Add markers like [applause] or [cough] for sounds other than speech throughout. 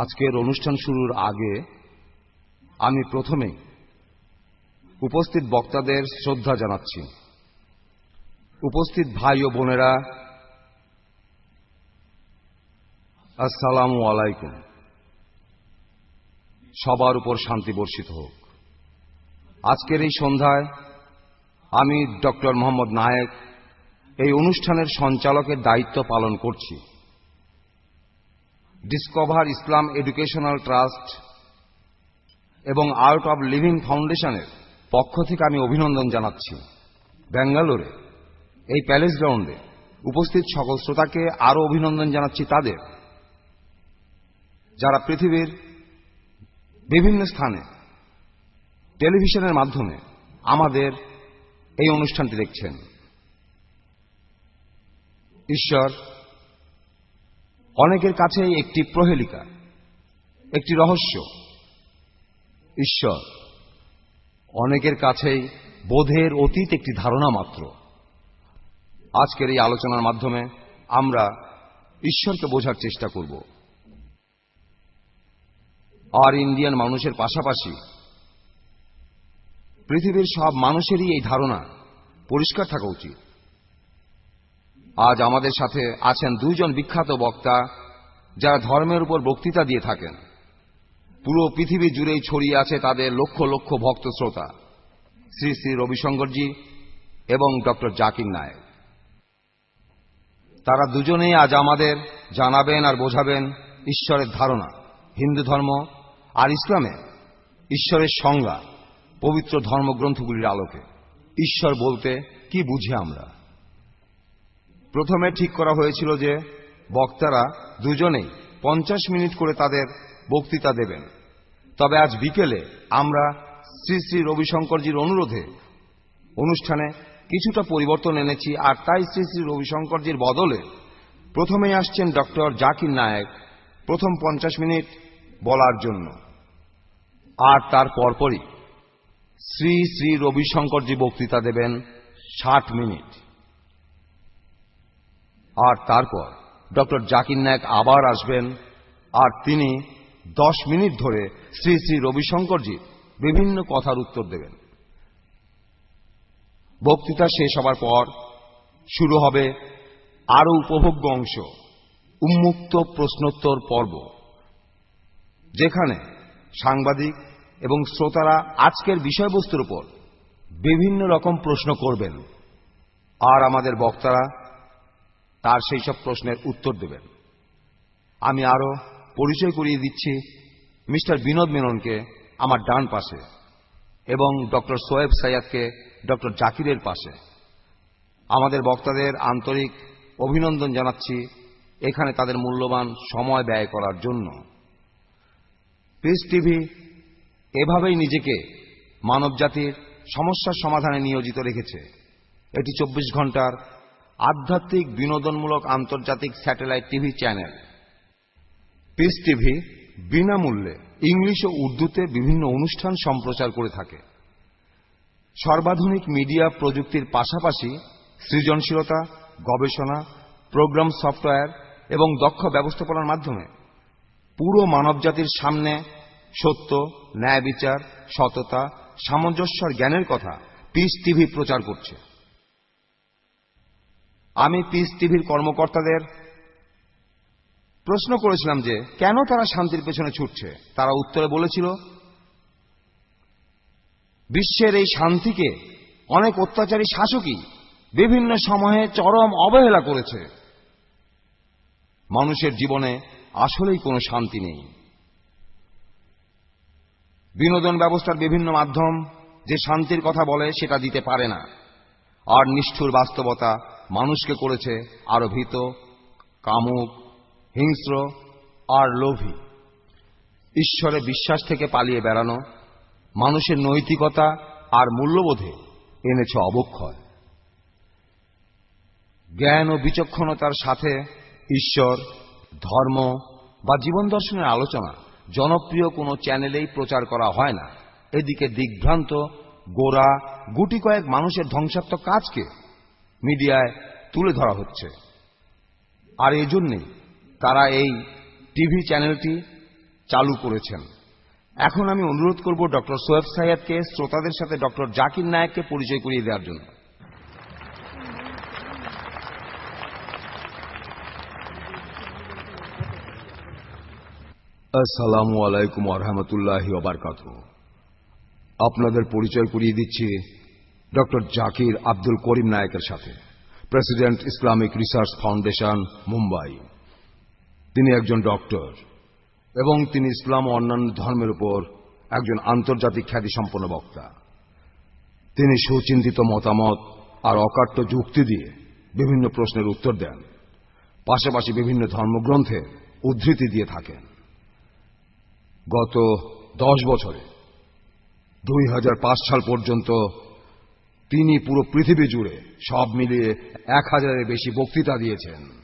আজকের অনুষ্ঠান শুরুর আগে আমি প্রথমে উপস্থিত বক্তাদের শ্রদ্ধা জানাচ্ছি। উপস্থিত ভাই ও বোনেরা, আসসালামু আলাইকুম। সবার উপর শান্তি বর্ষিত হোক। আজকের এই সন্ধ্যায় আমি ডক্টর মোহাম্মদ নায়েক এই অনুষ্ঠানের সঞ্চালকের দায়িত্ব পালন করছি। ডিসকভার ইসলাম এডুকেশনাল ট্রাস্ট এবং আর্ট অব লিভিং ফাউন্ডেশনের পক্ষ থেকে আমি অভিনন্দন জানাচ্ছি। ব্যাঙ্গালোরে, এই প্যালেস গ্রাউন্ডে উপস্থিত সকল শ্রোতাকে আরও অভিনন্দন জানাচ্ছি তাদের। যারা পৃথিবীর বিভিন্ন স্থানে টেলিভিশনের মাধ্যমে আমাদের এই অনুষ্ঠানটি দেখছেন। ঈশ্বর অনেকের কাছেই একটি প্রহেলিকা, একটি রহস্য, ঈশ্বর। অনেকের কাছেই বোধের অতীত একটি ধারণা মাত্র। আজকের এই আলোচনার মাধ্যমে আমরা ঈশ্বরকে বোঝার চেষ্টা করব। আর ইন্ডিয়ান মানুষের পাশাপাশি পৃথিবীর সব মানুষেরই এই ধারণা পরিষ্কার থাকা উচিত। আজ আমাদের সাথে আছেন দুইজন বিখ্যাত বক্তা যারা ধর্মের উপর বক্তৃতা দিয়ে থাকেন। পুরো পৃথিবী জুড়েই ছড়িয়ে আছে তাদের লক্ষ লক্ষ ভক্ত শ্রোতা, শ্রী শ্রী রবিশঙ্করজি এবং ডক্টর জাকির নায়ক। তারা দুজনেই আজ আমাদের জানাবেন আর বোঝাবেন ঈশ্বরের ধারণা, হিন্দু ধর্ম আর ইসলামে ঈশ্বরের সংজ্ঞা, পবিত্র ধর্মগ্রন্থগুলির আলোকে। ঈশ্বর বলতে কি বুঝি আমরা? প্রথমে ঠিক করা হয়েছিল যে বক্তারা দুজনেই পঞ্চাশ মিনিট করে তাদের বক্তৃতা দেবেন। তবে আজ বিকেলে আমরা শ্রী শ্রী রবিশঙ্করজির অনুরোধে অনুষ্ঠানে কিছুটা পরিবর্তন এনেছি আর তাই শ্রী শ্রী রবিশঙ্করজির বদলে প্রথমেই আসছেন ডক্টর জাকির নায়েক প্রথম পঞ্চাশ মিনিট বলার জন্য। আর তার পরপরই শ্রী শ্রী রবিশঙ্করজি বক্তৃতা দেবেন ষাট মিনিট। আর তারপর ডক্টর জাকির নায়ক আবার আসবেন। আর তিনি দশ মিনিট ধরে শ্রী শ্রী রবিশঙ্করজি বিভিন্ন কথার উত্তর দেবেন। বক্তৃতা শেষ হবার পর শুরু হবে আরও উপভোগ্য অংশ, উন্মুক্ত প্রশ্নোত্তর পর্ব, যেখানে সাংবাদিক এবং শ্রোতারা আজকের বিষয়বস্তুর উপর বিভিন্ন রকম প্রশ্ন করবেন। আর আমাদের বক্তারা তার সেই সব প্রশ্নের উত্তর দেবেন। আমি আরও পরিচয় করিয়ে দিচ্ছি মিস্টার বিনোদ মেননকে আমার ডান পাশে এবং ডক্টর সোয়েব সাইয়াদকে ডক্টর জাকিরের পাশে। আমাদের বক্তাদের আন্তরিক অভিনন্দন জানাচ্ছি এখানে তাদের মূল্যবান সময় ব্যয় করার জন্য। পিস টিভি এভাবেই নিজেকে মানবজাতির সমস্যার সমাধানে নিয়োজিত রেখেছে। এটি চব্বিশ ঘণ্টার আধ্যাত্মিক বিনোদনমূলক আন্তর্জাতিক satellite TV channel. Peace TV বিনামূল্যে ইংলিশ ও উর্দুতে বিভিন্ন অনুষ্ঠান সম্প্রচার করে থাকে। সর্বাধুনিক মিডিয়া প্রযুক্তির পাশাপাশি সৃজনশীলতা, গবেষণা, প্রোগ্রাম সফটওয়্যার এবং দক্ষ ব্যবস্থাপনার মাধ্যমে পুরো মানবজাতির সামনে সত্য, ন্যায় বিচার, সততা, সামঞ্জস্যর জ্ঞানের কথা পিস টিভি প্রচার করছে। আমি পিস টিভির কর্মকর্তাদের প্রশ্ন করেছিলাম যে, কেন তারা শান্তির পেছনে ছুটছে? তারা উত্তরে বলেছিল, বিশ্বের এই শান্তিকে অনেক অত্যাচারী শাসকই বিভিন্ন সময়ে চরম অবহেলা করেছে। মানুষের জীবনে আসলেই কোনো শান্তি নেই। বিনোদন ব্যবস্থার বিভিন্ন মাধ্যম যে শান্তির কথা বলে সেটা দিতে পারে না। আর নিষ্ঠুর বাস্তবতা মানুষকে করেছে আরও ভীত, কামুক, হিংস্র আর লোভী। ঈশ্বরে বিশ্বাস থেকে পালিয়ে বেড়ানো, মানুষের নৈতিকতা আর মূল্যবোধে এনেছে অবক্ষয়। জ্ঞান ও বিচক্ষণতার সাথে ঈশ্বর, ধর্ম বা জীবন দর্শনের আলোচনা, জনপ্রিয় কোনো চ্যানেলেই প্রচার করা হয় না। এদিকে দিগ্ভ্রান্ত, গোড়া, গুটি কয়েক মানুষের ধ্বংসাত্মক কাজকে মিডিয়ায় তুলে ধরা হচ্ছে। আর এজন্যে তারা এই টিভি চ্যানেলটি চালু করেছেন। এখন আমি অনুরোধ করব ডক্টর সোয়েব সাইয়াদকে, শ্রোতাদের সাথে ডক্টর জাকির নায়েককে পরিচয় করিয়ে দেওয়ার জন্য। আসসালামু আলাইকুম আরহামতুল্লাহ আপনাদের পরিচয় করিয়ে দিচ্ছি ডক্টর জাকির আব্দুল করিম নায়কের সাথে। President Islamic Research Foundation, Mumbai. তিনি একজন ডক্টর এবং তিনি ইসলাম ও অন্যান্য ধর্মের উপর একজন আন্তর্জাতিক খ্যাতিসম্পন্ন বক্তা। তিনি সুচিন্তিত মতামত আর অকাট্য যুক্তি দিয়ে বিভিন্ন প্রশ্নের উত্তর দেন। পাশাপাশি বিভিন্ন ধর্মগ্রন্থে উদ্ধৃতি দিয়ে থাকেন। গত দশ বছরে দুই হাজার পাঁচ সাল পর্যন্ত তিনি পুরো পৃথিবী জুড়ে সব মিলিয়ে এক হাজারের বেশি বক্তৃতা দিয়েছেন।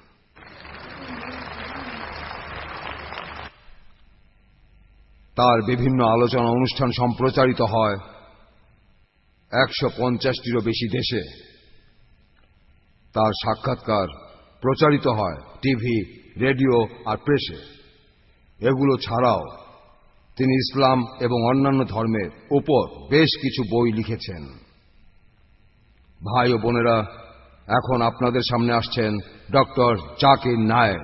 তার বিভিন্ন আলোচনা অনুষ্ঠান সম্প্রচারিত হয় একশো পঞ্চাশটিরও বেশি দেশে। তার সাক্ষাৎকার প্রচারিত হয় টিভি, রেডিও আর প্রেসে। এগুলো ছাড়াও তিনি ইসলাম এবং অন্যান্য ধর্মের উপর বেশ কিছু বই লিখেছেন। ভাই ও বোনেরা, এখন আপনাদের সামনে আসছেন ডক্টর জাকির নায়েক।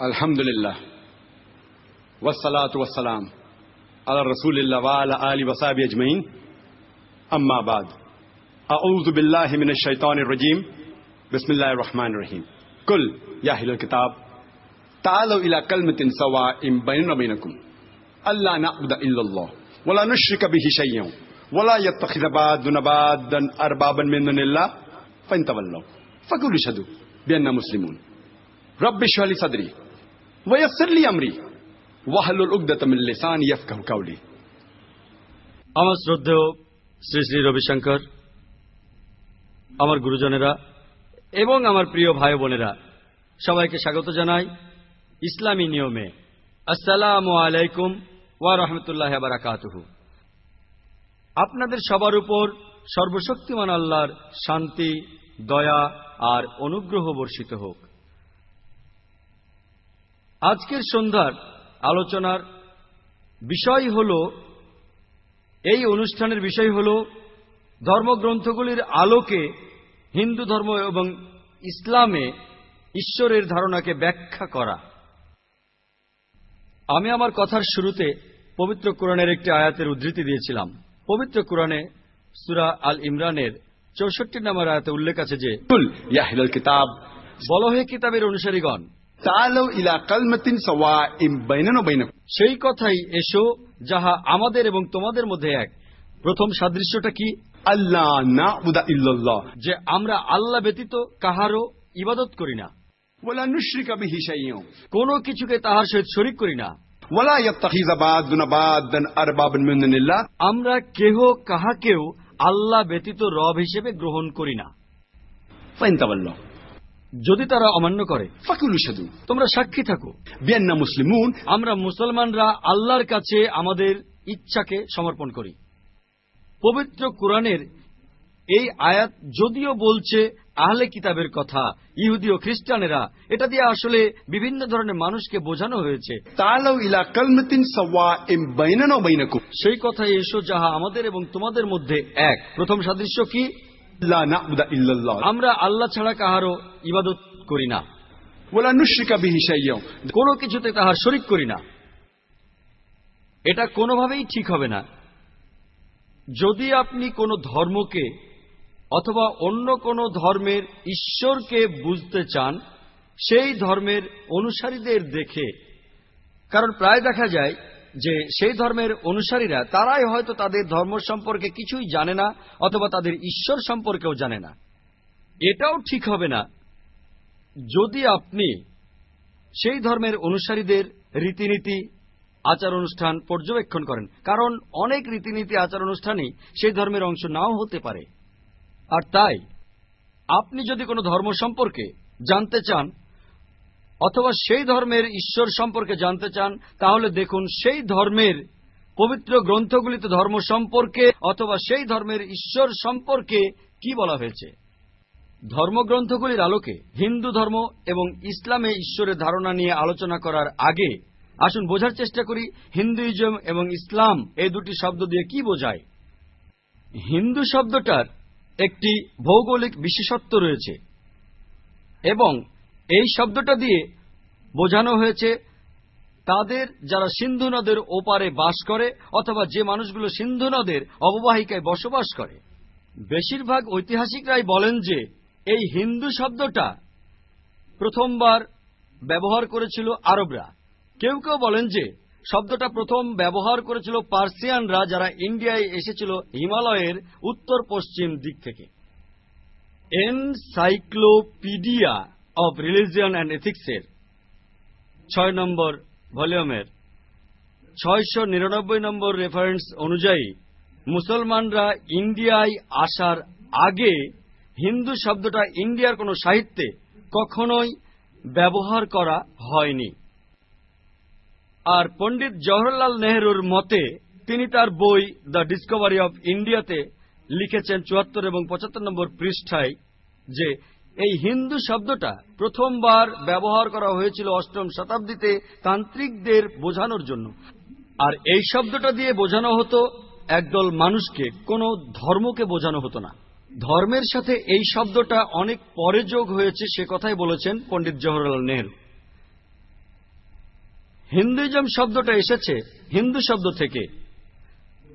আলহামদুলিল্লাহ। ওয়াসালাত ওয়াসালাম আলা রসুলিল্লাহ ওয়ালা আলি ওয়াসাবি আজমাইন। আম্মা বাদ। আউযু বিল্লাহি মিনাশ শাইতানির রাজীম। বিসমিল্লাহির রহমানির রহিম। কুল, ইয়া আহলাল কিতাব। تعالوا إلى كلمة سواء بيننا وبينكم ألا نعبد إلا الله ولا نشرك به شيئا ولا يتخذ بعضنا بعضا أربابا من دون الله فإن تولوا فقولوا اشهدوا بأننا مسلمون رب اشرح لي صدري ويسر لي أمري واحلل عقدة من لساني يفقهوا قولي আমার শ্রদ্ধেয় শ্রী শ্রী রবিশঙ্কর আমার গুরুজনেরা এবং আমার প্রিয় ভাই বোনেরা সবাইকে স্বাগত জানাই ইসলামী নিয়মে। আসসালামু আলাইকুম ওয়া রহমতুল্লাহ বারাকাতুহু। আপনাদের সবার উপর সর্বশক্তিমান আল্লাহর শান্তি, দয়া আর অনুগ্রহ বর্ষিত হোক। আজকের সন্ধ্যার আলোচনার বিষয় হল, এই অনুষ্ঠানের বিষয় হল, ধর্মগ্রন্থগুলির আলোকে হিন্দু ধর্ম এবং ইসলামে ঈশ্বরের ধারণাকে ব্যাখ্যা করা। আমি আমার কথার শুরুতে পবিত্র কোরআনের একটি আয়াতের উদ্ধৃতি দিয়েছিলাম। পবিত্র কোরআনে সুরা আল ইমরানের চৌষট্টি নম্বর আয়াতে উল্লেখ আছে যে কিতাব। বলো হে কিতাবের অনুসারীগণ সেই কথাই এসো যাহা আমাদের এবং তোমাদের মধ্যে এক। প্রথম সাদৃশ্যটা কি? আল্লাহ না উদা ইল্লাল্লাহ। যে আমরা আল্লাহ ব্যতীত কাহারও ইবাদত করি না। কোন কিছুকে তাহার সহিত শরিক করি না। আমরা কেহ কাহাকেও আল্লাহ ব্যতীত রব হিসেবে গ্রহণ করি না। যদি তারা অমান্য করে ফাকুলুসাদু তোমরা সাক্ষী থাকো। বিয়ান্না মুসলিম আমরা মুসলমানরা আল্লাহর কাছে আমাদের ইচ্ছাকে সমর্পণ করি। পবিত্র কোরআনের এই আয়াত যদিও বলছে আহলে কিতাবের কথা ইহুদি ও খ্রিস্টানেরা এটা দিয়ে আসলে বিভিন্ন ধরনের মানুষকে বোঝানো হয়েছে। সেই কথা এসো যাহা আমাদের এবং তোমাদের মধ্যে এক। প্রথম সাদৃশ্য কি? আমরা আল্লাহ ছাড়া কাহারও ইবাদত করি না। কোনো কিছুতে তাহার শরিক করি না। এটা কোনোভাবেই ঠিক হবে না। যদি আপনি কোন ধর্মকে অথবা অন্য কোনো ধর্মের ঈশ্বরকে বুঝতে চান, সেই ধর্মের অনুসারীদের দেখে। কারণ প্রায় দেখা যায় যে সেই ধর্মের অনুসারীরা, তারাই হয়তো তাদের ধর্ম সম্পর্কে কিছুই জানে না, অথবা তাদের ঈশ্বর সম্পর্কেও জানে না। এটাও ঠিক হবে না। যদি আপনি সেই ধর্মের অনুসারীদের রীতিনীতি আচার অনুষ্ঠান পর্যবেক্ষণ করেন, কারণ অনেক রীতিনীতি আচার অনুষ্ঠানই সেই ধর্মের অংশ নাও হতে পারে। আর তাই, আপনি যদি কোনো ধর্ম সম্পর্কে জানতে চান, অথবা সেই ধর্মের ঈশ্বর সম্পর্কে জানতে চান, তাহলে দেখুন সেই ধর্মের পবিত্র গ্রন্থগুলিতে ধর্ম সম্পর্কে অথবা সেই ধর্মের ঈশ্বর সম্পর্কে কি বলা হয়েছে। ধর্মগ্রন্থগুলির আলোকে হিন্দু ধর্ম এবং ইসলামে ঈশ্বরের ধারণা নিয়ে আলোচনা করার আগে আসুন বোঝার চেষ্টা করি হিন্দুইজম এবং ইসলাম এই দুটি শব্দ দিয়ে কি বোঝায়। হিন্দু শব্দটার একটি ভৌগোলিক বিশেষত্ব রয়েছে এবং এই শব্দটা দিয়ে বোঝানো হয়েছে তাদের যারা সিন্ধু নদের ওপারে বাস করে অথবা যে মানুষগুলো সিন্ধু নদের অববাহিকায় বসবাস করে, বেশিরভাগ ঐতিহাসিকরাই বলেন যে এই হিন্দু শব্দটা প্রথমবার ব্যবহার করেছিল আরবরা। কেউ কেউ বলেন যে শব্দটা প্রথম ব্যবহার করেছিল পার্সিয়ানরা যারা ইন্ডিয়ায় এসেছিল হিমালয়ের উত্তর পশ্চিম দিক থেকে। এনসাইক্লোপিডিয়া অব রিলিজিয়ন অ্যান্ড এথিক্সের ছয় নম্বর ভলিউমের। ছয়শো নিরানব্বই নম্বর রেফারেন্স অনুযায়ী, মুসলমানরা ইন্ডিয়ায় আসার আগে হিন্দু শব্দটা ইন্ডিয়ার কোনো সাহিত্যে কখনোই ব্যবহার করা হয়নি। আর পণ্ডিত জওহরলাল নেহরুর মতে, তিনি তার বই দ্য ডিসকভারি অব ইন্ডিয়াতে লিখেছেন চুয়াত্তর এবং পঁচাত্তর নম্বর পৃষ্ঠায় যে, এই হিন্দু শব্দটা প্রথমবার ব্যবহার করা হয়েছিল অষ্টম শতাব্দীতে তান্ত্রিকদের বোঝানোর জন্য। আর এই শব্দটা দিয়ে বোঝানো হতো, একদল মানুষকে, কোনো ধর্মকে বোঝানো হতো না। ধর্মের সাথে এই শব্দটা অনেক পরে যোগ হয়েছে, সে কথাই বলেছেন পণ্ডিত জওহরলাল নেহরু। হিন্দুইজম শব্দটা এসেছে হিন্দু শব্দ থেকে।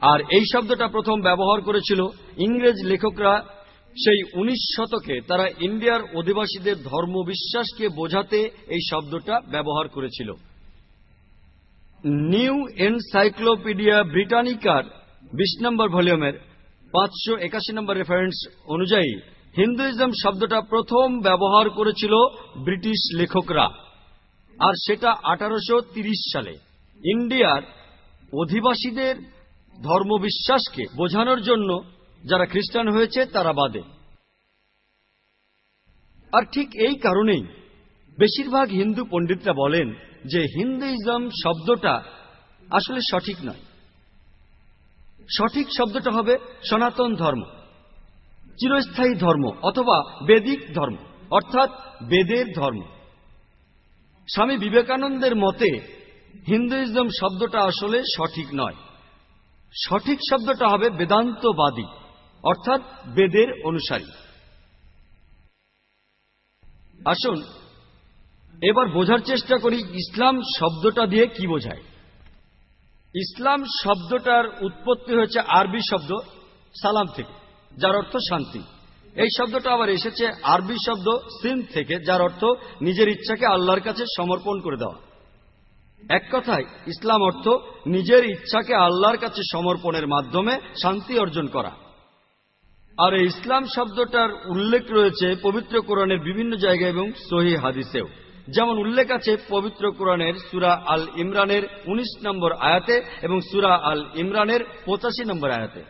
আর এই শব্দটা প্রথম ব্যবহার করেছিল ইংরেজ লেখকরা সেই উনিশ শতকে। তারা ইন্ডিয়ার অধিবাসীদের ধর্ম বিশ্বাসকে বোঝাতে এই শব্দটা ব্যবহার করেছিল। নিউ এনসাইক্লোপিডিয়া ব্রিটানিকার বিশ নম্বর ভলিউমের পাঁচশো একাশি নম্বর রেফারেন্স অনুযায়ী হিন্দুইজম শব্দটা প্রথম ব্যবহার করেছিল ব্রিটিশ লেখকরা। আর সেটা আঠারোশো সালে। ইন্ডিয়ার অধিবাসীদের ধর্মবিশ্বাসকে বোঝানোর জন্য যারা খ্রিস্টান হয়েছে, তারা বাদে। আর ঠিক এই কারণেই বেশিরভাগ হিন্দু পণ্ডিতরা বলেন যে হিন্দুইজম শব্দটা আসলে সঠিক নয়। সঠিক শব্দটা হবে সনাতন ধর্ম, চিরস্থায়ী ধর্ম অথবা বেদিক ধর্ম, অর্থাৎ বেদের ধর্ম। স্বামী বিবেকানন্দের মতে, হিন্দুইজম শব্দটা আসলে সঠিক নয়। সঠিক শব্দটা হবে বেদান্তবাদী, অর্থাৎ বেদের অনুসারী। আসুন, এবার বোঝার চেষ্টা করি ইসলাম শব্দটা দিয়ে কি বোঝায়। ইসলাম শব্দটার উৎপত্তি হয়েছে আরবি শব্দ সালাম থেকে, যার অর্থ শান্তি। এই শব্দটা আবার এসেছে আরবি শব্দ সিন থেকে, যার অর্থ নিজের ইচ্ছাকে আল্লাহর কাছে সমর্পণ করে দেওয়া। এক কথায়, ইসলাম অর্থ নিজের ইচ্ছাকে আল্লাহর কাছে সমর্পণের মাধ্যমে শান্তি অর্জন করা। আর এই ইসলাম শব্দটার উল্লেখ রয়েছে পবিত্র কোরআনের বিভিন্ন জায়গায় এবং সহি হাদিসেও। যেমন উল্লেখ আছে পবিত্র কোরআনের সুরা আল ইমরানের ১৯ নম্বর আয়াতে এবং সুরা আল ইমরানের পঁচাশি নম্বর আয়াতে।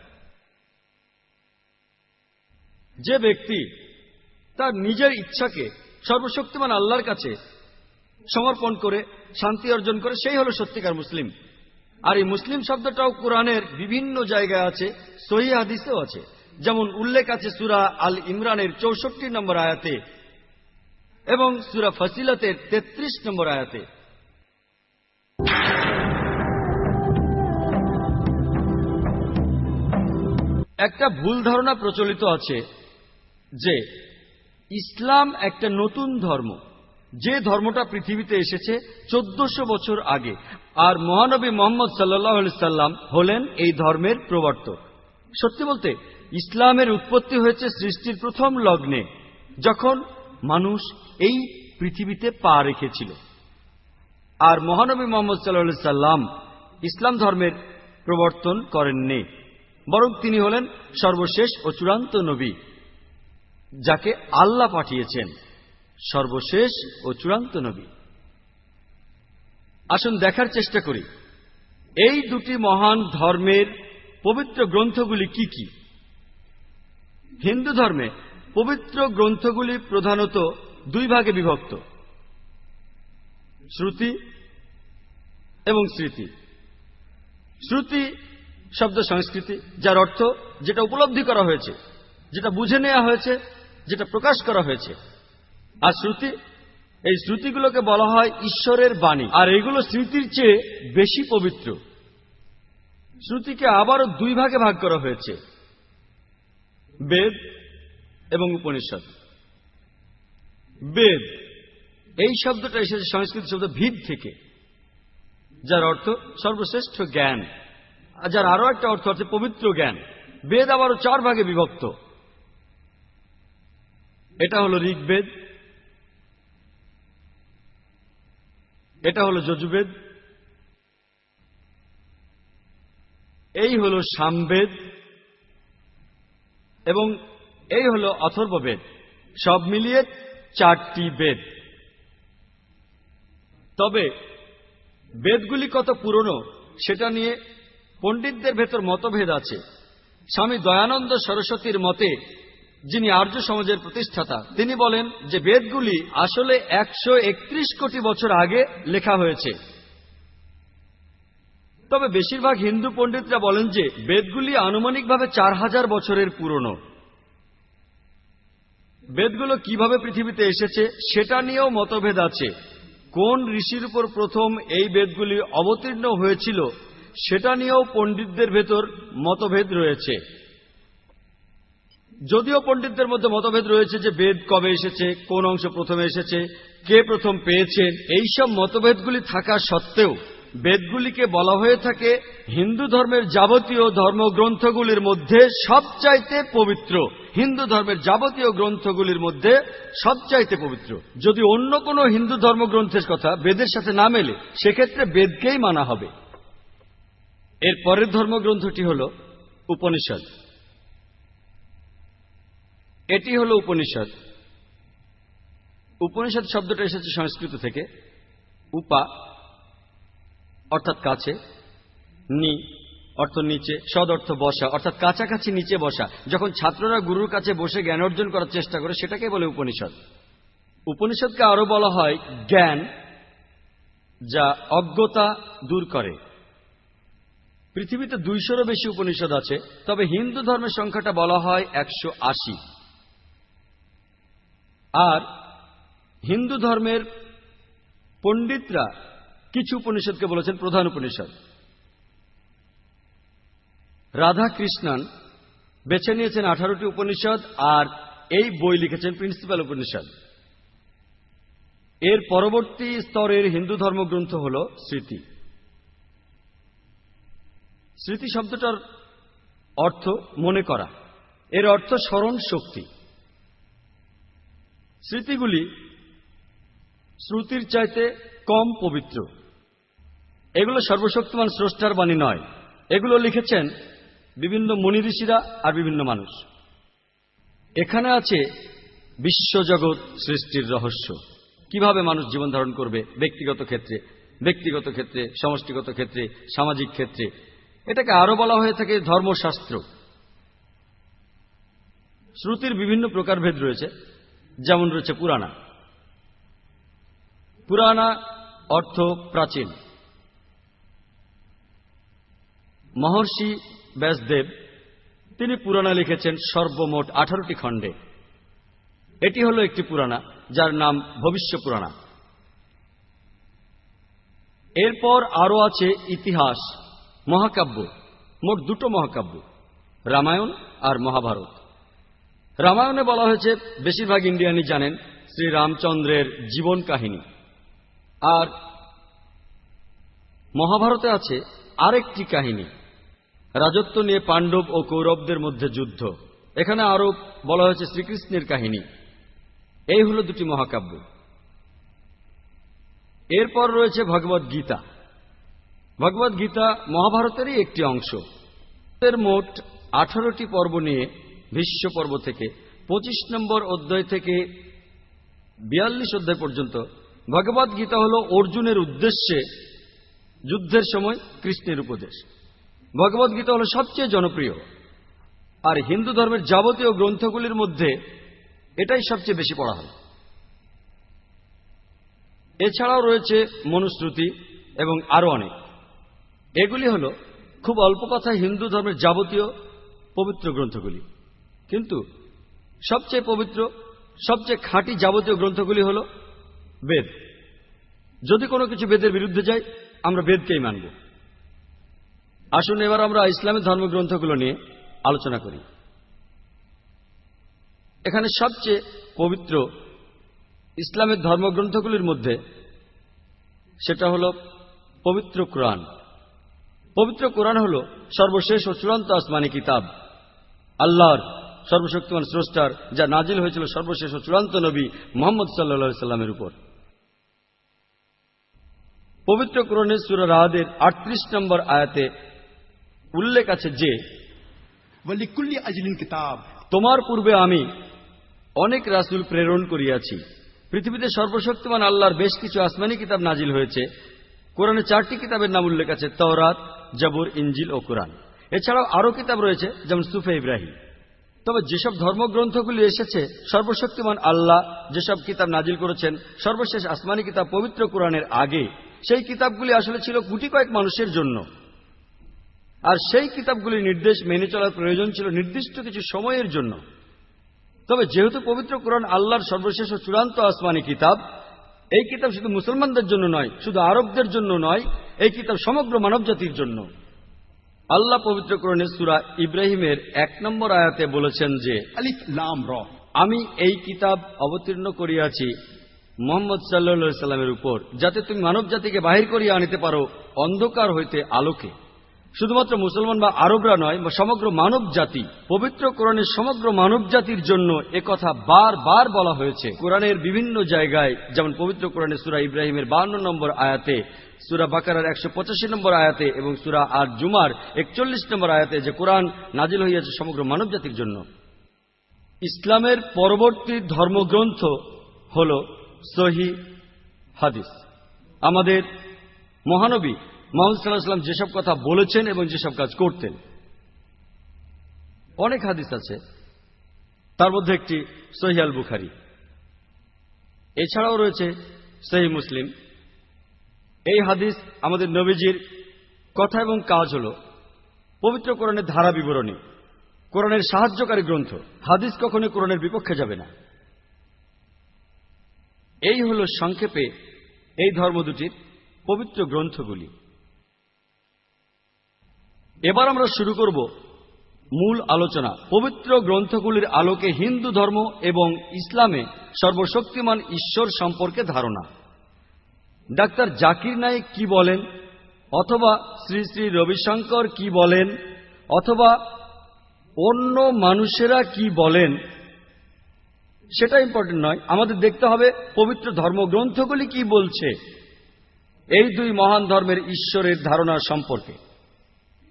যে ব্যক্তি তার নিজের ইচ্ছাকে সর্বশক্তিমান আল্লাহর কাছে সমর্পণ করে, শান্তি অর্জন করে, সেই হল সত্যিকার মুসলিম। আর এই মুসলিম শব্দটাও কোরআনের বিভিন্ন জায়গায় আছে, সহি হাদিসেও আছে। যেমন উল্লেখ আছে সুরা আল ইমরানের চৌষট্টি নম্বর আয়াতে এবং সুরা ফসিলতের ৩৩ নম্বর আয়াতে। একটা ভুল ধারণা প্রচলিত আছে যে ইসলাম একটা নতুন ধর্ম। যে ধর্মটা পৃথিবীতে এসেছে চোদ্দশো বছর আগে। আর মহানবী মোহাম্মদ সাল্লাহ সাল্লাম হলেন এই ধর্মের প্রবর্তক। সত্যি বলতে, ইসলামের উৎপত্তি হয়েছে সৃষ্টির প্রথম লগ্নে, যখন মানুষ এই পৃথিবীতে পা রেখেছিল। আর মহানবী মোহাম্মদ সাল্লা সাল্লাম ইসলাম ধর্মের প্রবর্তন করেননি। বরং তিনি হলেন সর্বশেষ ও চূড়ান্ত নবী। যাকে আল্লাহ পাঠিয়েছেন, সর্বশেষ ও চূড়ান্ত নবী। আসুন দেখার চেষ্টা করি, এই দুটি মহান ধর্মের পবিত্র গ্রন্থগুলি কি কি? হিন্দু ধর্মে পবিত্র গ্রন্থগুলি প্রধানত দুই ভাগে বিভক্ত, শ্রুতি এবং স্মৃতি। শ্রুতি শব্দ সংস্কৃতি, যার অর্থ যেটা উপলব্ধি করা হয়েছে, যেটা বুঝে নেওয়া হয়েছে যেটা প্রকাশ করা হয়েছে। আর শ্রুতি, এই শ্রুতিগুলোকে বলা হয় ঈশ্বরের বাণী। আর এগুলো স্মৃতির চেয়ে বেশি পবিত্র। শ্রুতিকে আবারও দুই ভাগে ভাগ করা হয়েছে। বেদ এবং উপনিষদ। বেদ, এই শব্দটা এসেছে সংস্কৃত শব্দ ভিদ থেকে, যার অর্থ সর্বশ্রেষ্ঠ জ্ঞান। যার আরও একটা অর্থ আছে পবিত্র জ্ঞান। বেদ আবারও চার ভাগে বিভক্ত। এটা হলো ঋগ্বেদ। এটা হলো যজুবেদ। এই হলো সামবেদ। এবং এই হলো অথর্ববেদ। সব মিলিয়ে চারটি বেদ। তবে বেদগুলি কত পুরনো, সেটা নিয়ে পণ্ডিতদের ভেতর মতভেদ আছে। স্বামী দয়ানন্দ সরস্বতীর মতে যিনি আর্য সমাজের প্রতিষ্ঠাতা, তিনি বলেন যে বেদগুলি আসলে একশো একত্রিশ কোটি বছর আগে লেখা হয়েছে। তবে বেশিরভাগ হিন্দু পণ্ডিতরা বলেন যে বেদগুলি আনুমানিকভাবে চার হাজার বছরের পুরনো। বেদগুলো কীভাবে পৃথিবীতে এসেছে সেটা নিয়েও মতভেদ আছে। কোন ঋষির উপর প্রথম এই বেদগুলি অবতীর্ণ হয়েছিল সেটা নিয়েও পণ্ডিতদের ভেতর মতভেদ রয়েছে। যদিও পণ্ডিতদের মধ্যে মতভেদ রয়েছে যে বেদ কবে এসেছে, কোন অংশ প্রথমে এসেছে, কে প্রথম পেয়েছেন, এইসব মতভেদগুলি থাকা সত্ত্বেও বেদগুলিকে বলা হয়ে থাকে হিন্দু ধর্মের যাবতীয় ধর্মগ্রন্থগুলির মধ্যে সবচাইতে পবিত্র। হিন্দু ধর্মের যাবতীয় গ্রন্থগুলির মধ্যে সবচাইতে পবিত্র। যদি অন্য কোনো হিন্দু ধর্মগ্রন্থের কথা বেদের সাথে না মেলে, সেক্ষেত্রে বেদকেই মানা হবে। এর পরের ধর্মগ্রন্থটি হল উপনিষদ। এটি হল উপনিষদ। উপনিষদ শব্দটা এসেছে সংস্কৃত থেকে। উপা, অর্থাৎ কাছে। নি, অর্থ নিচে। সদ অর্থ বসা, অর্থাৎ কাছাকাছি নিচে বসা। যখন ছাত্ররা গুরুর কাছে বসে জ্ঞান অর্জন করার চেষ্টা করে সেটাকে বলে উপনিষদ। উপনিষদকে আরও বলা হয় জ্ঞান, যা অজ্ঞতা দূর করে। পৃথিবীতে দুইশোরও বেশি উপনিষদ আছে, তবে হিন্দু ধর্মের সংখ্যাটা বলা হয় একশো আশি। আর হিন্দু ধর্মের পণ্ডিতরা কিছু উপনিষদকে বলেছেন প্রধান উপনিষদ। রাধা কৃষ্ণন বেছে নিয়েছেন আঠারোটি উপনিষদ আর এই বই লিখেছেন প্রিন্সিপাল উপনিষদ। এর পরবর্তী স্তরের হিন্দু ধর্মগ্রন্থ হল স্মৃতি। স্মৃতি শব্দটার অর্থ মনে করা। এর অর্থ স্মরণ শক্তি। স্মৃতিগুলি শ্রুতির চাইতে কম পবিত্র। এগুলো সর্বশক্তিমান স্রষ্টার বাণী নয়। এগুলো লিখেছেন বিভিন্ন মনি ঋষিরা আর বিভিন্ন মানুষ। এখানে আছে বিশ্বজগৎ সৃষ্টির রহস্য। কীভাবে মানুষ জীবন ধারণ করবে ব্যক্তিগত ক্ষেত্রে ব্যক্তিগত ক্ষেত্রে, সমষ্টিগত ক্ষেত্রে, সামাজিক ক্ষেত্রে? এটাকে আরও বলা হয়ে থাকে ধর্মশাস্ত্র। শ্রুতির বিভিন্ন প্রকারভেদ রয়েছে। যেমন রয়েছে পুরানা। পুরানা অর্থ প্রাচীন। মহর্ষি ব্যাসদেব, তিনি পুরাণা লিখেছেন সর্বমোট আঠারোটি খণ্ডে। এটি হল একটি পুরাণা, যার নাম ভবিষ্য পুরাণা। এরপর আরও আছে ইতিহাস, মহাকাব্য, মোট দুটো মহাকাব্য, রামায়ণ আর মহাভারত। রামায়ণে বলা হয়েছে, বেশিরভাগ ইন্ডিয়ানই জানেন শ্রী রামচন্দ্রের জীবন কাহিনী। আর মহাভারতে আছে আরেকটি কাহিনী, রাজত্ব নিয়ে পাণ্ডব ও কৌরবদের মধ্যে যুদ্ধ। এখানে আরও বলা হয়েছে শ্রীকৃষ্ণের কাহিনী। এই হল দুটি মহাকাব্য। এরপর রয়েছে ভগবত গীতা। ভগবত গীতা মহাভারতেরই একটি অংশ। এর মোট আঠারোটি পর্ব নিয়ে ভীষ্ম পর্ব থেকে, পঁচিশ নম্বর অধ্যায় থেকে বিয়াল্লিশ অধ্যায় পর্যন্ত ভগবত গীতা হল অর্জুনের উদ্দেশ্যে যুদ্ধের সময় কৃষ্ণের উপদেশ। ভগবত গীতা হল সবচেয়ে জনপ্রিয়। আর হিন্দু ধর্মের যাবতীয় গ্রন্থগুলির মধ্যে এটাই সবচেয়ে বেশি পড়া হয়। এছাড়াও রয়েছে মনুশ্রুতি এবং আরও অনেক। এগুলি হল খুব অল্প কথা হিন্দু ধর্মের যাবতীয় পবিত্র গ্রন্থগুলি। কিন্তু সবচেয়ে পবিত্র, সবচেয়ে খাঁটি যাবতীয় গ্রন্থগুলি হল বেদ। যদি কোনো কিছু বেদের বিরুদ্ধে যায়, আমরা বেদকেই মানব। আসুন এবার আমরা ইসলামের ধর্মগ্রন্থগুলো নিয়ে আলোচনা করি। এখানে সবচেয়ে পবিত্র ইসলামের ধর্মগ্রন্থগুলির মধ্যে সেটা হল পবিত্র কোরআন। পবিত্র কোরআন হল সর্বশেষ ও চূড়ান্ত আসমানি কিতাব, আল্লাহর সর্বশক্তিমান স্রষ্টার যা নাজিল হয়েছিল সর্বশেষ ও চূড়ান্ত নবী মোহাম্মদ সাল্লা সাল্লামের উপর। পবিত্র কোরণে সুরার আহাদের আটত্রিশ নম্বর আয়াতে উল্লেখ আছে যে তোমার পূর্বে আমি অনেক রাসুল প্রেরণ করিয়াছি। পৃথিবীতে সর্বশক্তিমান আল্লাহর বেশ কিছু আসমানি কিতাব নাজিল হয়েছে। কোরআনে চারটি কিতাবের নাম উল্লেখ আছে তওরাত জাবুর ইঞ্জিল ও কোরআন। এছাড়াও আরও কিতাব রয়েছে যেমন সুফে ইব্রাহিম। তবে যেসব ধর্মগ্রন্থগুলি এসেছে, সর্বশক্তিমান আল্লাহ যেসব কিতাব নাজিল করেছেন, সর্বশেষ আসমানি কিতাব পবিত্র কোরআনের আগে, সেই কিতাবগুলি আসলে ছিল গুটি কয়েক মানুষের জন্য। আর সেই কিতাবগুলির নির্দেশ মেনে চলার প্রয়োজন ছিল নির্দিষ্ট কিছু সময়ের জন্য। তবে যেহেতু পবিত্র কোরআন আল্লাহর সর্বশেষ ও চূড়ান্ত আসমানি কিতাব, এই কিতাব শুধু মুসলমানদের জন্য নয়, শুধু আরবদের জন্য নয়, এই কিতাব সমগ্র মানবজাতির জন্য। আল্লাহ পবিত্র পবিত্রকরণে সুরা ইব্রাহিমের এক নম্বর আয়াতে বলেছেন যে র। আমি এই কিতাব অবতীর্ণ করিয়াছি মোহাম্মদ সাল্লা সাল্লামের উপর যাতে তুমি মানব জাতিকে বাহির করিয়া আনিতে পারো অন্ধকার হইতে আলোকে। শুধুমাত্র মুসলমান বা আরবরা নয় বা সমগ্র মানব জাতি পবিত্র কোরআনের সমগ্র মানব জাতির জন্য একথা বার বার বলা হয়েছে। কোরআনের বিভিন্ন জায়গায় যেমন পবিত্র কোরআনে সুরা ইব্রাহিমের বান্ন নম্বর আয়াতে সুরা বাকারার একশো পঁচাশি নম্বর আয়াতে এবং সুরা আর জুমার একচল্লিশ নম্বর আয়াতে যে কোরআন নাজিল হইয়াছে সমগ্র মানব জাতির জন্য। ইসলামের পরবর্তী ধর্মগ্রন্থ হল সহি হাদিস। আমাদের মহানবী মোহাম্মদ সাল্লাহ যেসব কথা বলেছেন এবং যেসব কাজ করতেন, অনেক হাদিস আছে। তার মধ্যে একটি সহি আল বুখারি। এছাড়াও রয়েছে সহি মুসলিম। এই হাদিস আমাদের নবীজির কথা এবং কাজ হল পবিত্র কোরআনের ধারা বিবরণী, কোরআনের সাহায্যকারী গ্রন্থ। হাদিস কখনো কোরআনের বিপক্ষে যাবে না। এই হল সংক্ষেপে এই ধর্ম দুটির পবিত্র গ্রন্থগুলি। এবার আমরা শুরু করব মূল আলোচনা। পবিত্র গ্রন্থগুলির আলোকে হিন্দু ধর্ম এবং ইসলামে সর্বশক্তিমান ঈশ্বর সম্পর্কে ধারণা। ডাক্তার জাকির নায়েক কি বলেন? অথবা শ্রী শ্রী রবিশঙ্কর কি বলেন? অথবা অন্য মানুষেরা কি বলেন? সেটা ইম্পর্টেন্ট নয়। আমাদের দেখতে হবে পবিত্র ধর্মগ্রন্থগুলি কি বলছে। এই দুই মহান ধর্মের ঈশ্বরের ধারণা সম্পর্কে।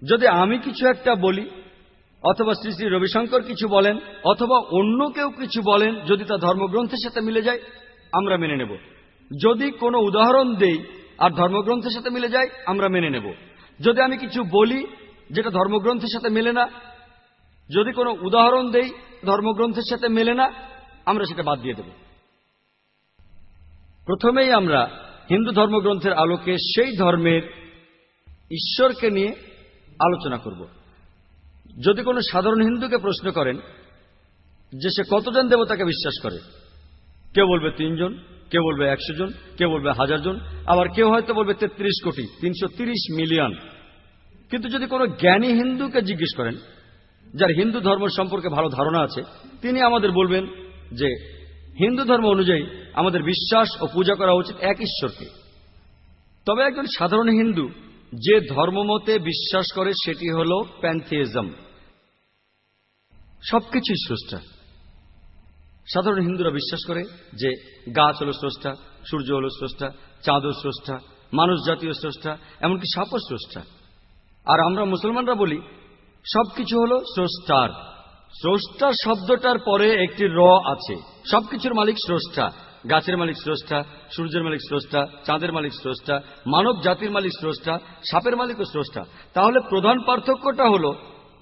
যদি আমি কিছু একটা বলি, অথবা শ্রী শ্রী রবিশঙ্কর কিছু বলেন, অথবা অন্য কেউ কিছু বলেন, যদি তা ধর্মগ্রন্থের সাথে মিলে যায়, আমরা মেনে নেব। যদি কোনো উদাহরণ দেই আর ধর্মগ্রন্থের সাথে মিলে যায়, আমরা মেনে নেব। যদি আমি কিছু বলি যেটা ধর্মগ্রন্থের সাথে মেলে না, যদি কোনো উদাহরণ দেই ধর্মগ্রন্থের সাথে মেলে না, আমরা সেটা বাদ দিয়ে দেব। প্রথমেই আমরা হিন্দু ধর্মগ্রন্থের আলোকে সেই ধর্মের ঈশ্বরকে নিয়ে আলোচনা করব। যদি কোনো সাধারণ হিন্দুকে প্রশ্ন করেন যে সে কতজন দেবতাকে বিশ্বাস করে কেউ বলবে তিনজন? কেউ বলবে একশো জন? কেউ বলবে হাজার জন? আবার কেউ হয়তো বলবে তেত্রিশ কোটি, তিনশো মিলিয়ন। কিন্তু যদি কোনো জ্ঞানী হিন্দুকে জিজ্ঞেস করেন, যার হিন্দু ধর্ম সম্পর্কে ভালো ধারণা আছে, তিনি আমাদের বলবেন যে হিন্দু ধর্ম অনুযায়ী আমাদের বিশ্বাস ও পূজা করা উচিত এক ঈশ্বরকে। তবে একজন সাধারণ হিন্দু যে ধর্মমতে বিশ্বাস করে, সেটি হল প্যান্থিজম সবকিছুই স্রষ্টা। সাধারণ হিন্দুরা বিশ্বাস করে যে গাছ হল স্রষ্টা, সূর্য হল স্রষ্টা, চাঁদও স্রষ্টা, মানুষ জাতীয় স্রষ্টা, এমনকি সাপও স্রষ্টা। আর আমরা মুসলমানরা বলি, সবকিছু হল স্রষ্টার। স্রষ্টা শব্দটার পরে একটি র আছে। সবকিছুর মালিক স্রষ্টা। গাছের মালিক স্রষ্টা, সূর্যের মালিক স্রষ্টা, চাঁদের মালিক স্রষ্টা, মানব জাতির মালিক স্রষ্টা, সাপের মালিকও স্রষ্টা। তাহলে প্রধান পার্থক্যটা হল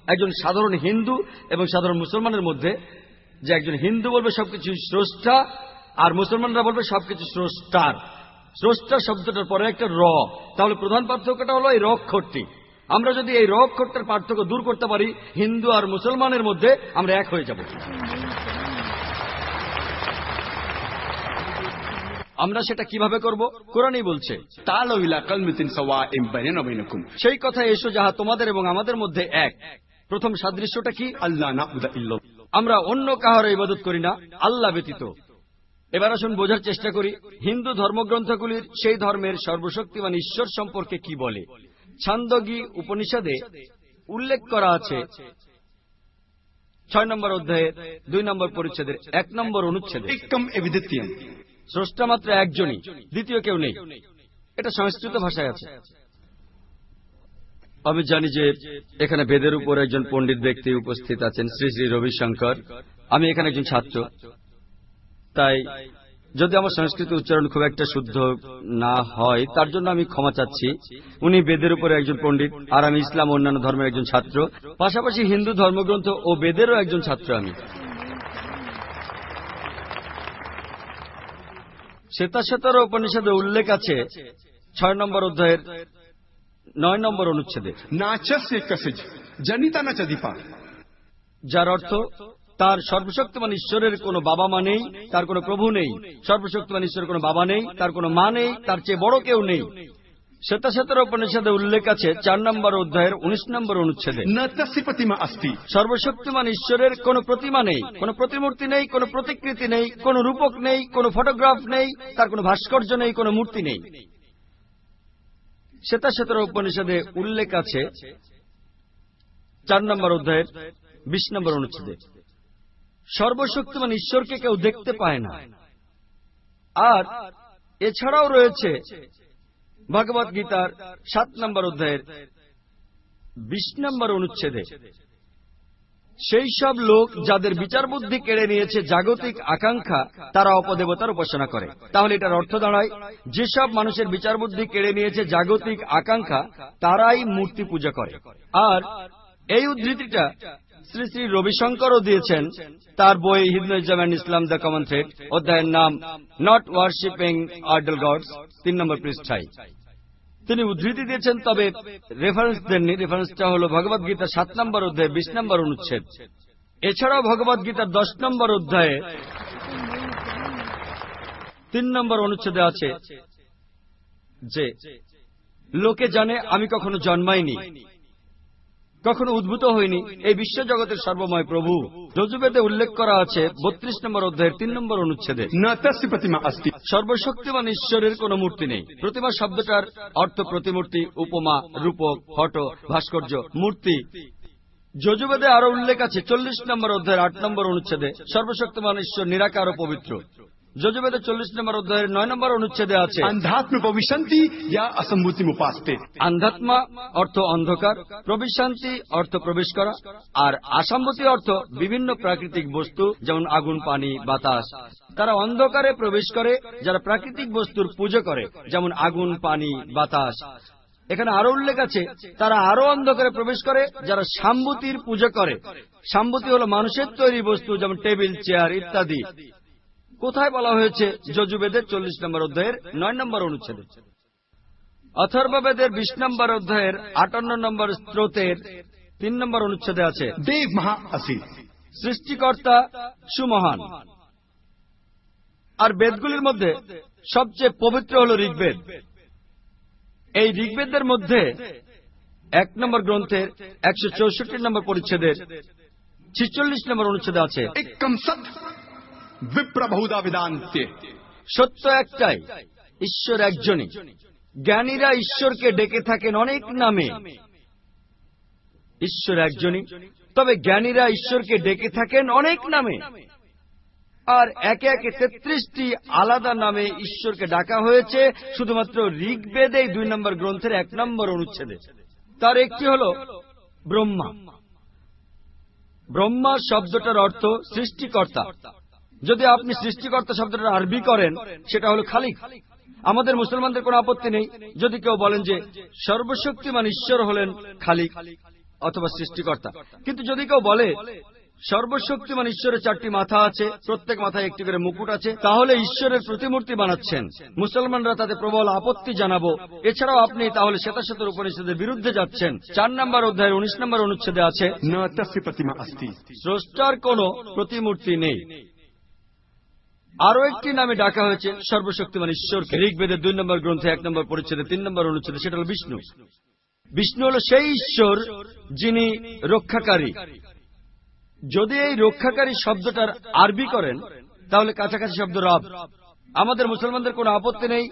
একজন সাধারণ হিন্দু এবং সাধারণ মুসলমানের মধ্যে যে একজন হিন্দু বলবে সবকিছু স্রষ্টা আর মুসলমানরা বলবে সবকিছু স্রষ্টার। স্রষ্টা শব্দটার পরে একটা র। তাহলে প্রধান পার্থক্যটা হলো এই রক্ষরটি আমরা যদি এই রক্ষরটার পার্থক্য দূর করতে পারি, হিন্দু আর মুসলমানের মধ্যে আমরা এক হয়ে যাব। আমরা সেটা কীভাবে করব? কোরআনই বলছে সেই কথা এসো যাহা তোমাদের এবং আমাদের মধ্যে এক। প্রথম সাদৃশ্যটা কি? আল্লাহ আমরা অন্য কাহার ইবাদত করি না আল্লাহ ব্যতীত। এবার আসুন বোঝার চেষ্টা করি হিন্দু ধর্মগ্রন্থগুলির সেই ধর্মের সর্বশক্তিমান ঈশ্বর সম্পর্কে কি বলে? ছান্দগী উপনিষদে উল্লেখ করা আছে। ছয় নম্বর অধ্যায়ে দুই নম্বর পরিচ্ছেদের এক নম্বর অনুচ্ছেদ। স্রষ্টা মাত্র একজনই দ্বিতীয় কেউ নেই। এটা সংস্কৃত ভাষায় আছে। আমি জানি যে এখানে বেদের উপর একজন পণ্ডিত ব্যক্তি উপস্থিত আছেন, শ্রী শ্রী রবিশঙ্কর। আমি এখানে একজন ছাত্র। তাই যদি আমার সংস্কৃত উচ্চারণ খুব একটা শুদ্ধ না হয়, তার জন্য আমি ক্ষমা চাচ্ছি। উনি বেদের উপরে একজন পণ্ডিত, আর আমি ইসলাম অন্যান্য ধর্মের একজন ছাত্র। পাশাপাশি হিন্দু ধর্মগ্রন্থ ও বেদেরও একজন ছাত্র আমি। শ্বেতাশ্বেতর উপনিষদে উল্লেখ আছে, ছয় নম্বর অধ্যায়ের নয় নম্বর অনুচ্ছেদে। যার অর্থ তার সর্বশক্তিমান ঈশ্বরের কোনো বাবা মা নেই তার কোনো প্রভু নেই। সর্বশক্তিমান ঈশ্বরের কোনো বাবা নেই তার কোনো মা নেই তার চেয়ে বড় কেউ নেই। শ্বেতাশেতর উপনিষদে উল্লেখ আছে চার নম্বর অধ্যায়ের উনিশ নম্বর অনুচ্ছেদে। সর্বশক্তিমান ঈশ্বরের কোন প্রতিমা নেই কোন প্রতিমূর্তি নেই কোন প্রতিকৃতি নেই কোন রূপক নেই কোন ফটোগ্রাফ নেই তার কোন ভাস্কর্য নেই কোন মূর্তি নেই। শ্বেতাশ্বেতর উপনিষদে উল্লেখ আছে চার নম্বর অধ্যায়ের বিশ নম্বর অনুচ্ছেদে। সর্বশক্তিমান ঈশ্বরকে কেউ দেখতে পায় না। আর এছাড়াও রয়েছে ভগবত গীতার সাত নম্বর অধ্যায়ের বিশ নম্বর অনুচ্ছেদে। সেই সব লোক যাদের বিচার বুদ্ধি কেড়ে নিয়েছে জাগতিক আকাঙ্ক্ষা, তারা অপদেবতার উপাসনা করে। তাহলে এটার অর্থ দাঁড়ায়, যেসব মানুষের বিচার বুদ্ধি কেড়ে নিয়েছে জাগতিক আকাঙ্ক্ষা, তারাই মূর্তি পূজা করে। আর এই উদ্ধৃতিটা শ্রী শ্রী রবিশঙ্করও দিয়েছেন, তার বই Hinduism and Islam the Common Thread, অধ্যায়ের নাম নট ওয়ার্শিপিং আইডল গডস তিন নম্বর পৃষ্ঠায়। তিনি উদ্ধৃতি দিয়েছেন, তবে রেফারেন্স দেননি। রেফারেন্সটা হল ভগবদ গীতার সাত নম্বর অধ্যায় বিশ নম্বর অনুচ্ছেদ। এছাড়াও ভগবদ গীতার দশ নম্বর অধ্যায়ে তিন নম্বর অনুচ্ছেদে আছে যে, লোকে জানে আমি কখনো জন্মাইনি। কখনো উদ্ভূত হয়নি। এই বিশ্ব জগতের সর্বময় প্রভু। রজুবেদে উল্লেখ করা আছে বত্রিশ নম্বর অধ্যায়ের তিন নম্বর অনুচ্ছেদে। সর্বশক্তিমান ঈশ্বরের কোন মূর্তি নেই। প্রতিমা শব্দটার অর্থ প্রতিমূর্তি উপমা রূপক ফটো ভাস্কর্য মূর্তি। যজুবেদে আরও উল্লেখ আছে চল্লিশ নম্বর অধ্যায়ের আট নম্বর অনুচ্ছেদে সর্বশক্তিমান ঈশ্বর নিরাকার ও পবিত্র। যজুবেদ চল্লিশ নম্বর অধ্যায়ের নয় নম্বর অনুচ্ছেদে আছে আধ্যাত্ম প্রবিশান্তি যা অসম্ভূতি মুপাস্তে। আন্ধাত্মা অর্থ অন্ধকার প্রবিশান্তি অর্থ প্রবেশ করা আর আসাম্ভূতি অর্থ বিভিন্ন প্রাকৃতিক বস্তু যেমন আগুন পানি বাতাস। তারা অন্ধকারে প্রবেশ করে যারা প্রাকৃতিক বস্তুর পুজো করে যেমন আগুন পানি বাতাস। এখানে আরও উল্লেখ আছে তারা আরও অন্ধকারে প্রবেশ করে যারা সাম্বুতির পুজো করে। সাম্বুতি হল মানুষের তৈরি বস্তু যেমন টেবিল চেয়ার ইত্যাদি। কোথায় বলা হয়েছে যজুবেদের চল্লিশ নম্বর অধ্যায়ের নয় নম্বর অনুচ্ছেদ? অথর্ববেদের বিশ নম্বর অধ্যায়ের আটান্ন নম্বর স্রোতের তিন নম্বর অনুচ্ছেদে আছে সৃষ্টিকর্তা সুমহান। আর বেদগুলির মধ্যে সবচেয়ে পবিত্র হল ঋগ্বেদ। এই ঋগ্বেদের মধ্যে এক নম্বর গ্রন্থের একশো চৌষট্টি নম্বর পরিচ্ছেদের ছিচল্লিশ নম্বর অনুচ্ছেদে আছে বিপ্রভৌদা বিদান্তে সত্য একটাই, ঈশ্বর একজনই। জ্ঞানীরা ঈশ্বরকে ডেকে থাকেন অনেক নামে। ঈশ্বর একজনই, তবে জ্ঞানীরা ঈশ্বরকে ডেকে থাকেন অনেক নামে। আর একে একে তেত্রিশটি আলাদা নামে ঈশ্বরকে ডাকা হয়েছে, শুধুমাত্র ঋগ্বেদে দুই নম্বর গ্রন্থের এক নম্বর অনুচ্ছেদে। তার একটি হল ব্রহ্মা। ব্রহ্মা শব্দটার অর্থ সৃষ্টিকর্তা। যদি আপনি সৃষ্টিকর্তা শব্দটা আরবি করেন সেটা হলো খালিক। আমাদের মুসলমানদের কোন আপত্তি নেই। যদি কেউ বলেন যে সর্বশক্তিমান ঈশ্বর হলেন খালিক অথবা সৃষ্টিকর্তা। কিন্তু যদি কেউ বলে সর্বশক্তিমান ঈশ্বরের চারটি মাথা আছে প্রত্যেক মাথায় একটি করে মুকুট আছে তাহলে ঈশ্বরের প্রতিমূর্তি বানাচ্ছেন। মুসলমানরা তাতে প্রবল আপত্তি জানাব। এছাড়াও আপনি তাহলে শ্বেতাশতের উপনিষদের বিরুদ্ধে যাচ্ছেন। চার নম্বর অধ্যায়ের উনিশ নম্বর অনুচ্ছেদে আছে স্রষ্টার কোন প্রতিমূর্তি নেই। আরও একটি নামে ডাকা হয়েছে সর্বশক্তিমান ঈশ্বরকে। ঋগ্বেদের দুই নম্বর গ্রন্থে এক নম্বর পরিচ্ছেদে, তিন নম্বর অনুচ্ছেদে, সেটা হল বিষ্ণু। বিষ্ণু হল সেই ঈশ্বর যিনি রক্ষাকারী। যদি এই রক্ষাকারী শব্দটার আরবি করেন, তাহলে কাছাকাছি শব্দ রব। আমাদের মুসলমানদের কোনো আপত্তি নেই।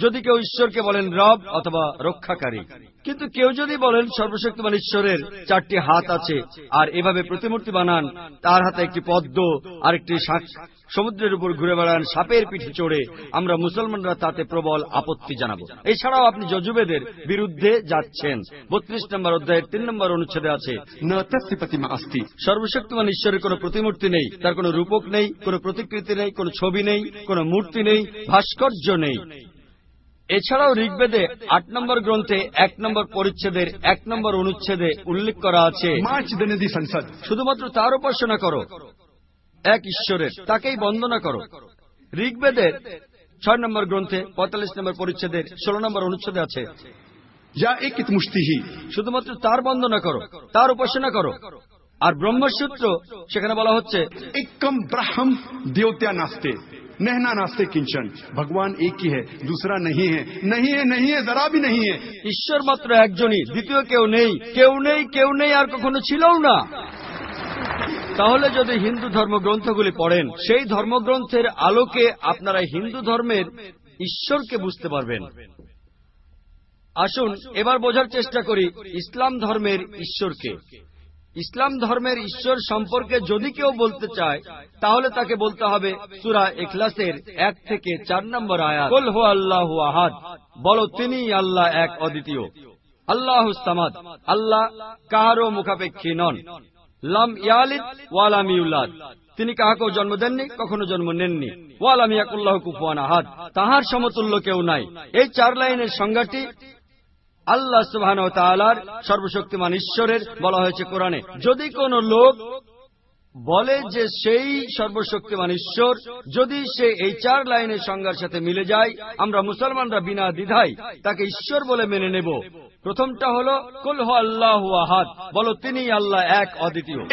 যদি কেউ ঈশ্বরকে বলেন রব অথবা রক্ষাকারী। কিন্তু কেউ যদি বলেন সর্বশক্তিমান ঈশ্বরের চারটি হাত আছে, আর এভাবে প্রতিমূর্তি বানান, তার হাতে একটি পদ্ম আর একটি সমুদ্রের উপর ঘুরে বেড়ান সাপের পিঠে চড়ে আমরা মুসলমানরা তাতে প্রবল আপত্তি জানাব। এছাড়াও আপনি যজুবেদের বিরুদ্ধে যাচ্ছেন। বত্রিশ নম্বর অধ্যায়ের তিন নম্বর অনুচ্ছেদে আছে সর্বশক্তিমান ঈশ্বরের কোন প্রতিমূর্তি নেই তার কোন রূপক নেই কোন প্রতিকৃতি নেই কোন ছবি নেই কোন মূর্তি নেই ভাস্কর্য নেই। এছাড়াও ঋগ্বেদে আট নম্বর গ্রন্থে এক নম্বর পরিচ্ছেদের এক নম্বর অনুচ্ছেদে উল্লেখ করা আছে শুধুমাত্র তার উপাসনা করো। এক ঈশ্বরের তাকেই বন্দনা করো ঋগ্বেদের ছয় নম্বর গ্রন্থে পঁয়তাল্লিশ নম্বর পরিচ্ছেদের ষোলো নম্বর অনুচ্ছেদে আছে या एक मुष्टि ही শুধুমাত্র তার বন্দনা করো তার উপাসনা করো আর ব্রহ্মসূত্র সেখানে বলা হচ্ছে एकम ब्रह्म देवत्या नास्ते नहना नास्ते किंचन भगवान एक ही है दूसरा नहीं है नहीं है नहीं है जरा भी नहीं है ঈশ্বর মাত্র একজনই দ্বিতীয় কেউ নেই কেউ নেই কেউ নেই আর কখনো ছিলও না তাহলে যদি হিন্দু ধর্মগ্রন্থগুলি পড়েন, সেই ধর্মগ্রন্থের আলোকে আপনারা হিন্দু ধর্মের ঈশ্বরকে বুঝতে পারবেন। আসুন, এবার বোঝার চেষ্টা করি ইসলাম ধর্মের ঈশ্বরকে। ইসলাম ধর্মের ঈশ্বর সম্পর্কে যদি কেউ বলতে চায়, তাহলে তাকে বলতে হবে সুরা এখলাসের এক থেকে চার নম্বর আয়াত। কুল হু আল্লাহু আহাদ। বলো তিনি আল্লাহ এক অদ্বিতীয়। আল্লাহ সামাদ। আল্লাহ কাহারও মুখাপেক্ষী নন। লাম ইয়ালিদ ওয়ালাম ইউলাদ। তিনি কাহাকেও জন্ম দেননি, কখনো জন্ম নেননি। ওয়ালাম ইয়াকুল্লাহ কুফুয়ান আহাদ। তাহার সমতুল্য কেউ নাই। এই চার লাইনের সংজ্ঞাটি আল্লাহ সুবাহ সর্বশক্তিমান ঈশ্বরের বলা হয়েছে কোরআনে। যদি কোন লোক বলে যে সেই সর্বশক্তিমান ঈশ্বর যদি সে এই চার লাইনের সংজ্ঞার সাথে মিলে যায় আমরা মুসলমানরা বিনা দ্বিধাই তাকে ঈশ্বর বলে মেনে নেব। প্রথমটা হলো কলহ আল্লাহ আহাদ। বলো তিনি আল্লাহ এক অদ্বিতীয়।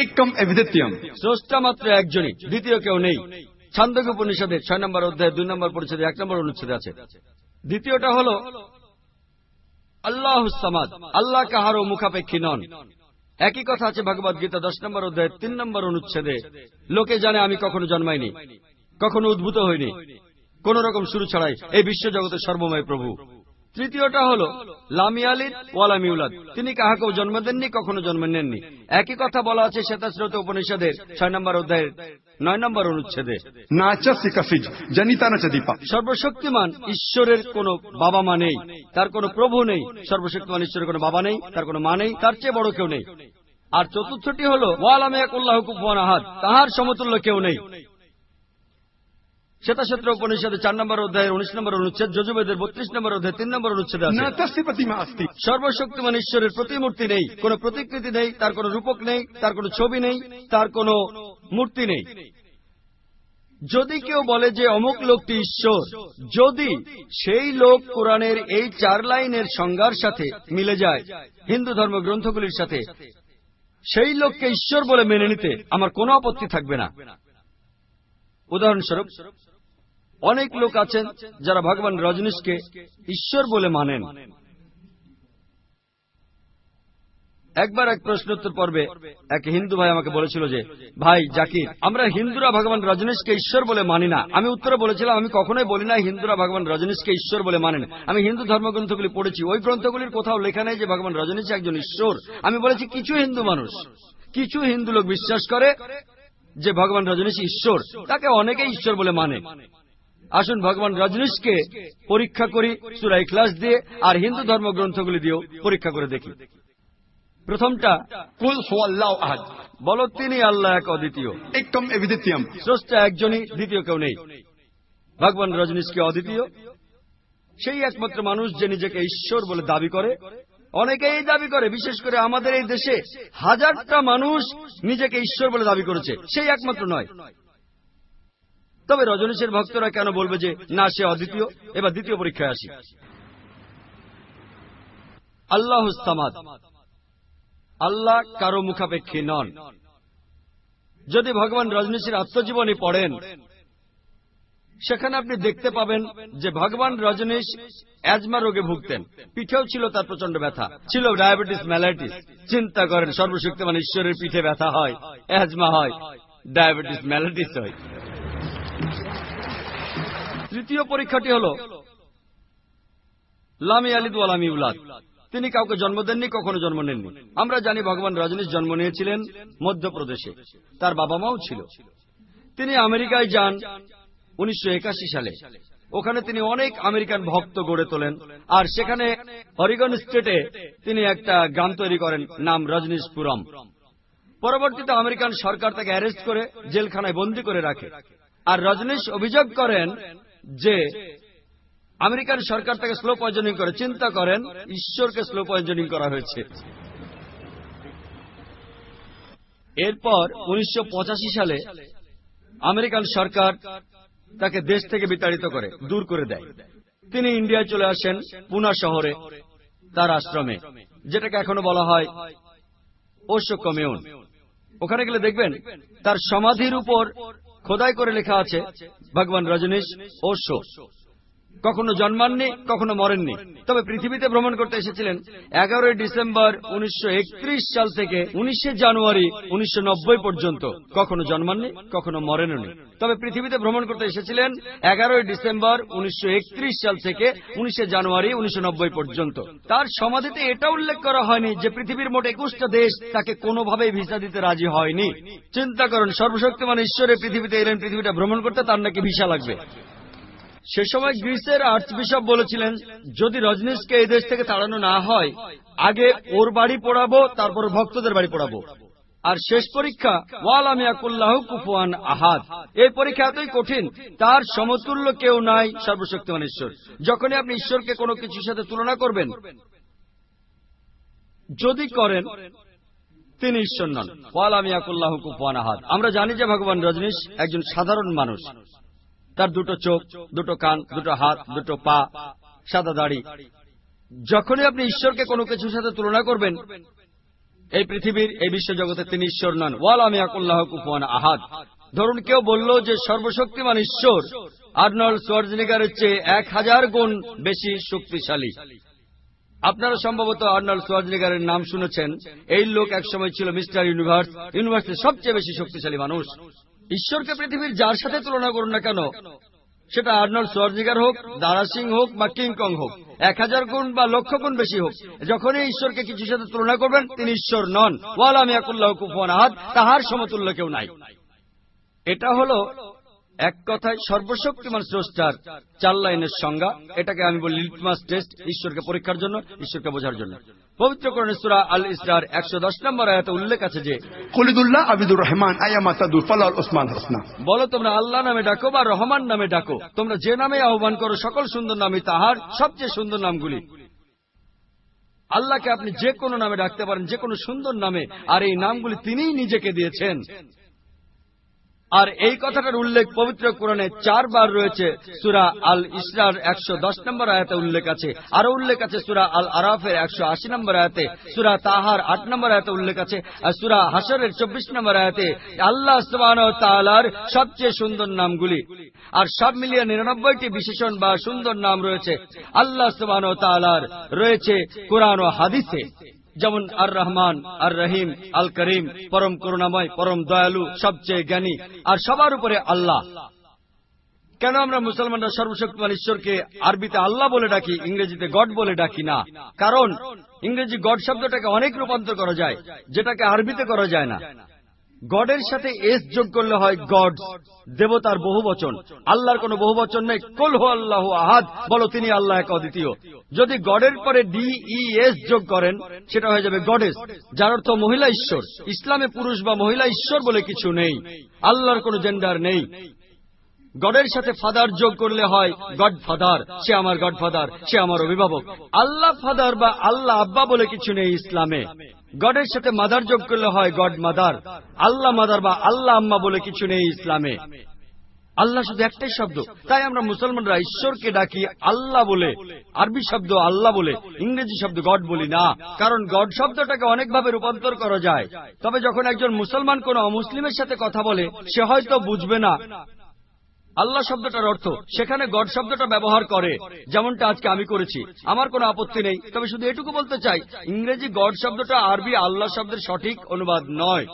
স্রষ্টা মাত্র একজনই দ্বিতীয় কেউ নেই। ছান্দক উপনিষদের ছয় নম্বর অধ্যায় দুই নম্বর পরিষদে এক নম্বর অনুচ্ছেদে আছে। দ্বিতীয়টা হল আল্লাহ সামাদ। আল্লাহ কাহারও মুখাপেক্ষী নন। একই কথা আছে ভগবদ গীতা দশ নম্বর অধ্যায়, তিন নম্বর অনুচ্ছেদে। লোকে জানে আমি কখনো জন্মাইনি, কখনো উদ্ভূত হইনি। কোন রকম শুরু ছাড়াই এই বিশ্ব জগতের সর্বময় প্রভু। তৃতীয়টা হলো লামিয়ালিদ ওয়ালামিউলাদ তিনি কাহাকেও জন্ম দেননি কখনো জন্ম নেননি। একই কথা বলা আছে শ্বেতাশ্রত উপনিষদের ছয় নম্বর অধ্যায়ের নয় নম্বর অনুচ্ছেদে। সর্বশক্তিমান ঈশ্বরের কোনো বাবা মা নেই তার কোনো প্রভু নেই সর্বশক্তিমান ঈশ্বরের কোনো বাবা নেই তার কোনো মা নেই তার চেয়ে বড় কেউ নেই। আর চতুর্থটি হল ওয়ালামিয়াকুল্লাহ কুফান আহাদ তাহার সমতুল্য কেউ নেই। শ্বেতাক্ষেত্র উপনিষদে চার নম্বর অধ্যায়ের উনিশ নম্বর অনুচ্ছেদ যজুবেদের বত্রিশ নম্বর অধ্যায় তিন নম্বর অনুচ্ছেদ সর্বশক্তিমান ঈশ্বরের প্রতিমূর্তি নেই কোন প্রতিকৃতি নেই তার কোন রূপক নেই তার কোন ছবি নেই তার কোন মূর্তি নেই। যদি কেউ বলে যে অমুক লোকটি ঈশ্বর যদি সেই লোক কোরআনের এই চার লাইনের সংজ্ঞার সাথে মিলে যায় হিন্দু ধর্ম গ্রন্থগুলির সাথে সেই লোককে ঈশ্বর বলে মেনে নিতে আমার কোনো আপত্তি থাকবে না। উদাহরণস্বরূপ অনেক লোক আছেন যারা ভগবান রজনীশকে ঈশ্বর বলে মানেন। একবার এক প্রশ্নোত্তর পর্বে এক হিন্দু ভাই আমাকে বলেছিল যে, ভাই জাকির, আমরা হিন্দুরা ভগবান রজনীশকে ঈশ্বর বলে মানি না। আমি উত্তরে বলেছিলাম, আমি কখনোই বলি না হিন্দুরা ভগবান রজনীশকে ঈশ্বর বলে মানেন। আমি হিন্দু ধর্মগ্রন্থগুলি পড়েছি, ওই গ্রন্থগুলির কোথাও লেখা নেই যে ভগবান রজনীশ একজন ঈশ্বর। আমি বলেছি, কিছু হিন্দু মানুষ, কিছু হিন্দু লোক বিশ্বাস করে যে ভগবান রজনীশ ঈশ্বর, তাকে অনেকেই ঈশ্বর বলে মানে। আসুন ভগবান রজনীশকে পরীক্ষা করি সুরাই ক্লাস দিয়ে আর হিন্দু ধর্মগ্রন্থগুলি দিয়েও পরীক্ষা করে দেখি। প্রথমটা কুল আহাদ। বল তিনি আল্লাহ এক অদ্বিতীয়। স্রষ্টা একজনই দ্বিতীয় কেউ নেই। ভগবান রজনীশকে অদ্বিতীয়। সেই একমাত্র মানুষ যে নিজেকে ঈশ্বর বলে দাবি করে। অনেকে এই দাবি করে বিশেষ করে আমাদের এই দেশে হাজারটা মানুষ নিজেকে ঈশ্বর বলে দাবি করেছে। সেই একমাত্র নয়। তবে রজনীশের ভক্তরা কেন বলবে যে, না, সে অদ্বিতীয়? এবার দ্বিতীয় পরীক্ষায় আসি। আল্লাহ আল্লাহ কারও মুখাপেক্ষী নন। যদি ভগবান রজনীশের আত্মজীবনী পড়েন, সেখানে আপনি দেখতে পাবেন যে ভগবান রজনীশ অ্যাজমা রোগে ভুগতেন। পিঠেও ছিল তার প্রচণ্ড ব্যথা। ছিল ডায়াবেটিস, ম্যালাইটিস। চিন্তা করেন, সর্বশক্তিমান ঈশ্বরের পিঠে ব্যথা হয় অ্যাজমা হয়, ডায়াবেটিস, ম্যালাইটিস হয়। তৃতীয় পরীক্ষাটি হল লামি আলিদ ওয়ালামি উলাদ। তিনি কাউকে জন্ম দেননি, কখনো জন্ম নেননি। আমরা জানি ভগবান রজনীশ জন্ম নিয়েছিলেন মধ্যপ্রদেশে। তার বাবা মাও ছিল। তিনি আমেরিকায় যান উনিশশো একাশি সালে। ওখানে তিনি অনেক আমেরিকান ভক্ত গড়ে তোলেন। আর সেখানে হরিগন স্টেটে তিনি একটা গ্রাম তৈরি করেন, নাম রজনীশপুরম। পরবর্তীতে আমেরিকান সরকার তাকে অ্যারেস্ট করে, জেলখানায় বন্দী করে রাখে। আর রজনীশ অভিযোগ করেন যে আমেরিকান সরকার তাকে স্লো পয়জনিং করে। চিন্তা করেন, ঈশ্বরকে স্লো পয়জনিং করা হয়েছে। এরপর উনিশশো পঁচাশি সালে আমেরিকান সরকার তাকে দেশ থেকে বিতাড়িত করে, দূর করে দেয়। তিনি ইন্ডিয়ায় চলে আসেন, পুনা শহরে, তার আশ্রমে, যেটাকে এখনও বলা হয় ওশো কমিউন। ওখানে গেলে দেখবেন, তার সমাধির উপর খোদাই করে লেখা আছে ভগবান রজনীশ ওশো কখনো জন্মাননি, কখনো মরেননি। তবে পৃথিবীতে ভ্রমণ করতে এসেছিলেন এগারোই ডিসেম্বর উনিশশো একত্রিশ সাল থেকে উনিশে জানুয়ারি উনিশশো নব্বই পর্যন্ত। কখনো জন্মাননি, কখনো মরেননি। তবে পৃথিবীতে ভ্রমণ করতে এসেছিলেন এগারোই ডিসেম্বর উনিশশো একত্রিশ সাল থেকে উনিশে জানুয়ারি উনিশশো নব্বই পর্যন্ত। তার সমাধিতে এটা উল্লেখ করা হয়নি যে পৃথিবীর মোট একুশটা দেশ তাকে কোনোভাবেই ভিসা দিতে রাজি হয়নি। চিন্তা করুন, সর্বশক্তিমান ঈশ্বরের পৃথিবীতে এলেন, পৃথিবীটা ভ্রমণ করতে তার নাকি ভিসা লাগবে। সে সময় গ্রিসের আর্চ বিশপ বলেছিলেন, যদি রজনীশকে এই দেশ থেকে তাড়ানো না হয়, আগে ওর বাড়ি পড়াবো, তারপর ভক্তদের বাড়ি পড়াবো। আর শেষ পরীক্ষা, ওয়াল আমি আকুল্লাহ কুফুয়ান আহাদ। এই পরীক্ষা এতই কঠিন, তার সমতুল্য কেউ নাই সর্বশক্তিমান ঈশ্বর। যখনই আপনি ঈশ্বরকে কোনো কিছুর সাথে তুলনা করবেন, যদি করেন, তিনি ঈশ্বর নন। ওয়াল আমি আকুল্লাহ কুফুয়ান আহাদ। আমরা জানি যে ভগবান রজনীশ একজন সাধারণ মানুষ। তার দুটো চোখ, দুটো কান, দুটো হাত, দুটো পা, সাদা দাড়ি। যখনই আপনি ঈশ্বরকে কোনো কিছুর সাথে তুলনা করবেন, এই পৃথিবীর, এই বিশ্বজগতে তিনি ঈশ্বর নন। ওয়াল আমি আকুল্লাহ কুফান আহাদ। ধরুন কেউ বলল যে সর্বশক্তিমান ঈশ্বর, আর্নল্ড সোয়ার্জনিগারের চেয়ে এক হাজার গুণ বেশি শক্তিশালী। আপনারা সম্ভবত আর্নল্ড সোয়ার্জনিগারের নাম শুনেছেন। এই লোক একসময় ছিল মিস্টার ইউনিভার্স, ইউনিভার্সের সবচেয়ে বেশি শক্তিশালী মানুষ। ঈশ্বরকে পৃথিবীর যার সাথে তুলনা করুন না কেন? সেটা আর্নল্ড সোয়ার্জিগার হোক, দারা সিং হোক বা কিংকং হোক, এক হাজার গুণ বা লক্ষ গুণ বেশি হোক, যখনই ঈশ্বরকে কিছুর সাথে তুলনা করবেন, তিনি ঈশ্বর নন। ওয়াল আমি আকুল্লাহ কুফান আহাদ, তাহার সমতুল্য কেউ নাই। এটা হলো এক কথায় সর্বশক্তিমান স্রষ্টার চার লাইনের সংজ্ঞা। এটাকে আমি বলি লিটমাস টেস্ট ঈশ্বরকে পরীক্ষার জন্য, ঈশ্বরকে বোঝার জন্য। পবিত্র আল ইসরার একশো দশ নম্বর আয়াতে উল্লেখ আছে যে খলিদুল্লাহ আবিদুর রহমান আয়ামা ফালাল ওসমান হোসনা। বলো তোমরা আল্লাহ নামে ডাকো বা রহমান নামে ডাকো। তোমরা যে নামে আহ্বান করো সকল সুন্দর নামই তাহার সবচেয়ে সুন্দর নামগুলি। আল্লাহকে আপনি যে কোনো নামে ডাকতে পারেন যে কোনো সুন্দর নামে আর এই নামগুলি তিনিই নিজেকে দিয়েছেন। আর এই কথাটার উল্লেখ পবিত্র কোরআনে চারবার রয়েছে। সুরা আল ইসরার একশো দশ নম্বর আয়াতে উল্লেখ আছে। আরও উল্লেখ আছে সুরা আল আরাফের একশো আশি নম্বর আয়াতে। সুরা তাহার আট নম্বর আয়াতে উল্লেখ আছে। আর সুরা হাসরের চব্বিশ নম্বর আয়াতে আল্লাহ তালার সবচেয়ে সুন্দর নামগুলি। আর সব মিলিয়ে নিরানব্বইটি বিশেষণ বা সুন্দর নাম রয়েছে। আল্লাহ তালার রয়েছে কোরআন ও হাদিসে। যেমন আর রহমান আর রহিম আল করিম পরম করুণাময়, পরম দয়ালু, সবচেয়ে জ্ঞানী, আর সবার উপরে আল্লাহ। কেন আমরা মুসলমানরা সর্বশক্তিমান ঈশ্বরকে আরবিতে আল্লাহ বলে ডাকি, ইংরেজিতে গড বলে ডাকি না? কারণ ইংরেজি গড শব্দটাকে অনেক রূপান্তর করা যায়, যেটাকে আরবিতে করা যায় না। গডের সাথে এস যোগ করলে হয় গড দেবতার বহু বচন আল্লাহর কোন বহু বচন নেই। কল হো আল্লাহ আহাদ। বলো, তিনি আল্লাহ এক অদ্বিতীয়। যদি গডের পরে ডি, ই, এস যোগ করেন, সেটা হয়ে যাবে গডেস, যার অর্থ মহিলা ঈশ্বর। ইসলামে পুরুষ বা মহিলা ঈশ্বর বলে কিছু নেই। আল্লাহর কোন জেন্ডার নেই। গডের সাথে ফাদার যোগ করলে হয় গড ফাদার সে আমার গড ফাদার সে আমার অভিভাবক। আল্লাহ ফাদার বা আল্লাহ আব্বা বলে কিছু নেই ইসলামে। গডের সাথে মাদার যোগ করলে হয় গড মাদার আল্লাহ মাদার বা আল্লাহ আম্মা বলে কিছু নেই ইসলামে। আল্লাহ শুধু একটাই শব্দ। তাই আমরা মুসলমানরা ঈশ্বরকে ডাকি আল্লাহ বলে। আরবি শব্দ আল্লাহ বলে। ইংরেজি শব্দ গড বলি না। কারণ গড শব্দটাকে অনেকভাবে রূপান্তর করা যায়। তবে যখন একজন মুসলমান কোন অমুসলিমের সাথে কথা বলে, সে হয়তো বুঝবে না আল্লাহ শব্দটার অর্থ, সেখানে গড শব্দটা ব্যবহার করে। যেমনটা আজকে আমি করেছি। আমার কোনো আপত্তি নেই, তবে শুধু এটুকু বলতে চাই, ইংরেজি গড শব্দটা আরবি আল্লাহ শব্দের সঠিক অনুবাদ নয়।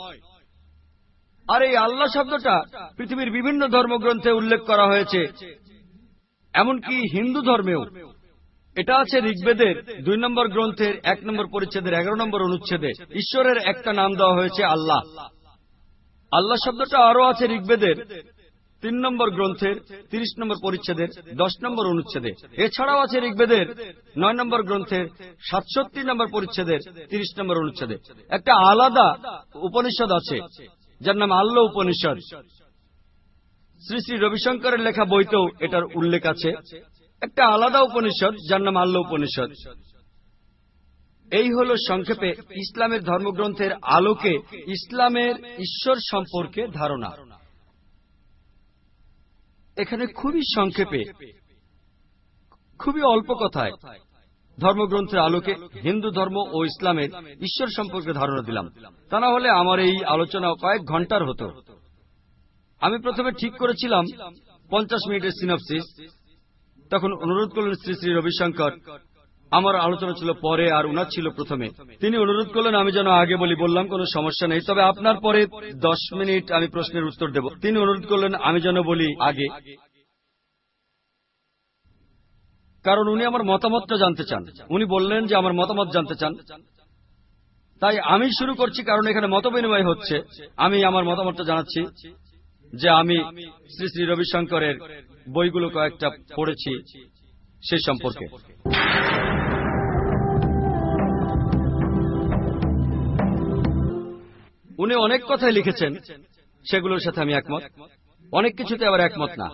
আর এই আল্লাহ শব্দটা পৃথিবীর বিভিন্ন ধর্মগ্রন্থে উল্লেখ করা হয়েছে। এমনকি হিন্দু ধর্মেও। এটা আছে ঋগ্বেদের দুই নম্বর গ্রন্থের এক নম্বর পরিচ্ছেদের এগারো নম্বর অনুচ্ছেদে। ঈশ্বরের একটা নাম দেওয়া হয়েছে আল্লাহ। আল্লাহ শব্দটা আরও আছে ঋগ্বেদের তিন নম্বর গ্রন্থের তিরিশ নম্বর পরিচ্ছেদের, দশ নম্বর অনুচ্ছেদে। এছাড়াও আছে ঋগ্বেদের নয় নম্বর গ্রন্থের সাতষট্টি নম্বর পরিচ্ছেদের তিরিশ নম্বর অনুচ্ছেদে। একটা আলাদা উপনিষদ আছে, যার নাম আল্ল উপনিষদ। শ্রী শ্রী রবিশঙ্করের লেখা বইতেও এটার উল্লেখ আছে। একটা আলাদা উপনিষদ, যার নাম আল্ল উপনিষদ। এই হল সংক্ষেপে ইসলামের ধর্মগ্রন্থের আলোকে ইসলামের ঈশ্বর সম্পর্কে ধারণা। এখানে খুবই সংক্ষেপে, খুবই অল্প কথায় ধর্মগ্রন্থের আলোকে হিন্দু ধর্ম ও ইসলামের ঈশ্বর সম্পর্কে ধারণা দিলাম। তা না হলে আমার এই আলোচনা কয়েক ঘণ্টার হতো। আমি প্রথমে ঠিক করেছিলাম পঞ্চাশ মিনিটের সিনপসিস। তখন অনুরোধ করলেন শ্রী শ্রী রবিশঙ্কর আমার আলোচনা ছিল পরে আর উনার ছিল প্রথমে। তিনি অনুরোধ করলেন, আমি যেন আগে বলি, বললাম, কোনো সমস্যা নেই। তবে আপনার পরে দশ মিনিট আমি প্রশ্নের উত্তর দেব। তিনি অনুরোধ করলেন, আমি যেন বলি আগে। কারণ উনি আমার মতামতটা জানতে চান। উনি বললেন যে আমার মতামত জানতে চান। তাই আমি শুরু করছি, কারণ এখানে মত বিনিময় হচ্ছে। আমি আমার মতামতটা জানাচ্ছি যে আমি শ্রী শ্রী রবিশঙ্করের বইগুলো কয়েকটা পড়েছি সে সম্পর্কে। উনি অনেক কথাই লিখেছেন, সেগুলোর সাথে আমি একমত। অনেক কিছুতে আবার একমত না।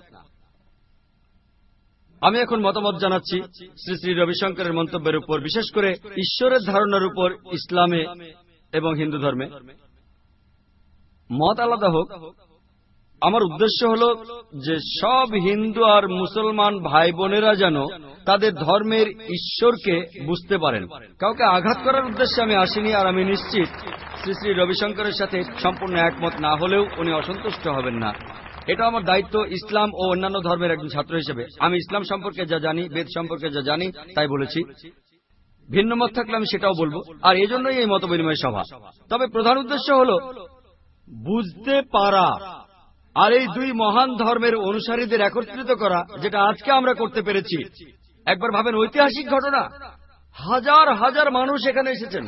আমি এখন মতামত জানাচ্ছি শ্রী শ্রী রবিশঙ্করের মন্তব্যের উপর, বিশেষ করে ঈশ্বরের ধারণার উপর, ইসলামে এবং হিন্দু ধর্মে। মত আলাদা হোক আমার উদ্দেশ্য হল যে সব হিন্দু আর মুসলমান ভাই বোনেরা যেন তাদের ধর্মের ঈশ্বরকে বুঝতে পারেন। কাউকে আঘাত করার উদ্দেশ্যে আমি আসিনি আর আমি নিশ্চিত শ্রী শ্রী রবিশঙ্করের সাথে সম্পূর্ণ একমত না হলেও উনি অসন্তুষ্ট হবেন না। এটা আমার দায়িত্ব ইসলাম ও অন্যান্য ধর্মের একজন ছাত্র হিসেবে। আমি ইসলাম সম্পর্কে যা জানি, বেদ সম্পর্কে যা জানি, তাই বলেছি। ভিন্ন মত থাকলে আমি সেটাও বলব। আর এজন্যই এই মত বিনিময় সভা। তবে প্রধান উদ্দেশ্য হল বুঝতে পারা। আর এই দুই মহান ধর্মের অনুসারীদের একত্রিত করা, যেটা আজকে আমরা করতে পেরেছি। একবার ভাবেন, ঐতিহাসিক ঘটনা? হাজার হাজার মানুষ এখানে এসেছেন।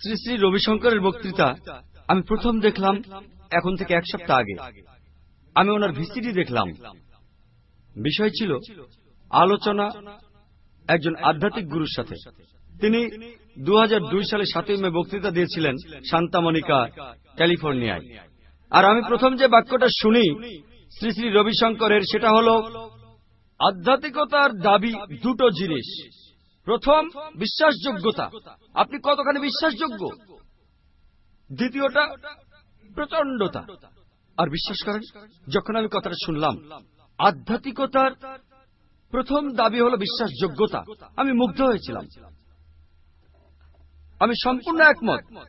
শ্রী শ্রী রবিশঙ্করের বক্তৃতা আমি প্রথম দেখলাম এখন থেকে এক সপ্তাহ আগে। আমি ওনার ভিসিডি দেখলাম। বিষয় ছিল, আলোচনা একজন আধ্যাত্মিক গুরুর সাথে। তিনি দু হাজার দুই সালে সাতই মে বক্তৃতা দিয়েছিলেন শান্তামনিকা ক্যালিফোর্নিয়ায়। আর আমি প্রথম যে বাক্যটা শুনি শ্রী শ্রী রবিশঙ্করের, সেটা হল, আধ্যাত্মিকতার দাবি দুটো জিনিস। প্রথম, বিশ্বাসযোগ্যতা। আপনি কতখানি বিশ্বাসযোগ্য? দ্বিতীয়টা প্রচন্ডতা আর বিশ্বাস করেন, যখন আমি কথাটা শুনলাম, আধ্যাত্মিকতার প্রথম দাবি হল বিশ্বাসযোগ্যতা। আমি মুগ্ধ হয়েছিলাম। আমি সম্পূর্ণ একমত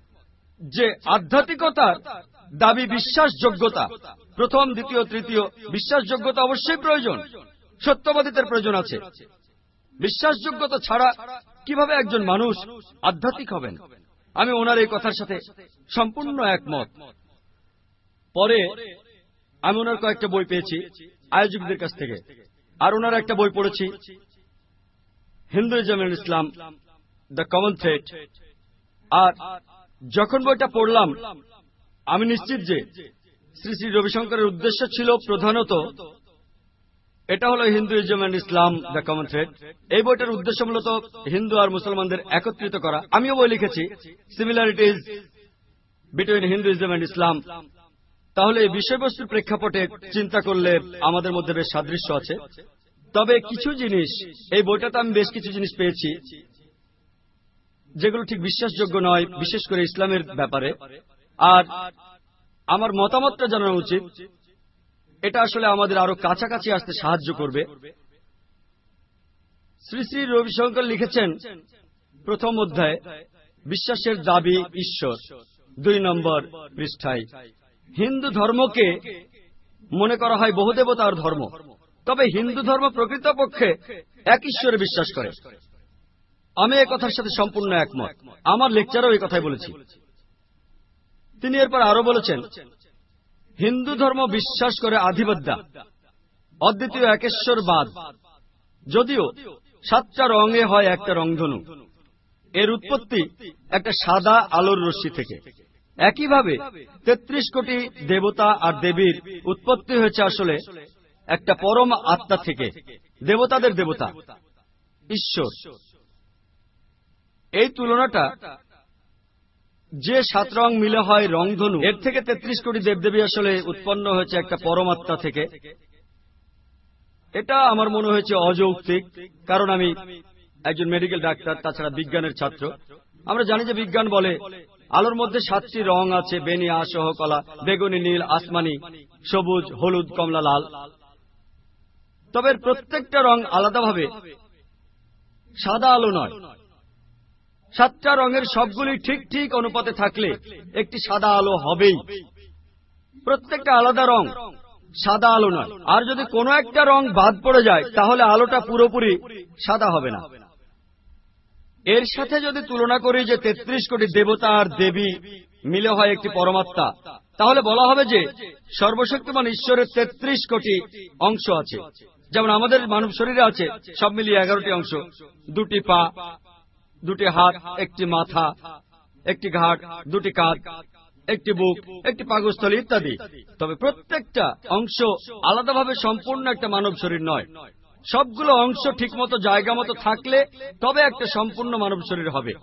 যে আধ্যাত্মিকতার দাবি বিশ্বাসযোগ্যতা। প্রথম, দ্বিতীয়, তৃতীয়, বিশ্বাসযোগ্যতা অবশ্যই প্রয়োজন। সত্যবাদিতের প্রয়োজন আছে। বিশ্বাসযোগ্যতা ছাড়া কীভাবে একজন মানুষ আধ্যাত্মিক হবেন? আমি ওনার এই কথার সাথে সম্পূর্ণ একমত। পরে আমি ওনার কয়েকটা বই পেয়েছি আয়োজকদের কাছ থেকে। আর ওনার একটা বই পড়েছি, Hinduism Islam, the Common Thread আর যখন বইটা পড়লাম, আমি নিশ্চিত যে শ্রী শ্রী রবিশঙ্করের উদ্দেশ্য ছিল প্রধানত, এটা হলো Hinduism and Islam the Common Thread এই বইটার উদ্দেশ্য মূলত হিন্দু আর মুসলমানদের একত্রিত করা। আমিও বই লিখেছি similarities between Hinduism and Islam. তাহলে এই বিষয়বস্তুর প্রেক্ষাপটে চিন্তা করলে আমাদের মধ্যে বেশ সাদৃশ্য আছে। তবে কিছু জিনিস, এই বইটাতে আমি বেশ কিছু জিনিস পেয়েছি। যেগুলো ঠিক বিশ্বাসযোগ্য নয়, বিশেষ করে ইসলামের ব্যাপারে। আর আমার মতামতটা জানানো উচিত, এটা আসলে আমাদের আরও কাছাকাছি আসতে সাহায্য করবে। শ্রী শ্রী রবিশঙ্কর লিখেছেন প্রথম অধ্যায়, বিশ্বাসের দাবি ঈশ্বর, দুই নম্বর পৃষ্ঠায়। হিন্দু ধর্মকে মনে করা হয় বহুদেবতার ধর্ম, তবে হিন্দু ধর্ম প্রকৃতপক্ষে এক ঈশ্বরে বিশ্বাস করে। আমি এ কথার সাথে সম্পূর্ণ একমত। আমার লেকচারও এই কথাই বলেছি। তিনি এরপর আরও বলেছেন, হিন্দু ধর্ম বিশ্বাস করে আধিবদ্যা অদ্বিতীয় একেশ্বরবাদ। যদিও সাতটা রঙে হয় একটা রংধনু, এর উৎপত্তি একটা সাদা আলোর রশ্মি থেকে। একইভাবে তেত্রিশ কোটি দেবতা আর দেবীর উৎপত্তি হয়েছে আসলে একটা পরম আত্মা থেকে, দেবতাদের দেবতা, ঈশ্বর। এই তুলনাটা যে সাত রং মিলে হয় রংধনু, এর থেকে তেত্রিশ কোটি দেবদেবী আসলে উৎপন্ন হয়েছে একটা পরমাত্মা থেকে। এটা আমার মনে হয়েছে অযৌক্তিক, কারণ আমি একজন মেডিকেল ডাক্তার, তাছাড়া বিজ্ঞানের ছাত্র। আমরা জানি যে বিজ্ঞান বলে আলোর মধ্যে সাতটি রং আছে বেনিয়া সহ কলা, বেগুনি, নীল, আসমানি, সবুজ, হলুদ, কমলা, লাল। তবে প্রত্যেকটা রং আলাদাভাবে সাদা আলো নয়। সাতটা রঙের সবগুলি ঠিক ঠিক অনুপাতে থাকলে একটি সাদা আলো হবেই। প্রত্যেকটা আলাদা রং সাদা আলো নয়। আর যদি কোনো একটা রং বাদ পড়ে যায়, তাহলে আলোটা পুরোপুরি সাদা হবে না। এর সাথে যদি তুলনা করি যে তেত্রিশ কোটি দেবতা আর দেবী মিলে হয় একটি পরমাত্মা, তাহলে বলা হবে যে সর্বশক্তিমান ঈশ্বরের তেত্রিশ কোটি অংশ আছে। যেমন আমাদের মানব শরীরে আছে, সব মিলিয়ে এগারোটি অংশ, দুটি পা দুটি হাত, একটি মাথা, একটি ঘাট, দুটি কাঁধ, একটি বুক, একটি পাকস্থলী ইত্যাদি। তবে প্রত্যেকটা অংশ আলাদাভাবে সম্পূর্ণ একটা মানব শরীর নয়। সবগুলো অংশ ঠিকমতো জায়গা মতো থাকলে তবে একটা সম্পূর্ণ মানব শরীর হবে।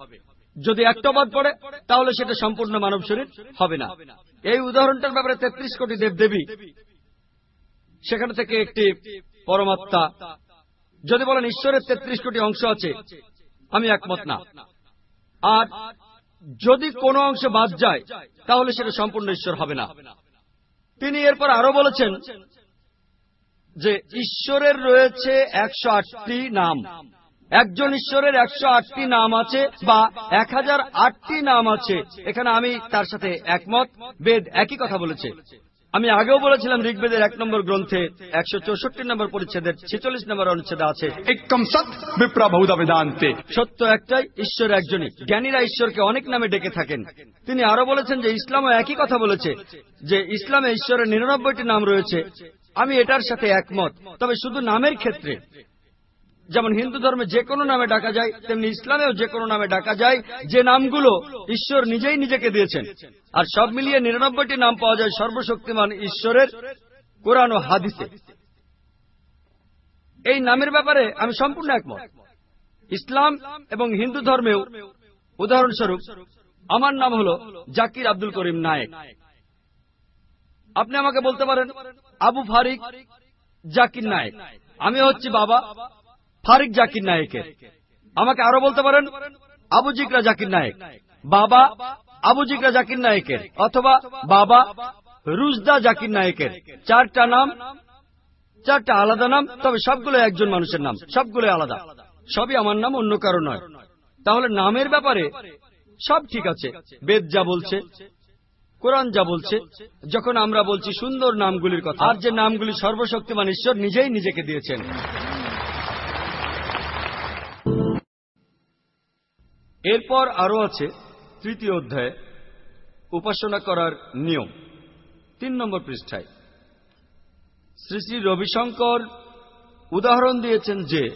যদি একটা বাদ পড়ে, তাহলে সেটা সম্পূর্ণ মানব শরীর হবে না। এই উদাহরণটার ব্যাপারে তেত্রিশ কোটি দেবদেবী, সেখান থেকে একটি পরমাত্মা। যদি বলেন ঈশ্বরের তেত্রিশ কোটি অংশ আছে আমি একমত না। আর যদি কোনো অংশ বাদ যায়, তাহলে সেটা সম্পূর্ণ ঈশ্বর হবে না। তিনি এরপর আরও বলেছেন যে ঈশ্বরের রয়েছে একশো আটটি নাম। একজন ঈশ্বরের একশো আটটি নাম আছে বা এক হাজার আটটি নাম আছে। এখানে আমি তার সাথে একমত, বেদ একই কথা বলেছে। আমি আগেও বলেছিলাম ঋগ্বেদের এক নম্বর গ্রন্থে একশো চৌষট্টি নম্বর পরিচ্ছেদের ছেচল্লিশ নম্বর অনুচ্ছেদ আছে। সত্য একটাই ঈশ্বর একজনই। জ্ঞানীরা ঈশ্বরকে অনেক নামে ডেকে থাকেন। তিনি আরও বলেছেন যে ইসলামও একই কথা বলেছে যে ইসলামে ঈশ্বরের নিরানব্বইটি নাম রয়েছে। আমি এটার সাথে একমত তবে শুধু নামের ক্ষেত্রে। যেমন হিন্দু ধর্মে যে কোনো নামে ডাকা যায়, তেমনি ইসলামেও যে কোনো নামে ডাকা যায়, যে নামগুলো ঈশ্বর নিজেই নিজেকে দিয়েছেন। আর সব মিলিয়ে নিরানব্বইটি নাম পাওয়া যায় সর্বশক্তিমান ঈশ্বরের কোরআন ও হাদিসে। এই নামের ব্যাপারে আমি সম্পূর্ণ একমত। ইসলাম এবং হিন্দু ধর্মেও উদাহরণস্বরূপ, আমার নাম হল জাকির আব্দুল করিম নায়েক। আপনি আমাকে বলতে পারেন, আবু ফারিক জাকির নায়েক। আমি হচ্ছি বাবা ফারিক জাকির নায়েকের। আমাকে আরও বলতে পারেন, আবু জিকরা জাকির নায়েক। বাবা আবু জিকরা জাকির নায়েকের অথবা বাবা রুজদা জাকির নায়েকের। চারটা নাম, চারটা আলাদা নাম, তবে সবগুলো একজন মানুষের নাম সবগুলো আলাদা। সবই আমার নাম, অন্য কারও নয়। তাহলে নামের ব্যাপারে সব ঠিক আছে। বেদ যা বলছে, কোরআন যা বলছে, যখন আমরা বলছি সুন্দর নামগুলির কথা, আর যে নামগুলি সর্বশক্তিমান ঈশ্বর নিজেই নিজেকে দিয়েছেন। এরপর আরও আছে তৃতীয় অধ্যায়ে, উপাসনা করার নিয়ম, তিন নম্বর পৃষ্ঠায়। শ্রী শ্রী রবিশঙ্কর উদাহরণ দিয়েছেন যে,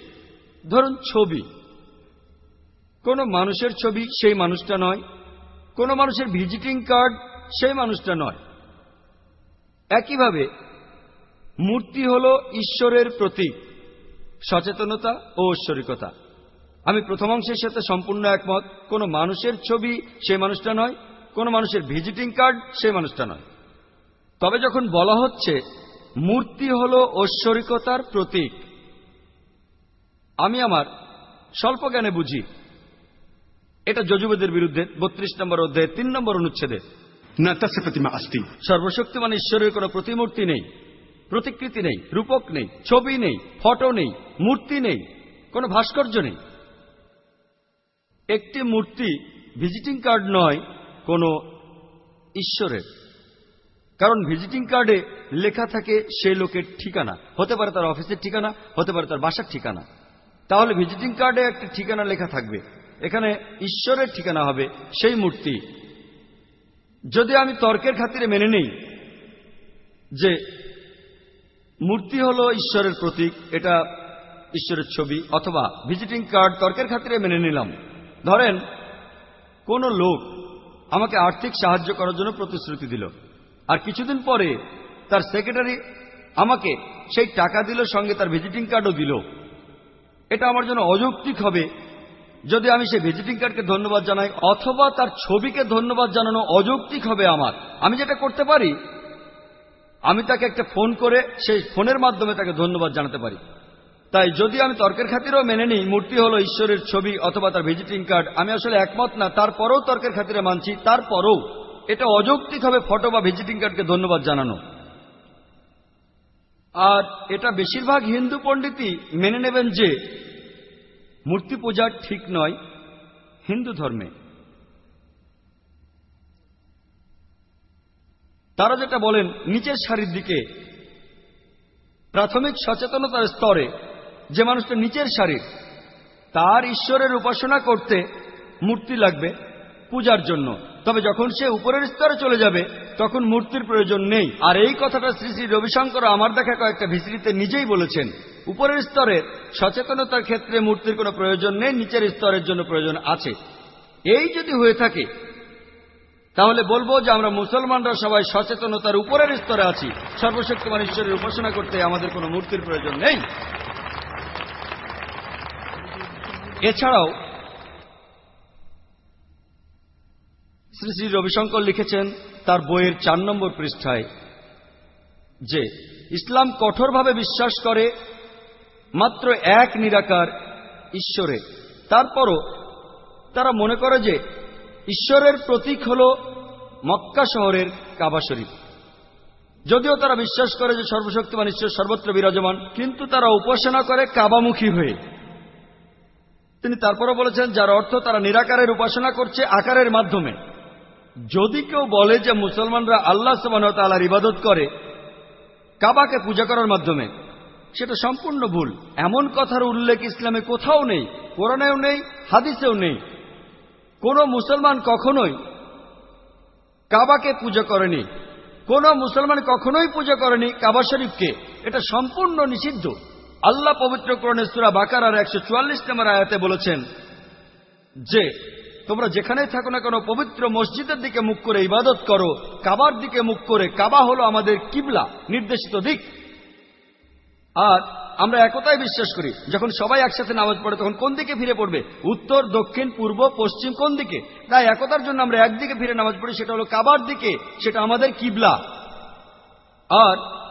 ধরুন ছবি, কোন মানুষের ছবি সেই মানুষটা নয়, কোন মানুষের ভিজিটিং কার্ড সেই মানুষটা নয়। একইভাবে, মূর্তি হল ঈশ্বরের প্রতীক, সচেতনতা ও ঐশ্বরিকতা। আমি প্রথম অংশের সাথে সম্পূর্ণ একমত কোনো মানুষের ছবি সেই মানুষটা নয় কোনো মানুষের ভিজিটিং কার্ড সেই মানুষটা নয়। তবে যখন বলা হচ্ছে মূর্তি হল ঐশ্বরিকতার প্রতীক আমি আমার স্বল্প জ্ঞানে বুঝি এটা যজুবেদের বিরুদ্ধে বত্রিশ নম্বর অধ্যায়ে তিন নম্বর অনুচ্ছেদে। না প্রতিমা আসতি সর্বশক্তিমান ঈশ্বরের কোনো প্রতিমূর্তি নেই প্রতিকৃতি নেই রূপক নেই ছবি নেই ফটো নেই মূর্তি নেই কোনো ভাস্কর্য নেই। একটি মূর্তি ভিজিটিং কার্ড নয়, কোনো ঈশ্বরের। কারণ ভিজিটিং কার্ডে লেখা থাকে সেই লোকের ঠিকানা। হতে পারে তার অফিসের ঠিকানা, হতে পারে তার বাসার ঠিকানা। তাহলে ভিজিটিং কার্ডে একটা ঠিকানা লেখা থাকবে। এখানে ঈশ্বরের ঠিকানা হবে সেই মূর্তি। যদি আমি তর্কের খাতিরে মেনে নেই যে মূর্তি হল ঈশ্বরের প্রতীক, এটা ঈশ্বরের ছবি, অথবা ভিজিটিং কার্ড তর্কের খাতিরে মেনে নিলাম। ধরেন, কোন লোক আমাকে আর্থিক সাহায্য করার জন্য প্রতিশ্রুতি দিল। আর কিছুদিন পরে তার সেক্রেটারি আমাকে সেই টাকা দিল, সঙ্গে তার ভিজিটিং কার্ডও দিল। এটা আমার জন্য অযৌক্তিক হবে যদি আমি সেই ভিজিটিং কার্ডকে ধন্যবাদ জানাই, অথবা তার ছবিকে ধন্যবাদ জানানো অযৌক্তিক হবে আমার। আমি যেটা করতে পারি, আমি তাকে একটা ফোন করে সেই ফোনের মাধ্যমে তাকে ধন্যবাদ জানাতে পারি। তাই যদি আমি তর্কের খাতিরেও মেনে নিই, মূর্তি হলো ঈশ্বরের ছবি অথবা তার ভিজিটিং কার্ড, আমি আসলে একমত না, তারপরেও তর্কের খাতিরে মানছি, তারপরেও। এটা অযৌক্তিক হবে ফটো বা ভিজিটিং কার্ডকে ধন্যবাদ জানানো। আর এটা বেশিরভাগ হিন্দু পণ্ডিতই মেনে নেবেন যে, মূর্তি পূজা ঠিক নয়, হিন্দু ধর্মে। তারা যেটা বলেন, নিচের সারির দিকে, প্রাথমিক সচেতনতার স্তরে যে মানুষটা নিচের সারির, তার ঈশ্বরের উপাসনা করতে মূর্তি লাগবে পূজার জন্য। তবে যখন সে উপরের স্তরে চলে যাবে, তখন মূর্তির প্রয়োজন নেই। আর এই কথাটা শ্রী শ্রী রবিশঙ্কর আমার দেখা কয়েকটা ভিসিরিতে নিজেই বলেছেন। উপরের স্তরের সচেতনতার ক্ষেত্রে মূর্তির কোনো প্রয়োজন নেই, নিচের স্তরের জন্য প্রয়োজন আছে। এই যদি হয়ে থাকে, তাহলে বলব যে আমরা মুসলমানরা সবাই সচেতনতার উপরের স্তরে আছি। সর্বশক্তিমান ঈশ্বরের উপাসনা করতে আমাদের কোনো মূর্তির প্রয়োজন নেই। এছাড়াও, শ্রী শ্রী রবিশঙ্কর লিখেছেন তার বইয়ের চার নম্বর পৃষ্ঠায় যে, ইসলাম কঠোরভাবে বিশ্বাস করে মাত্র এক নিরাকার ঈশ্বরে। তারপরও তারা মনে করে যে, ঈশ্বরের প্রতীক হল মক্কা শহরের কাবা শরীফ। যদিও তারা বিশ্বাস করে যে সর্বশক্তিমান ঈশ্বর সর্বত্র বিরাজমান, কিন্তু তারা উপাসনা করে কাবামুখী হয়ে। তিনি তারপরও বলেছেন, যার অর্থ তারা নিরাকারের উপাসনা করছে আকারের মাধ্যমে। যদি কেউ বলে যে মুসলমানরা আল্লাহ সুবাহর ইবাদত করে, কাবাকে পূজা করার মাধ্যমে, সেটা সম্পূর্ণ ভুল। এমন কথার উল্লেখ ইসলামে কোথাও নেই, কোরআনেও নেই, হাদিসেও নেই। কোন মুসলমান কখনোই কাবাকে পূজা করেনি। কোন মুসলমান কখনোই পূজা করেনি কাবা শরীফকে। এটা সম্পূর্ণ নিষিদ্ধ। আল্লাহ পবিত্র করণে বাকার আর একশো চুয়াল্লিশ নম্বর আয়াতে বলেছেন যে, তোমরা যেখানেই থাকো না কেন, পবিত্র মসজিদের দিকে মুখ করে ইবাদত করো, কাবার দিকে মুখ করে, কাবা হলো আমাদের কিবলা, নির্দেশিত দিক। আর আমরা একতায় বিশ্বাস করি, যখন সবাই একসাথে নামাজ পড়ে, তখন কোন দিকে ফিরে পড়বে? উত্তর, দক্ষিণ, পূর্ব, পশ্চিম, কোন দিকে? তাই একতার জন্য আমরা একদিকে ফিরে নামাজ পড়ি, সেটা হলো কাবার দিকে, সেটা আমাদের কিবলা। আর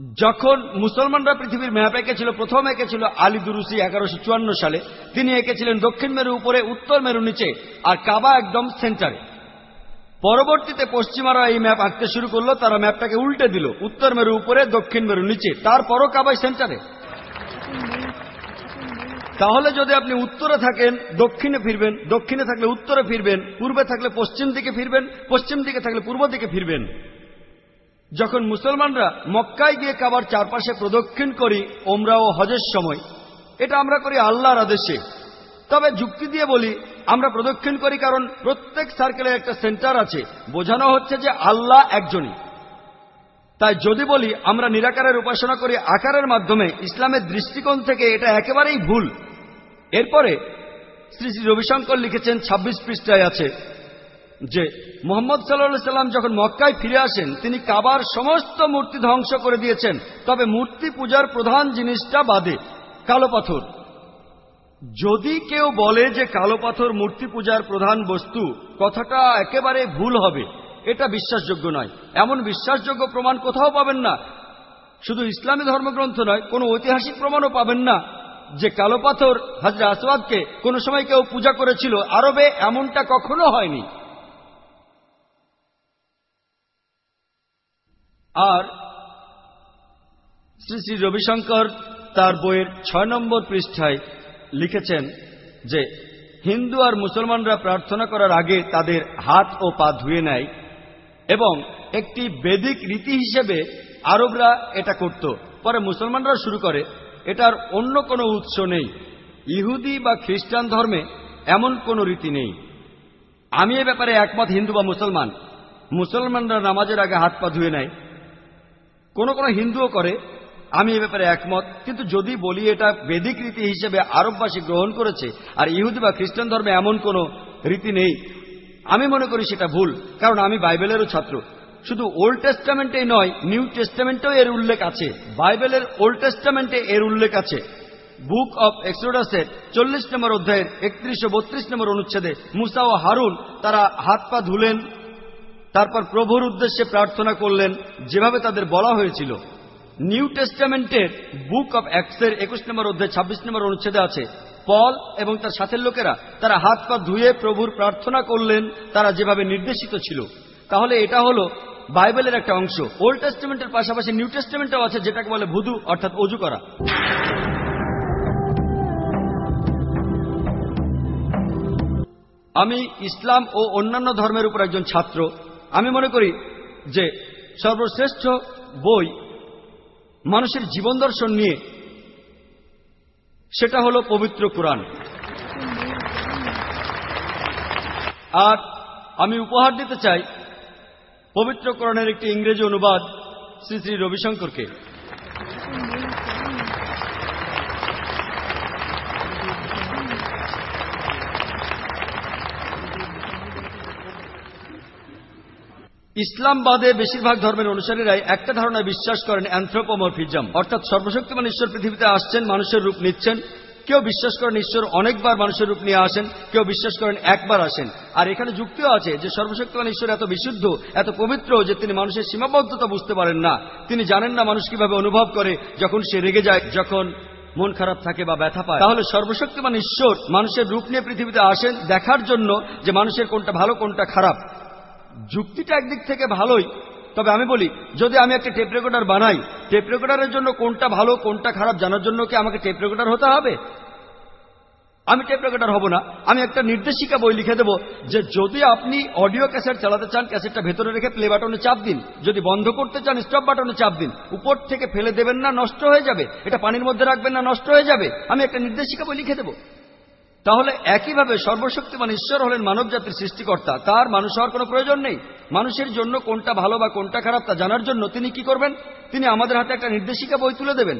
যখন মুসলমানরা পৃথিবীর ম্যাপ এঁকেছিল, প্রথম এঁকেছিল আলী দুরুসি এগারোশো চুয়ান্ন সালে, তিনি এঁকেছিলেন দক্ষিণ মেরু উপরে, উত্তর মেরু নিচে আর কাবা একদম সেন্টারে। পরবর্তীতে পশ্চিমারা এই ম্যাপ আঁকতে শুরু করল, তারা ম্যাপটাকে উল্টে দিল, উত্তর মেরু উপরে, দক্ষিণ মেরু নিচে, তারপরও কাবাই সেন্টারে। তাহলে যদি আপনি উত্তরে থাকেন, দক্ষিণে ফিরবেন, দক্ষিণে থাকলে উত্তরে ফিরবেন, পূর্বে থাকলে পশ্চিম দিকে ফিরবেন, পশ্চিম দিকে থাকলে পূর্ব দিকে ফিরবেন। যখন মুসলমানরা মক্কায় গিয়ে কাবার চারপাশে প্রদক্ষিণ করি, ওমরা ও হজের সময়, এটা আমরা করি আল্লাহর আদেশে। তবে যুক্তি দিয়ে বলি, আমরা প্রদক্ষিণ করি কারণ প্রত্যেক সার্কেলের একটা সেন্টার আছে। বোঝানো হচ্ছে যে আল্লাহ একজনই। তাই যদি বলি, আমরা নিরাকারের উপাসনা করি আকারের মাধ্যমে, ইসলামের দৃষ্টিকোণ থেকে এটা একেবারেই ভুল। এরপরে শ্রী শ্রী রবিশঙ্কর লিখেছেন ২৬ পৃষ্ঠায় আছে যে মোহাম্মদ সাল্লা সাল্লাম যখন মক্কায় ফিরে আসেন, তিনি কাবার সমস্ত মূর্তি ধ্বংস করে দিয়েছেন। তবে মূর্তি পূজার প্রধান জিনিসটা বাদে, কালো পাথর। যদি কেউ বলে যে কালো পাথর মূর্তি পূজার প্রধান বস্তু, কথাটা একেবারে ভুল হবে। এটা বিশ্বাসযোগ্য নয়। এমন বিশ্বাসযোগ্য প্রমাণ কোথাও পাবেন না। শুধু ইসলামী ধর্মগ্রন্থ নয়, কোনো ঐতিহাসিক প্রমাণও পাবেন না যে কালো পাথর হাজরা আসওয়াদকে কোনো সময় কেউ পূজা করেছিল। আরবে এমনটা কখনো হয়নি। আর শ্রী শ্রী রবিশঙ্কর তার বইয়ের ছয় নম্বর পৃষ্ঠায় লিখেছেন যে, হিন্দু আর মুসলমানরা প্রার্থনা করার আগে তাদের হাত ও পা ধুয়ে নেয় এবং একটি বেদিক রীতি হিসেবে আরবরা এটা করত। পরে মুসলমানরা শুরু করে, এটার অন্য কোনো উৎস নেই। ইহুদি বা খ্রিস্টান ধর্মে এমন কোনো রীতি নেই। আমি এ ব্যাপারে একমত হিন্দু বা মুসলমান। মুসলমানরা নামাজের আগে হাত পা ধুয়ে নেয় কোন কোন হিন্দুও করে, আমি এ ব্যাপারে একমত, কিন্তু যদি বলি এটা বেদিক রীতি হিসেবে আরববাসী গ্রহণ করেছে, আর ইহুদি বা খ্রিস্টান ধর্মে এমন কোনো রীতি নেই, আমি মনে করি সেটা ভুল, কারণ আমি বাইবেলেরও ছাত্র। শুধু ওল্ড টেস্টামেন্টেই নয়, নিউ টেস্টামেন্টেও এর উল্লেখ আছে, বাইবেলের ওল্ড টেস্টামেন্টে এর উল্লেখ আছে। বুক অব এক্সোডাসের চল্লিশ নম্বর অধ্যায়ের একত্রিশ ও বত্রিশ নম্বর অনুচ্ছেদে মুসা ও হারুন তারা হাত পা ধুলেন তারপর প্রভুর উদ্দেশ্যে প্রার্থনা করলেন, যেভাবে তাদের বলা হয়েছিল। নিউ টেস্টামেন্টের বুক অব অ্যাক্সের একুশ নম্বর অধ্যায়, ছাব্বিশ নম্বর অনুচ্ছেদে আছে, পল এবং তার সাথের লোকেরা, তারা হাত পা ধুয়ে প্রভুর প্রার্থনা করলেন, তারা যেভাবে নির্দেশিত ছিল। তাহলে এটা হলো বাইবেলের একটা অংশ। ওল্ড টেস্টামেন্টের পাশাপাশি নিউ টেস্টামেন্টও আছে, যেটাকে বলে ভুদু, অর্থাৎ অজু করা। আমি ইসলাম ও অন্যান্য ধর্মের উপর একজন ছাত্র আমি মনে করি যে সর্বশ্রেষ্ঠ বই মানুষের জীবন দর্শন নিয়ে সেটা হলো পবিত্র কোরআন। আর আমি উপহার দিতে চাই পবিত্র কোরআনের একটি ইংরেজি অনুবাদ শ্রী শ্রী রবিশঙ্করকে। ইসলাম বাদে বেশিরভাগ ধর্মের অনুসারীরাই একটা ধারণায় বিশ্বাস করেন অ্যান্থ্রোপোমরফিজম। অর্থাৎ সর্বশক্তিমান ঈশ্বর পৃথিবীতে আসছেন, মানুষের রূপ নিচ্ছেন। কেউ বিশ্বাস করেন ঈশ্বর অনেকবার মানুষের রূপ নিয়ে আসেন, কেউ বিশ্বাস করেন একবার আসেন। আর এখানে যুক্তিও আছে যে সর্বশক্তিমান ঈশ্বর এত বিশুদ্ধ, এত পবিত্র যে তিনি মানুষের সীমাবদ্ধতা বুঝতে পারেন না। তিনি জানেন না মানুষ কীভাবে অনুভব করে যখন সে রেগে যায়, যখন মন খারাপ থাকে বা ব্যথা পায়। তাহলে সর্বশক্তিমান ঈশ্বর মানুষের রূপ নিয়ে পৃথিবীতে আসেন দেখার জন্য যে মানুষের কোনটা ভালো, কোনটা খারাপ। যুক্তিটা একদিক থেকে ভালোই। তবে আমি বলি, যদি আমি একটা টেপ রেকর্ডার বানাই টেপ রেকর্ডারের জন্য কোনটা ভালো, কোনটা খারাপ, জানার জন্য কি আমাকে টেপ রেকর্ডার হতে হবে? আমি টেপ রেকর্ডার হব না। আমি একটা নির্দেশিকা বই লিখে দেব যে যদি আপনি অডিও ক্যাসেট চালাতে চান ক্যাসেটটা ভেতরে রেখে প্লে বাটনে চাপ দিন। যদি বন্ধ করতে চান স্টপ বাটনে চাপ দিন। উপর থেকে ফেলে দেবেন না, নষ্ট হয়ে যাবে। এটা পানির মধ্যে রাখবেন না, নষ্ট হয়ে যাবে। আমি একটা নির্দেশিকা বই লিখে দেব। তাহলে একইভাবে সর্বশক্তিমান ঈশ্বর হলেন মানব জাতির সৃষ্টিকর্তা। তার মানুষ হওয়ার কোনো প্রয়োজন নেই। মানুষের জন্য কোনটা ভালো বা কোনটা খারাপ তা জানার জন্য তিনি কি করবেন? তিনি আমাদের হাতে একটা নির্দেশিকা বই তুলে দেবেন।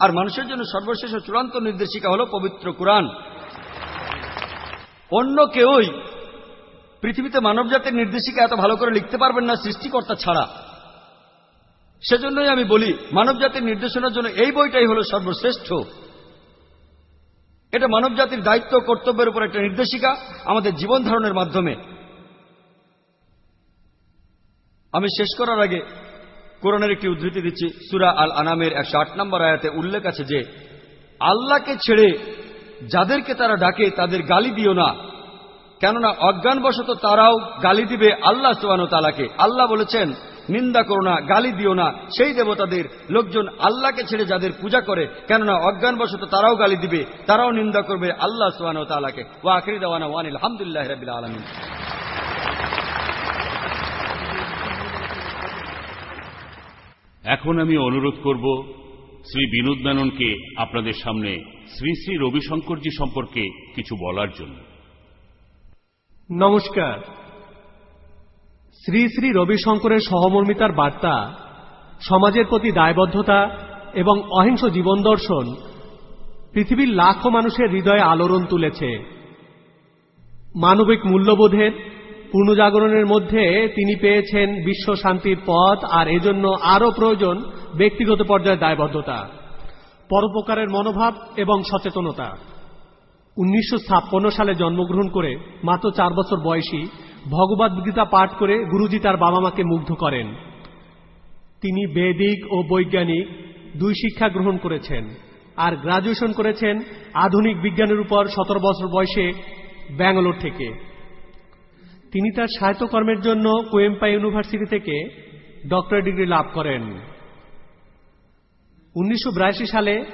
আর মানুষের জন্য সর্বশেষ চূড়ান্ত নির্দেশিকা হল পবিত্র কোরআন। অন্য কেউই পৃথিবীতে মানব জাতির নির্দেশিকা এত ভালো করে লিখতে পারবেন না সৃষ্টিকর্তা ছাড়া। সেজন্যই আমি বলি মানব জাতির নির্দেশনার জন্য এই বইটাই হল সর্বশ্রেষ্ঠ। এটা মানব জাতির দায়িত্ব, কর্তব্যের উপর একটা নির্দেশিকা আমাদের জীবন ধারণের মাধ্যমে। আমি শেষ করার আগে কোরআনের একটি উদ্ধৃতি দিচ্ছি। সুরা আল আনামের একশো আট নম্বর আয়াতে উল্লেখ আছে যে, আল্লাহকে ছেড়ে যাদেরকে তারা ডাকে তাদের গালি দিও না। কেননা অজ্ঞানবশত তারাও গালি দিবে আল্লাহ সোয়ানো তালাকে আল্লাহ বলেছেন নিন্দা করো না গালি দিও না। সেই দেবতাদের লোকজন আল্লাহকে ছেড়ে যাদের পূজা করে কেননা অজ্ঞানবশত তারাও গালি দিবে তারাও নিন্দা করবে আল্লাহ সোয়ানো তালাকে ও আখরি দেওয়ানা ওয়ান আলহামদুলিল্লাহ রবিল আলমিন। এখন আমি অনুরোধ করব শ্রী বিনোদ মেননকে আপনাদের সামনে শ্রী শ্রী রবিশঙ্করজি সম্পর্কে কিছু বলার জন্য। নমস্কার। শ্রী শ্রী রবিশঙ্করের সহমর্মিতার বার্তা, সমাজের প্রতি দায়বদ্ধতা এবং অহিংস জীবন দর্শন পৃথিবীর লাখো মানুষের হৃদয়ে আলোড়ন তুলেছে। মানবিক মূল্যবোধের পুনজাগরণের মধ্যে তিনি পেয়েছেন বিশ্ব শান্তির পথ আর এজন্য আরও প্রয়োজন ব্যক্তিগত পর্যায়ে দায়বদ্ধতা, পরোপকারের মনোভাব এবং সচেতনতা। উনিশশো ছাপ্পান্ন সালে জন্মগ্রহণ করে মাত্র চার বছর বয়সী ভগবত গীতা পাঠ করে গুরুজি তার বাবা মাকে মুগ্ধ করেন। তিনি বেদিক ও বৈজ্ঞানিক দুই শিক্ষা গ্রহণ করেছেন আর গ্রাজুয়েশন করেছেন আধুনিক বিজ্ঞানের উপর সতেরো বছর বয়সে ব্যাঙ্গালোর থেকে। তিনি তার সাহিত্যকর্মের জন্য কোয়েম্পা ইউনিভার্সিটি থেকে ডক্টরেট ডিগ্রি লাভ করেন। উনিশশো বিরাশি সালে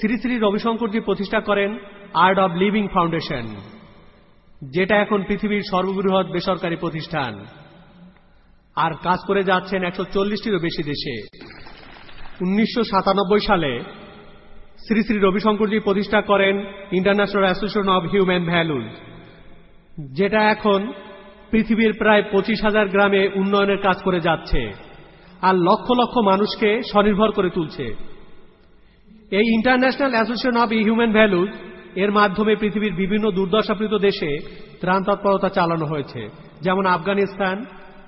শ্রী শ্রী রবিশঙ্করজি প্রতিষ্ঠা করেন আর্ট অব লিভিং ফাউন্ডেশন। যেটা এখন পৃথিবীর সর্ববৃহৎ বেসরকারি প্রতিষ্ঠান। আর কাজ করে যাচ্ছেন একশো চল্লিশটিরও বেশি দেশে। উনিশশো সাতানব্বই সালে শ্রী শ্রী রবিশঙ্করজি প্রতিষ্ঠা করেন International Association of Human Values, যেটা এখন পৃথিবীর প্রায় পঁচিশ হাজার গ্রামে উন্নয়নের কাজ করে যাচ্ছে আর লক্ষ লক্ষ মানুষকে স্বনির্ভর করে তুলছে। এই International Association of Human Values এর মাধ্যমে পৃথিবীর বিভিন্ন দুর্দশাপ্রীত দেশে ত্রাণ তৎপরতা চালানো হয়েছে। যেমন আফগানিস্তান,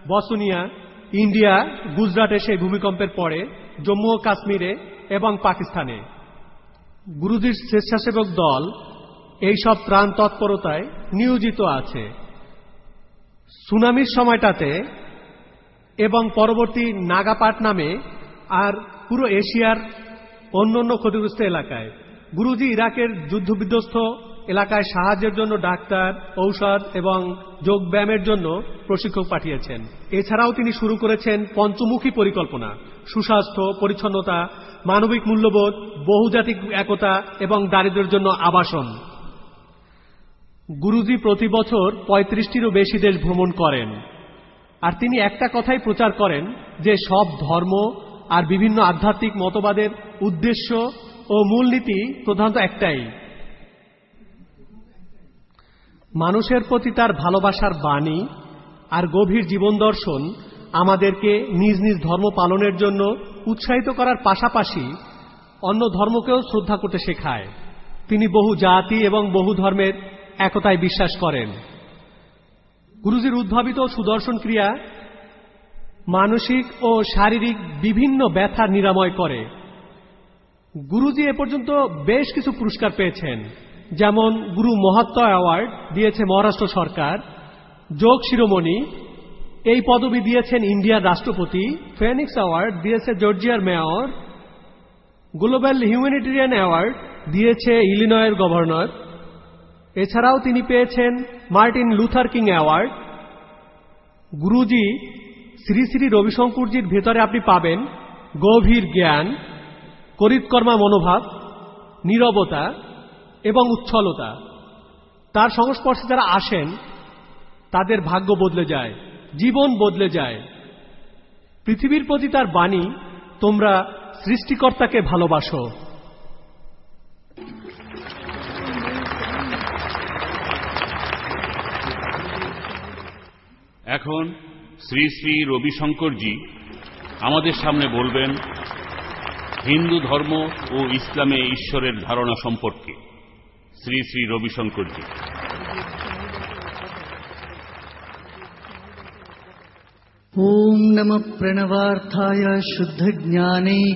বসনিয়া, ইন্ডিয়া, গুজরাটে সেই ভূমিকম্পের পরে, জম্মু ও কাশ্মীরে এবং পাকিস্তানে। গুরুজির স্বেচ্ছাসেবক দল এই সব ত্রাণ তৎপরতায় নিয়োজিত আছে। সুনামির সময়টাতে এবং পরবর্তী নাগাপাট নামে আর পুরো এশিয়ার অন্যান্য ক্ষতিগ্রস্ত এলাকায়। গুরুজি ইরাকের যুদ্ধবিধ্বস্ত এলাকায় সাহায্যের জন্য ডাক্তার, ঔষধ এবং যোগব্যায়ামের জন্য প্রশিক্ষক পাঠিয়েছেন। এছাড়াও তিনি শুরু করেছেন পঞ্চমুখী পরিকল্পনা, সুস্বাস্থ্য, পরিচ্ছন্নতা, মানবিক মূল্যবোধ, বহুজাতিক একতা এবং দারিদ্রের জন্য আবাসন। গুরুজি প্রতি বছর পঁয়ত্রিশটিরও বেশি দেশ ভ্রমণ করেন। আর তিনি একটা কথাই প্রচার করেন যে সব ধর্ম আর বিভিন্ন আধ্যাত্মিক মতবাদের উদ্দেশ্য ও মূলনীতি প্রধানত একটাই। মানুষের প্রতি তার ভালোবাসার বাণী আর গভীর জীবন দর্শন আমাদেরকে নিজ নিজ ধর্ম পালনের জন্য উৎসাহিত করার পাশাপাশি অন্য ধর্মকেও শ্রদ্ধা করতে শেখায়। তিনি বহু জাতি এবং বহু ধর্মের একতায় বিশ্বাস করেন। গুরুজির উদ্ভাবিত সুদর্শন ক্রিয়া মানসিক ও শারীরিক বিভিন্ন ব্যথা নিরাময় করে। গুরুজি এ পর্যন্ত বেশ কিছু পুরস্কার পেয়েছেন। যেমন গুরু মহাত্ম অ্যাওয়ার্ড দিয়েছে মহারাষ্ট্র সরকার, যোগ শিরোমণি, এই পদবি দিয়েছেন ইন্ডিয়ার রাষ্ট্রপতি, ফেনিক্স অ্যাওয়ার্ড দিয়েছে জর্জিয়ার মেয়র, গ্লোবাল হিউম্যানিটেরিয়ান অ্যাওয়ার্ড দিয়েছে ইলিনয়ের গভর্নর। এছাড়াও তিনি পেয়েছেন Martin Luther King award. Guruji Shri Shri রবিশঙ্করজির ভেতরে আপনি পাবেন গভীর জ্ঞান। করিতকর্মা মনোভাব, নীরবতা এবং উচ্ছলতা। তার সংস্পর্শে যারা আসেন, তাদের ভাগ্য বদলে যায়, জীবন বদলে যায়। পৃথিবীর প্রতি তার বাণী, তোমরা সৃষ্টিকর্তাকে ভালোবাসো। এখন শ্রী শ্রী রবিশঙ্করজি আমাদের সামনে বলবেন হিন্দু ধর্ম ও ইসলামে ঈশ্বরের ধারণা সম্পর্কে শ্রী শ্রী রবিশঙ্করজি ॐ नमः प्रणवार्थाय शुद्धज्ञानैकमूर्तये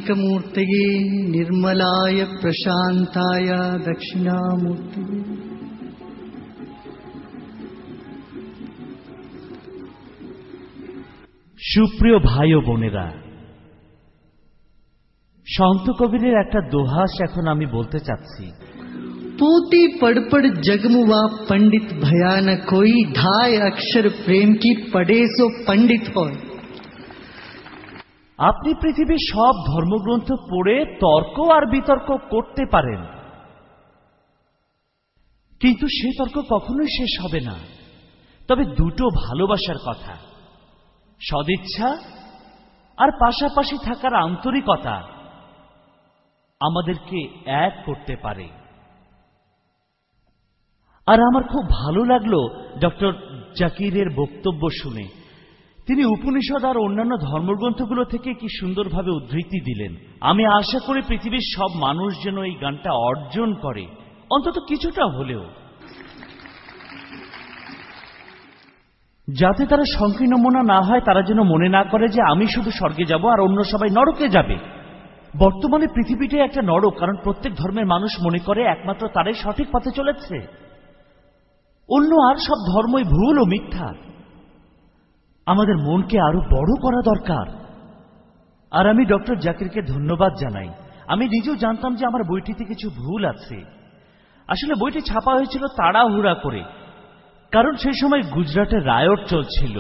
निर्मलाय प्रशान्ताय दक्षिणामूर्तये সুপ্রিয় ভাই ও বোনেরা সন্ত কবিরের একটা দোহাস এখন আমি বলতে চাচ্ছি पोती पढ़ पढ़ जगमुआ पंडित भया न कोई ढाई अक्षर प्रेम की पढ़े सो पंडित हो আপনি পৃথিবীর সব ধর্মগ্রন্থ পড়ে তর্ক আর বিতর্ক করতে পারেন কিন্তু সে তর্ক কখনোই শেষ হবে না তবে দুটো ভালোবাসার কথা সদিচ্ছা আর পাশাপাশি থাকার আন্তরিকতা আমাদেরকে এক করতে পারে। আর আমার খুব ভালো লাগল ডক্টর জাকিরের বক্তব্য শুনে। তিনি উপনিষদ আর অন্যান্য ধর্মগ্রন্থগুলো থেকে কি সুন্দরভাবে উদ্ধৃতি দিলেন। আমি আশা করি পৃথিবীর সব মানুষ যেন এই গানটা অর্জন করে, অন্তত কিছুটা হলেও। যাতে তারা সংকীর্ণ মনা না হয়, তারা যেন মনে না করে যে আমি শুধু স্বর্গে যাব আর অন্য সবাই নরকে যাবে। বর্তমানে পৃথিবীটাই একটা নরক, কারণ প্রত্যেক ধর্মের মানুষ মনে করে একমাত্র তারাই সঠিক পথে চলেছে। অন্য আর সব ধর্মই ভুল ও মিথ্যা। আমাদের মনকে আরও বড় করা দরকার। আর আমি ডক্টর জাকিরকে ধন্যবাদ জানাই। আমি নিজেও জানতাম যে আমার বইটিতে কিছু ভুল আছে। আসলে বইটি ছাপা হয়েছিল তাড়াহুড়া করে, কারণ সেই সময় গুজরাটে রায়ট চলছিল।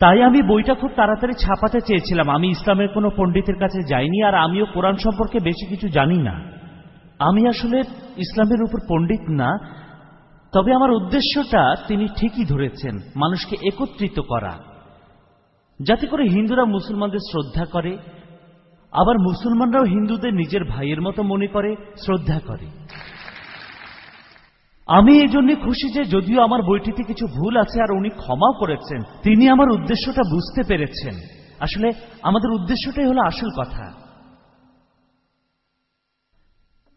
তাই আমি বইটা খুব তাড়াতাড়ি ছাপাতে চেয়েছিলাম। আমি ইসলামের কোনো পণ্ডিতের কাছে যাইনি আর আমিও কোরআন সম্পর্কে বেশি কিছু জানি না। আমি আসলে ইসলামের উপর পণ্ডিত না, তবে আমার উদ্দেশ্যটা তিনি ঠিকই ধরেছেন, মানুষকে একত্রিত করা। যাতে করে হিন্দুরা মুসলমানদের শ্রদ্ধা করে, আবার মুসলমানরাও হিন্দুদের নিজের ভাইয়ের মতো মনে করে, শ্রদ্ধা করে। আমি এই জন্য খুশি যে যদিও আমার বইটিতে কিছু ভুল আছে আর উনি ক্ষমাও করেছেন, তিনি আমার উদ্দেশ্যটা বুঝতে পেরেছেন। আসলে আমাদের উদ্দেশ্যটাই হলো আসল কথা।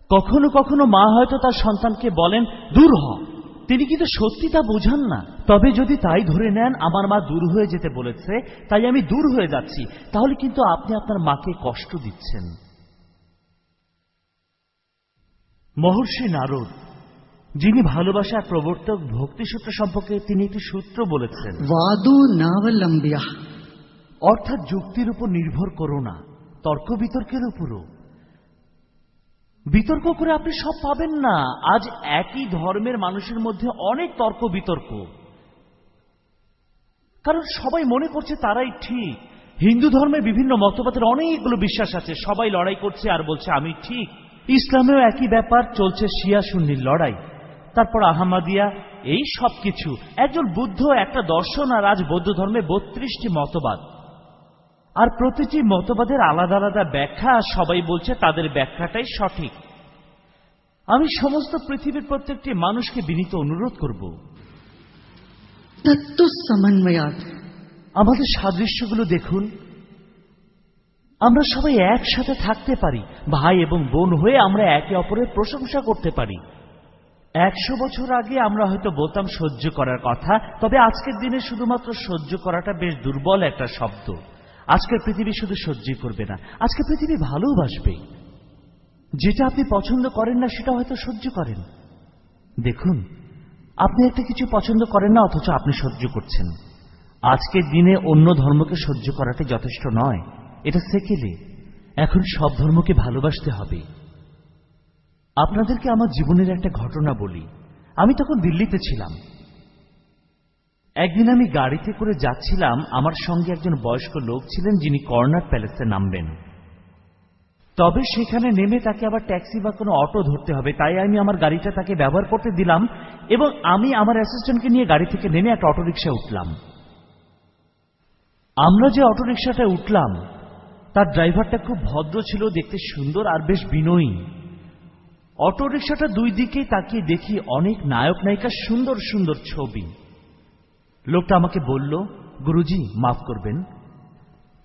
কখনো কখনো মা হয়তো তার সন্তানকে বলেন, দূর হ। তিনি কিন্তু সত্যি তা বোঝান না। তবে যদি তাই ধরে নেন, আমার মা দূর হয়ে যেতে বলেছে, তাই আমি দূর হয়ে যাচ্ছি। তাহলে কিন্তু আপনি আপনার মাকে কষ্ট দিচ্ছেন। মহর্ষি নারদ যিনি ভালোবাসার প্রবর্তক ভক্তি সূত্র সম্পর্কে তিনি একটি সূত্র বলেছেন। অর্থাৎ যুক্তির উপর নির্ভর করো না তর্ক বিতর্কের উপরও। বিতর্ক করে আপনি সব পাবেন না আজ একই ধর্মের মানুষের মধ্যে অনেক তর্ক বিতর্ক। কারণ সবাই মনে করছে তারাই ঠিক। হিন্দু ধর্মের বিভিন্ন মতবাদের অনেকগুলো বিশ্বাস আছে সবাই লড়াই করছে আর বলছে আমি ঠিক। ইসলামেও একই ব্যাপার চলছে শিয়া সুন্নির লড়াই। তারপর আহমাদিয়া এই সব কিছু একজন বুদ্ধ একটা দর্শন আর আজ বৌদ্ধ ধর্মে বত্রিশটি মতবাদ। আর প্রতিটি মতবাদের আলাদা আলাদা ব্যাখ্যা সবাই বলছে তাদের ব্যাখ্যাটাই সঠিক। আমি সমস্ত পৃথিবীর প্রত্যেকটি মানুষকে বিনীত অনুরোধ করব। আমাদের সাদৃশ্যগুলো দেখুন। আমরা সবাই একসাথে থাকতে পারি ভাই এবং বোন হয়ে আমরা একে অপরের প্রশংসা করতে পারি। একশো বছর আগে আমরা হয়তো বলতাম সহ্য করার কথা, তবে আজকের দিনে শুধুমাত্র সহ্য করাটা বেশ দুর্বল একটা শব্দ। আজকের পৃথিবী শুধু সহ্যই করবে না, আজকে পৃথিবী ভালোবাসবে যেটা আপনি পছন্দ করেন না, সেটা হয়তো সহ্য করেন। দেখুন, আপনি একটা কিছু পছন্দ করেন না, অথচ আপনি সহ্য করছেন। আজকের দিনে অন্য ধর্মকে সহ্য করাটা যথেষ্ট নয়, এটা সেকেলে। এখন সব ধর্মকে ভালোবাসতে হবে। আপনাদেরকে আমার জীবনের একটা ঘটনা বলি। আমি তখন দিল্লিতে ছিলাম। একদিন আমি গাড়িতে করে যাচ্ছিলাম, আমার সঙ্গে একজন বয়স্ক লোক ছিলেন যিনি কর্নার প্যালেসে নামবেন। তবে সেখানে নেমে তাকে আবার ট্যাক্সি বা কোনো অটো ধরতে হবে, তাই আমি আমার গাড়িটা তাকে ব্যবহার করতে দিলাম এবং আমি আমার অ্যাসিস্ট্যান্টকে নিয়ে গাড়ি থেকে নেমে একটা অটোরিকশা উঠলাম। আমরা যে অটোরিকশাটায় উঠলাম, তার ড্রাইভারটা খুব ভদ্র ছিল, দেখতে সুন্দর আর বেশ বিনয়ী। অটোরিকশাটা দুই দিকেই তাকিয়ে দেখি অনেক নায়ক নায়িকার সুন্দর সুন্দর ছবি। লোকটা আমাকে বলল, গুরুজি, মাফ করবেন।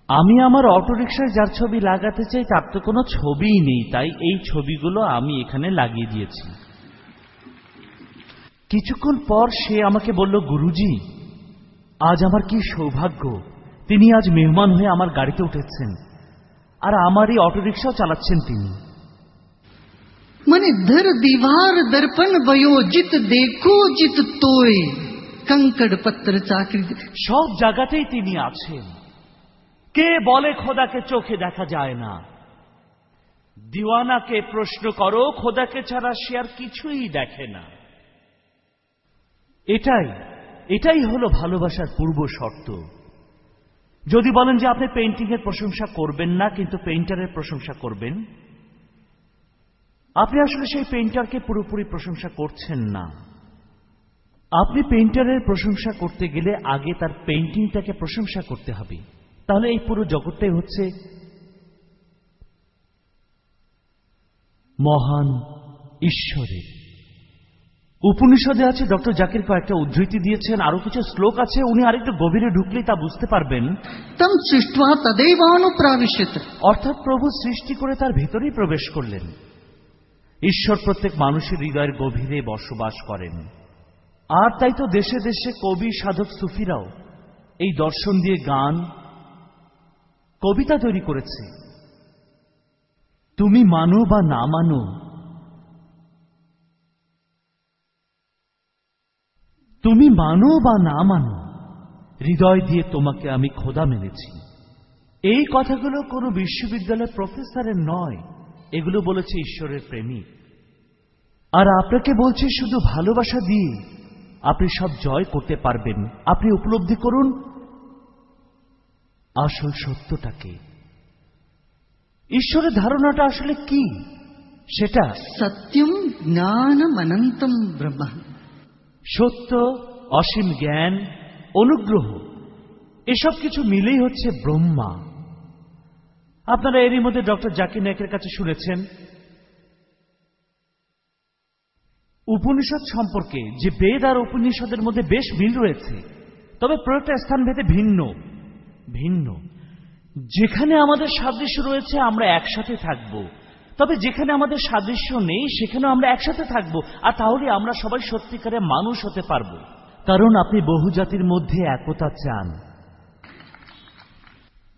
আমি আমার অটোরিকশায় যার ছবি লাগাতে চাই, তার তো কোনো ছবিই নেই। তাই এই ছবিগুলো আমি এখানে লাগিয়ে দিয়েছি। কিছুক্ষণ পর সে আমাকে বলল, গুরুজি, আজ আমার কি সৌভাগ্য। তিনি আজ মেহমান হয়ে আমার গাড়িতে উঠেছেন। আর আমার এই অটোরিকশাও চালাচ্ছেন তিনি। મને ધર દીવાર દર્પણ ભયો জিত দেখো জিত তোয় કંકડ પત્ર চাকরি সব জায়গাতেই তিনি আছেন কে বলে খোদাকে চোখে দেখা যায় না দিওয়ানাকে প্রশ্ন করো খোদাকে ছাড়া সে আর কিছুই দেখে না এটাই এটাই হলো ভালোবাসার পূর্ব শর্ত যদি বলেন যে আপনি পেন্টিংয়ের প্রশংসা করবেন না, কিন্তু পেইন্টারের প্রশংসা করবেন আপনি আসলে সেই পেন্টারকে পুরোপুরি প্রশংসা করছেন না। আপনি পেন্টারের প্রশংসা করতে গেলে আগে তার পেন্টিংটাকে প্রশংসা করতে হবে। তাহলে এই পুরো জগৎটাই হচ্ছে মহান ঈশ্বরের। উপনিষদে আছে ডক্টর জাকির কয়েকটা উদ্ধৃতি দিয়েছেন আরও কিছু শ্লোক আছে উনি আরেকটু গভীরে ঢুকলে তা বুঝতে পারবেন। সৃষ্ট অর্থাৎ প্রভু সৃষ্টি করে তার ভেতরেই প্রবেশ করলেন। ঈশ্বর প্রত্যেক মানুষের হৃদয়ের গভীরে বসবাস করেন। আর তাই তো দেশে দেশে কবি, সাধক, সুফিরাও এই দর্শন দিয়ে গান, কবিতা তৈরি করেছে। তুমি মানো বা না মানো, তুমি মানো বা না মানো, হৃদয় দিয়ে তোমাকে আমি খোদা মেনেছি। এই কথাগুলো কোনো বিশ্ববিদ্যালয়ের প্রফেসরের নয় এগুলো বলেছে ঈশ্বরের প্রেমী আর আপনাকে বলছে শুধু ভালোবাসা দিয়ে আপনি সব জয় করতে পারবেন। আপনি উপলব্ধি করুন আসল সত্যটাকে। ঈশ্বরের ধারণাটা আসলে কি? সেটা সত্যম জ্ঞানম অনন্তম ব্রহ্মা। সত্য অসীম জ্ঞান অনুগ্রহ এসব কিছু মিলেই হচ্ছে ব্রহ্মা। আপনারা এরই মধ্যে ডক্টর জাকির নায়কের কাছে শুনেছেন, উপনিষদ সম্পর্কে যে বেদ আর উপনিষদের মধ্যে বেশ মিল রয়েছে, তবে প্রয়োগটা স্থানভেদে ভিন্ন ভিন্ন। যেখানে আমাদের সাদৃশ্য রয়েছে, আমরা একসাথে থাকব। তবে যেখানে আমাদের সাদৃশ্য নেই, সেখানেও আমরা একসাথে থাকব। আর তাহলে আমরা সবাই সত্যিকারে মানুষ হতে পারব। কারণ আপনি বহু জাতির মধ্যে একতা চান।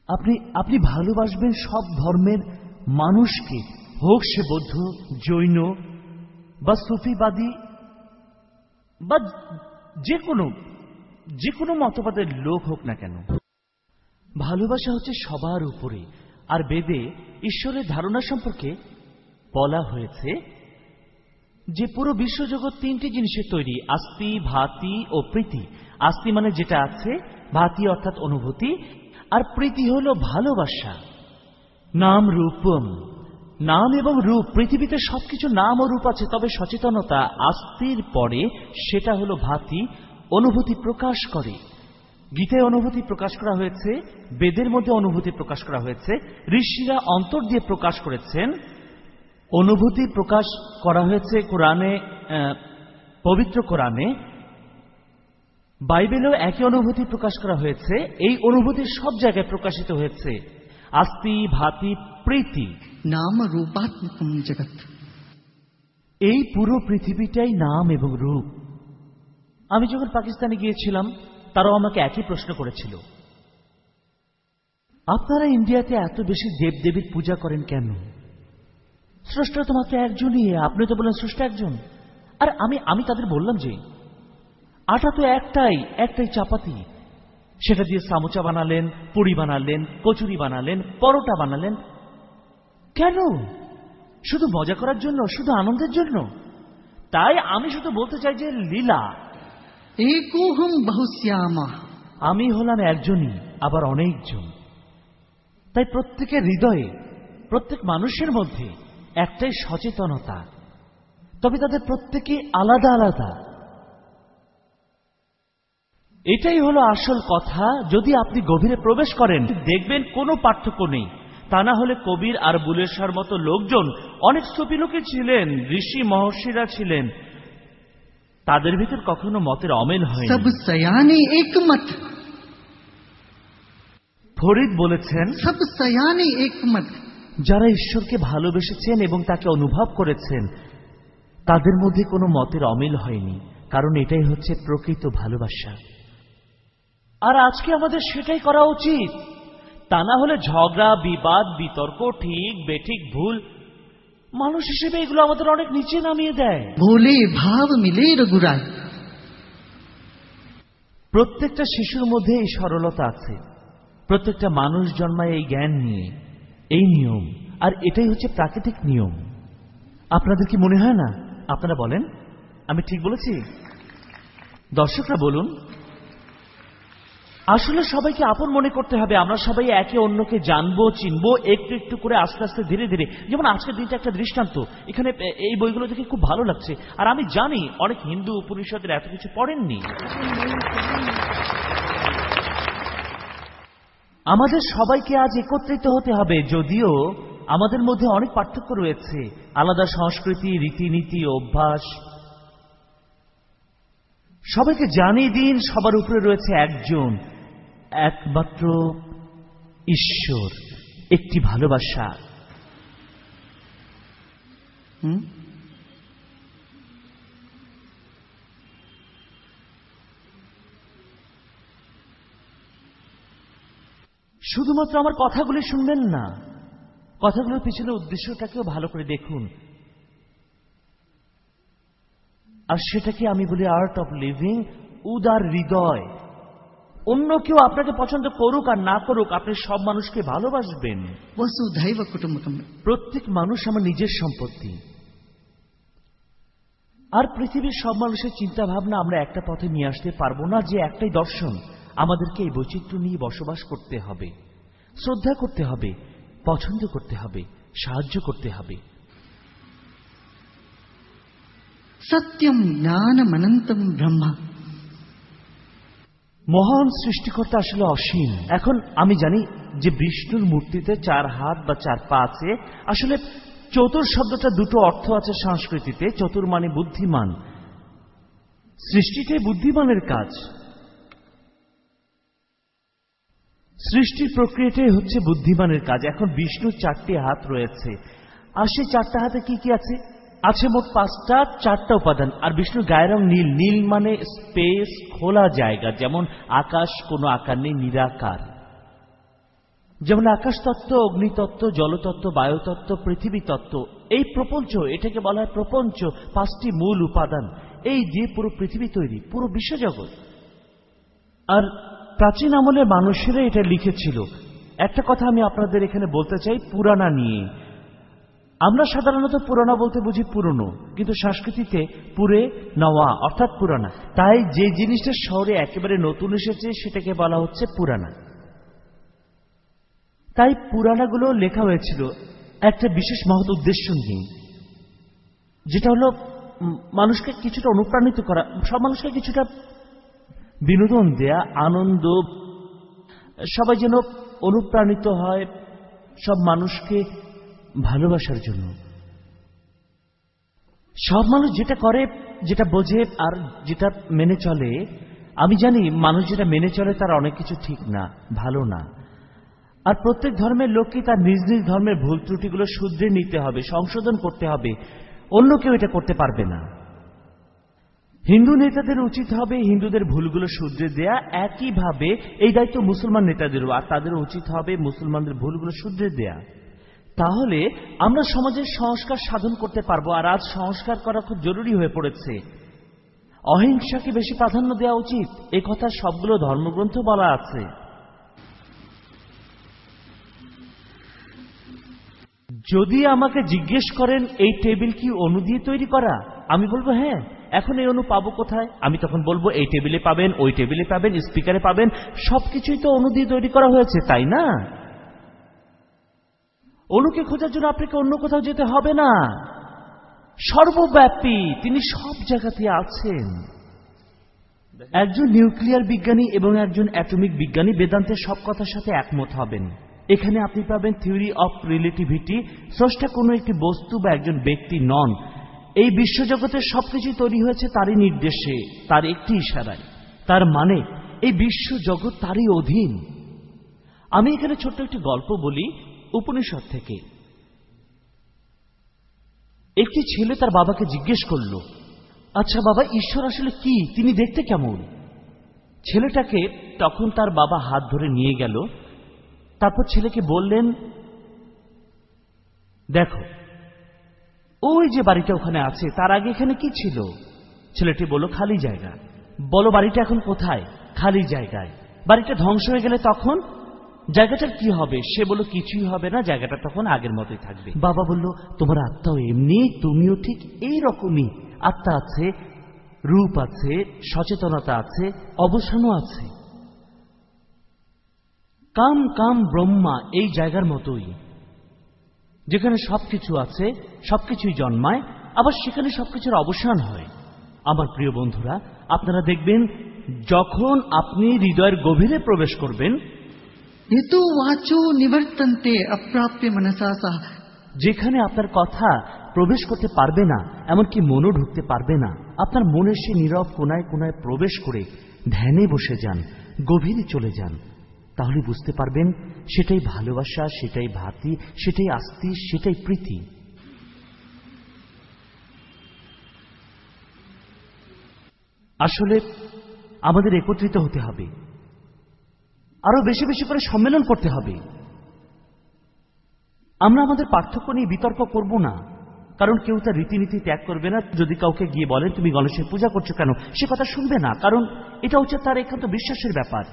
আপনি আপনি ভালোবাসবেন সব ধর্মের মানুষকে। হোক সে বৌদ্ধ, জৈন, বা সুফিবাদী, বা যে কোনো যে কোনো মতবাদের লোক হোক না কেন। ভালোবাসা হচ্ছে সবার উপরে। আর বেদে ঈশ্বরের ধারণা সম্পর্কে বলা হয়েছে যে পুরো বিশ্বজগৎ তিনটি জিনিসের তৈরি, আস্তি, ভাতি ও প্রীতি। আস্তি মানে যেটা আছে, ভাতি অর্থাৎ অনুভূতি আর প্রীতি হল ভালোবাসা। নাম রূপম। নাম এবং রূপ, পৃথিবীতে সবকিছু নাম ও রূপ আছে, তবে সচেতনতা আস্তির পরে সেটা হলো ভাতি, অনুভূতি প্রকাশ করে। গীতায় অনুভূতি প্রকাশ করা হয়েছে, বেদের মধ্যে অনুভূতি প্রকাশ করা হয়েছে, ঋষিরা অন্তর দিয়ে প্রকাশ করেছেন, অনুভূতি প্রকাশ করা হয়েছে কোরআনে পবিত্র কোরআনে বাইবেলেও একই অনুভূতি প্রকাশ করা হয়েছে। এই অনুভূতি সব জায়গায় প্রকাশিত হয়েছে। আস্তি ভাতি প্রীতি। নাম রূপাত্মক জগৎ। এই পুরো পৃথিবীটাই নাম এবং রূপ। আমি যখন পাকিস্তানে গিয়েছিলাম তারাও আমাকে একই প্রশ্ন করেছিল। আপনারা ইন্ডিয়াতে এত বেশি দেবদেবীর পূজা করেন কেন? স্রষ্টা তো মাত্র একজনই আপনি তো বললেন স্রষ্টা একজন। আর আমি আমি তাদের বললাম যে আটা তো একটাই একটাই চাপাতি। সেটা দিয়ে সামোচা বানালেন পুরি বানালেন কচুরি বানালেন পরোটা বানালেন। কেন? শুধু মজা করার জন্য শুধু আনন্দের জন্য? তাই আমি শুধু বলতে চাই যে লীলা। আমি হলাম একজনই আবার অনেকজন। তাই প্রত্যেকের হৃদয়ে প্রত্যেক মানুষের মধ্যে একটাই সচেতনতা। তবে তাদের প্রত্যেকে আলাদা আলাদা। এটাই হলো আসল কথা যদি আপনি গভীরে প্রবেশ করেন দেখবেন কোনো পার্থক্য নেই। তা না হলে কবির আর বুলেশার মতো লোকজন অনেক স্তুপিলোকে ছিলেন ঋষি মহর্ষিরা ছিলেন। তাদের ভিতর কখনো মতের অমেল হয় ফরিদ বলেছেন যারা ঈশ্বরকে ভালোবেসেছেন এবং তাকে অনুভব করেছেন তাদের মধ্যে কোনো মতের অমিল হয়নি কারণ এটাই হচ্ছে প্রকৃত ভালোবাসা। আর আজকে আমাদের সেটাই করা উচিত। তা না হলে ঝগড়া বিবাদ বিতর্ক ঠিক বেঠিক ভুল মানুষ হিসেবে এগুলো আমাদের অনেক নিচে নামিয়ে দেয়। ভুলে ভাব মিলে রঘুরায় প্রত্যেকটা শিশুর মধ্যে এই সরলতা আছে। প্রত্যেকটা মানুষ জন্মায় এই জ্ঞান নিয়ে এই নিয়ম আর এটাই হচ্ছে প্রাকৃতিক নিয়ম। আপনাদের কি মনে হয় না? আপনারা বলেন। আমি ঠিক বলেছি? দর্শকরা বলুন। আসলে সবাইকে আপন মনে করতে হবে, আমরা সবাই একে অন্যকে জানব, চিনবো, একটু একটু করে আস্তে আস্তে ধীরে ধীরে। যেমন আজকের দিনটা একটা দৃষ্টান্ত। এখানে এই বইগুলো দেখে খুব ভালো লাগছে। আর আমি জানি অনেক হিন্দু উপনিষদের এত কিছু পড়েননি। আমাদের সবাইকে আজ একত্রিত হতে হবে, যদিও আমাদের মধ্যে অনেক পার্থক্য রয়েছে। আলাদা সংস্কৃতি, রীতিনীতি, অভ্যাস। সবাইকে জানিয়ে দিন, সবার উপরে রয়েছে একজন। একমাত্র ঈশ্বর, একটি ভালোবাসা। শুধুমাত্র আমার কথাগুলি শুনবেন না। কথাগুলোর পিছনে উদ্দেশ্যটাকেও ভালো করে দেখুন। আর সেটাকে আমি বলি আর্ট অফ লিভিং উদার হৃদয়। অন্য কেউ আপনাকে পছন্দ করুক আর না করুক আপনি সব মানুষকে ভালোবাসবেন। প্রত্যেক মানুষ আমার নিজের সম্পত্তি। আর পৃথিবীর সব মানুষের চিন্তা ভাবনা আমরা একটা পথে নিয়ে আসতে পারব না যে একটাই দর্শন। আমাদেরকে এই বৈচিত্র্য নিয়ে বসবাস করতে হবে। শ্রদ্ধা করতে হবে পছন্দ করতে হবে সাহায্য করতে হবে। সত্যম জ্ঞানমনন্তম ব্রহ্মা। মহান সৃষ্টিকর্তা আসলে অসীম। এখন আমি জানি যে বিষ্ণুর মূর্তিতে চার হাত বা চার পা আছে। আসলে চতুর শব্দটা দুটো অর্থ আছে সংস্কৃতিতে, চতুর মানে বুদ্ধিমান। সৃষ্টিটাই বুদ্ধিমানের কাজ। সৃষ্টির প্রক্রিয়াটাই হচ্ছে বুদ্ধিমানের কাজ। এখন বিষ্ণুর চারটি হাত রয়েছে। আর সেই চারটা হাতে কি কি আছে? আছে মোট পাঁচটা, চারটা উপাদান। আর বিষ্ণুর গায়ের রং নীল। নীল মানে স্পেস, খোলা জায়গা। যেমন আকাশ, কোনো আকার নেই, নিরাকার। যেমন আকাশ তত্ত্ব অগ্নিতত্ত্ব, জলতত্ত্ব, বায়ুতত্ত্ব পৃথিবী তত্ত্ব এই প্রপঞ্চ, এটাকে বলা হয় প্রপঞ্চ, পাঁচটি মূল উপাদান। এই দিয়ে পুরো পৃথিবী তৈরি, পুরো বিশ্বজগৎ। আর প্রাচীন আমলের মানুষেরা এটা লিখেছিল। একটা কথা আমি আপনাদের এখানে বলতে চাই পুরানা নিয়ে। আমরা সাধারণত পুরানা বলতে বুঝি পুরনো, কিন্তু সংস্কৃতিতে পুরে, নওয়া, অর্থাৎ পুরানা। তাই যে জিনিসটা শহরে একেবারে নতুন এসেছে, সেটাকে বলা হচ্ছে পুরানা। তাই পুরানাগুলো লেখা হয়েছিল একটা বিশেষ মহৎ উদ্দেশ্য নিয়ে, যেটা হলো মানুষকে কিছুটা অনুপ্রাণিত করা, সব মানুষকে কিছুটা বিনোদন দেয়া, আনন্দ, সবাই যেন অনুপ্রাণিত হয়, সব মানুষকে ভালোবাসার জন্য। সব মানুষ যেটা করে, যেটা বোঝে আর যেটা মেনে চলে, আমি জানি মানুষ যেটা মেনে চলে তার অনেক কিছু ঠিক না, ভালো না। আর প্রত্যেক ধর্মের লোককে তার নিজ নিজ ধর্মের ভুল ত্রুটিগুলো শুধরে নিতে হবে, সংশোধন করতে হবে। অন্য কেউ এটা করতে পারবে না। হিন্দু নেতাদের উচিত হবে হিন্দুদের ভুলগুলো শুধরে দেয়া। একইভাবে এই দায়িত্ব মুসলমান নেতাদেরও, আর তাদের উচিত হবে মুসলমানদের ভুলগুলো শুধরে দেয়া। তাহলে আমরা সমাজের সংস্কার সাধন করতে পারব আর আজ সংস্কার করা খুব জরুরি হয়ে পড়েছে। অহিংসাকে বেশি প্রাধান্য দেওয়া উচিত। এ কথা সবগুলো ধর্মগ্রন্থ বলা আছে। যদি আমাকে জিজ্ঞেস করেন, এই টেবিল কি অনু দিয়ে তৈরি করা? আমি বলব হ্যাঁ এখন এই অনু পাবো কোথায়? আমি তখন বলব, এই টেবিলে পাবেন, ওই টেবিলে পাবেন, স্পিকারে পাবেন, সবকিছুই তো অনু দিয়ে তৈরি করা হয়েছে, তাই না? অনুকে খোঁজার জন্য আপনাকে অন্য কোথাও যেতে হবে না। সর্বব্যাপী তিনি সব জায়গাতে আছেন। একজন নিউক্লিয়ার বিজ্ঞানী এবং একজন অ্যাটমিক বিজ্ঞানী বেদান্তের সব কথার সাথে একমত হবেন। এখানে আপনি পাবেন থিওরি অফ রিলেটিভিটি। স্রষ্টা কোনো একটি বস্তু বা একজন ব্যক্তি নন। এই বিশ্বজগতের সবকিছু তৈরি হয়েছে তারই নির্দেশে, তার একটি ইশারায়। তার মানে এই বিশ্বজগৎ তারই অধীন। আমি এখানে ছোট্ট একটি গল্প বলি। উপনিষদ থেকে। একটি ছেলে তার বাবাকে জিজ্ঞেস করল আচ্ছা বাবা, ঈশ্বর আসলে কি? তিনি দেখতে কেমন? ছেলেটাকে তখন তার বাবা হাত ধরে নিয়ে গেল, তারপর ছেলেকে বললেন, দেখো, ওই যে বাড়িটা ওখানে আছে, তার আগে এখানে কি ছিল? ছেলেটি বলল, খালি জায়গা। বলো, বাড়িটা এখন কোথায়? খালি জায়গায়। বাড়িটা ধ্বংস হয়ে গেলে তখন? জায়গাটার কি হবে? সে বলল, কিছুই হবে না, জায়গাটা তখন আগের মতোই থাকবে। বাবা বলল, তোমার আত্মাও এমনি, তুমিও ঠিক এই রকমই আত্মা আছে, রূপ আছে, সচেতনতা আছে, অবসানও আছে। কাম কাম ব্রহ্মা এই জায়গার মতোই। যেখানে সবকিছু আছে, সবকিছুই জন্মায়, আবার সেখানে সবকিছুর অবসান হয়। আমার প্রিয় বন্ধুরা, আপনারা দেখবেন, যখন আপনি হৃদয়ের গভীরে প্রবেশ করবেন হেতু ওয়াচো নিবর্তন্তে অপ্রাপ্য মনসা যেখানে আপনার কথা প্রবেশ করতে পারবে না, এমনকি মনও ঢুকতে পারবে না, আপনার মনে সে নীরব কোনায় কোনায় প্রবেশ করে ধ্যানে বসে যান, গভীরে চলে যান। তাহলে বুঝতে পারবেন, সেটাই ভালোবাসা, সেটাই ভাতি, সেটাই আস্তি, সেটাই প্রীতি। আসলে আমাদের একত্রিত হতে হবে। আরও বেশি বেশি করে সম্মেলন করতে হবে। আমরা আমাদের পার্থক্য নিয়ে বিতর্ক করব না, কারণ কেউ তার রীতিনীতি ত্যাগ করবে না। যদি কাউকে গিয়ে বলেন, তুমি গণেশের পূজা করছ কেন? সে কথা শুনবে না, কারণ এটা হচ্ছে তার একান্ত বিশ্বাসের ব্যাপার।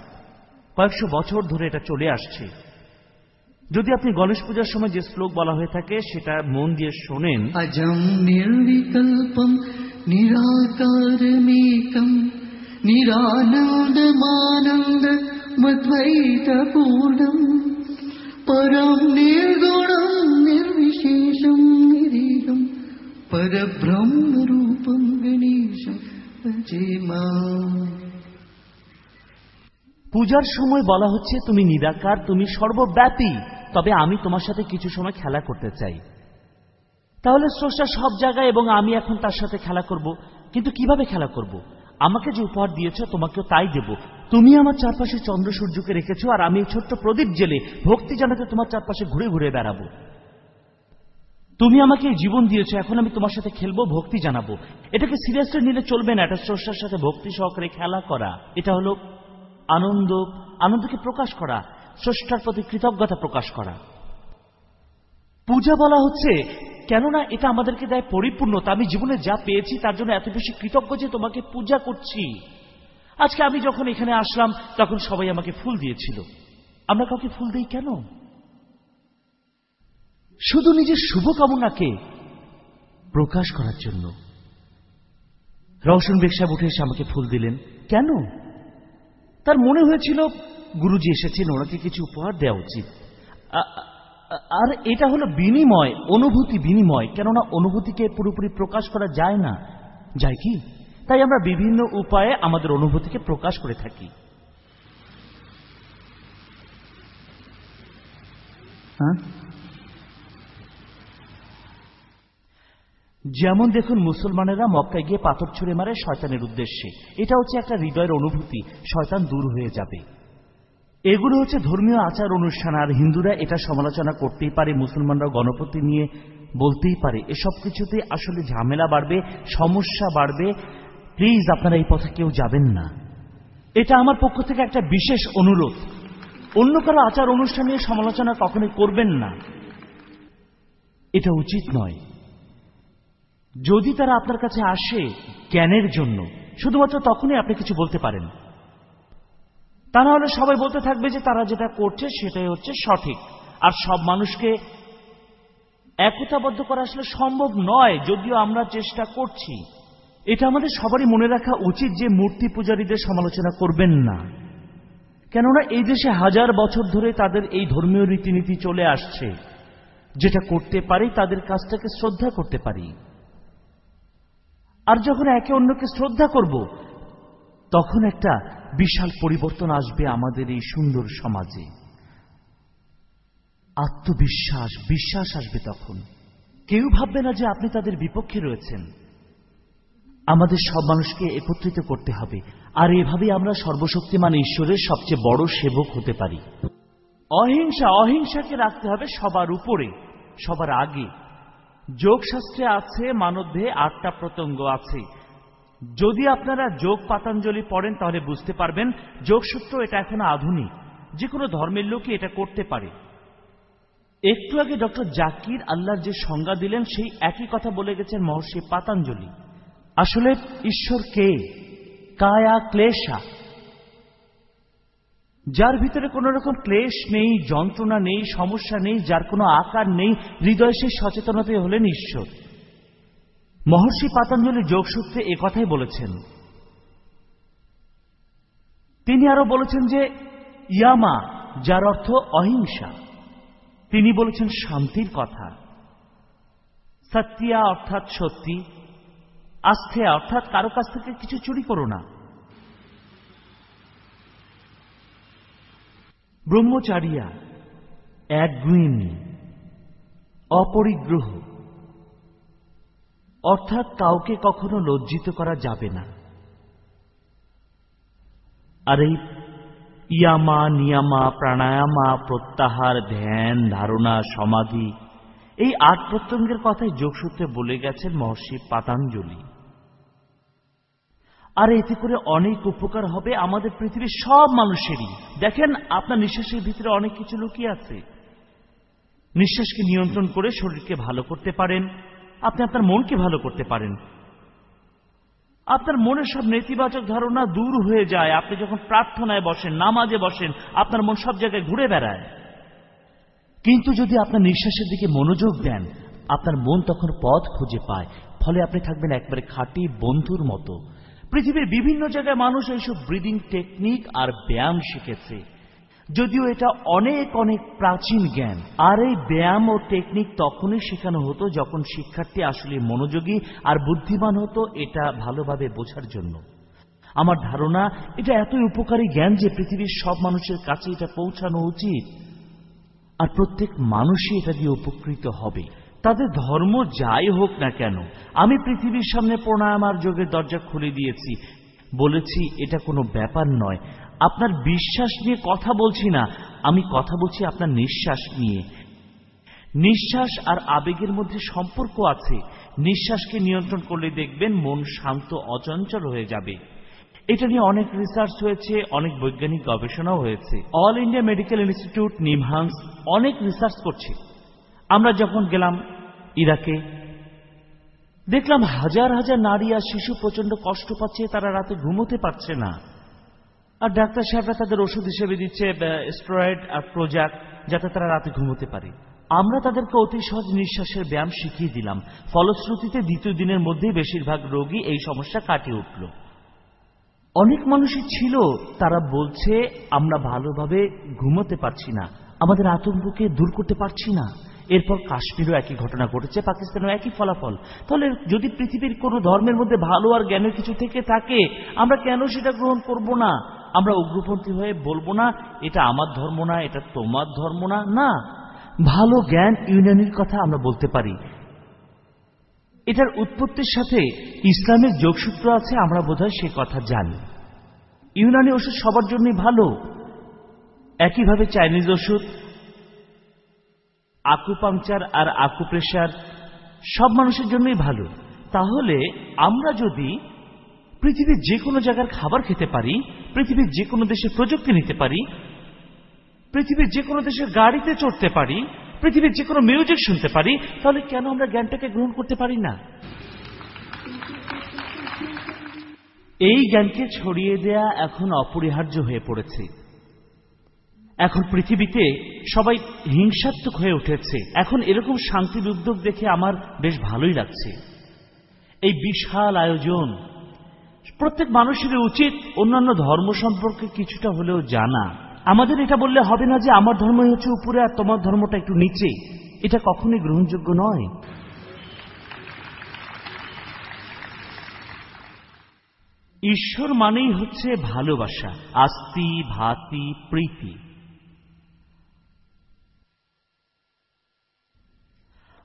কয়েকশো বছর ধরে এটা চলে আসছে। যদি আপনি গণেশ পূজার সময় যে শ্লোক বলা হয়ে থাকে, সেটা মন দিয়ে শোনেন। নিরানন্দ निरानन्दमानन्दमद्वैतपूर्णं परं निर्गुणं निर्विशेषं निरीहं परब्रह्मरूपं गणेशं भजे माम् পূজার সময় বলা হচ্ছে তুমি নিরাকার তুমি সর্বব্যাপী তবে আমি তোমার সাথে কিছু সময় খেলা করতে চাই তাহলে স্রষ্টা সব জায়গায় এবং আমি এখন তার সাথে খেলা করব কিন্তু কিভাবে খেলা করব আমাকে যে উপহার দিয়েছ, তোমাকেও তাই দেব। তুমি আমার চারপাশে চন্দ্র সূর্যকে রেখেছো, আর আমি ছোট্ট প্রদীপ জেলে ভক্তি জানাতে তোমার চারপাশে ঘুরে ঘুরে বেড়াবো। তুমি আমাকে জীবন দিয়েছ, এখন আমি তোমার সাথে খেলব, ভক্তি জানাব। এটাকে সিরিয়াসলি নিলে চলবে না, এটা স্রষ্টার সাথে ভক্তি সহকারে খেলা করা। এটা হলো আনন্দ, আনন্দকে প্রকাশ করা, স্রষ্টার প্রতি কৃতজ্ঞতা প্রকাশ করা। পূজা বলা হচ্ছে কেননা এটা আমাদেরকে দেয় পরিপূর্ণতা। আমি জীবনে যা পেয়েছি, তার জন্য এত বেশি কৃতজ্ঞ যে তোমাকে পূজা করছি। আজকে আমি যখন এখানে আসলাম, তখন সবাই আমাকে ফুল দিয়েছিল। আমরা কাউকে ফুল দিই কেন? শুধু নিজের শুভকামনাকে প্রকাশ করার জন্য। রওশন বেগ সাহেব উঠে এসে আমাকে ফুল দিলেন। কেন? তার মনে হয়েছিল, গুরুজি এসেছেন, ওনাকে কিছু উপহার দেওয়া উচিত। আর এটা হলো বিনিময়, অনুভূতি বিনিময়। কেননা অনুভূতিকে পুরোপুরি প্রকাশ করা যায় না। যায় কি? তাই আমরা বিভিন্ন উপায়ে আমাদের অনুভূতিকে প্রকাশ করে থাকি। হ্যাঁ? যেমন দেখুন, মুসলমানেরা মক্কায় গিয়ে পাথর ছুঁড়ে মারে শয়তানের উদ্দেশ্যে। এটা হচ্ছে একটা হৃদয়ের অনুভূতি, শয়তান দূর হয়ে যাবে। এগুলো হচ্ছে ধর্মীয় আচার অনুষ্ঠান, আর হিন্দুরা এটা সমালোচনা করতেই পারে মুসলমানরা গণপতি নিয়ে বলতেই পারে। এসব কিছুতে আসলে ঝামেলা বাড়বে, সমস্যা বাড়বে। প্লিজ আপনারা এই পথে কেউ যাবেন না। এটা আমার পক্ষ থেকে একটা বিশেষ অনুরোধ। অন্য কারও আচার অনুষ্ঠান নিয়ে সমালোচনা কখনোই করবেন না। এটা উচিত নয়। যদি তারা আপনার কাছে আসে জ্ঞানের জন্য, শুধুমাত্র তখনই আপনি কিছু বলতে পারেন। তা সবাই বলতে থাকবে যে তারা যেটা করছে সেটাই হচ্ছে সঠিক। আর সব মানুষকে একতাবদ্ধ করা আসলে সম্ভব নয়, যদিও আমরা চেষ্টা করছি। এটা আমাদের সবারই মনে রাখা উচিত যে মূর্তি পূজারীদের সমালোচনা করবেন না। কেননা এই দেশে হাজার বছর ধরে তাদের এই ধর্মীয় রীতিনীতি চলে আসছে। যেটা করতে পারি, তাদের কাজটাকে শ্রদ্ধা করতে পারি। আর যখন একে অন্যকে শ্রদ্ধা করব তখন একটা বিশাল পরিবর্তন আসবে আমাদের এই সুন্দর সমাজে। আত্মবিশ্বাস, বিশ্বাস আসবে তখন। কেউ ভাববে না যে আপনি তাদের বিপক্ষে রয়েছেন। আমাদের সব মানুষকে একত্রিত করতে হবে। আর এভাবে আমরা সর্বশক্তিমান ঈশ্বরের সবচেয়ে বড় সেবক হতে পারি। অহিংসা, অহিংসাকে রাখতে হবে সবার উপরে, সবার আগে। যোগশাস্ত্রে আছে, মানবদেহে আটটা প্রত্যঙ্গ আছে। যদি আপনারা যোগ পাতাঞ্জলি পড়েন, তাহলে বুঝতে পারবেন যোগসূত্র এটা এখন আধুনিক। যে কোনো ধর্মের লোকই এটা করতে পারে। একটু আগে ডক্টর জাকির আল্লাহর যে সংজ্ঞা দিলেন, সেই একই কথা বলে গেছেন মহর্ষি পাতাঞ্জলি। আসলে ঈশ্বর কে? কায়া ক্লেশা। যার ভিতরে কোন রকম ক্লেশ নেই, যন্ত্রণা নেই, সমস্যা নেই, যার কোনো আকার নেই, হৃদয় সেই সচেতনতাই হলেন ঈশ্বর। মহর্ষি পাতাঞ্জলি যোগসূত্রে কথাই বলেছেন। তিনি আরও বলেছেন যে, ইয়ামা, যার অর্থ অহিংসা, তিনি বলেছেন শান্তির কথা। সত্যিয়া অর্থাৎ সত্যি, আস্থেয়া অর্থাৎ কারও কাছ থেকে কিছু চুরি করো না। ব্রহ্মচারিয়া একগুইমি অপরিগ্রহ অর্থাৎ কাউকে কখনো লজ্জিত করা যাবে না। আর এই ইয়ামা, নিয়ামা, প্রাণায়ামা, প্রত্যাহার, ধ্যান, ধারণা, সমাধি, এই আট প্রত্যঙ্গের কথাই যোগসূত্রে বলে গেছেন মহর্ষি পাতাঞ্জলি। আর এতে করে অনেক উপকার হবে আমাদের পৃথিবীর সব মানুষেরই। দেখেন, আপনার নিঃশ্বাসের ভিতরে অনেক কিছু লুকিয়ে আছে। নিঃশ্বাসকে নিয়ন্ত্রণ করে শরীরকে ভালো করতে পারেন আপনি আপনার মনকে ভালো করতে পারেন। আপনার মনের সব নেতিবাচক ধারণা দূর হয়ে যায়। আপনি যখন প্রার্থনায় বসেন, নামাজে বসেন, আপনার মন সব জায়গায় ঘুরে বেড়ায়। কিন্তু যদি আপনার নিঃশ্বাসের দিকে মনোযোগ দেন, আপনার মন তখন পথ খুঁজে পায়। ফলে আপনি থাকবেন একবারে খাঁটি বন্ধুর মতো। পৃথিবীর বিভিন্ন জায়গায় মানুষ এইসব ব্রিদিং টেকনিক আর ব্যায়াম শিখেছে। যদিও এটা অনেক অনেক প্রাচীন জ্ঞান। আর এই ব্যায়াম ও টেকনিক তখনই শেখানো হতো যখন শিক্ষার্থী আসলে মনোযোগী আর বুদ্ধিমান হতো এটা ভালোভাবে বোঝার জন্য। আমার ধারণা, এটা এতই উপকারী জ্ঞান যে পৃথিবীর সব মানুষের কাছে এটা পৌঁছানো উচিত। আর প্রত্যেক মানুষই এটা দিয়ে উপকৃত হবে। তাদের ধর্ম যাই হোক না কেন, আমি পৃথিবীর সামনে প্রণায়াম আর যোগের দরজা খুলে দিয়েছি। বলেছি, এটা কোনো ব্যাপার নয়। আপনার বিশ্বাস নিয়ে কথা বলছি না। আমি কথা বলছি আপনার নিঃশ্বাস নিয়ে। নিঃশ্বাস আর আবেগের মধ্যে সম্পর্ক আছে। নিঃশ্বাসকে নিয়ন্ত্রণ করলে দেখবেন মন শান্ত, অচঞ্চল হয়ে যাবে। এটা নিয়ে অনেক রিসার্চ হয়েছে, অনেক বৈজ্ঞানিক গবেষণাও হয়েছে। All India Medical Institute NIMHANS অনেক রিসার্চ করছে। আমরা যখন গেলাম ইরাকে, দেখলাম হাজার হাজার নারী আর শিশু প্রচণ্ড কষ্ট পাচ্ছে, তারা রাতে ঘুমোতে পারছে না। আর ডাক্তার সাহেবরা তাদের ওষুধ হিসেবে দিচ্ছে স্টেরয়েড আর প্রোজাক, যাতে তারা রাতে ঘুমোতে পারে। আমরা তাদেরকে অতি সহজ নিঃশ্বাসের ব্যায়াম শিখিয়ে দিলাম। ফলশ্রুতিতে দ্বিতীয় দিনের মধ্যেই বেশিরভাগ রোগী এই সমস্যা কাটিয়ে উঠল। অনেক মানুষই ছিল, তারা বলছে, আমরা ভালোভাবে ঘুমোতে পারছি না। আমাদের আতঙ্ককে দূর করতে পারছি না। এরপর কাশ্মীরও একই ঘটনা ঘটেছে, পাকিস্তানেও একই ফলাফল। তাহলে যদি পৃথিবীর কোনো ধর্মের মধ্যে ভালো আর জ্ঞানের কিছু থেকে থাকে, আমরা কেন সেটা গ্রহণ করব না? আমরা উগ্রপন্থী হয়ে বলব না, এটা আমার ধর্ম না, এটা তোমার ধর্ম না না। ভালো জ্ঞান ইউনানির কথা আমরা বলতে পারি। এটার উৎপত্তির সাথে ইসলামের যোগসূত্র আছে, আমরা বোধহয় সে কথা জানি। ইউনানি ওষুধ সবার জন্যই ভালো। একইভাবে চাইনিজ ওষুধ, আকুপাংচার আর আকুপ্রেশার সব মানুষের জন্যই ভালো। তাহলে আমরা যদি পৃথিবীর যে কোনো জায়গার খাবার খেতে পারি, পৃথিবীর যে কোনো দেশে প্রযুক্তি নিতে পারি, পৃথিবীর যে কোনো দেশের গাড়িতে চড়তে পারি, পৃথিবীর যে কোনো মিউজিক শুনতে পারি, তাহলে কেন আমরা জ্ঞানটাকে গ্রহণ করতে পারি না? এই জ্ঞানকে ছড়িয়ে দেয়া এখন অপরিহার্য হয়ে পড়েছে। এখন পৃথিবীতে সবাই হিংসাত্মক হয়ে উঠেছে। এখন এরকম শান্তির উদ্যোগ দেখে আমার বেশ ভালোই লাগছে। এই বিশাল আয়োজন প্রত্যেক মানুষের উচিত অন্যান্য ধর্ম সম্পর্কে কিছুটা হলেও জানা। আমাদের এটা বললে হবে না যে আমার ধর্মই হচ্ছে উপরে আর তোমার ধর্মটা একটু নিচে। এটা কখনোই গ্রহণযোগ্য নয়। ঈশ্বর মানেই হচ্ছে ভালোবাসা, আস্তি, ভাতি, প্রীতি।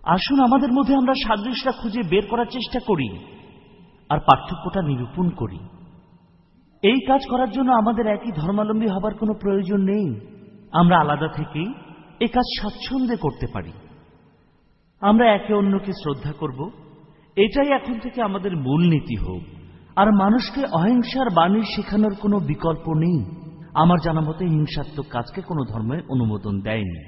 আসুন আমাদের মধ্যে আমরা সাদৃশটা খুঁজে বের করার চেষ্টা করি। আর পার্থক্যটা নিরূপণ করি। এই কাজ করার জন্য আমাদের একই ধর্মাবলম্বী হবার কোনো প্রয়োজন নেই। আমরা আলাদা থেকেই এ কাজ স্বাচ্ছন্দ্যে করতে পারি। আমরা একে অন্যকে শ্রদ্ধা করব। এটাই এখন থেকে আমাদের মূলনীতি হোক। আর মানুষকে অহিংসার বাণী শেখানোর কোনো বিকল্প নেই। আমার জানা মতে হিংসাত্মক কাজকে কোনো ধর্মে অনুমোদন দেয়নি।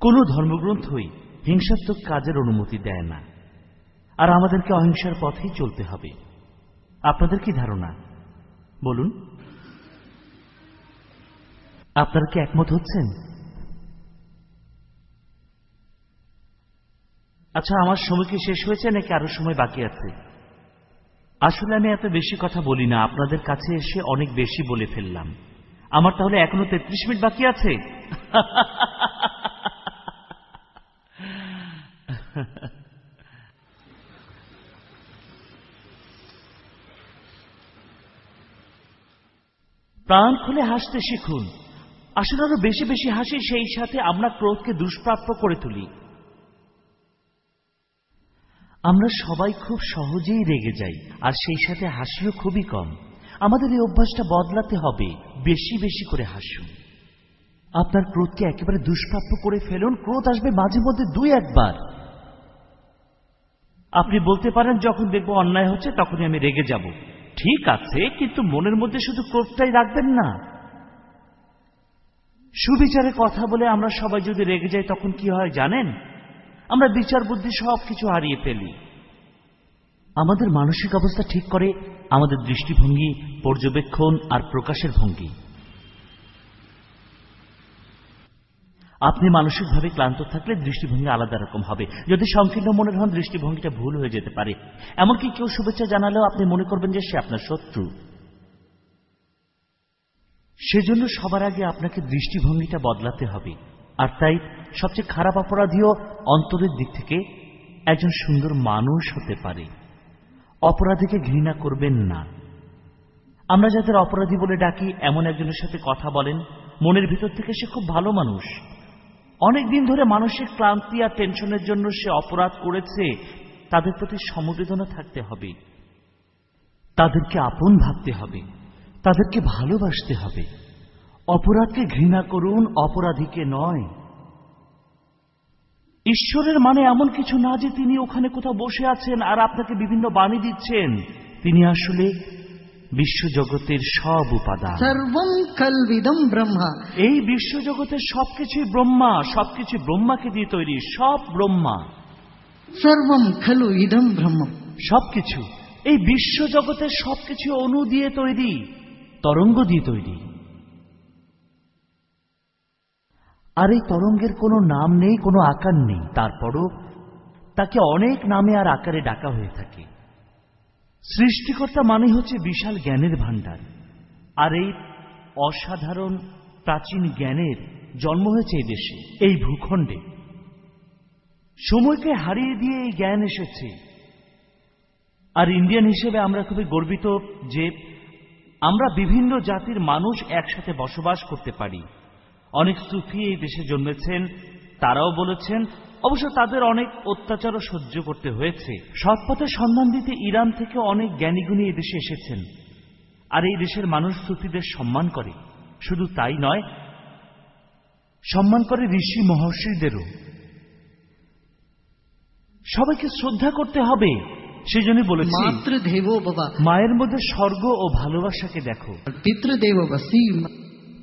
কোনো ধর্মগ্রন্থই হিংসাত্মক কাজের অনুমতি দেয় না। আর আমাদেরকে অহিংসার পথেই চলতে হবে। আপনাদের কি ধারণা? বলুন। আপনারা কি একমত হচ্ছেন? আচ্ছা আমার সময় কি শেষ হয়েছে নাকি আরও সময় বাকি আছে? আসলে আমি এত বেশি কথা বলি না, আপনাদের কাছে এসে অনেক বেশি বলে ফেললাম। আমার তাহলে এখনও তেত্রিশ মিনিট বাকি আছে? [laughs] প্রাণ খুলে হাসতে শিখুন। আসলে আরও বেশি বেশি হাসি, সেই সাথে আমরা ক্রোধকে দুষ্প্রাপ্য করে তুলি। আমরা সবাই খুব সহজেই রেগে যাই, আর সেই সাথে হাসিও খুবই কম। আমাদের এই অভ্যাসটা বদলাতে হবে, বেশি বেশি করে হাসুন। আপনার ক্রোধকে একেবারে দুষ্প্রাপ্য করে ফেলুন, ক্রোধ আসবে মাঝে মধ্যে দুই একবার। আপনি বলতে পারেন, যখন দেখব অন্যায় হচ্ছে, তখনই আমি রেগে যাব। ঠিক আছে, কিন্তু মনের মধ্যে শুধু ক্রোধটাই রাখবেন না। সুবিচারে কথা বলে আমরা সবাই যদি রেগে যাই, তখন কি হয় জানেন? আমরা বিচার বুদ্ধি সব কিছু হারিয়ে ফেলি। আমাদের মানসিক অবস্থা ঠিক করে আমাদের দৃষ্টিভঙ্গি, পর্যবেক্ষণ আর প্রকাশের ভঙ্গি। আপনি মানসিকভাবে ক্লান্ত থাকলে দৃষ্টিভঙ্গি আলাদা রকম হবে। যদি সংকীর্ণ মনের হন, দৃষ্টিভঙ্গিটা ভুল হয়ে যেতে পারে। এমনকি কেউ শুভেচ্ছা জানালেও আপনি মনে করবেন যে সে আপনার শত্রু। সেজন্য সবার আগে আপনাকে দৃষ্টিভঙ্গিটা বদলাতে হবে। আর তাই সবচেয়ে খারাপ অপরাধীও অন্তরের দিক থেকে একজন সুন্দর মানুষ হতে পারে। অপরাধীকে ঘৃণা করবেন না। আমরা যাদের অপরাধী বলে ডাকি, এমন একজনের সাথে কথা বলেন, মনের ভিতর থেকে সে খুব ভালো মানুষ। অনেক দিন ধরে মানসিক ক্লান্তি আর টেনশনের জন্য সে অপরাধ করেছে, তাদের প্রতি সমবেদনা থাকতে হবে। তাদেরকে আপন ভাবতে হবে, তাদেরকে ভালোবাসতে হবে। অপরাধকে ঘৃণা করুন, অপরাধীকে নয়। ঈশ্বরের মানে এমন কিছু না যে তিনি ওখানে কোথাও বসে আছেন আর আপনাকে বিভিন্ন বাণী দিচ্ছেন। তিনি আসলে বিশ্বজগতের সব উপাদান। সর্বম কলবিদম ব্রহ্মা। এই বিশ্বজগতের সবকিছুই ব্রহ্মা সবকিছু ব্রহ্মাকে দিয়ে তৈরি সব ব্রহ্মা। সর্বম খলু ইদম ব্রহ্ম। সবকিছু এই বিশ্বজগতের সবকিছু অনু দিয়ে তৈরি তরঙ্গ দিয়ে তৈরি। আর এই তরঙ্গের কোনো নাম নেই কোনো আকার নেই। তারপরও তাকে অনেক নামে আর আকারে ডাকা হয়ে থাকে। সৃষ্টিকর্তা মানে হচ্ছে বিশাল জ্ঞানের ভাণ্ডার। আর এই অসাধারণ প্রাচীন জ্ঞানের জন্ম হয়েছে এই দেশে, এই ভূখণ্ডে। সময়কে হারিয়ে দিয়ে এই জ্ঞান এসেছে। আর ইন্ডিয়ান হিসেবে আমরা খুবই গর্বিত যে আমরা বিভিন্ন জাতির মানুষ একসাথে বসবাস করতে পারি। অনেক সুফি এই দেশে জন্মেছেন, তারাও বলেছেন অবশ্য তাদের অনেক অত্যাচারও সহ্য করতে হয়েছে। সৎপথে সন্ধান দিতে ইরান থেকে অনেক জ্ঞানীগুণী এদেশে এসেছেন। আর এই দেশের মানুষ সুফিদের সম্মান করে। শুধু তাই নয় সম্মান করে ঋষি মহর্ষিদেরও। সবাইকে শ্রদ্ধা করতে হবে সেই জন্য বলে মাতৃদেব বাবা। মায়ের মধ্যে স্বর্গ ও ভালোবাসাকে দেখো। পিতৃদেব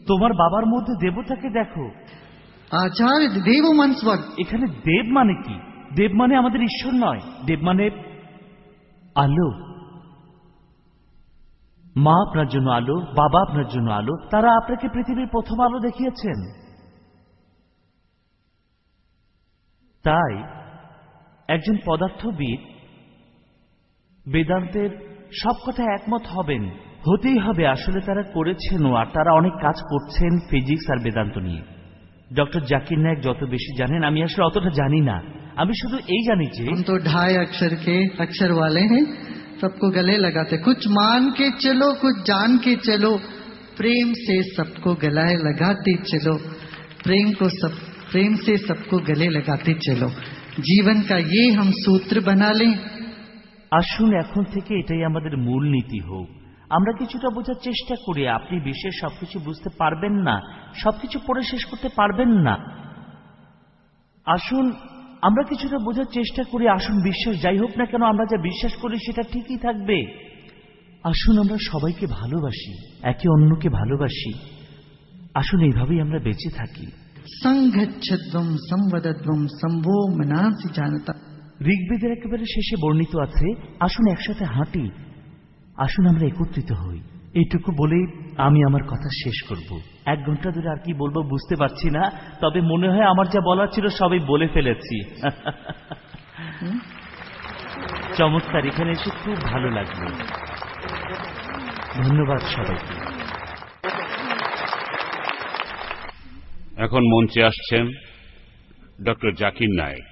তোমার বাবার মধ্যে দেবতাকে দেখো। আচার্য দেব মানসবাদ এখানে দেব মানে কি? দেব মানে আমাদের ঈশ্বর নয়। দেব মানে আলো। মা আপনার জন্য আলো, বাবা আপনার জন্য আলো, তারা আপনাকে পৃথিবীর প্রথম আলো দেখিয়েছেন। তাই একজন পদার্থবিদ বেদান্তের সব কথা একমত হবেন। হতেই হবে, আসলে তারা করেছেন আর তারা অনেক কাজ করছেন ফিজিক্স আর বেদান্ত নিয়ে। ডক্টর জাকির নায়ক যত বেশি জানেন আমি আসলে অতটা জানি না আমি শুধু এই জানি যে हम तो ढाई अक्षर के अक्षर वाले हैं सबको गले लगाते कुछ मान के चलो कुछ जान के चलो प्रेम से सबको गलाए लगाते चलो प्रेम को सब प्रेम से सबको गले लगाते चलो जीवन का ये हम सूत्र बना लें আসুন এখন থেকে এটাই আমাদের মূল নীতি হোক আমরা কিছুটা বোঝার চেষ্টা করি আপনি বিশ্বের সবকিছু বুঝতে পারবেন না সবকিছু পড়ে শেষ করতে পারবেন না। আসুন আমরা কিছুটা বোঝার চেষ্টা করি আসুন বিশ্বাস যাই হোক না কেন আমরা যা বিশ্বাস করি সেটা ঠিকই থাকবে। আসুন আমরা সবাইকে ভালোবাসি একে অন্যকে ভালোবাসি। আসুন এইভাবেই আমরা বেঁচে থাকি। ঋগ্বেদের একেবারে শেষে বর্ণিত আছে আসুন একসাথে হাঁটি আসুন আমরা একত্রিত হই। এইটুকু বলেই আমি আমার কথা শেষ করব। এক ঘণ্টা ধরে আর কি বলব বুঝতে পারছি না তবে মনে হয় আমার যা বলার ছিল সবই বলে ফেলেছি। চমৎকার এখানে এসে খুব ভালো লাগল। ধন্যবাদ সবাইকে। এখন মঞ্চে আসছেন ডক্টর জাকির নায়েক।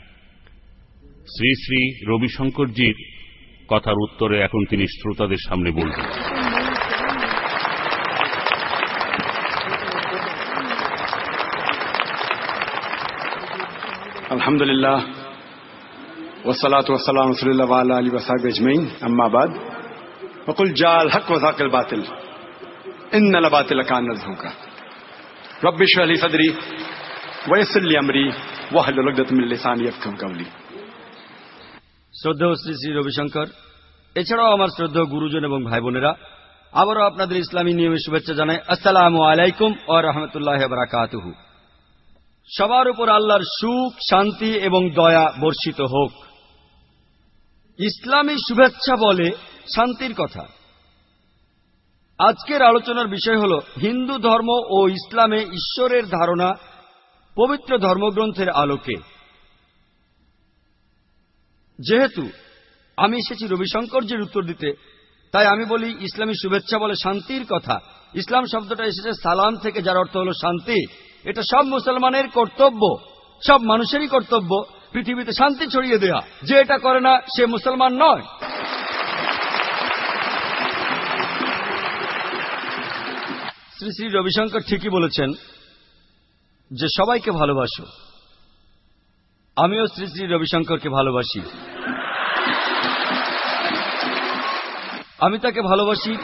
শ্রী শ্রী রবিশঙ্করজির কথার উত্তরে এখন তিনি শ্রোতাদের সামনে বলবেন। আলহামদুলিল্লাহ। والصلاة والسلام على الله وعلى آله وصحبه أجمعين أما بعد وقل جاء الحق وزاق الباطل إن الباطل كان مزهوقا رب اشرح لي صدري ويسر لي أمري واحلل عقدة من لساني يفقهوا قولي শ্রদ্ধেয় শ্রী শ্রী রবিশঙ্কর, এছাড়াও আমার শ্রদ্ধেয় গুরুজন এবং ভাই বোনেরা আবারও আপনাদের ইসলামী নিয়মে শুভেচ্ছা জানাই, আসসালামু আলাইকুম ও রহমতুল্লাহ বারাকাতুহু। সবার উপর আল্লাহর সুখ, শান্তি এবং দয়া বর্ষিত হোক। ইসলামী শুভেচ্ছা বলে শান্তির কথা। আজকের আলোচনার বিষয় হল হিন্দু ধর্ম ও ইসলামে ঈশ্বরের ধারণা, পবিত্র ধর্মগ্রন্থের আলোকে। যেহেতু আমি এসেছি রবিশঙ্করজির উত্তর দিতে, তাই আমি বলি ইসলামী শুভেচ্ছা বলে শান্তির কথা। ইসলাম শব্দটা এসেছে সালাম থেকে, যার অর্থ হল শান্তি। এটা সব মুসলমানের কর্তব্য, সব মানুষেরই কর্তব্য, পৃথিবীতে শান্তি ছড়িয়ে দেয়া। যে এটা করে না, সে মুসলমান নয়। শ্রী শ্রী রবিশঙ্কর ঠিকই বলেছেন যে সবাইকে ভালোবাসো। আমিও শ্রী শ্রী রবিশঙ্করকে ভালোবাসি। আমি তাকে ভালোবাসি।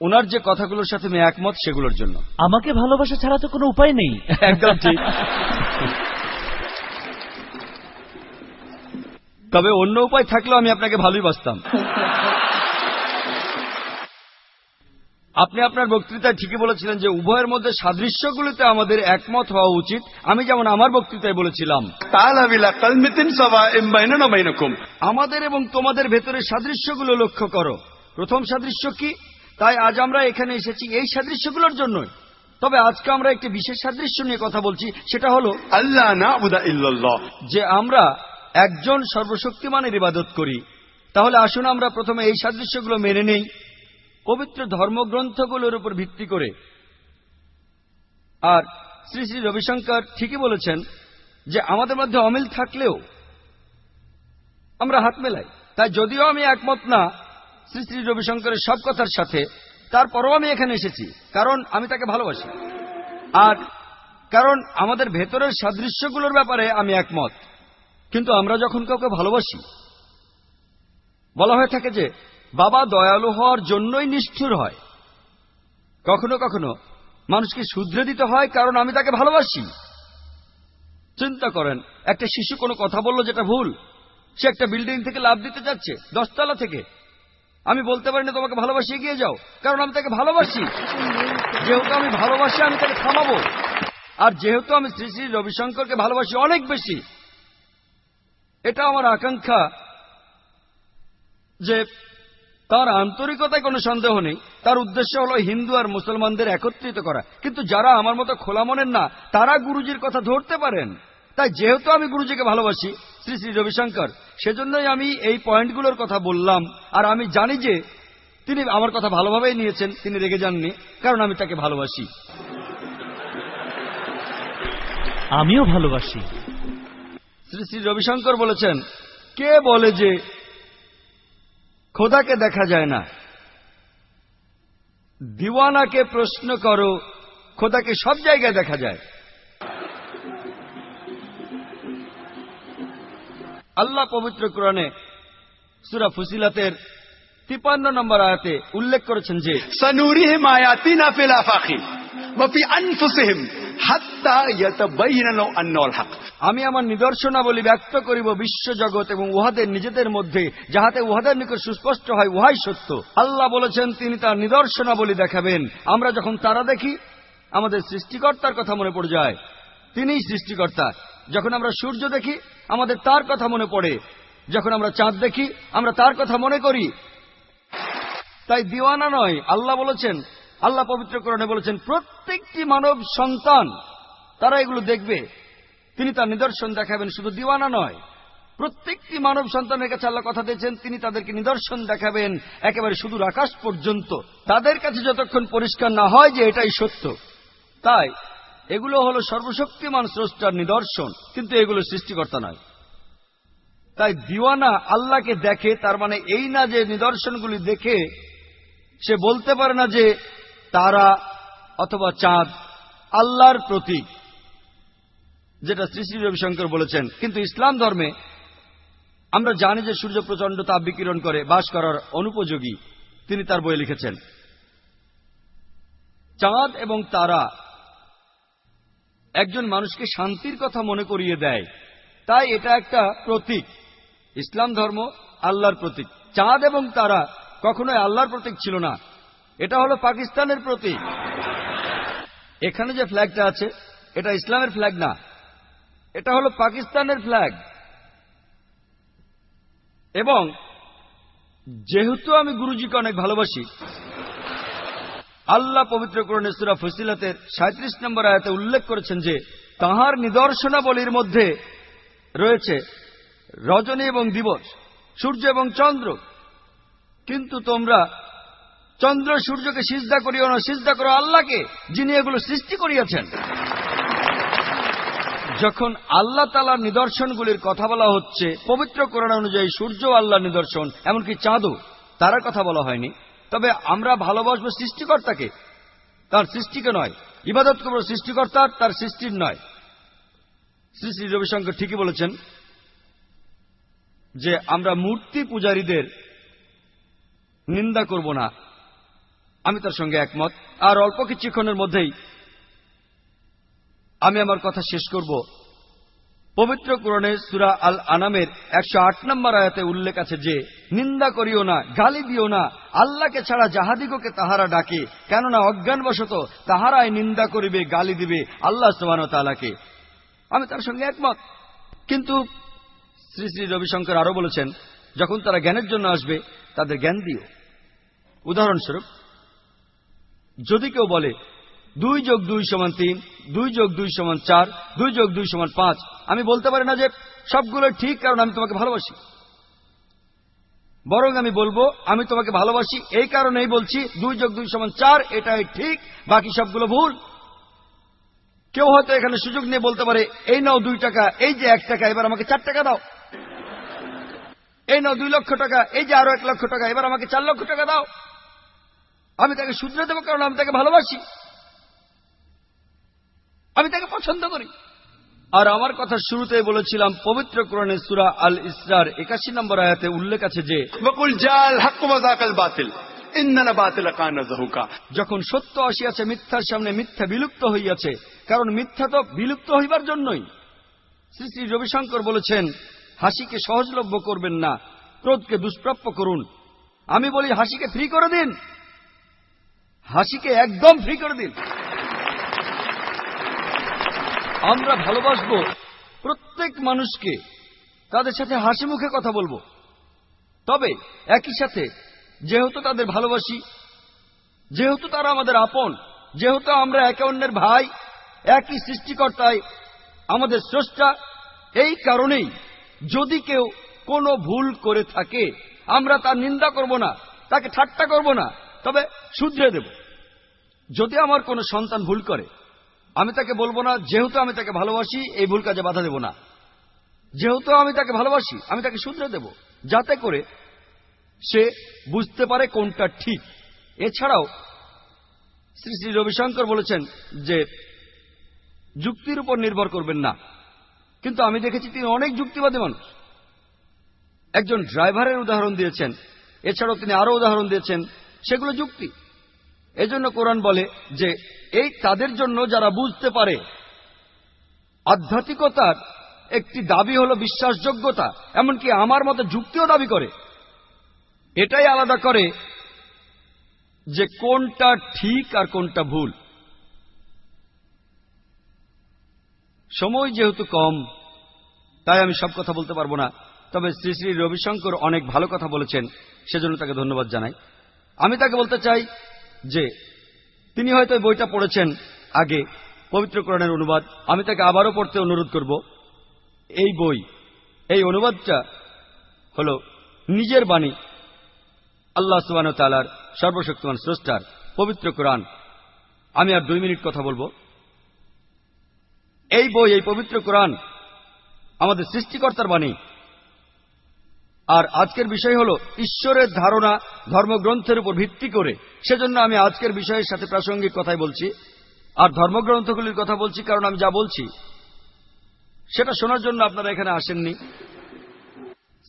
ওনার যে কথাগুলোর সাথে আমি একমত সেগুলোর জন্য। আমাকে ভালোবাসা ছাড়া তো কোনো উপায় নেই। একদম ঠিক। তবে অন্য উপায় থাকলেও আমি আপনাকে ভালোই বাসতাম। আপনি আপনার বক্তৃতায় ঠিকই বলেছিলেন যে উভয়ের মধ্যে সাদৃশ্যগুলিতে আমাদের একমত হওয়া উচিত। আমি যেমন আমার বক্তৃতায় বলেছিলাম আমাদের এবং তোমাদের ভেতরে সাদৃশ্যগুলো লক্ষ্য করো। প্রথম সাদৃশ্য কি? তাই আজ আমরা এখানে এসেছি এই সাদৃশ্যগুলোর জন্য তবে আজকে আমরা একটি বিশেষ সাদৃশ্য নিয়ে কথা বলছি সেটা হল আল্লাহ যে আমরা একজন সর্বশক্তিমানের ইবাদত করি। তাহলে আসুন আমরা প্রথমে এই সাদৃশ্যগুলো মেনে নেই। পবিত্র ধর্মগ্রন্থগুলোর উপর ভিত্তি করে। আর শ্রী শ্রী রবিশঙ্কর ঠিকই বলেছেন যে, আমাদের মধ্যে অমিল থাকলেও আমরা হাত মেলাই। তাই যদিও আমি একমত না শ্রী শ্রী রবিশঙ্করের সব কথার সাথে, তারপরও আমি এখানে এসেছি, কারণ আমি তাকে ভালোবাসি। আর কারণ আমাদের ভেতরের সাদৃশ্যগুলোর ব্যাপারে আমি একমত। কিন্তু আমরা যখন কাউকে ভালোবাসি, বলা হয়ে থাকে যে বাবা দয়ালু হওয়ার জন্যই নিষ্ঠুর হয়। কখনো কখনো মানুষকে শুধরে দিতে হয়, কারণ আমি তাকে ভালোবাসি। চিন্তা করেন, একটা শিশু কোনো কথা বলল যেটা ভুল, সে একটা বিল্ডিং থেকে লাভ দিতে যাচ্ছে, দশতলা থেকে। আমি বলতে পারি না, তোমাকে ভালোবাসি, এগিয়ে যাও। কারণ আমি তাকে ভালোবাসি। যেহেতু আমি ভালোবাসি, আমি তাকে থামাবো। আর যেহেতু আমি শ্রী শ্রী রবিশঙ্করকে ভালোবাসি অনেক বেশি, এটা আমার আকাঙ্ক্ষা যে তার আন্তরিকতায় কোনো সন্দেহ নেই। তার উদ্দেশ্য হলো হিন্দু আর মুসলমানদের একত্রিত করা। কিন্তু যারা আমার মতো খোলা মনের না তারা গুরুজির কথা ধরতে পারেন। তাই যেহেতু আমি গুরুজিকে ভালোবাসি শ্রী শ্রী রবিশঙ্কর সেজন্যই আমি এই পয়েন্টগুলোর কথা বললাম। আর আমি জানি যে তিনি আমার কথা ভালোভাবেই নিয়েছেন তিনি রেগে যাননি কারণ আমি তাকে ভালোবাসি। আমিও ভালোবাসি। শ্রী শ্রী রবিশঙ্কর বলেছেন কে বলে যে খোদাকে দেখা যায় না। দিওয়ানাকে প্রশ্ন করো, খোদাকে সব জায়গায় দেখা যায়। আল্লাহ পবিত্র কোরআনে সুরা ফুসিলাতের তিপান্ন নম্বর আয়াতে উল্লেখ করেছেন যে সানুরি মায়াতিনা ফাঁকি وفي أنفسهم حتى يتبين له أنه الحق আমি আমার নিদর্শনাবলী ব্যক্ত করিব বিশ্বজগৎ এবং উহাদের নিজেদের মধ্যে যাহাতে উহাদের নিকট সুস্পষ্ট হয় উহাই সত্য আল্লাহ বলেছেন তিনি তার নিদর্শনাবলী দেখাবেন আমরা যখন তারা দেখি আমাদের সৃষ্টিকর্তার কথা মনে পড়ে যায় তিনিই সৃষ্টিকর্তা যখন আমরা সূর্য দেখি আমাদের তার কথা মনে পড়ে যখন আমরা চাঁদ দেখি আমরা তার কথা মনে করি তাই দিওয়ানা নয় আল্লাহ বলেছেন আল্লাহ পবিত্র পবিত্রকরণে বলেছেন, প্রত্যেকটি মানব সন্তান, তারা এগুলো দেখবে। তিনি তার নিদর্শন দেখাবেন, শুধু দিওয়ানা নয়। প্রত্যেকটি মানব সন্তানের কাছে আল্লাহ কথা দিয়েছেন, তিনি তাদেরকে নিদর্শন দেখাবেন, একেবারে শুধু আকাশ পর্যন্ত। তাদের কাছে যতক্ষণ পরিষ্কার না হয় যে এটাই সত্য। তাই, এগুলো হলো সর্বশক্তিমান স্রষ্টার নিদর্শন, কিন্তু এগুলো সৃষ্টিকর্তা নয়। তাই দিওয়ানা আল্লাহকে দেখে, তার মানে এই না যে নিদর্শনগুলি দেখে, সে বলতে পারে না যে তারা অথবা চাঁদ আল্লাহর প্রতীক, যেটা শ্রী শ্রী রবিশঙ্কর বলেছেন। কিন্তু ইসলাম ধর্মে আমরা জানি যে সূর্য প্রচণ্ড তাপ বিকিরণ করে, বাস করার অনুপযোগী তিনি তার বই লিখেছেন। চাঁদ এবং তারা একজন মানুষকে শান্তির কথা মনে করিয়ে দেয়। তাই এটা একটা প্রতীক। ইসলাম ধর্ম আল্লাহর প্রতীক। চাঁদ এবং তারা কখনোই আল্লাহর প্রতীক ছিল না। এটা হলো পাকিস্তানের প্রতীক। এখানে যে ফ্ল্যাগটা আছে, এটা ইসলামের ফ্ল্যাগ না। এটা হলো পাকিস্তানের ফ্ল্যাগ। এবং যেহেতু আমি গুরুজিকে অনেক ভালোবাসি, আল্লাহ পবিত্র করণে সুরা ফসিলাতের সাঁত্রিশ নম্বর আয়াতে উল্লেখ করেছেন যে, তাহার নিদর্শনাবলীর মধ্যে রয়েছে রজনী এবং দিবস, সূর্য এবং চন্দ্র। কিন্তু তোমরা চন্দ্র সূর্যকে সিজদা করিও না, সিজদা করো আল্লাহকে, যিনি এগুলো সৃষ্টি করিয়াছেন। যখন আল্লাহ তালার নিদর্শনগুলির কথা বলা হচ্ছে, পবিত্র কোরআন অনুযায়ী সূর্য আল্লাহ নিদর্শন, এমনকি চাঁদও। তার কথা বলা হয়নি। তবে আমরা ভালোবাসবো সৃষ্টিকর্তাকে। তার সৃষ্টিকে নয়। ইবাদত করব সৃষ্টিকর্তার, তার সৃষ্টির নয়। শ্রী শ্রী রবিশঙ্কর ঠিকই বলেছেন যে, আমরা মূর্তি পূজারীদের নিন্দা করব না। আমি তার সঙ্গে একমত। আর অল্প কিছুক্ষণের মধ্যেই আমি আমার কথা শেষ করব। পবিত্র কোরণে সুরা আল আনামের একশো আট নম্বর আয়াতে উল্লেখ আছে যে, নিন্দা করিও না, গালি দিও না, আল্লাহকে ছাড়া যাহাদিগকে তাহারা ডাকে, কেননা অজ্ঞানবশত তাহারাই নিন্দা করিবে, গালি দিবে আল্লাহ সোহান তালাকে আমি তার সঙ্গে একমত। কিন্তু শ্রী শ্রী রবিশঙ্কর আরও বলেছেন, যখন তারা জ্ঞানের জন্য আসবে, তাদের জ্ঞান দিও। উদাহরণস্বরূপ যদি কেউ বলে, দুই যোগ দুই সমান তিন, দুই যোগ দুই সমান চার, দুই যোগ দুই সমান পাঁচ, আমি বলতে পারি না যে সবগুলো ঠিক কারণ আমি তোমাকে ভালোবাসি। বরং আমি বলব, আমি তোমাকে ভালোবাসি, এই কারণেই বলছি, দুই যোগ দুই সমান চার, এটাই ঠিক, বাকি সবগুলো ভুল। কেউ হয়তো এখানে সুযোগ নিয়ে বলতে পারে, এই নাও দুই টাকা, এই যে এক টাকা, এবার আমাকে চার টাকা দাও। এই নাও দুই লক্ষ টাকা, এই যে আরও এক লক্ষ টাকা, এবার আমাকে চার লক্ষ টাকা দাও। আমি তাকে শুধরে দেবো কারণ আমি তাকে ভালোবাসি। আমি তাকে পছন্দ করি। আর আমার কথা শুরুতে বলেছিলাম পবিত্র কোরণে সুরা আল ইসরার একাশি নম্বর আয়াতে উল্লেখ আছে যে যখন সত্য আসিয়াছে মিথ্যার সামনে মিথ্যা বিলুপ্ত হইয়াছে কারণ মিথ্যা তো বিলুপ্ত হইবার জন্যই। শ্রী শ্রী রবিশঙ্কর বলেছেন হাসিকে সহজলভ্য করবেন না ক্রোধকে দুষ্প্রাপ্য করুন। আমি বলি হাসিকে ফ্রি করে দিন। হাসিকে একদম ফ্রি করে দিন। আমরা ভালোবাসব প্রত্যেক মানুষকে। তাদের সাথে হাসি মুখে কথা বলব। তবে একই সাথে, যেহেতু তাদের ভালোবাসি, যেহেতু তারা আমাদের আপন, যেহেতু আমরা একে অন্যের ভাই, একই সৃষ্টিকর্তায় আমাদের স্রষ্টা, এই কারণেই যদি কেউ কোনো ভুল করে থাকে, আমরা তার নিন্দা করব না, তাকে ঠাট্টা করব না। তবে শুধরে দেব। যদি আমার কোনো সন্তান ভুল করে, আমি তাকে বলব না, যেহেতু আমি তাকে ভালোবাসি, এই ভুল কাজে বাধা দেব না। যেহেতু আমি তাকে ভালোবাসি, আমি তাকে শুধরে দেব, যাতে করে সে বুঝতে পারে কোনটা ঠিক। এছাড়াও শ্রী শ্রী রবিশঙ্কর বলেছেন যে, যুক্তির উপর নির্ভর করবেন না। কিন্তু আমি দেখেছি তিনি অনেক যুক্তিবাদী মানুষ। একজন ড্রাইভারের উদাহরণ দিয়েছেন। এছাড়াও তিনি আরও উদাহরণ দিয়েছেন সেগুলো যুক্তি। এজন্য কোরআন বলে যে, এই তাদের জন্য যারা বুঝতে পারে, আধ্যাত্মিকতার একটি দাবি হল বিশ্বাসযোগ্যতা, এমনকি আমার মতো যুক্তিও দাবি করে। এটাই আলাদা করে যে কোনটা ঠিক আর কোনটা ভুল। সময় যেহেতু কম, তাই আমি সব কথা বলতে পারব না। তবে শ্রী শ্রী রবিশঙ্কর অনেক ভালো কথা বলেছেন, সেজন্য তাকে ধন্যবাদ জানাই। আমি তাকে বলতে চাই যে, তিনি হয়তো বইটা পড়েছেন আগে, পবিত্র কোরআনের অনুবাদ। আমি তাকে আবারও পড়তে অনুরোধ করব, এই বই, এই অনুবাদটা হল নিজের বাণী। আল্লাহ সুবান তালার সর্বশক্তিমান স্রষ্টার, পবিত্র কোরআন। আমি আর দুই মিনিট কথা বলব। এই বই, এই পবিত্র কোরআন আমাদের সৃষ্টিকর্তার বাণী। আর আজকের বিষয় হল ঈশ্বরের ধারণা ধর্মগ্রন্থের উপর ভিত্তি করে। সেজন্য আমি আজকের বিষয়ের সাথে প্রাসঙ্গিক কথাই বলছি। আর ধর্মগ্রন্থগুলির কথা বলছি কারণ আমি যা বলছি, সেটা শোনার জন্য আপনারা এখানে আসেননি।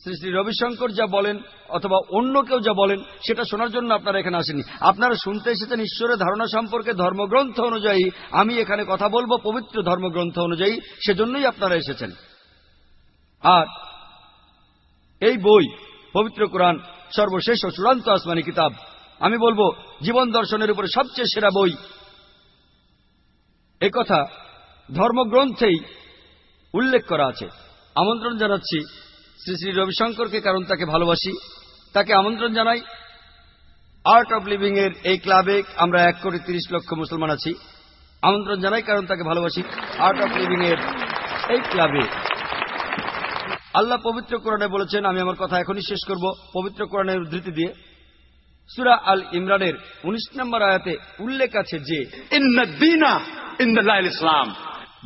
শ্রী শ্রী রবিশঙ্কর যা বলেন অথবা অন্য কেউ যা বলেন, সেটা শোনার জন্য আপনারা এখানে আসেননি। আপনারা শুনতে এসেছেন ঈশ্বরের ধারণা সম্পর্কে ধর্মগ্রন্থ অনুযায়ী। আমি এখানে কথা বলব পবিত্র ধর্মগ্রন্থ অনুযায়ী, সেজন্যই আপনারা এসেছেন। আর এই বই, পবিত্র কোরআন, সর্বশেষ ও চূড়ান্ত আসমানি কিতাব। আমি বলব, জীবন দর্শনের উপরে সবচেয়ে সেরা বই। কথা ধর্মগ্রন্থেই উল্লেখ করা আছে। আমন্ত্রণ জানাচ্ছি শ্রী শ্রী রবিশঙ্করকে, কারণ তাকে ভালোবাসি। তাকে আমন্ত্রণ জানাই আর্ট অব লিভিং এর এই ক্লাবে আমরা এক কোটি তিরিশ লক্ষ মুসলমান আছি। আমন্ত্রণ জানাই, কারণ তাকে ভালোবাসি। আর্ট অব লিভিং এর এই ক্লাবে। আল্লাহ পবিত্র কোরআনে বলেছেন, আমি আমার কথা এখনই শেষ করব, পবিত্র কোরআনের উদ্ধৃতি দিয়ে। সুরা আল ইমরানের উনিশ নম্বর আয়াতে উল্লেখ আছে যে ইসলাম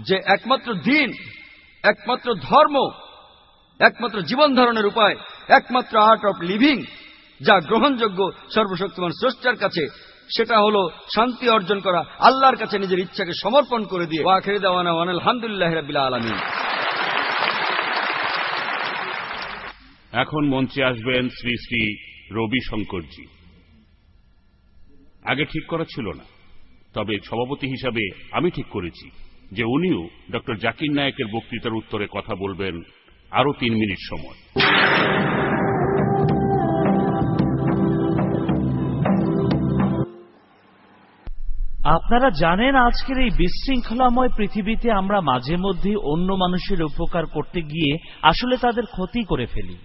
যে একমাত্র দিন একমাত্র ধর্ম, একমাত্র জীবন ধারণের উপায়, একমাত্র আর্ট অফ লিভিং যা গ্রহণযোগ্য সর্বশক্তিমান স্রষ্টার কাছে, সেটা হলো শান্তি অর্জন করা, আল্লাহর কাছে নিজের ইচ্ছাকে সমর্পণ করে দিয়ে। ওয়াখের দেওয়ানা আলহামদুলিল্লাহ রাবিল আলমী এখন মঞ্চে আসবেন শ্রী শ্রী রবি শঙ্করজি আগে ঠিক করা ছিল না, তবে সভাপতি হিসাবে আমি ঠিক করেছি যে উনিও ডক্টর জাকির নায়কের বক্তৃতার উত্তরে কথা বলবেন আরও তিন মিনিট সময়। আপনারা জানেন আজকের এই বিশৃঙ্খলাময় পৃথিবীতে আমরা মাঝে মধ্যে অন্য মানুষের উপকার করতে গিয়ে আসলে তাদের ক্ষতি করে ফেলি।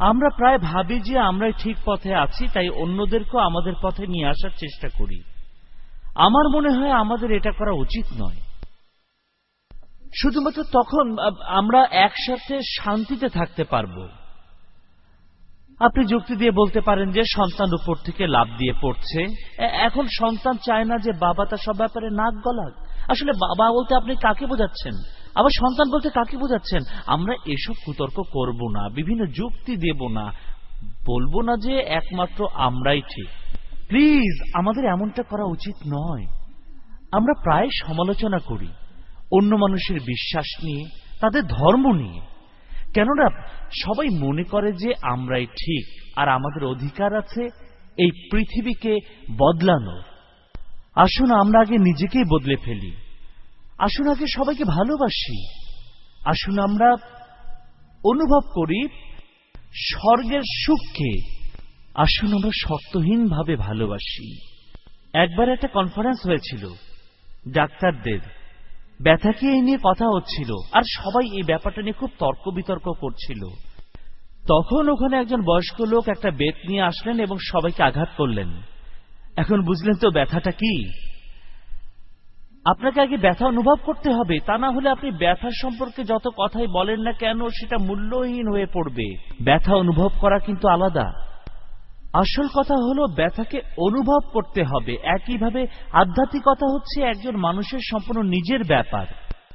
আমরা প্রায় ভাবি যে আমরাই ঠিক পথে আছি, তাই অন্যদেরকেও আমাদের পথে নিয়ে আসার চেষ্টা করি। আমার মনে হয় আমাদের এটা করা উচিত নয়। শুধুমাত্র তখন আমরা একসাথে শান্তিতে থাকতে পারব। আপনি যুক্তি দিয়ে বলতে পারেন যে সন্তান উপর থেকে লাভ দিয়ে পড়ছে। এখন সন্তান চায় না যে বাবা তার সব ব্যাপারে নাক গলাক। আসলে বাবা বলতে আপনি কাকে বোঝাচ্ছেন? আবার সন্তান বলতে কাকে বোঝাচ্ছেন? আমরা এসব কুতর্ক করব না, বিভিন্ন যুক্তি দেব না। বলব না যে একমাত্র আমরাই ঠিক। প্লিজ, আমাদের এমনটা করা উচিত নয়। আমরা প্রায় সমালোচনা করি, অন্য মানুষের বিশ্বাস নিয়ে, তাদের ধর্ম নিয়ে। কেননা, সবাই মনে করে যে আমরাই ঠিক, আর আমাদের অধিকার আছে এই পৃথিবীকে বদলানোর। আসুন, আমরা আগে নিজেকেই বদলে ফেলি। আসুন আগে সবাইকে ভালোবাসি। আসুন আমরা অনুভব করি স্বর্গের সুখকে। আসুন আমরা শর্তহীনভাবে ভালোবাসি। একবার একটা কনফারেন্স হয়েছিল, ডাক্তারদের। ব্যথাকে এই নিয়ে কথা হচ্ছিল, আর সবাই এই ব্যাপারটা নিয়ে খুব তর্ক বিতর্ক করছিল। তখন ওখানে একজন বয়স্ক লোক একটা বেত নিয়ে আসলেন এবং সবাইকে আঘাত করলেন। এখন বুঝলেন তো ব্যথাটা কি? আপনাকে আগে ব্যথা অনুভব করতে হবে, তা না হলে আপনি ব্যথা সম্পর্কে যত কথাই বলেন না কেন সেটা মূল্যহীন হয়ে পড়বে। ব্যথা অনুভব করা কিন্তু আলাদা। আসল কথা হলো ব্যথাকে অনুভব করতে হবে। একইভাবে আধ্যাত্মিকতা হচ্ছে একজন মানুষের সম্পূর্ণ নিজের ব্যাপার।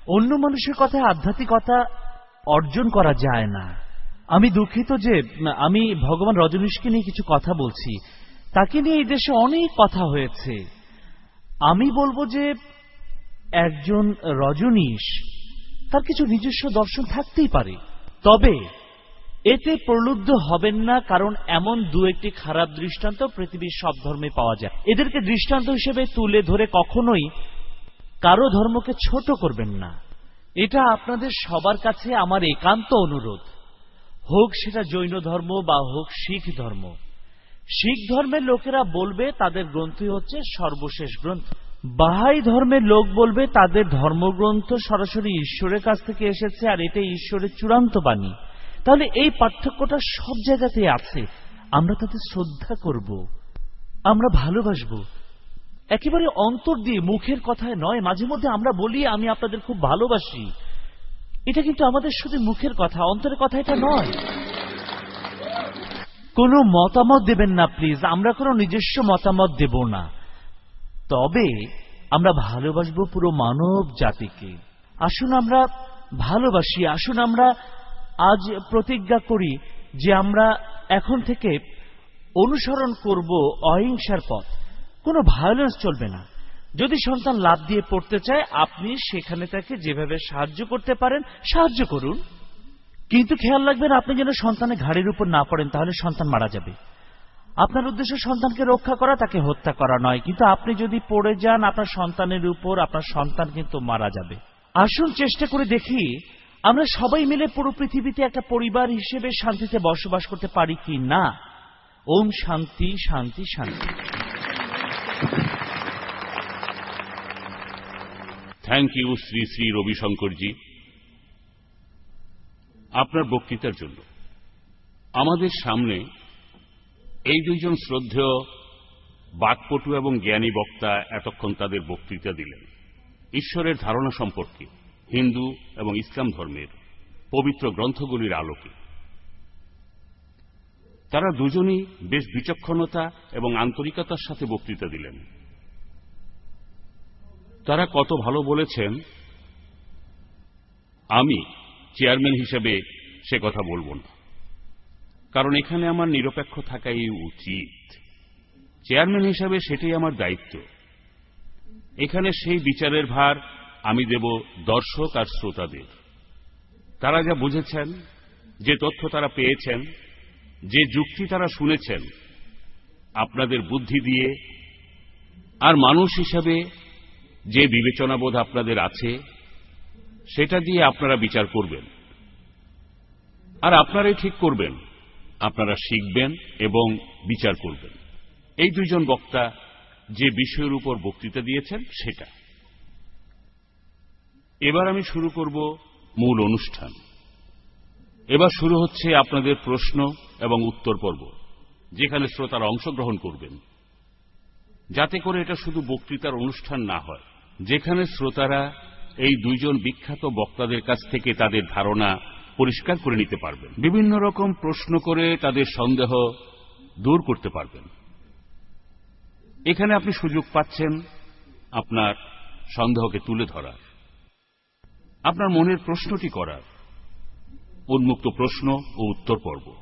অন্য মানুষের কথায় আধ্যাত্মিকতা অর্জন করা যায় না। আমি দুঃখিত যে আমি ভগবান রজনীশকে নিয়ে কিছু কথা বলছি। তাকে নিয়ে এই দেশে অনেক কথা হয়েছে। আমি বলব যে একজন রজনীশ, তার কিছু নিজস্ব দর্শন থাকতেই পারে। তবে, এতে প্রলুব্ধ হবেন না কারণ এমন দু একটি খারাপ দৃষ্টান্ত পৃথিবীর সব ধর্মে পাওয়া যায়। এদেরকে দৃষ্টান্ত হিসেবে তুলে ধরে কখনোই কারও ধর্মকে ছোট করবেন না। এটা আপনাদের সবার কাছে আমার একান্ত অনুরোধ। হোক সেটা জৈন ধর্ম বা হোক শিখ ধর্ম। শিখ ধর্মের লোকেরা বলবে, তাদের গ্রন্থই হচ্ছে সর্বশেষ গ্রন্থ। বাহাই ধর্মের লোক বলবে, তাদের ধর্মগ্রন্থ সরাসরি ঈশ্বরের কাছ থেকে এসেছে আর এটাই ঈশ্বরের চূড়ান্ত বাণী। তাহলে এই পার্থক্যটা সব জায়গাতেই আছে। আমরা তাদের শ্রদ্ধা করব, আমরা ভালোবাসব। একেবারে অন্তর দিয়ে, মুখের কথায় নয়, মাঝে মধ্যে আমরা বলি, আমি আপনাদের খুব ভালোবাসি। এটা কিন্তু আমাদের শুধু মুখের কথা, অন্তরের কথা এটা নয়। কোনো মতামত দেবেন না, প্লিজ। আমরা কোনো নিজস্ব মতামত দেব না। তবে আমরা ভালোবাসবো পুরো মানব জাতিকে। আসুন আমরা ভালোবাসি, আসুন আমরা আজ প্রতিজ্ঞা করি যে আমরা এখন থেকে অনুসরণ করব অহিংসার পথ। কোনো ভায়োলেন্স চলবে না। যদি সন্তান লাভ দিয়ে পড়তে চায়, আপনি সেখানে তাকে যেভাবে সাহায্য করতে পারেন, সাহায্য করুন। কিন্তু খেয়াল রাখবেন, আপনি যেন সন্তানের ঘাড়ির উপর না পড়েন, তাহলে সন্তান মারা যাবে। আপনার উদ্দেশ্য সন্তানকে রক্ষা করা, তাকে হত্যা করা নয়। কিন্তু আপনি যদি পড়ে যান, আপনার সন্তানের উপর, আপনার সন্তান কিন্তু মারা যাবে। আসুন চেষ্টা করে দেখি, আমরা সবাই মিলে পুরো পৃথিবীতে একটা পরিবার হিসেবে শান্তিতে বসবাস করতে পারি কি না? ওম শান্তি শান্তি শান্তি। থ্যাংক ইউ শ্রী শ্রী রবিশঙ্করজি আপনার বক্তৃতার জন্য। আমাদের সামনে এই দুইজন শ্রদ্ধেয় বাকপটু এবং জ্ঞানী বক্তা এতক্ষণ তাদের বক্তৃতা দিলেন। ঈশ্বরের ধারণা সম্পর্কে, হিন্দু এবং ইসলাম ধর্মের পবিত্র গ্রন্থগুলির আলোকে। তারা দুজনই বেশ বিচক্ষণতা এবং আন্তরিকতার সাথে বক্তৃতা দিলেন। তারা কত ভালো বলেছেন, আমি চেয়ারম্যান হিসেবে সে কথা বলব না। কারণ এখানে আমার নিরপেক্ষ থাকাই উচিত। চেয়ারম্যান হিসাবে সেটাই আমার দায়িত্ব। এখানে সেই বিচারের ভার আমি দেব দর্শক আর শ্রোতাদের। তারা যা বুঝেছেন, যে তথ্য তারা পেয়েছেন, যে যুক্তি তারা শুনেছেন, আপনাদের বুদ্ধি দিয়ে আর মানুষ হিসাবে যে বিবেচনাবোধ আপনাদের আছে, সেটা দিয়ে আপনারা বিচার করবেন। আর আপনারাই ঠিক করবেন। আপনারা শিখবেন এবং বিচার করবেন। এই দুইজন বক্তা যে বিষয়ের উপর বক্তৃতা দিয়েছেন, সেটা। এবার আমি শুরু করব মূল অনুষ্ঠান। এবার শুরু হচ্ছে আপনাদের প্রশ্ন এবং উত্তর পর্ব, যেখানে শ্রোতারা অংশগ্রহণ করবেন। যাতে করে এটা শুধু বক্তৃতার অনুষ্ঠান না হয়, যেখানে শ্রোতারা এই দুইজন বিখ্যাত বক্তাদের কাছ থেকে তাদের ধারণা পরিষ্কার করে নিতে পারবেন। বিভিন্ন রকম প্রশ্ন করে তাদের সন্দেহ দূর করতে পারবেন। এখানে আপনি সুযোগ পাচ্ছেন আপনার সন্দেহকে তুলে ধরার। আপনার মনের প্রশ্নটি করার। উন্মুক্ত প্রশ্ন ও উত্তর পর্ব।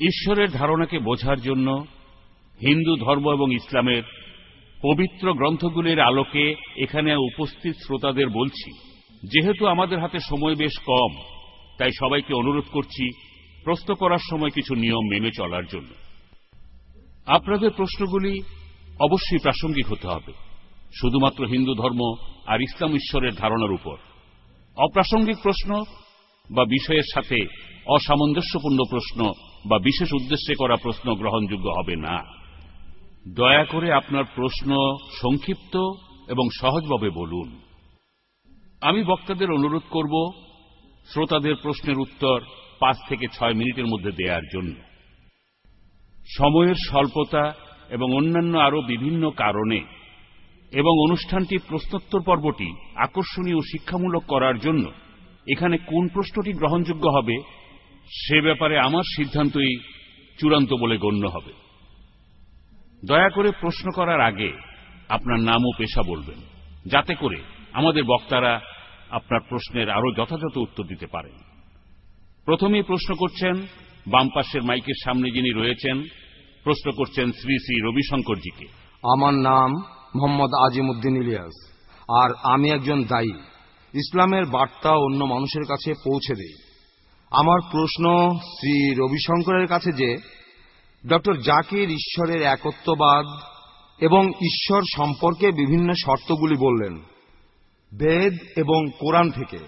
ঈশ্বরের ধারণাকে বোঝার জন্য হিন্দু ধর্ম এবং ইসলামের পবিত্র গ্রন্থগুলির আলোকে এখানে উপস্থিত শ্রোতাদের বলছি, যেহেতু আমাদের হাতে সময় বেশ কম তাই সবাইকে অনুরোধ করছি, প্রশ্ন করার সময় কিছু নিয়ম মেনে চলার জন্য। আপনাদের প্রশ্নগুলি অবশ্যই প্রাসঙ্গিক হতে হবে, শুধুমাত্র হিন্দু ধর্ম আর ইসলাম ঈশ্বরের ধারণার উপর। অপ্রাসঙ্গিক প্রশ্ন বা বিষয়ের সাথে অসামঞ্জস্যপূর্ণ প্রশ্ন বা বিশেষ উদ্দেশ্যে করা প্রশ্ন গ্রহণযোগ্য হবে না। দয়া করে আপনার প্রশ্ন সংক্ষিপ্ত এবং সহজভাবে বলুন। আমি বক্তাদের অনুরোধ করব শ্রোতাদের প্রশ্নের উত্তর পাঁচ থেকে ছয় মিনিটের মধ্যে দেওয়ার জন্য। সময়ের স্বল্পতা এবং অন্যান্য আরও বিভিন্ন কারণে এবং অনুষ্ঠানটি প্রশ্নোত্তর পর্বটি আকর্ষণীয় শিক্ষামূলক করার জন্য এখানে কোন প্রশ্নটি গ্রহণযোগ্য হবে সে ব্যাপারে আমার সিদ্ধান্তই চূড়ান্ত বলে গণ্য হবে। দয়া করে প্রশ্ন করার আগে আপনার নাম ও পেশা বলবেন, যাতে করে আমাদের বক্তারা আপনার প্রশ্নের আরও যথাযথ উত্তর দিতে পারেন। প্রথমেই প্রশ্ন করছেন, বাম পাশের মাইকের সামনে যিনি রয়েছেন, প্রশ্ন করছেন শ্রী শ্রী রবিশঙ্করজিকে। আমার নাম মোহাম্মদ আজিমুদ্দিন ইলিয়াস, আর আমি একজন দায়ী। ইসলামের বার্তা অন্য মানুষের কাছে পৌঁছে দেই। আমার প্রশ্ন শ্রী রবিশঙ্করের কাছে যে, ডক্টর জাকির ঈশ্বরের একত্ববাদ এবং ঈশ্বর সম্পর্কে বিভিন্ন শর্তগুলি বললেন বেদ এবং কোরআন থেকে।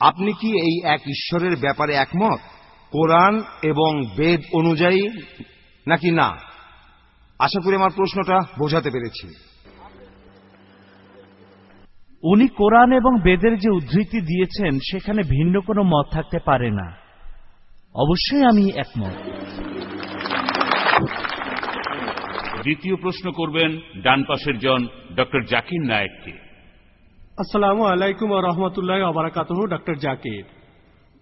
আপনি কি এই এক ঈশ্বরের ব্যাপারে একমত? কোরআন এবং বেদ অনুযায়ী নাকি না? আশা করি আমার প্রশ্নটা বোঝাতে পেরেছি। উনি কোরআন এবং বেদের যে উদ্ধৃতি দিয়েছেন সেখানে ভিন্ন কোনো মত থাকতে পারে না। অবশ্যই আমি একমত। দ্বিতীয় প্রশ্ন করবেন ডান পাশের জন ডক্টর জাকির নায়েককে। আসসালামু আলাইকুম রহমতুল্লাহ অবরাকাতহ ডক্টর জাকির।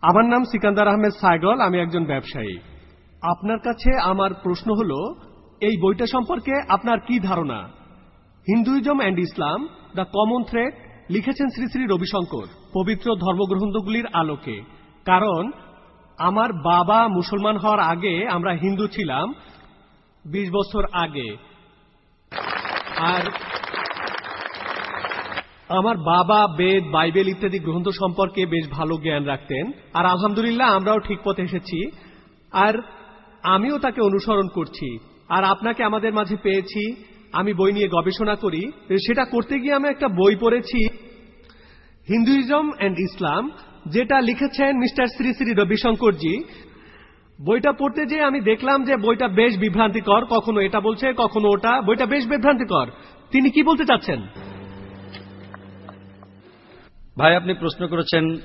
আমার নাম সিকান্দার আহমেদ সাইগল, আমি একজন ব্যবসায়ী। আপনার কাছে আমার প্রশ্ন হল, এই বইটা সম্পর্কে আপনার কি ধারণা? Hinduism and Islam, the Common Thread, লিখেছেন শ্রী শ্রী রবিশঙ্কর, পবিত্র ধর্মগ্রন্থগুলির আলোকে। কারণ, আমার বাবা মুসলমান হওয়ার আগে আমরা হিন্দু ছিলাম, বিশ বছর আগে। আর আমার বাবা, বেদ, বাইবেল ইত্যাদি গ্রন্থ সম্পর্কে বেশ ভালো জ্ঞান রাখতেন। আর আলহামদুলিল্লাহ আমরাও ঠিক পথে এসেছি। আর আমিও তাকে অনুসরণ করছি। আর আপনাকে আমাদের মাঝে পেয়েছি। আমি বই নিয়ে গবেষণা করি। সেটা করতে গিয়ে আমি একটা বই পড়েছি, হিন্দুইজম অ্যান্ড ইসলাম, যেটা লিখেছেন মিস্টার শ্রী শ্রী রবিশঙ্করজি। বইটা পড়তে যেয়ে আমি দেখলাম যে বইটা বেশ বিভ্রান্তিকর। কখনো এটা বলছে, কখনো ওটা। বইটা বেশ বিভ্রান্তিকর। তিনি কি বলতে চাচ্ছেন? ভাই, আপনি প্রশ্ন করেছেন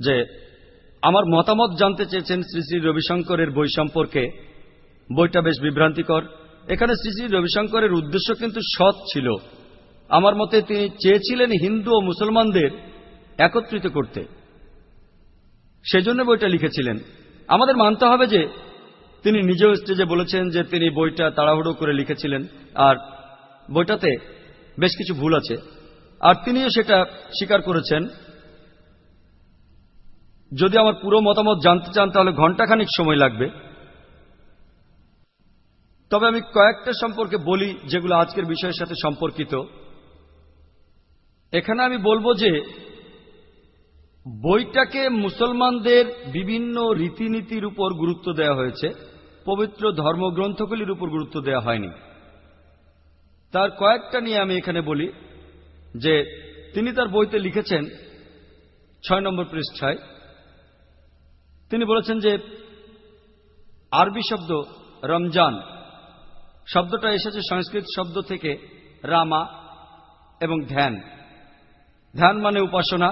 যে আমার মতামত জানতে চেয়েছেন শ্রী শ্রী রবিশঙ্করের বই সম্পর্কে। বইটা বেশ বিভ্রান্তিকর। এখানে শ্রী শ্রী রবিশঙ্করের উদ্দেশ্য কিন্তু সৎ ছিল। আমার মতে তিনি চেয়েছিলেন হিন্দু ও মুসলমানদের একত্রিত করতে। সেজন্য বইটা লিখেছিলেন। আমাদের মানতে হবে যে তিনি নিজেও স্টেজে বলেছেন যে তিনি বইটা তাড়াহুড়ো করে লিখেছিলেন। আর বইটাতে বেশ কিছু ভুল আছে। আর তিনিও সেটা স্বীকার করেছেন। যদি আমার পুরো মতামত জানতে চান, তাহলে ঘন্টাখানিক সময় লাগবে। তবে আমি কয়েকটা সম্পর্কে বলি, যেগুলো আজকের বিষয়ের সাথে সম্পর্কিত। এখানে আমি বলব যে, বইটাকে মুসলমানদের বিভিন্ন রীতিনীতির উপর গুরুত্ব দেওয়া হয়েছে। পবিত্র ধর্মগ্রন্থগুলির উপর গুরুত্ব দেওয়া হয়নি। তার কয়েকটা নিয়ে আমি এখানে বলি। যে তিনি তার বইতে লিখেছেন ছয় নম্বর পৃষ্ঠায়, তিনি বলেছেন যে আরবি শব্দ রমজান শব্দটা এসেছে সংস্কৃত শব্দ থেকে রামা এবং ধ্যান। ধ্যান মানে উপাসনা,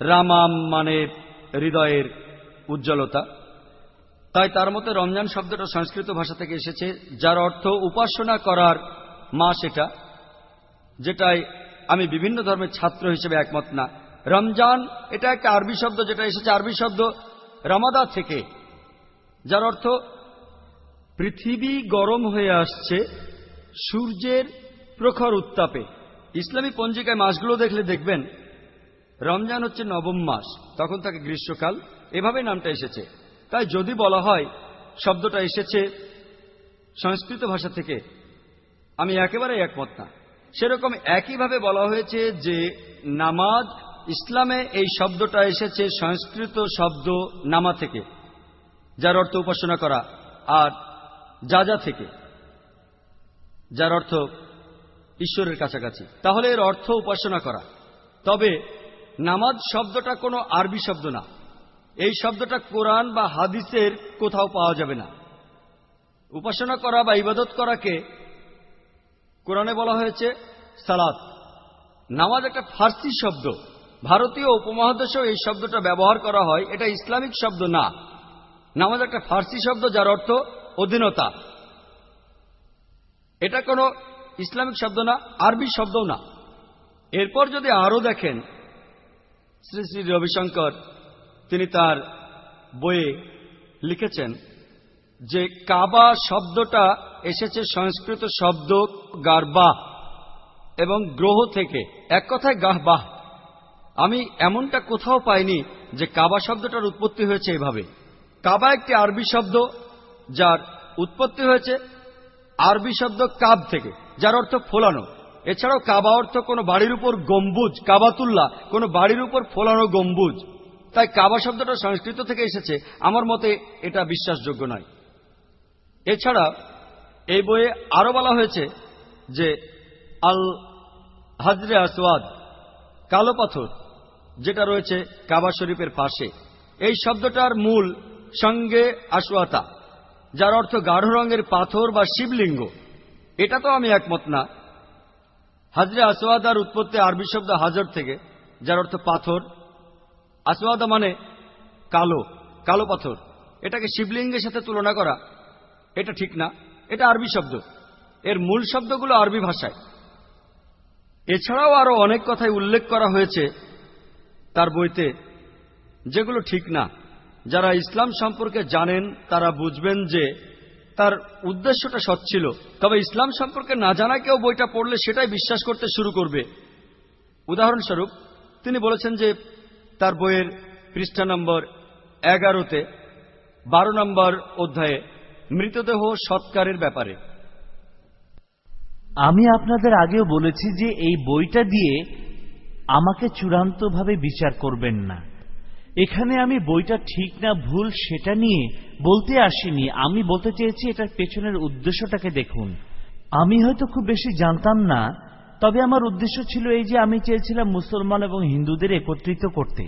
রামাম মানে হৃদয়ের উজ্জ্বলতা। তাই তার মতে রমজান শব্দটা সংস্কৃত ভাষা থেকে এসেছে, যার অর্থ উপাসনা করার মাস এটা। যেটাই আমি বিভিন্ন ধর্মের ছাত্র হিসেবে একমত না। রমজান, এটা একটা আরবি শব্দ, যেটা এসেছে আরবি শব্দ রামাদা থেকে, যার অর্থ পৃথিবী গরম হয়ে আসছে, সূর্যের প্রখর উত্তাপে। ইসলামী পঞ্জিকায় মাসগুলো দেখলে দেখবেন, রমজান হচ্ছে নবম মাস, তখন তাকে গ্রীষ্মকাল এভাবে নামটা এসেছে। তাই যদি বলা হয়, শব্দটা এসেছে সংস্কৃত ভাষা থেকে, আমি একেবারে একমত না। সেরকম একইভাবে বলা হয়েছে যে নামাজ ইসলামে এই শব্দটা এসেছে সংস্কৃত শব্দ নামা থেকে, যার অর্থ উপাসনা করা, আর যা যা থেকে, যার অর্থ ঈশ্বরের কাছাকাছি। তাহলে এর অর্থ উপাসনা করা। তবে নামাজ শব্দটা কোনো আরবি শব্দ না। এই শব্দটা কোরআন বা হাদিসের কোথাও পাওয়া যাবে না। উপাসনা করা বা ইবাদত করাকে কোরআনে বলা হয়েছে, সালাত। নামাজ একটা ফার্সি শব্দ। ভারতীয় উপমহাদেশেও এই শব্দটা ব্যবহার করা হয়। এটা ইসলামিক শব্দ না। নামাজ একটা ফার্সি শব্দ, যার অর্থ অধীনতা। এটা কোনো ইসলামিক শব্দ না, আরবি শব্দও না। এরপর যদি আরও দেখেন, শ্রী শ্রী রবিশঙ্কর, তিনি তার বইয়ে লিখেছেন যে কাবা শব্দটা এসেছে সংস্কৃত শব্দ গারবাহ এবং গ্রহ থেকে। এক কথায় গাহবাহ আমি এমনটা কোথাও পাইনি যে কাবা শব্দটার উৎপত্তি হয়েছে এভাবে। কাবা একটি আরবি শব্দ, যার উৎপত্তি হয়েছে আরবি শব্দ কাব থেকে, যার অর্থ ফোলানো। এছাড়াও কাবা অর্থ কোনো বাড়ির উপর গম্বুজ কাবাতুল্লা কোনো বাড়ির উপর ফোলানো গম্বুজ। তাই কাবা শব্দটা সংস্কৃত থেকে এসেছে। আমার মতে এটা বিশ্বাসযোগ্য নয়। এছাড়া এই বইয়ে আরও বলা হয়েছে যে আল হাজরে আসওয়াদ, কালো পাথর, যেটা রয়েছে কাবা শরীফের পাশে। এই শব্দটার মূল সঙ্গে আসওয়াতা, যার অর্থ গাঢ় রঙের পাথর বা শিবলিঙ্গ। এটা তো আমি একমত না। হাজরে আসওয়াদার উৎপত্তি আরবি শব্দ হাজর থেকে, যার অর্থ পাথর। আসওয়াদা মানে কালো কালো পাথর। এটাকে শিবলিঙ্গের সাথে তুলনা করা, এটা ঠিক না। এটা আরবি শব্দ। এর মূল শব্দগুলো আরবি ভাষায়। এছাড়াও আরও অনেক কথাই উল্লেখ করা হয়েছে তার বইতে, যেগুলো ঠিক না। যারা ইসলাম সম্পর্কে জানেন, তারা বুঝবেন যে তার উদ্দেশ্যটা সৎ ছিল। তবে ইসলাম সম্পর্কে না জানা কেউ বইটা পড়লে সেটাই বিশ্বাস করতে শুরু করবে। উদাহরণস্বরূপ, তিনি বলেছেন যে তার বইয়ের পৃষ্ঠা নম্বর এগারোতে, বারো নম্বর অধ্যায়ে মৃতদেহ সৎকারের ব্যাপারে। আমি আপনাদের আগেও বলেছি যে এই বইটা দিয়ে আমাকে চূড়ান্তভাবে বিচার করবেন না। এখানে আমি বইটা ঠিক না ভুল সেটা নিয়ে বলতে আসিনি। আমি বলতে চেয়েছি এটার পেছনের উদ্দেশ্যটাকে দেখুন। আমি হয়তো খুব বেশি জানতাম না, তবে আমার উদ্দেশ্য ছিল এই যে আমি চেয়েছিলাম মুসলমান এবং হিন্দুদের একত্রিত করতে।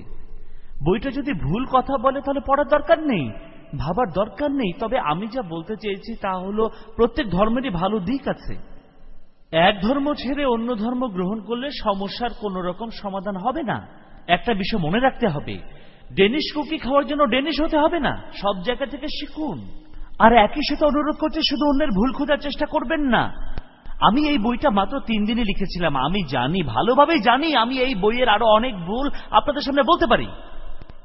বইটা যদি ভুল কথা বলে তাহলে পড়ার দরকার নেই। ভাবার দরকার নেই, তবে আমি যা বলতে চেয়েছি তা হলো, প্রত্যেক ধর্মেরই ভালো দিক আছে। এক ধর্ম ছেড়ে অন্য ধর্ম গ্রহণ করলে সমস্যার কোন রকম সমাধান হবে না। একটা বিষয় মনে রাখতে হবে, ডেনিশ কুকি খাওয়ার জন্য ডেনিশ হতে হবে না, সব জায়গা থেকে শিখুন। আর একই সাথে অনুরোধ করছে, শুধু অন্যের ভুল খোঁজার চেষ্টা করবেন না। আমি এই বইটা মাত্র তিন দিনে লিখেছিলাম, আমি জানি, ভালোভাবেই জানি, আমি এই বইয়ের আরও অনেক ভুল আপনাদের সামনে বলতে পারি।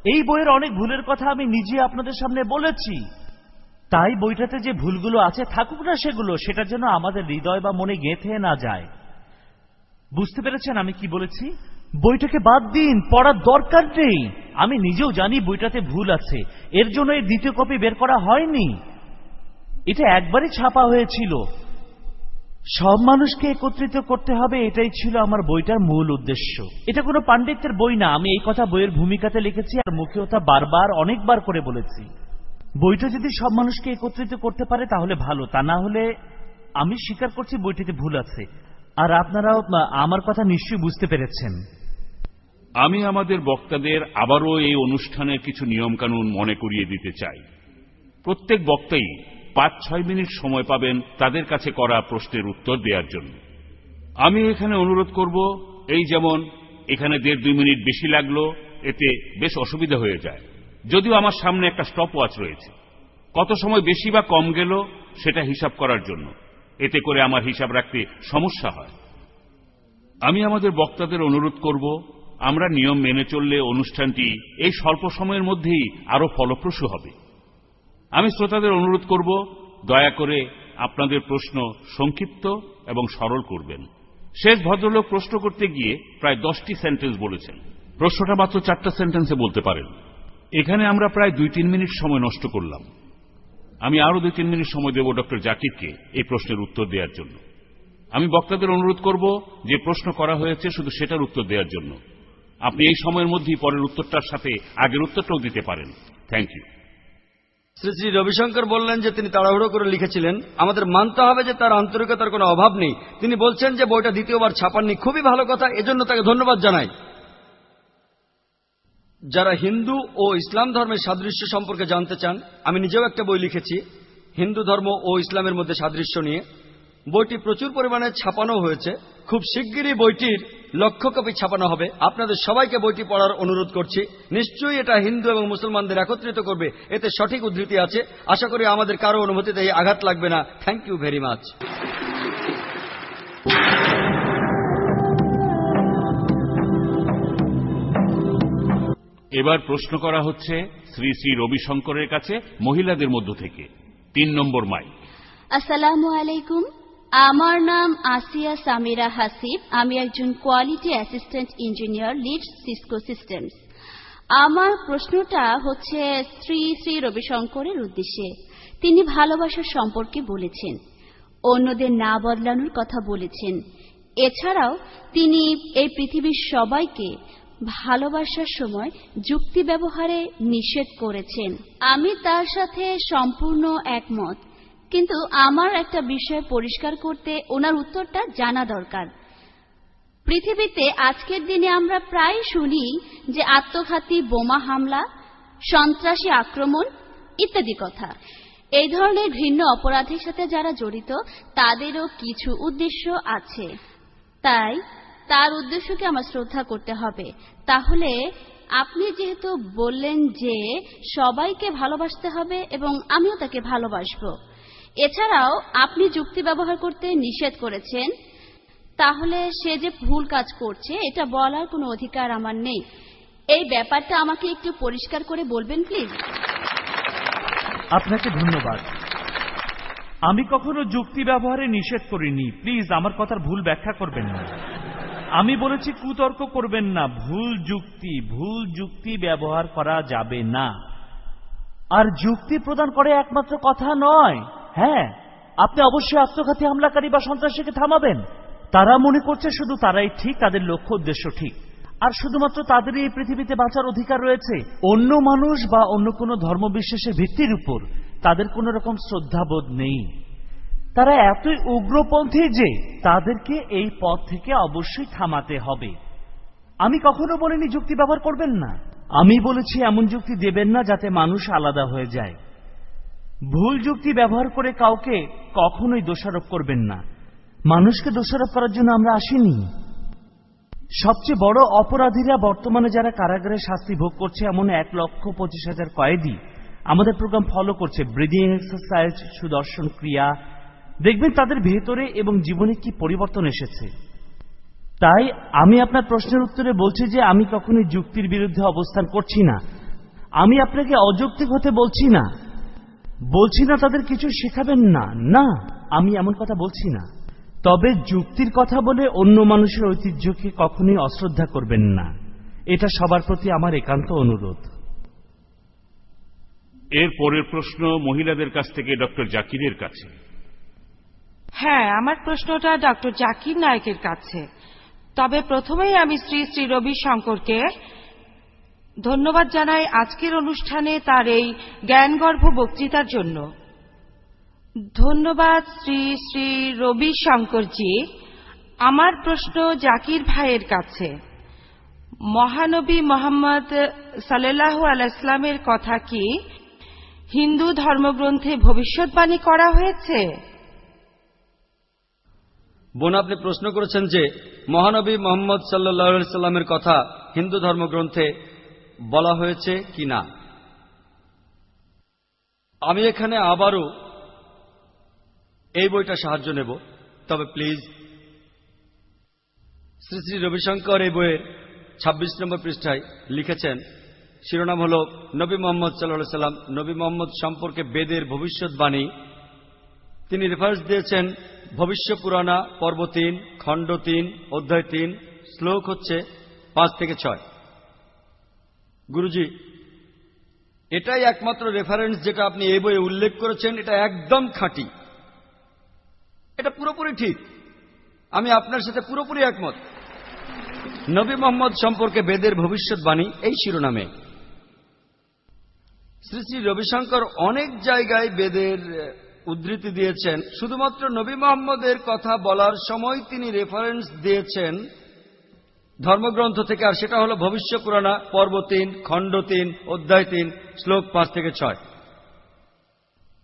এই বইয়ের অনেক ভুলের কথা আমি নিজে আপনাদের সামনে বলেছি। তাই বইটাতে যে ভুলগুলো আছে থাকুক না সেগুলো, সেটা যেন আমাদের হৃদয় বা মনে গেঁথে না যায়। বুঝতে পেরেছেন আমি কি বলেছি? বইটাকে বাদ দিন, পড়ার দরকার নেই। আমি নিজেও জানি বইটাতে ভুল আছে। এর জন্য এই দ্বিতীয় কপি বের করা হয়নি। এটা একবারই ছাপা হয়েছিল। সব মানুষকে একত্রিত করতে হবে, এটাই ছিল আমার বইটার মূল উদ্দেশ্য। এটা কোনো পাণ্ডিত্যের বই না, আমি এই কথা বইয়ের ভূমিকাতে লিখেছি আর মুখেও তা বারবার, অনেকবার করে বলেছি। বইটা যদি সব মানুষকে একত্রিত করতে পারে, তাহলে ভালো। তা না হলে আমি স্বীকার করছি বইটিতে ভুল আছে। আর আপনারাও আমার কথা নিশ্চয়ই বুঝতে পেরেছেন। আমি আমাদের বক্তাদের আবারও এই অনুষ্ঠানের কিছু নিয়মকানুন মনে করিয়ে দিতে চাই। প্রত্যেক বক্তাই পাঁচ ছয় মিনিট সময় পাবেন তাদের কাছে করা প্রশ্নের উত্তর দেওয়ার জন্য। আমি এখানে অনুরোধ করব, এই যেমন, এখানে দেড় দুই মিনিট বেশি লাগল, এতে বেশ অসুবিধা হয়ে যায়। যদিও আমার সামনে একটা স্টপ ওয়াচ রয়েছে। কত সময় বেশি বা কম গেল, সেটা হিসাব করার জন্য। এতে করে আমার হিসাব রাখতে সমস্যা হয়। আমি আমাদের বক্তাদের অনুরোধ করব, আমরা নিয়ম মেনে চললে অনুষ্ঠানটি এই স্বল্প সময়ের মধ্যেই আরও ফলপ্রসূ হবে। আমি শ্রোতাদের অনুরোধ করব, দয়া করে আপনাদের প্রশ্ন সংক্ষিপ্ত এবং সরল করবেন। শেষ ভদ্রলোক প্রশ্ন করতে গিয়ে প্রায় দশটি সেন্টেন্স বলেছেন। প্রশ্নটা মাত্র চারটা সেন্টেন্সে বলতে পারেন। এখানে আমরা প্রায় দুই তিন মিনিট সময় নষ্ট করলাম। আমি আরও দুই তিন মিনিট সময় দেব ডক্টর জাকিরকে এই প্রশ্নের উত্তর দেওয়ার জন্য। আমি বক্তাদের অনুরোধ করব যে প্রশ্ন করা হয়েছে শুধু সেটার উত্তর দেওয়ার জন্য। আপনি এই সময়ের মধ্যেই পরের উত্তরটার সাথে আগের উত্তরটাও দিতে পারেন। থ্যাংক ইউ শ্রী শ্রী রবিশঙ্কর বললেন যে তিনি তাড়াহুড়ো করে লিখেছিলেন, আমাদের মানতে হবে যে তার আন্তরিকতার কোনো অভাব নেই। তিনি বলছেন যে বইটা দ্বিতীয়বার ছাপাননি, খুবই ভালো কথা, এজন্য তাকে ধন্যবাদ জানাই। যারা হিন্দু ও ইসলাম ধর্মের সাদৃশ্য সম্পর্কে জানতে চান, আমি নিজেও একটা বই লিখেছি, হিন্দু ধর্ম ও ইসলামের মধ্যে সাদৃশ্য নিয়ে। বইটি প্রচুর পরিমাণে ছাপানো হয়েছে। খুব শিগগিরই বইটির লক্ষ কপি ছাপানো হবে। আপনাদের সবাইকে বইটি পড়ার অনুরোধ করছি। নিশ্চয়ই এটা হিন্দু এবং মুসলমানদের একত্রিত করবে। এতে সঠিক উদ্ধৃতি আছে। আশা করি আমাদের কারও অনুভূতিতে এই আঘাত লাগবে না। থ্যাংক ইউ ভেরি মাচ এবার প্রশ্ন করা হচ্ছে শ্রী শ্রী রবিশঙ্করের কাছে মহিলাদের মধ্য থেকে। তিন নম্বর মাইক। আসসালামু আলাইকুম। আমার নাম আসিয়া সামিরা হাসিব। আমি একজন quality assistant engineer lead Cisco Systems আমার প্রশ্নটা হচ্ছে শ্রী শ্রী রবিশঙ্করের উদ্দেশ্যে। তিনি ভালোবাসার সম্পর্কে বলেছেন, অন্যদের না বদলানোর কথা বলেছেন। এছাড়াও তিনি এই পৃথিবীর সবাইকে ভালোবাসার সময় যুক্তি ব্যবহারে নিষেধ করেছেন। আমি তার সাথে সম্পূর্ণ একমত। কিন্তু আমার একটা বিষয় পরিষ্কার করতে ওনার উত্তরটা জানা দরকার। পৃথিবীতে আজকের দিনে আমরা প্রায় শুনি যে আত্মঘাতী বোমা হামলা, সন্ত্রাসী আক্রমণ ইত্যাদি কথা। এই ধরনের ঘৃণ্য অপরাধের সাথে যারা জড়িত, তাদেরও কিছু উদ্দেশ্য আছে। তাই তার উদ্দেশ্যকে আমার শ্রদ্ধা করতে হবে। তাহলে আপনি যেহেতু বললেন যে সবাইকে ভালোবাসতে হবে এবং আমিও তাকে ভালোবাসবো এছাড়াও আপনি যুক্তি ব্যবহার করতে নিষেধ করেছেন, তাহলে সে যে ভুল কাজ করছে, এটা বলার কোনো অধিকার আমার নেই। এই ব্যাপারটা আমাকে একটু পরিষ্কার করে বলবেন, প্লিজ? আপনাকে ধন্যবাদ। আমি কখনো যুক্তি ব্যবহারে নিষেধ করিনি। প্লিজ, আমার কথার ভুল ব্যাখ্যা করবেন না। আমি বলেছি, কুতর্ক করবেন না। ভুল যুক্তি ভুল যুক্তি ব্যবহার করা যাবে না। আর যুক্তি প্রদান করে একমাত্র কথা নয়। হ্যাঁ আপনি অবশ্যই আত্মঘাতী হামলাকারী বা সন্ত্রাসীকে থামাবেন। তারা মনে করছে শুধু তারাই ঠিক, তাদের লক্ষ্য, উদ্দেশ্য ঠিক। আর শুধুমাত্র তাদেরই এই পৃথিবীতে বাঁচার অধিকার রয়েছে। অন্য মানুষ বা অন্য কোনো ধর্মবিশ্বাসের ভিত্তির উপর তাদের কোন রকম শ্রদ্ধাবোধ নেই। তারা এতই উগ্রপন্থী যে তাদেরকে এই পথ থেকে অবশ্যই থামাতে হবে। আমি কখনো বলিনি যুক্তি ব্যবহার করবেন না। আমি বলেছি এমন যুক্তি দেবেন না যাতে মানুষ আলাদা হয়ে যায়। ভুল যুক্তি ব্যবহার করে কাউকে কখনোই দোষারোপ করবেন না। মানুষকে দোষারোপ করার জন্য আমরা আসিনি। সবচেয়ে বড় অপরাধীরা বর্তমানে যারা কারাগারে শাস্তি ভোগ করছে, এমন এক লক্ষ পঁচিশ হাজার কয়েদি আমাদের প্রোগ্রাম ফলো করছে। Breathing exercise, Sudarshan Kriya. দেখবেন তাদের ভেতরে এবং জীবনে কি পরিবর্তন এসেছে। তাই আমি আপনার প্রশ্নের উত্তরে বলছি যে, আমি কখনোই যুক্তির বিরুদ্ধে অবস্থান করছি না। আমি আপনাকে অযৌক্তিক হতে বলছি না। বলছি না তাদের কিছু শেখাবেন না। না আমি এমন কথা বলছি না। তবে যুক্তির কথা বলে অন্য মানুষের ঐতিহ্যকে কখনোই অশ্রদ্ধা করবেন না। এটা সবার প্রতি আমার একান্ত অনুরোধ। এর পরের প্রশ্ন মহিলাদের কাছ থেকে ডক্টর জাকিরের কাছে। হ্যাঁ আমার প্রশ্নটা ডক্টর জাকির নায়কের কাছে। তবে প্রথমেই আমি শ্রী শ্রী রবি শঙ্করকে ধন্যবাদ জানাই আজকের অনুষ্ঠানে তার এই জ্ঞানগর্ভ বক্তৃতার জন্য। ধন্যবাদ শ্রী শ্রী রবি শঙ্করজি। আমার প্রশ্ন জাকির ভাইয়ের কাছে। মহানবী মোহাম্মদ সাল্লাহ আলাইসলামের কথা কি হিন্দু ধর্মগ্রন্থে ভবিষ্যৎবাণী করা হয়েছে? বোন, আপনি প্রশ্ন করেছেন যে মহানবী মোহাম্মদ সাল্লা সাল্লামের কথা হিন্দু ধর্মগ্রন্থে বলা হয়েছে কি না আমি এখানে আবারও এই বইটা সাহায্য নেব। তবে প্লিজ, শ্রী শ্রী রবিশঙ্কর এই বইয়ের ২৬ নম্বর পৃষ্ঠায় লিখেছেন, শিরোনাম হল, নবী মোহাম্মদ সাল্লাহ সাল্লাম, নবী মোহাম্মদ সম্পর্কে বেদের ভবিষ্যৎবাণী। তিনি রেফারেন্স দিয়েছেন, ভবিষ্য পুরাণা পর্ব তিন, খণ্ড তিন, অধ্যায় তিন, শ্লোক হচ্ছে পাঁচ থেকে ছয়। গুরুজি, এটাই একমাত্র রেফারেন্স যেটা আপনি এই বইয়ে উল্লেখ করেছেন, এটা একদম খাঁটি। এটা পুরোপুরি ঠিক। আমি আপনার সাথে পুরোপুরি একমত। নবী মোহাম্মদ সম্পর্কে বেদের ভবিষ্যৎবাণী এই শিরোনামে। শ্রী শ্রী রবিশঙ্কর অনেক জায়গায় বেদের উদ্ধৃতি দিয়েছেন। শুধুমাত্র নবী মোহাম্মদের কথা বলার সময় তিনি রেফারেন্স দিয়েছেন ধর্মগ্রন্থ থেকে, আর সেটা হল ভবিষ্য পুরাণা, পর্ব তিন, খণ্ড তিন, অধ্যায় তিন, শ্লোক পাঁচ থেকে ছয়।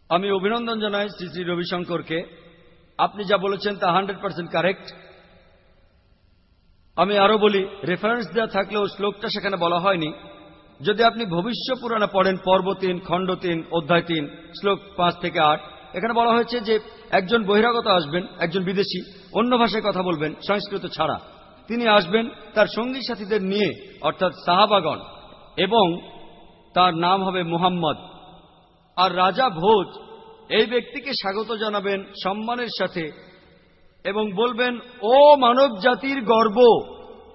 আমি অভিনন্দন জানাই শ্রী শ্রী রবিশঙ্করকে। আপনি যা বলেছেন তা হান্ড্রেড পার্সেন্ট কারেক্ট। আমি আরও বলি রেফারেন্স দেওয়া থাকলেও শ্লোকটা সেখানে বলা হয়নি। যদি আপনি ভবিষ্য পুরাণে পড়েন, পর্ব তিন, খণ্ড তিন, অধ্যায় তিন, শ্লোক পাঁচ থেকে আট, এখানে বলা হয়েছে যে একজন বহিরাগত আসবেন, একজন বিদেশি, অন্য ভাষায় কথা বলবেন, সংস্কৃত ছাড়া। তিনি আসবেন তার সঙ্গী সাথীদের নিয়ে, অর্থাৎ সাহাবাগণ, এবং তার নাম হবে মুহাম্মদ। আর রাজা ভোজ এই ব্যক্তিকে স্বাগত জানাবেন সম্মানের সাথে এবং বলবেন, ও মানব জাতির গর্ব,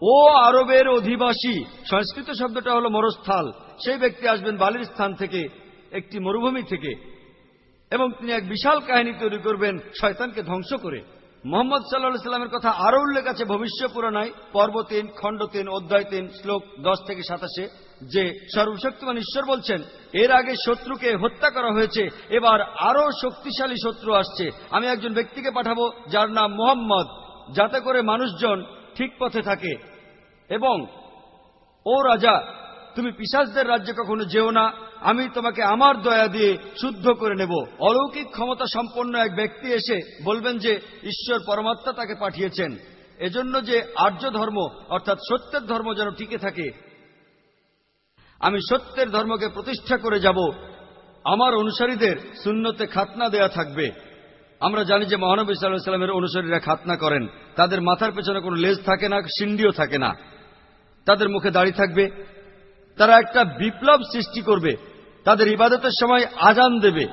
ও আরবের অধিবাসী। সংস্কৃত শব্দটা হল মরস্থল। সেই ব্যক্তি আসবেন বালির স্থান থেকে, একটি মরুভূমি থেকে, এবং তিনি এক বিশাল কাহিনী তৈরি করবেন শয়তানকে ধ্বংস করে। মোহাম্মদ সাল্লাহ সাল্লামের কথা আরও উল্লেখ আছে, ভবিষ্য পুরাণায়, পর্ব তিন, খণ্ড তিন, অধ্যায় তিন, শ্লোক দশ থেকে সাতাশে, যে সর্বশক্তিমান ঈশ্বর বলছেন, এর আগে শত্রুকে হত্যা করা হয়েছে, এবার আরও শক্তিশালী শত্রু আসছে। আমি একজন ব্যক্তিকে পাঠাবো যার নাম মোহাম্মদ, যাতে করে মানুষজন ঠিক পথে থাকে এবং ও রাজা তুমি পিসাজদের রাজ্যে কখনো যেও না, আমি তোমাকে আমার দয়া দিয়ে শুদ্ধ করে নেব। অলৌকিক ক্ষমতা সম্পন্ন এক ব্যক্তি এসে বলবেন যে, ঈশ্বর পরমাত্মা তাকে পাঠিয়েছেন। এজন্য যে আর্য ধর্ম, অর্থাৎ সত্যের ধর্ম যেন টিকে থাকে, আমি সত্যের ধর্মকে প্রতিষ্ঠা করে যাব। আমার অনুসারীদের শূন্যতে খাতনা দেয়া থাকবে। আমরা জানি যে মহানবী সাল্লাহ সাল্লামের অনুসারীরা খাতনা করেন। তাদের মাথার পেছনে কোনো লেজ থাকে না সিন্ডিও থাকে না। তাদের মুখে দাড়ি থাকবে। তারা একটা বিপ্লব সৃষ্টি করবে। তাদের ইবাদতের সময় আজান দেবে।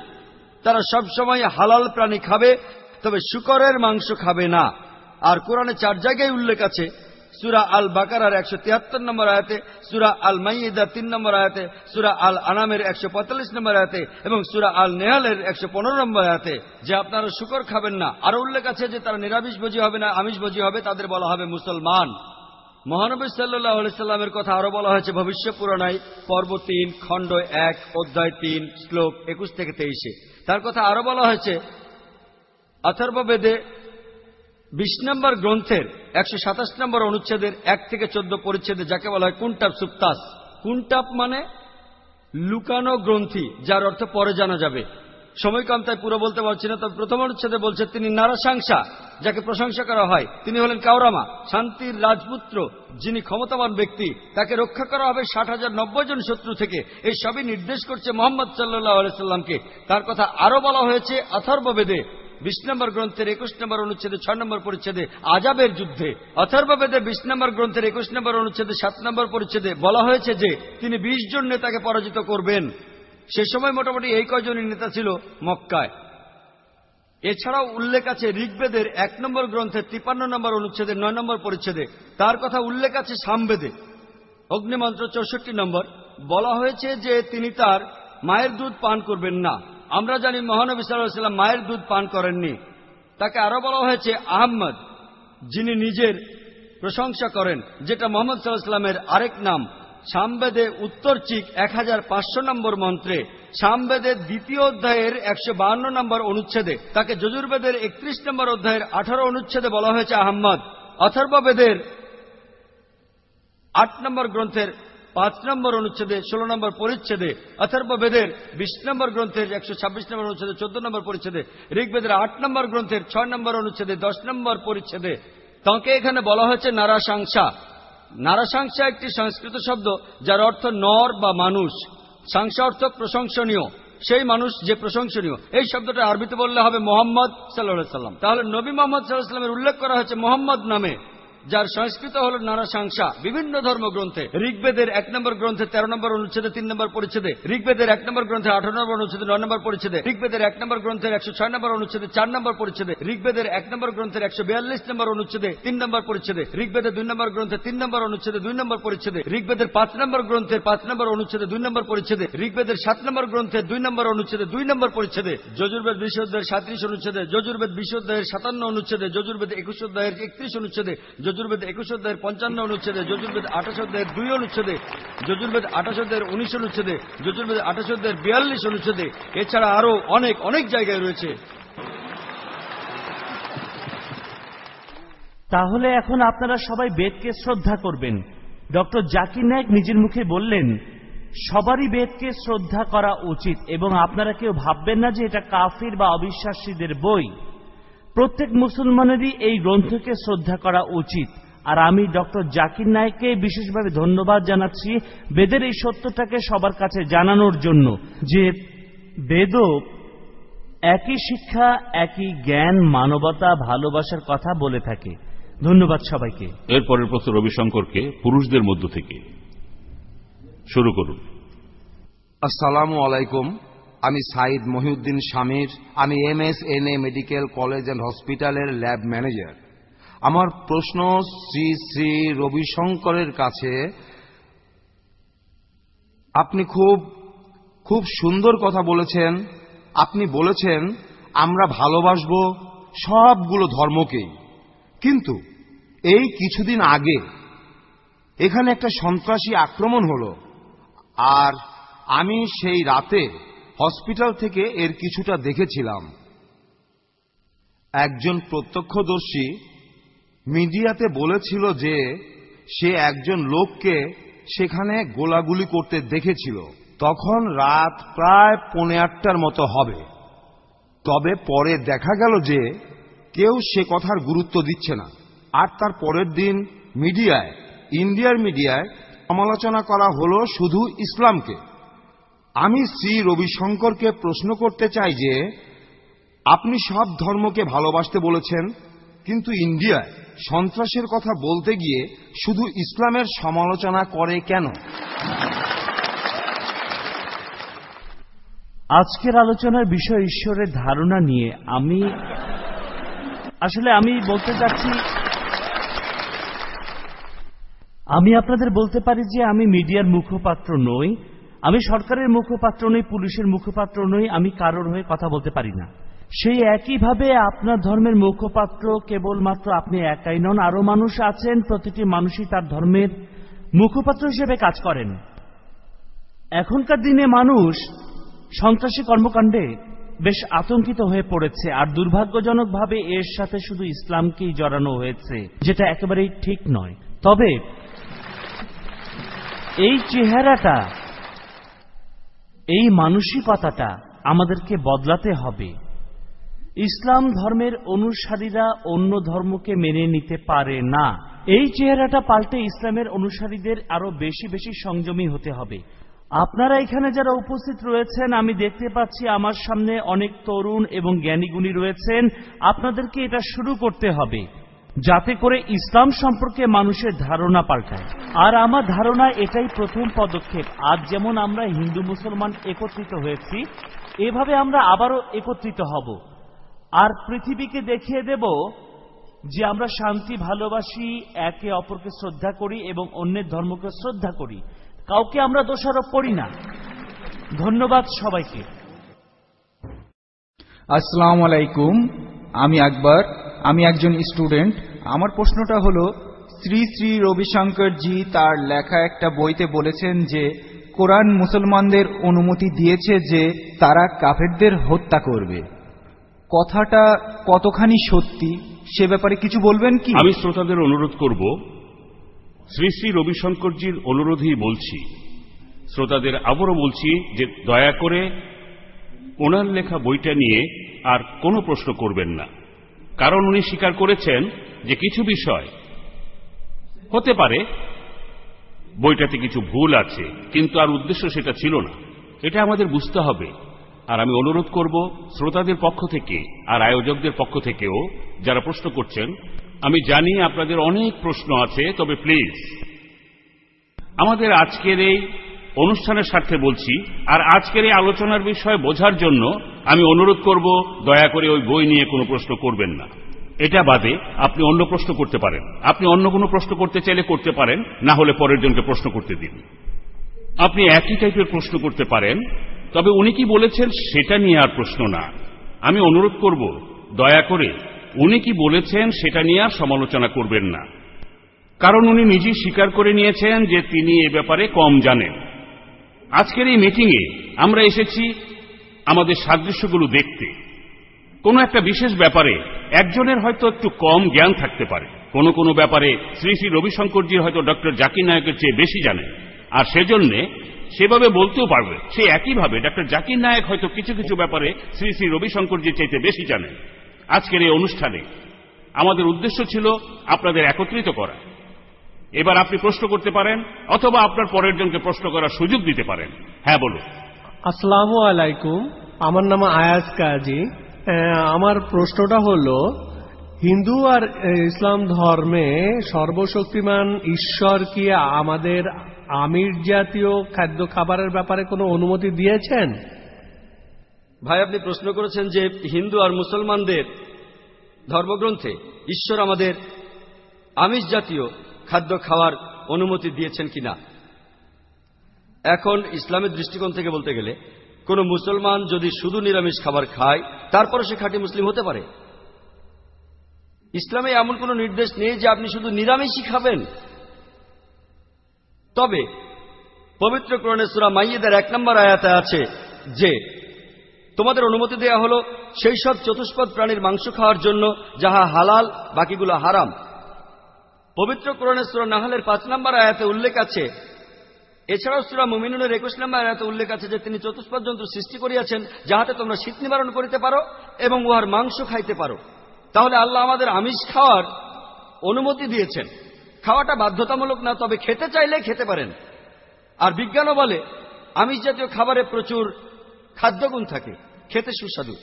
তারা সব সময় হালাল প্রাণী খাবে, তবে শুকরের মাংস খাবে না। আর কোরআনে চার জায়গায় উল্লেখ আছে। সুরা আল বাকারার একশো তিয়াত্তর নম্বর আয়াতে, সুরা আল মাইদার তিন নম্বর আয়াতে, সুরা আল আনামের একশো পঁয়তাল্লিশ নম্বর আয়াতে এবং সুরা আল নেহালের একশো পনেরো নম্বর আয়াতে যে আপনারা শুকর খাবেন না। আরও উল্লেখ আছে যে তারা নিরামিষ ভোজি হবে না আমিষ ভোজি হবে, তাদের বলা হবে মুসলমান। মহানবী সাল্লাহ সাল্লামের কথা আরও বলা হয়েছে ভবিষ্য পুরাণায় পর্ব তিন, খণ্ড এক, অধ্যায় তিন, শ্লোক একুশ থেকে তেইশে। তার কথা আরও বলা হয়েছে, অথর্ববেদে বিশ নম্বর গ্রন্থের, একশো সাতাশ নম্বর অনুচ্ছেদের এক থেকে চোদ্দ পরিচ্ছেদে যাকে বলা হয় কুন্টাপ সুপ্তাস। কুন্টাপ মানে লুকানো গ্রন্থি, যার অর্থ পরে জানা যাবে। সময় কম তাই পুরো বলতে পারছি না, তবে প্রথম অনুচ্ছেদে বলছে, তিনি নারাশাংসা যাকে প্রশংসা করা হয়। তিনি হলেন কাউরামা শান্তির রাজপুত্র, যিনি ক্ষমতাবান ব্যক্তি। তাকে রক্ষা করা হবে ষাট হাজার নব্বই জন শত্রু থেকে। এই সবই নির্দেশ করছে মোহাম্মদ সাল্লাহ আলাইসাল্লামকে তার কথা আরও বলা হয়েছে, অথর্ববেদে। বিশ নম্বর গ্রন্থের একুশ নম্বর অনুচ্ছেদে, ছয় নম্বর পরিচ্ছেদে, আজাবের যুদ্ধে। অথর্ববেদে বিশ নম্বর গ্রন্থের একুশ নম্বর অনুচ্ছেদে, সাত নম্বর পরিচ্ছেদে বলা হয়েছে যে, তিনি বিশ জন নেতাকে পরাজিত করবেন। সে সময় মোটামুটি এই কয়জনই নেতা ছিল মক্কায়। এছাড়াও উল্লেখ আছে ঋগ্বেদের এক নম্বর গ্রন্থে তিপান্ন নম্বর অনুচ্ছেদে, নয় নম্বর পরিচ্ছেদে। তার কথা উল্লেখ আছে সামবেদে। অগ্নিমন্ত্র চৌষট্টি নম্বর, বলা হয়েছে যে তিনি তার মায়ের দুধ পান করবেন না। আমরা জানি মহানবী সাল্লাম মায়ের দুধ পান করেননি। তাকে আরও বলা হয়েছে আহম্মদ যিনি নিজের প্রশংসা করেন, যেটা মোহাম্মদ সাল্লাহামের আরেক নাম। সামবেদে উত্তর চিক এক হাজার পাঁচশো নম্বর মন্ত্রে সামবেদের দ্বিতীয় অধ্যায়ের একশো বাহান্ন নম্বর অনুচ্ছেদে, তাকে যজুর্বেদের একত্রিশ নম্বর অধ্যায়ের আঠারো অনুচ্ছেদে বলা হয়েছে আহম্মদ। অথর্ববেদের আট নম্বর গ্রন্থের পাঁচ নম্বর অনুচ্ছেদে, ষোলো নম্বর পরিচ্ছেদে অথর্ব বেদের বিশ নম্বর গ্রন্থের একশো ছাব্বিশ নম্বর অনুচ্ছেদে, চোদ্দ নম্বর পরিচ্ছেদে, ঋগ্বেদের আট নম্বর গ্রন্থের ছয় নম্বর অনুচ্ছেদে, দশ নম্বর পরিচ্ছেদে। তাঁকে এখানে বলা হয়েছে নারা নারাশাংসা নারাশাংসা একটি সংস্কৃত শব্দ যার অর্থ নর বা মানুষ। সাংসা অর্থ প্রশংসনীয়। সেই মানুষ যে প্রশংসনীয়। এই শব্দটা আরবিতে বললে হবে মোহাম্মদ সাল্লাহ সাল্লাম তাহলে নবী মোহাম্মদ সাল্লাহ সাল্লামের উল্লেখ করা হয়েছে মোহাম্মদ নামে। যার সংস্কৃত হল নারাশাংসা বিভিন্ন ধর্মগ্রন্থে। ঋগ্বেদের এক নম্বর গ্রন্থে তেরো নম্বর অনুচ্ছেদে, তিন নম্বর পরিচ্ছেদে। ঋগ্বেদের এক নম্বর গ্রন্থে আঠারো নম্বর অনুচ্ছেদে, নয় নম্বর পরিচ্ছেদে। ঋগ্বেদের এক নম্বর গ্রন্থের একশো ছয় নম্বর অনুচ্ছেদে, চার নম্বর পরিচ্ছেদে। ঋগ্বেদের এক নম্বর গ্রন্থের একশো বিয়াল্লিশ নম্বর অনুচ্ছেদে, তিন নম্বর পরিচ্ছেদে। ঋগ্বেদের দুই নম্বর গ্রন্থে তিন নম্বর অনুচ্ছেদে, দুই নম্বর পরিচ্ছেদে। ঋগ্বেদের পাঁচ নম্বর গ্রন্থের পাঁচ নম্বর অনুচ্ছেদে, দুই নম্বর পরিচ্ছেদে। ঋগ্বেদের সাত নম্বর গ্রন্থের দুই নম্বর অনুচ্ছেদে, দুই নম্বর পরিচ্ছেদে। যজুর্বেদ বিশ্বদের সাঁত্রিশ অনুচ্ছেদে, যজুর্বেদ বিশ্বদের সাতান্ন অনুচ্ছেদে, যজুর্বেদ একুশ অধ্যায়ের একত্রিশ অনুচ্ছেদে যজুর্বেদ একুশ অধ্যায়ের পঞ্চান্ন অনুচ্ছেদে, যজুর্বেদ আঠাশ অধ্যায়ের দুই অনুচ্ছেদে, যজুর্বেদ আঠাশ অধ্যায়ের উনিশ অনুচ্ছেদে, যজুর্বেদ আঠাশ অধ্যায়ের বিয়াল্লিশ অনুচ্ছেদে, এছাড়া আরও অনেক অনেক জায়গায় রয়েছে। তাহলে এখন আপনারা সবাই বেদকে শ্রদ্ধা করবেন। ডক্টর জাকির নায়ক নিজের মুখে বললেন, সবারই বেদকে শ্রদ্ধা করা উচিত এবং আপনারা কেউ ভাববেন না যে এটা কাফির বা অবিশ্বাসীদের বই। প্রত্যেক মুসলমানেরই এই গ্রন্থকে শ্রদ্ধা করা উচিত। আর আমি ডক্টর জাকির নায়ককে বিশেষভাবে ধন্যবাদ জানাচ্ছি বেদের এই সত্যটাকে সবার কাছে জানানোর জন্য যে বেদ একই শিক্ষা একই জ্ঞান মানবতা ভালোবাসার কথা বলে থাকে। ধন্যবাদ সবাইকে। এরপরের প্রশ্ন রবিশঙ্করকে পুরুষদের মধ্য থেকে। শুরু করুন। আসসালামু আলাইকুম। আমি সাইদ মহিউদ্দিন স্বামীর আমি M S N A medical college and হসপিটালের ল্যাব ম্যানেজার। আমার প্রশ্ন শ্রী শ্রী রবিশঙ্করের কাছে, আপনি খুব খুব সুন্দর কথা বলেছেন। আপনি বলেছেন, আমরা ভালোবাসব সবগুলো ধর্মকেই। কিন্তু এই কিছুদিন আগে এখানে একটা সন্ত্রাসী আক্রমণ হলো। আর আমি সেই রাতে হসপিটাল থেকে এর কিছুটা দেখেছিলাম। একজন প্রত্যক্ষদর্শী মিডিয়াতে বলেছিল যে সে একজন লোককে সেখানে গোলাগুলি করতে দেখেছিল। তখন রাত প্রায় পৌনে আটটার মতো হবে। তবে পরে দেখা গেল যে কেউ সে কথার গুরুত্ব দিচ্ছে না। আর তার পরের দিন মিডিয়ায়, ইন্ডিয়ার মিডিয়ায় সমালোচনা করা হলো শুধু ইসলামকে। আমি শ্রী রবিশঙ্করকে প্রশ্ন করতে চাই যে, আপনি সব ধর্মকে ভালোবাসতে বলেছেন, কিন্তু ইন্ডিয়ায় সন্ত্রাসের কথা বলতে গিয়ে শুধু ইসলামের সমালোচনা করে কেন? আজকের আলোচনার বিষয় ঈশ্বরের ধারণা নিয়ে আমি, আসলে আমি বলতে চাচ্ছি, আমি আপনাদের বলতে পারি যে আমি মিডিয়ার মুখপাত্র নই আমি সরকারের মুখপাত্র নই, পুলিশের মুখপাত্র নই, আমি কারোর হয়ে কথা বলতে পারি না। সেই একইভাবে আপনার ধর্মের মুখপাত্র কেবলমাত্র আপনি একাই নন, আরও মানুষ আছেন, প্রতিটি মানুষই তার ধর্মের মুখপাত্র হিসেবে কাজ করেন। এখনকার দিনে মানুষ সন্ত্রাসী কর্মকাণ্ডে বেশ আতঙ্কিত হয়ে পড়েছে, আর দুর্ভাগ্যজনকভাবে এর সাথে শুধু ইসলামকেই জড়ানো হয়েছে, যেটা একেবারেই ঠিক নয়। তবে এই চেহারাটা এই মানসিকতাটা আমাদেরকে বদলাতে হবে। ইসলাম ধর্মের অনুসারীরা অন্য ধর্মকে মেনে নিতে পারে না। এই চেহারাটা পাল্টে ইসলামের অনুসারীদের আরও বেশি বেশি সংযমী হতে হবে। আপনারা এখানে যারা উপস্থিত রয়েছেন, আমি দেখতে পাচ্ছি আমার সামনে অনেক তরুণ এবং জ্ঞানীগুণী রয়েছেন। আপনাদেরকে এটা শুরু করতে হবে। যাতে করে ইসলাম সম্পর্কে মানুষের ধারণা পাল্টায়। আর আমার ধারণা এটাই প্রথম পদক্ষেপ। আজ যেমন আমরা হিন্দু মুসলমান একত্রিত হয়েছি, এভাবে আমরা আবারও একত্রিত হব। আর পৃথিবীকে দেখিয়ে দেব যে আমরা শান্তি ভালোবাসি, একে অপরকে শ্রদ্ধা করি এবং অন্যের ধর্মকে শ্রদ্ধা করি। কাউকে আমরা দোষারোপ করি না। ধন্যবাদ সবাইকে। আসসালামু আলাইকুম। আমি আকবর। আমি একজন স্টুডেন্ট। আমার প্রশ্নটা হলো, শ্রী শ্রী রবিশঙ্কর জি তার লেখা একটা বইতে বলেছেন যে, কোরআন মুসলমানদের অনুমতি দিয়েছে যে তারা কাফেরদের হত্যা করবে। কথাটা কতখানি সত্যি, সে ব্যাপারে কিছু বলবেন কি? আমি শ্রোতাদের অনুরোধ করব, শ্রী শ্রী রবিশঙ্করজির অনুরোধেই বলছি, শ্রোতাদের আবারও বলছি যে দয়া করে ওনার লেখা বইটা নিয়ে আর কোনো প্রশ্ন করবেন না। কারণ উনি স্বীকার করেছেন যে কিছু বিষয় হতে পারে, বইটাতে কিছু ভুল আছে, কিন্তু আর উদ্দেশ্য সেটা ছিল না। এটা আমাদের বুঝতে হবে। আর আমি অনুরোধ করব শ্রোতাদের পক্ষ থেকে আর আয়োজকদের পক্ষ থেকেও যারা প্রশ্ন করছেন, আমি জানি আপনাদের অনেক প্রশ্ন আছে, তবে প্লিজ, আমাদের আজকের এই অনুষ্ঠানের স্বার্থে বলছি, আর আজকের এই আলোচনার বিষয় বোঝার জন্য আমি অনুরোধ করব, দয়া করে ওই বই নিয়ে কোনো প্রশ্ন করবেন না। এটা বাদে আপনি অন্য প্রশ্ন করতে পারেন। আপনি অন্য কোনো প্রশ্ন করতে চাইলে করতে পারেন, না হলে পরের জনকে প্রশ্ন করতে দিন। আপনি একই টাইপের প্রশ্ন করতে পারেন, তবে উনি কি বলেছেন সেটা নিয়ে আর প্রশ্ন না। আমি অনুরোধ করব, দয়া করে উনি কি বলেছেন সেটা নিয়ে আর সমালোচনা করবেন না। কারণ উনি নিজেই স্বীকার করে নিয়েছেন যে তিনি এ ব্যাপারে কম জানেন। আজকের এই মিটিংয়ে আমরা এসেছি আমাদের সাদৃশ্যগুলো দেখতে। কোনো একটা বিশেষ ব্যাপারে একজনের হয়তো একটু কম জ্ঞান থাকতে পারে। কোনো কোনো ব্যাপারে শ্রী শ্রী রবিশঙ্করজি হয়তো ডক্টর জাকির নায়কের চেয়ে বেশি জানেন। আর সেজন্যে সেভাবে বলতেও পারবে, সে একইভাবে ডক্টর জাকির নায়ক হয়তো কিছু কিছু ব্যাপারে শ্রী শ্রী রবিশঙ্করজির চাইতে বেশি জানেন। আজকের এই অনুষ্ঠানে আমাদের উদ্দেশ্য ছিল আপনাদের একত্রিত করা। এবার আপনি প্রশ্ন করতে পারেন অথবা আপনার পরের জনকে প্রশ্ন করার সুযোগ দিতে পারেন। হ্যাঁ বলুন। আসসালামু আলাইকুম। আমার নাম আয়াজ কাজী। আমার প্রশ্নটা হলো হিন্দু আর ইসলাম ধর্মে সর্বশক্তিমান ঈশ্বর কি আমাদের আমির জাতীয় খাদ্য খাবারের ব্যাপারে কোনো অনুমতি দিয়েছেন? ভাই আপনি প্রশ্ন করেছেন যে হিন্দু আর মুসলমানদের ধর্মগ্রন্থে ঈশ্বর আমাদের আমিষ জাতীয় খাদ্য খাওয়ার অনুমতি দিয়েছেন কিনা? এখন ইসলামের দৃষ্টিকোণ থেকে বলতে গেলে, কোন মুসলমান যদি শুধু নিরামিষ খাবার খায়, তারপরে সে খাঁটি মুসলিম হতে পারে? ইসলামে এমন কোনো নির্দেশ নেই যে আপনি শুধু নিরামিষই খাবেন। তবে পবিত্র কোরআনে সুরা মাইয়েদের এক নম্বর আয়াতে আছে যে, তোমাদের অনুমতি দেয়া হলো সেই সব চতুষ্পদ প্রাণীর মাংস খাওয়ার জন্য যাহা হালাল, বাকিগুলো হারাম। পবিত্র কোরআনে সুরা নাহালের পাঁচ নম্বর আয়াতে উল্লেখ আছে। এছাড়াও সুরা মুমিনুনের একুশ নম্বর আয়াতে উল্লেখ আছে যে তিনি চতুষ্পদ জন্তু সৃষ্টি করিয়াছেন, যাহাতে তোমরা শীত নিবারণ করিতে পারো এবং উহার মাংস খাইতে পারো। তাহলে আল্লাহ আমাদের আমিষ খাওয়ার অনুমতি দিয়েছেন। খাওয়াটা বাধ্যতামূলক না, তবে খেতে চাইলে খেতে পারেন। আর বিজ্ঞানও বলে আমিষ জাতীয় খাবারে প্রচুর খাদ্যগুণ থাকে, খেতে সুস্বাদু।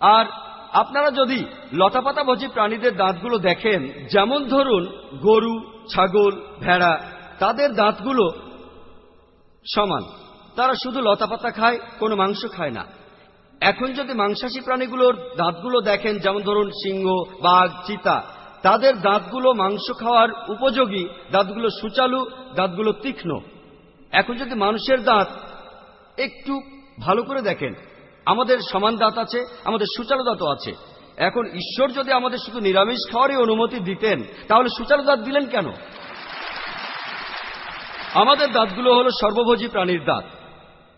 আর আপনারা যদি লতাপাতাভোজী প্রাণীদের দাঁতগুলো দেখেন, যেমন ধরুন গরু, ছাগল, ভেড়া, তাদের দাঁতগুলো সমান। তারা শুধু লতাপাতা খায়, কোনো মাংস খায় না। এখন যদি মাংসাশী প্রাণীগুলোর দাঁতগুলো দেখেন, যেমন ধরুন সিংহ, বাঘ, চিতা, তাদের দাঁতগুলো মাংস খাওয়ার উপযোগী, দাঁতগুলো সুচালু, দাঁতগুলো তীক্ষ্ণ। এখন যদি মানুষের দাঁত একটু ভালো করে দেখেন আমাদের সমান দাঁত আছে, আমাদের সুচালু দাঁতও আছে। এখন ঈশ্বর যদি আমাদের শুধু নিরামিষ খাওয়ারই অনুমতি দিতেন, তাহলে সুচালু দাঁত দিলেন কেন? আমাদের দাঁতগুলো হলো সর্বভোজী প্রাণীর দাঁত।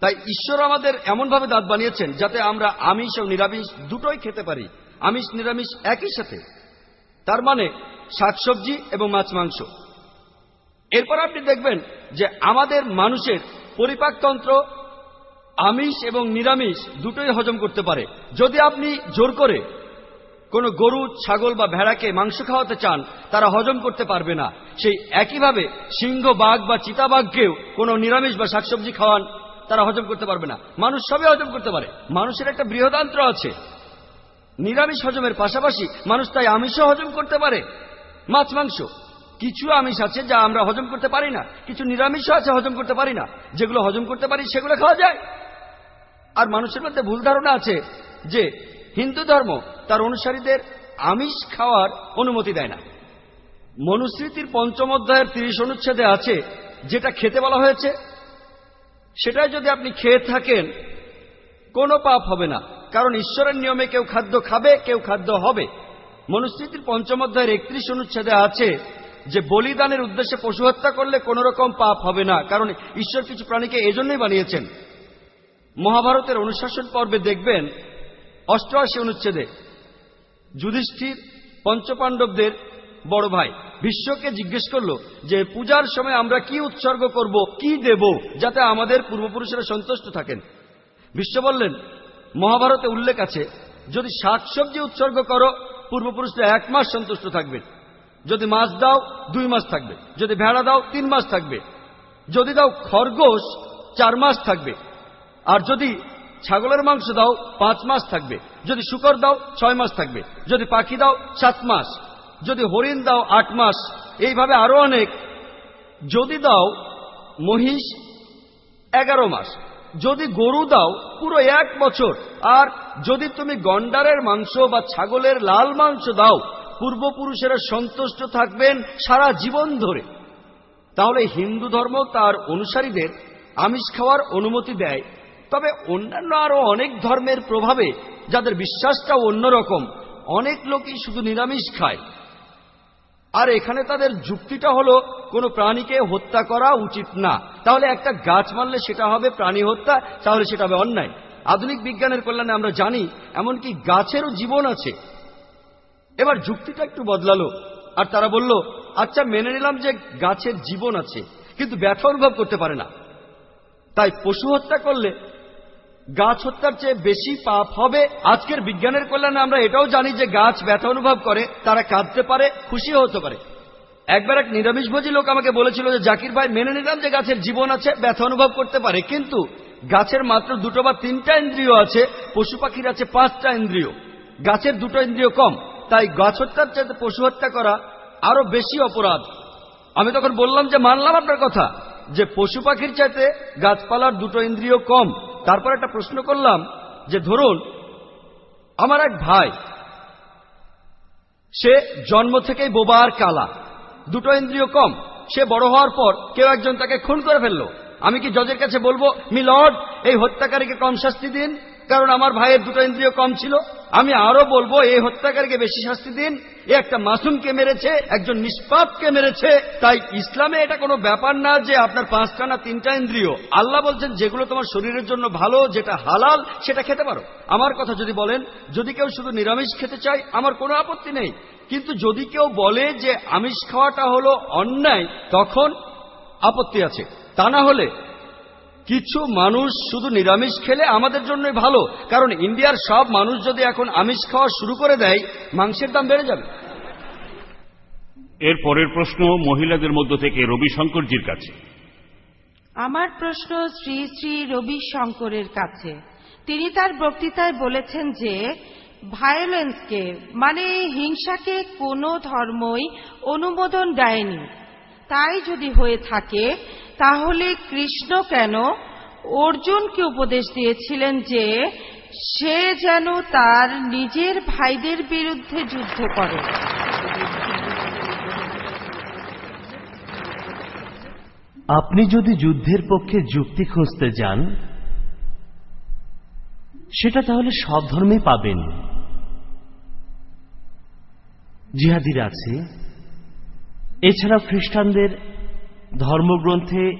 তাই ঈশ্বর আমাদের এমনভাবে দাঁত বানিয়েছেন যাতে আমরা আমিষ ও নিরামিষ দুটোই খেতে পারি। আমিষ, নিরামিষ একই সাথে। তার মানে শাকসবজি এবং মাছ মাংস। এরপর আপনি দেখবেন যে আমাদের মানুষের পরিপাকতন্ত্র আমিষ এবং নিরামিষ দুটোই হজম করতে পারে। যদি আপনি জোর করে কোনো গরু, ছাগল বা ভেড়াকে মাংস খাওয়াতে চান, তারা হজম করতে পারবে না। সেই একইভাবে সিংহ, বাঘ বা চিতাবাঘকেও কোনো নিরামিষ বা শাকসবজি খাওয়ান তারা হজম করতে পারবে না। মানুষ সবই হজম করতে পারে। মানুষের একটা বৃহদান্ত্র আছে। নিরামিষ হজমের পাশাপাশি মানুষ তাই আমিষও হজম করতে পারে। মাছ, মাংস, কিছু আমিষ আছে যা আমরা হজম করতে পারি না, কিছু নিরামিষও আছে হজম করতে পারি না। যেগুলো হজম করতে পারি সেগুলো খাওয়া যায়। আর মানুষের মধ্যে ভুল ধারণা আছে যে হিন্দু ধর্ম তার অনুসারীদের আমিষ খাওয়ার অনুমতি দেয় না। মনুস্মৃতির পঞ্চম অধ্যায়ের তিরিশ অনুচ্ছেদে আছে, যেটা খেতে বলা হয়েছে, সেটাই যদি আপনি খেয়ে থাকেন, কোনো পাপ হবে না, কারণ ঈশ্বরের নিয়মে কেউ খাদ্য খাবে, কেউ খাদ্য হবে। মনুস্মৃতির পঞ্চম অধ্যায়ের একত্রিশ অনুচ্ছেদে আছে যে বলিদানের উদ্দেশ্যে পশু হত্যা করলে কোন রকম পাপ হবে না, কারণ ঈশ্বর কিছু প্রাণীকে এজন্যই বানিয়েছেন। মহাভারতের অনুশাসন পর্বে দেখবেন অষ্টআশি অনুচ্ছেদে যুধিষ্ঠির পঞ্চপাণ্ডবদের বড় ভাই বিশ্বকে জিজ্ঞেস করল যে, পূজার সময় আমরা কি উৎসর্গ করব, কি দেব, যাতে আমাদের পূর্বপুরুষেরা সন্তুষ্ট থাকেন? বিশ্ব বললেন, মহাভারতে উল্লেখ আছে, যদি শাকসবজি উৎসর্গ করো, পূর্বপুরুষরা এক মাস সন্তুষ্ট থাকবে। যদি মাছ দাও, দুই মাস থাকবে। যদি ভেড়া দাও, তিন মাস থাকবে। যদি দাও খরগোশ, চার মাস থাকবে। আর যদি ছাগলের মাংস দাও, পাঁচ মাস থাকবে। যদি শুকর দাও, ছয় মাস থাকবে। যদি পাখি দাও, সাত মাস। যদি হরিণ দাও, আট মাস। এইভাবে আরও অনেক। যদি দাও, মহিষ, এগারো মাস। যদি গরু দাও, পুরো এক বছর। আর যদি তুমি গন্ডারের মাংস বা ছাগলের লাল মাংস দাও, পূর্বপুরুষেরা সন্তুষ্ট থাকবেন সারা জীবন ধরে। তাহলে হিন্দু ধর্ম তার অনুসারীদের আমিষ খাওয়ার অনুমতি দেয়। তবে অন্যান্য আরও অনেক ধর্মের প্রভাবে যাদের বিশ্বাসটাও অন্যরকম, অনেক লোকই শুধু নিরামিষ খায়। আর এখানে তাদের যুক্তিটা হলো, কোনো প্রাণীকে হত্যা করা উচিত না। তাহলে একটা গাছ মারলে সেটা হবে প্রাণী হত্যা, তাহলে সেটা হবে অন্যায়। আধুনিক বিজ্ঞানের কল্যাণে আমরা জানি, এমনকি গাছেরও জীবন আছে। এবার যুক্তিটা একটু বদলালো, আর তারা বলল আচ্ছা মেনে নিলাম যে গাছের জীবন আছে, কিন্তু ব্যথা অনুভব করতে পারে না। তাই পশু হত্যা করলে গাছ হত্যার চেয়ে বেশি পাপ হবে। আজকের বিজ্ঞানের কল্যাণে আমরা এটাও জানি যে গাছ ব্যথা অনুভব করে, তারা কাঁদতে পারে খুশি হতে পারে। একবার এক নিরামিষভোজী লোক আমাকে বলেছিল যে, জাকির ভাই, মেনে নিলাম যে গাছের জীবন আছে, ব্যথা অনুভব করতে পারে, কিন্তু গাছের মাত্র দুটো বা তিনটা ইন্দ্রিয় আছে, পশু পাখির আছে পাঁচটা ইন্দ্রিয়। গাছের দুটো ইন্দ্রিয় কম, তাই গাছ হত্যার চাইতে পশু হত্যা করা আরও বেশি অপরাধ। আমি তখন বললাম যে, মানলাম আপনার কথা। যে পশু পাখির চাইতে গাছপালার দুটো ইন্দ্রিয় কম। তারপর একটা প্রশ্ন করলাম যে ধরুন, আমার এক ভাই, সে জন্ম থেকেই বোবা আর কালা, দুটো ইন্দ্রিয় কম। সে বড় হওয়ার পর কেউ একজন তাকে খুন করে ফেলল। আমি কি জজের কাছে বলব, মি লর্ড, এই হত্যাকারীকে কম শাস্তি দিন? কারণ আমার ভাইয়ের দুটো ইন্দ্রিয় কম ছিল। আমি আরও বলব, এই হত্যাকারীকে বেশি শাস্তি দিন। এ একটা মাসুমকে মেরেছে, একজন নিষ্পাপকে মেরেছে। তাই ইসলামে এটা কোনো ব্যাপার না যে আপনার পাঁচটা না তিনটা ইন্দ্রিয়। আল্লাহ বলছেন, যেগুলো তোমার শরীরের জন্য ভালো, যেটা হালাল, সেটা খেতে পারো। আমার কথা যদি বলেন, যদি কেউ শুধু নিরামিষ খেতে চায়, আমার কোনো আপত্তি নেই। কিন্তু যদি কেউ বলে যে আমিষ খাওয়াটা হলো অন্যায়, তখন আপত্তি আছে। তা না হলে কিছু মানুষ শুধু নিরামিষ খেলে আমাদের জন্যই ভালো। কারণ ইন্ডিয়ার সব মানুষ যদি এখন আমিষ খাওয়া শুরু করে দেয় মাংসের দাম বেড়ে যাবে। এর পরের প্রশ্ন মহিলাদের মধ্য থেকে রবিশঙ্করজির কাছে। আমার প্রশ্ন শ্রী শ্রী রবি শঙ্করের কাছে। তিনি তার বক্তৃতায় বলেছেন যে ভায়োলেন্সকে মানে হিংসাকে কোনো ধর্মই অনুমোদন দেয়নি। তাই যদি হয়ে থাকে তাহলে কৃষ্ণ কেন অর্জুনকে উপদেশ দিয়েছিলেন যে সে যেন তার নিজের ভাইদের বিরুদ্ধে যুদ্ধ করে? আপনি যদি যুদ্ধের পক্ষে যুক্তি খুঁজতে যান, সেটা তাহলে সব ধর্মে পাবেন। জিহাদির আছে এছাড়া খ্রিস্টানদের ধর্মগ্রন্থে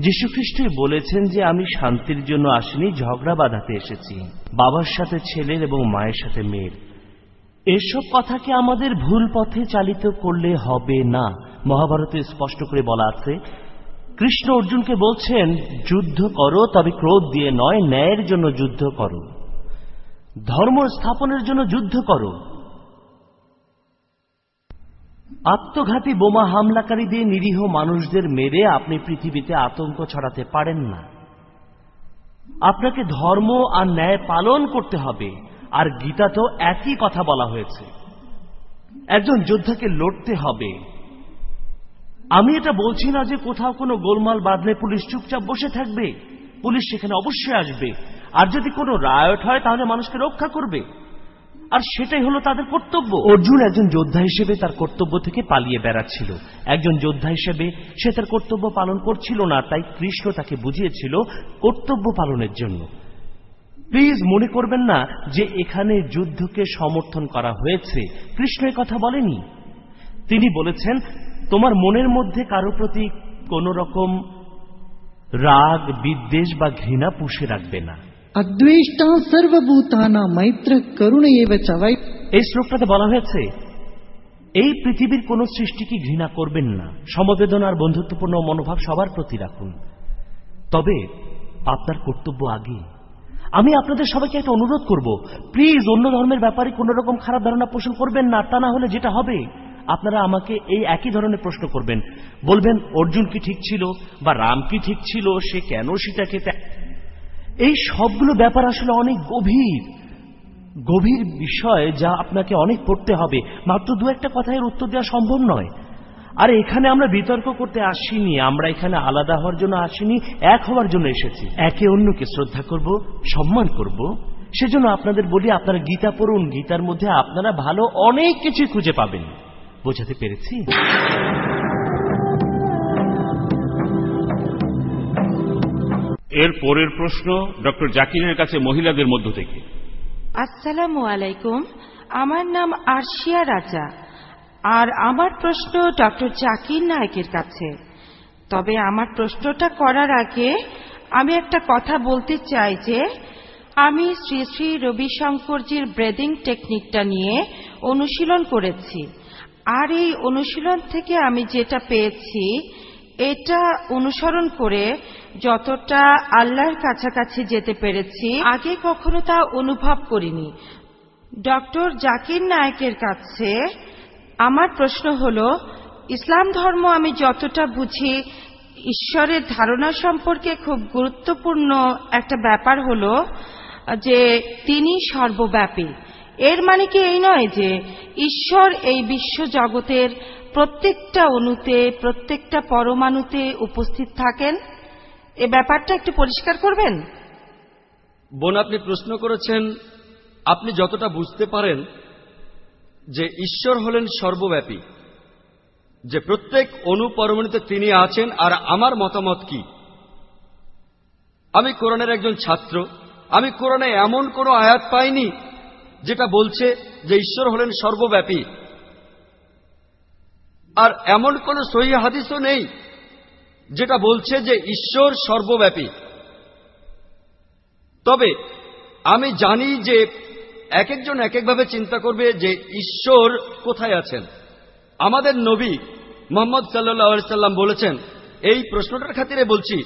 যীশুখ্রিস্টই বলেছেন যে আমি শান্তির জন্য আসিনি, ঝগড়া বাঁধাতে এসেছি। বাবার সাথে ছেলের এবং মায়ের সাথে মেয়ের। এসব কথাকে আমাদের ভুল পথে চালিত করলে হবে না। মহাভারতে স্পষ্ট করে বলা আছে, কৃষ্ণ অর্জুনকে বলছেন, যুদ্ধ করো, তবে ক্রোধ দিয়ে নয়, ন্যায়ের জন্য যুদ্ধ করো। ধর্ম স্থাপনের জন্য যুদ্ধ করো। আত্মঘাতী বোমা হামলাকারী দিয়ে নিরীহ মানুষদের মেরে আপনি পৃথিবীতে আতঙ্ক ছড়াতে পারেন না। আপনাকে ধর্ম আর ন্যায় পালন করতে হবে, আর গীতা তো একই কথা বলা হয়েছে। একজন যোদ্ধাকে লড়তে হবে। আমি এটা বলছি না যে কোথাও কোনো গোলমাল বাঁধলে পুলিশ চুপচাপ বসে থাকবে। পুলিশ সেখানে অবশ্যই আসবে। আর যদি কোনো রায়ট হয়, তাহলে মানুষকে রক্ষা করবে। আর সেটাই হলো তাদের কর্তব্য। অর্জুন একজন যোদ্ধা হিসেবে তার কর্তব্য থেকে পালিয়ে বেড়াচ্ছিল। একজন যোদ্ধা হিসেবে সে তার কর্তব্য পালন করছিল না, তাই কৃষ্ণ তাকে বুঝিয়েছিল কর্তব্য পালনের জন্য। প্লিজ মনে করবেন না যে এখানে যুদ্ধকে সমর্থন করা হয়েছে। কৃষ্ণ কথা বলেনি। তিনি বলেছেন, তোমার মনের মধ্যে কারও প্রতি কোন রকম রাগ, বিদ্বেষ বা ঘৃণা পুষে রাখবে না। সর্বভূতানা মৈত্র করুণ চাই এই শ্লোকটাতে বলা হয়েছে, এই পৃথিবীর কোন সৃষ্টিকে ঘৃণা করবেন না। সমবেদনার বন্ধুত্বপূর্ণ মনোভাব সবার প্রতি রাখুন। তবে আপনার কর্তব্য আগে। আমি আপনাদের সবাইকে একটা অনুরোধ করব, প্লিজ অন্য ধর্মের ব্যাপারে কোন রকম খারাপ ধারণা পোষণ করবেন না, তা না হলে যেটা হবে, আপনারা আমাকে এই একই ধরনের প্রশ্ন করবেন। বলবেন, অর্জুন কি ঠিক ছিল বা রাম কি ঠিক ছিল? সে কেন সীতাকে এই সবগুলো ব্যাপার আসলে অনেক গভীর। গভীর বিষয় যা আপনাকে অনেক পড়তে হবে। মাত্র দু একটা কথায় উত্তর দেওয়া সম্ভব নয়। আর এখানে আমরা বিতর্ক করতে আসিনি, আমরা এখানে আলাদা হওয়ার জন্য আসিনি, এক হওয়ার জন্য এসেছি। একে অন্যকে শ্রদ্ধা করব, সম্মান করব, সেজন্য আপনাদের বলি আপনারা গীতা পড়ুন, গীতার মধ্যে আপনারা ভালো অনেক কিছুই খুঁজে পাবেন। বোঝাতে পেরেছি? এর পরের প্রশ্ন ডক্টর জাকিরের কাছে মহিলাদের মধ্য থেকে। আসসালামু আলাইকুম। আমার নাম আরশিয়া রাজা। আর আমার প্রশ্ন ডক্টর জাকির নায়কের কাছে। তবে আমার প্রশ্নটা করার আগে আমি একটা কথা বলতে চাই যে, আমি শ্রী শ্রী রবিশঙ্করজির ব্রেদিং টেকনিকটা নিয়ে অনুশীলন করেছি। আর এই অনুশীলন থেকে আমি যেটা পেয়েছি এটা অনুসরণ করে যতটা আল্লাহর কাছাকাছি যেতে পেরেছি, আগে কখনো তা অনুভব করিনি। ডক্টর জাকির নায়কের কাছে আমার প্রশ্ন হল, ইসলাম ধর্ম আমি যতটা বুঝি, ঈশ্বরের ধারণা সম্পর্কে খুব গুরুত্বপূর্ণ একটা ব্যাপার হল যে তিনি সর্বব্যাপী। এর মানে কি এই নয় যে ঈশ্বর এই বিশ্ব জগতের প্রত্যেকটা অণুতে, প্রত্যেকটা পরমাণুতে উপস্থিত থাকেন? এ ব্যাপারটা একটু পরিষ্কার করবেন? বোন, আপনি প্রশ্ন করেছেন, আপনি যতটা বুঝতে পারেন যে ঈশ্বর হলেন সর্বব্যাপী, যে প্রত্যেক অনুপরমাণুতে তিনি আছেন আর আমার মতামত কি? আমি কোরআনের একজন ছাত্র, আমি কোরআনে এমন কোনো আয়াত পাইনি যেটা বলছে যে ঈশ্বর হলেন সর্বব্যাপী। আর এমন কোন সহি হাদিসও নেই যেটা বলছে যে ঈশ্বর সর্বব্যাপী। তবে আমি জানি যে এক একজন এক একভাবে চিন্তা করবে যে ঈশ্বর কোথায় আছেন। আমাদের নবী মোহাম্মদ সাল্লাহ সাল্লাম বলেছেন, এই প্রশ্নটার খাতিরে বলছি,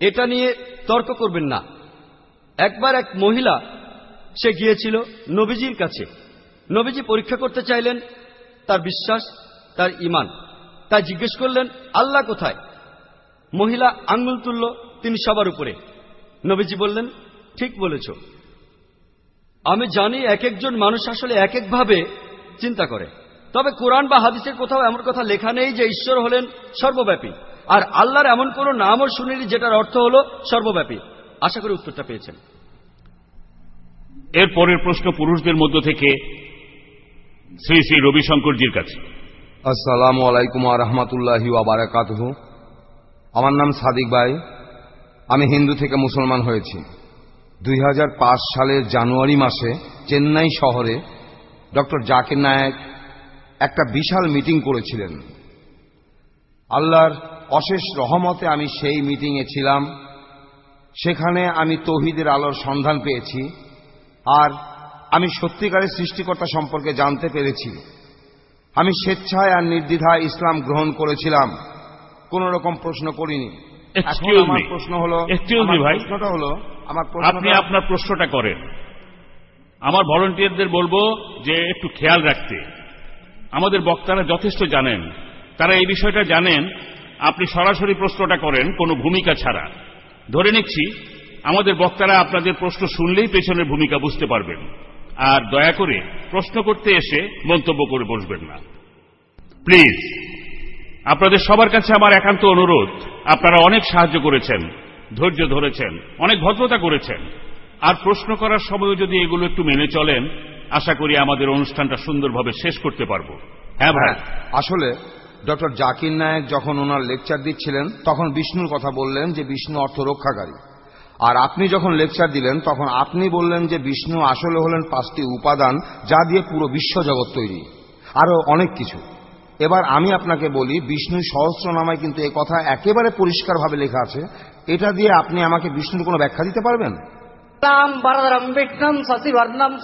এটা নিয়ে তর্ক করবেন না। একবার এক মহিলা সে গিয়েছিল নবীজির কাছে। নবীজি পরীক্ষা করতে চাইলেন তার বিশ্বাস, তার ইমান তাই জিজ্ঞেস করলেন, আল্লাহ কোথায়? মহিলা আঙ্গুল তুলল তিনি সবার উপরে। নবীজি বললেন, ঠিক বলেছ। আমি জানি এক একজন মানুষ আসলে এক একভাবে চিন্তা করে। তবে কোরআন বা হাদিসের কোথাও এমন কথা লেখা নেই যে ঈশ্বর হলেন সর্বব্যাপী। আর আল্লাহর এমন কোন নামও শুনিনি যেটার অর্থ হল সর্বব্যাপী। আশা করি উত্তরটা পেয়েছেন। এর পরের প্রশ্ন পুরুষদের মধ্য থেকে শ্রী শ্রী রবিশঙ্করজির কাছে। আসসালামু আলাইকুম রহমতুল্লাহি বারাকাত আমার নাম সাদিক ভাই। আমি হিন্দু থেকে মুসলমান হয়েছি। দুই হাজার পাঁচ সালের জানুয়ারি মাসে চেন্নাই শহরে ডক্টর জাকির নায়েক একটা বিশাল মিটিং করেছিলেন। আল্লাহর অশেষ রহমতে আমি সেই মিটিংয়ে ছিলাম। সেখানে আমি তৌহিদের আলোর সন্ধান পেয়েছি। আর আমি সত্যিকারের সৃষ্টিকর্তা সম্পর্কে জানতে পেরেছি। আমি স্বেচ্ছায় আর নির্দ্বিধায় ইসলাম গ্রহণ করেছিলাম। কোন রকম প্রশ্ন করিনি। আমার প্রশ্ন হল প্রশ্নটা হল আমার আপনি আপনার প্রশ্নটা করেন। আমার ভলেন্টিয়ারদের বলব যে একটু খেয়াল রাখতে। আমাদের বক্তারা যথেষ্ট জানেন। তারা এই বিষয়টা জানেন আপনি সরাসরি প্রশ্নটা করেন কোনো ভূমিকা ছাড়া। ধরে নিচ্ছি আমাদের বক্তারা আপনাদের প্রশ্ন শুনলেই পেছনের ভূমিকা বুঝতে পারবেন। আর দয়া করে প্রশ্ন করতে এসে মন্তব্য করে বসবেন না। প্লিজ, আপনাদের সবার কাছে আমার একান্ত অনুরোধ। আপনারা অনেক সাহায্য করেছেন, ধৈর্য ধরেছেন, অনেক ভদ্রতা করেছেন। আর প্রশ্ন করার সময় যদি এগুলো একটু মেনে চলেন, আশা করি আমাদের অনুষ্ঠানটা সুন্দরভাবে শেষ করতে পারব। হ্যাঁ ভাই? আসলে ডক্টর জাকির নায়েক যখন ওনার লেকচার দিচ্ছিলেন, তখন বিষ্ণুর কথা বললেন যে বিষ্ণু অর্থ রক্ষাকারী। আর আপনি যখন লেকচার দিলেন, তখন আপনি বললেন যে বিষ্ণু আসলে হলেন পাঁচটি উপাদান যা দিয়ে পুরো বিশ্বজগৎ তৈরি। আরও অনেক কিছু। এবার আমি আপনাকে বলি বিষ্ণু সহস্র নামায় কিন্তু এ কথা একেবারে পরিষ্কারভাবে লেখা আছে। এটা দিয়ে আপনি আমাকে বিষ্ণুর কোনো ব্যাখ্যা দিতে পারবেন? বরদরম বিষ্ণম শশিবর্ণম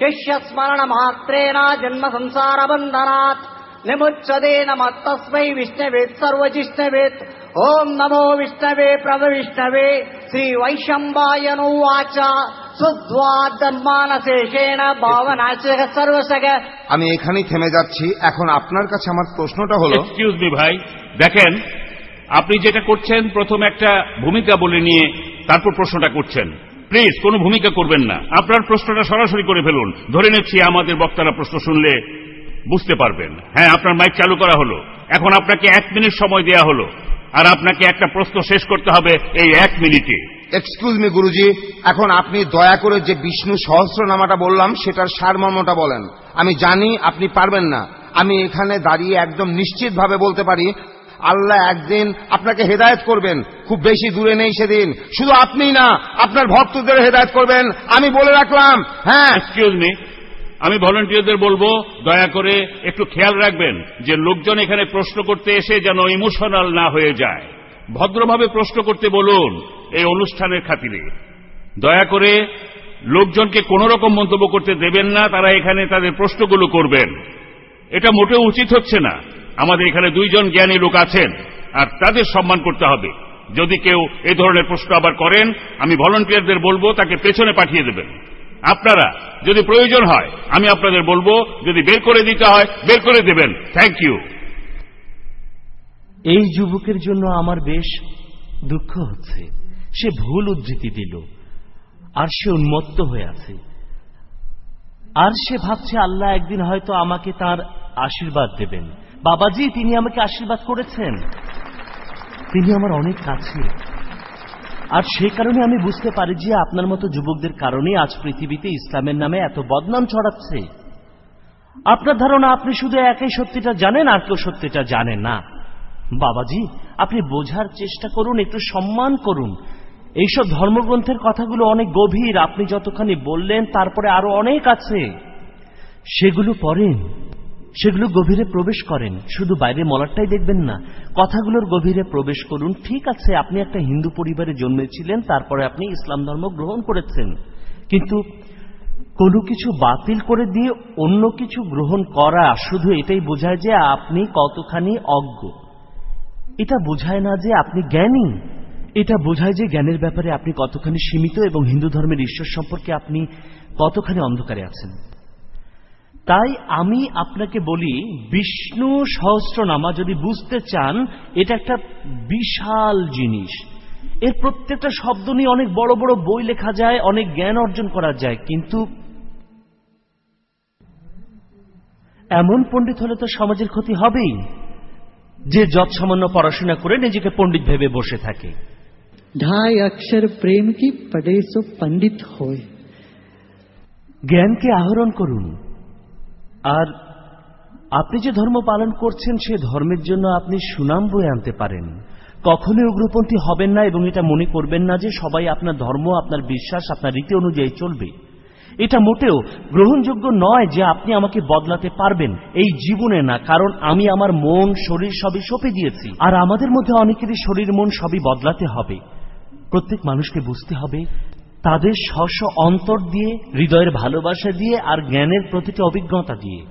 শিষ্য স্মরণ মাত্রেণা জন্ম সংসার বন্ধনাথ निमुच्यते नमः तस्मै विष्णवेत् सर्वजिष्णवेत् ॐ नमो विष्णवे प्रभविष्णवे श्रीवैशम्बायनुवाच शुद्ध्वादन्मानशेषेण भावनाच सर्वसग আমি এখানেই থেমে যাচ্ছি এখন আপনার কাছে আমার প্রশ্নটা হলো এক্সকিউজ মি ভাই দেখেন আপনি যেটা করছেন প্রথম একটা ভূমিকা বলে নিয়ে তারপর প্রশ্নটা করছেন প্লিজ কোনো ভূমিকা করবেন না আপনার প্রশ্নটা সরাসরি করে ফেলুন ধরে নিচ্ছি আমাদের বক্তারা প্রশ্ন শুনলে বুঝতে পারবেন। হ্যাঁ আপনার মাইক চালু করা হলো। এখন আপনাকে এক মিনিট সময় দেয়া হলো। আর আপনাকে একটা প্রশ্ন শেষ করতে হবে এই এক মিনিটে। এক্সকিউজ মি গুরুজি এখন আপনি দয়া করে যে বিষ্ণু সহস্র নামাটা বললাম সেটার সারমর্মটা বলেন। আমি জানি আপনি পারবেন না। আমি এখানে দাঁড়িয়ে একদম নিশ্চিতভাবে বলতে পারি আল্লাহ একদিন আপনাকে হেদায়ত করবেন। খুব বেশি দূরে নেই সেদিন। শুধু আপনি না আপনার ভক্তদের হেদায়ত করবেন। আমি বলে রাখলাম হ্যাঁ। এক্সকিউজ মি আমি ভলেন্টিয়ারদের বলব, দয়া করে একটু খেয়াল রাখবেন যে লোকজন এখানে প্রশ্ন করতে এসে যেন ইমোশনাল না হয়ে যায়। ভদ্রভাবে প্রশ্ন করতে বলুন এই অনুষ্ঠানের খাতিরে। দয়া করে লোকজনকে কোন রকম মন্তব্য করতে দেবেন না, তারা এখানে তাদের প্রশ্নগুলো করবেন। এটা মোটেও উচিত হচ্ছে না। আমাদের এখানে দুইজন জ্ঞানী লোক আছেন, আর তাদের সম্মান করতে হবে। যদি কেউ এ ধরনের প্রশ্ন আবার করেন, আমি ভলেন্টিয়ারদের বলব তাকে পেছনে পাঠিয়ে দেবেন। আপনারা যদি প্রয়োজন হয়, আমি আপনাদের বলব, যদি বের করে দিতে হয়, বের করে দেবেন। থ্যাংক ইউ এই যুবকের জন্য আমার বেশ দুঃখ হচ্ছে। সে ভুল উদ্ধৃতি দিল, আর সে উন্মত্ত হয়ে আছে। আর সে ভাবছে, আল্লাহ একদিন হয়তো আমাকে তার আশীর্বাদ দেবেন। বাবাজি, তিনি আমাকে আশীর্বাদ করেছেন। তিনি আমার অনেক কাছে আর সেই কারণে আমি বুঝতে পারি যে আপনার মতো যুবকদের কারণে আজ পৃথিবীতে ইসলামের নামে এত বদনাম ছড়াচ্ছে। আপনার ধারণা, আপনি শুধু একই সত্যিটা জানেন আর কেউ সত্যিটা জানে না। বাবাজি, আপনি বোঝার চেষ্টা করুন, একটু সম্মান করুন। এইসব ধর্মগ্রন্থের কথাগুলো অনেক গভীর। আপনি যতখানি বললেন, তারপরে আরও অনেক আছে। সেগুলো পড়েন। সেগুলো গভীরে প্রবেশ করেন। শুধু বাইরে মলারটাই দেখবেন না। কথাগুলোর গভীরে প্রবেশ করুন। ঠিক আছে, আপনি একটা হিন্দু পরিবারে জন্মেছিলেন, তারপরে আপনি ইসলাম ধর্ম গ্রহণ করেছেন। কিন্তু কোনো কিছু বাতিল করে দিয়ে অন্য কিছু গ্রহণ করা শুধু এটাই বোঝায় যে আপনি কতখানি অজ্ঞ। এটা বোঝায় না যে আপনি জ্ঞানী। এটা বোঝায় যে জ্ঞানের ব্যাপারে আপনি কতখানি সীমিত এবং হিন্দু ধর্মের ঈশ্বর সম্পর্কে আপনি কতখানি অন্ধকারে আছেন। তাই আমি আপনাকে বলি বিষ্ণু সহস্রনামা যদি বুঝতে চান এটা একটা বিশাল জিনিস। এর প্রত্যেকটা শব্দ নিয়ে অনেক বড় বড় বই লেখা যায় অনেক জ্ঞান অর্জন করা যায় কিন্তু এমন পণ্ডিত হলে তো সমাজের ক্ষতি হবেই। যে যৎ সামান্য পড়াশোনা করে নিজেকে পণ্ডিত ভেবে বসে থাকে। ঢাই অক্ষর প্রেম কি পণ্ডিত হয়। জ্ঞানকে আহরণ করুন। আর আপনি যে ধর্ম পালন করছেন, সে ধর্মের জন্য আপনি সুনাম বয়ে আনতে পারেন। কখনোই উগ্রপন্থী হবেন না এবং এটা মনে করবেন না যে সবাই আপনার ধর্ম, আপনার বিশ্বাস, আপনার রীতি অনুযায়ী চলবে। এটা মোটেও গ্রহণযোগ্য নয় যে আপনি আমাকে বদলাতে পারবেন। এই জীবনে না, কারণ আমি আমার মন, শরীর সবই সঁপে দিয়েছি। আর আমাদের মধ্যে অনেকেরই শরীর, মন সবই বদলাতে হবে। প্রত্যেক মানুষকে বুঝতে হবে তাদের স্ব অন্তর দিয়ে, হৃদয়ের ভালোবাসা দিয়ে আর জ্ঞানের প্রতিটি অভিজ্ঞতা দিয়ে।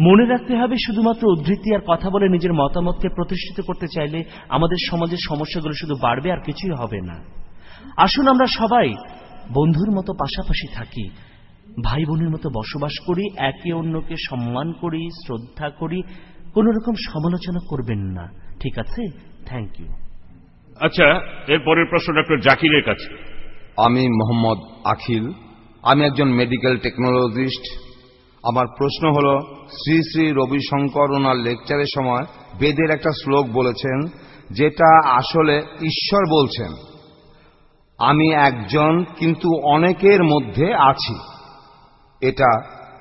মনে রাখতে হবে শুধুমাত্র উদ্ধৃতি আর কথা বলে নিজের মতামতকে প্রতিষ্ঠিত করতে চাইলে আমাদের সমাজের সমস্যাগুলো শুধু বাড়বে আর কিছুই হবে না। আসুন আমরা সবাই বন্ধুর মতো পাশাপাশি থাকি ভাই বোনের মতো বসবাস করি, একে অন্যকে সম্মান করি, শ্রদ্ধা করি, কোন রকম সমালোচনা করবেন না। ঠিক আছে? থ্যাংক ইউ আচ্ছা এরপরের প্রশ্ন ডক্টর জাকিরের কাছে। আমি মোহাম্মদ আখিল। আমি একজন মেডিকেল টেকনোলজিস্ট আমার প্রশ্ন হল, শ্রী শ্রী রবিশঙ্কর ওনার লেকচারের সময় বেদের একটা শ্লোক বলেছেন, যেটা আসলে ঈশ্বর বলছেন, আমি একজন কিন্তু অনেকের মধ্যে আছি। এটা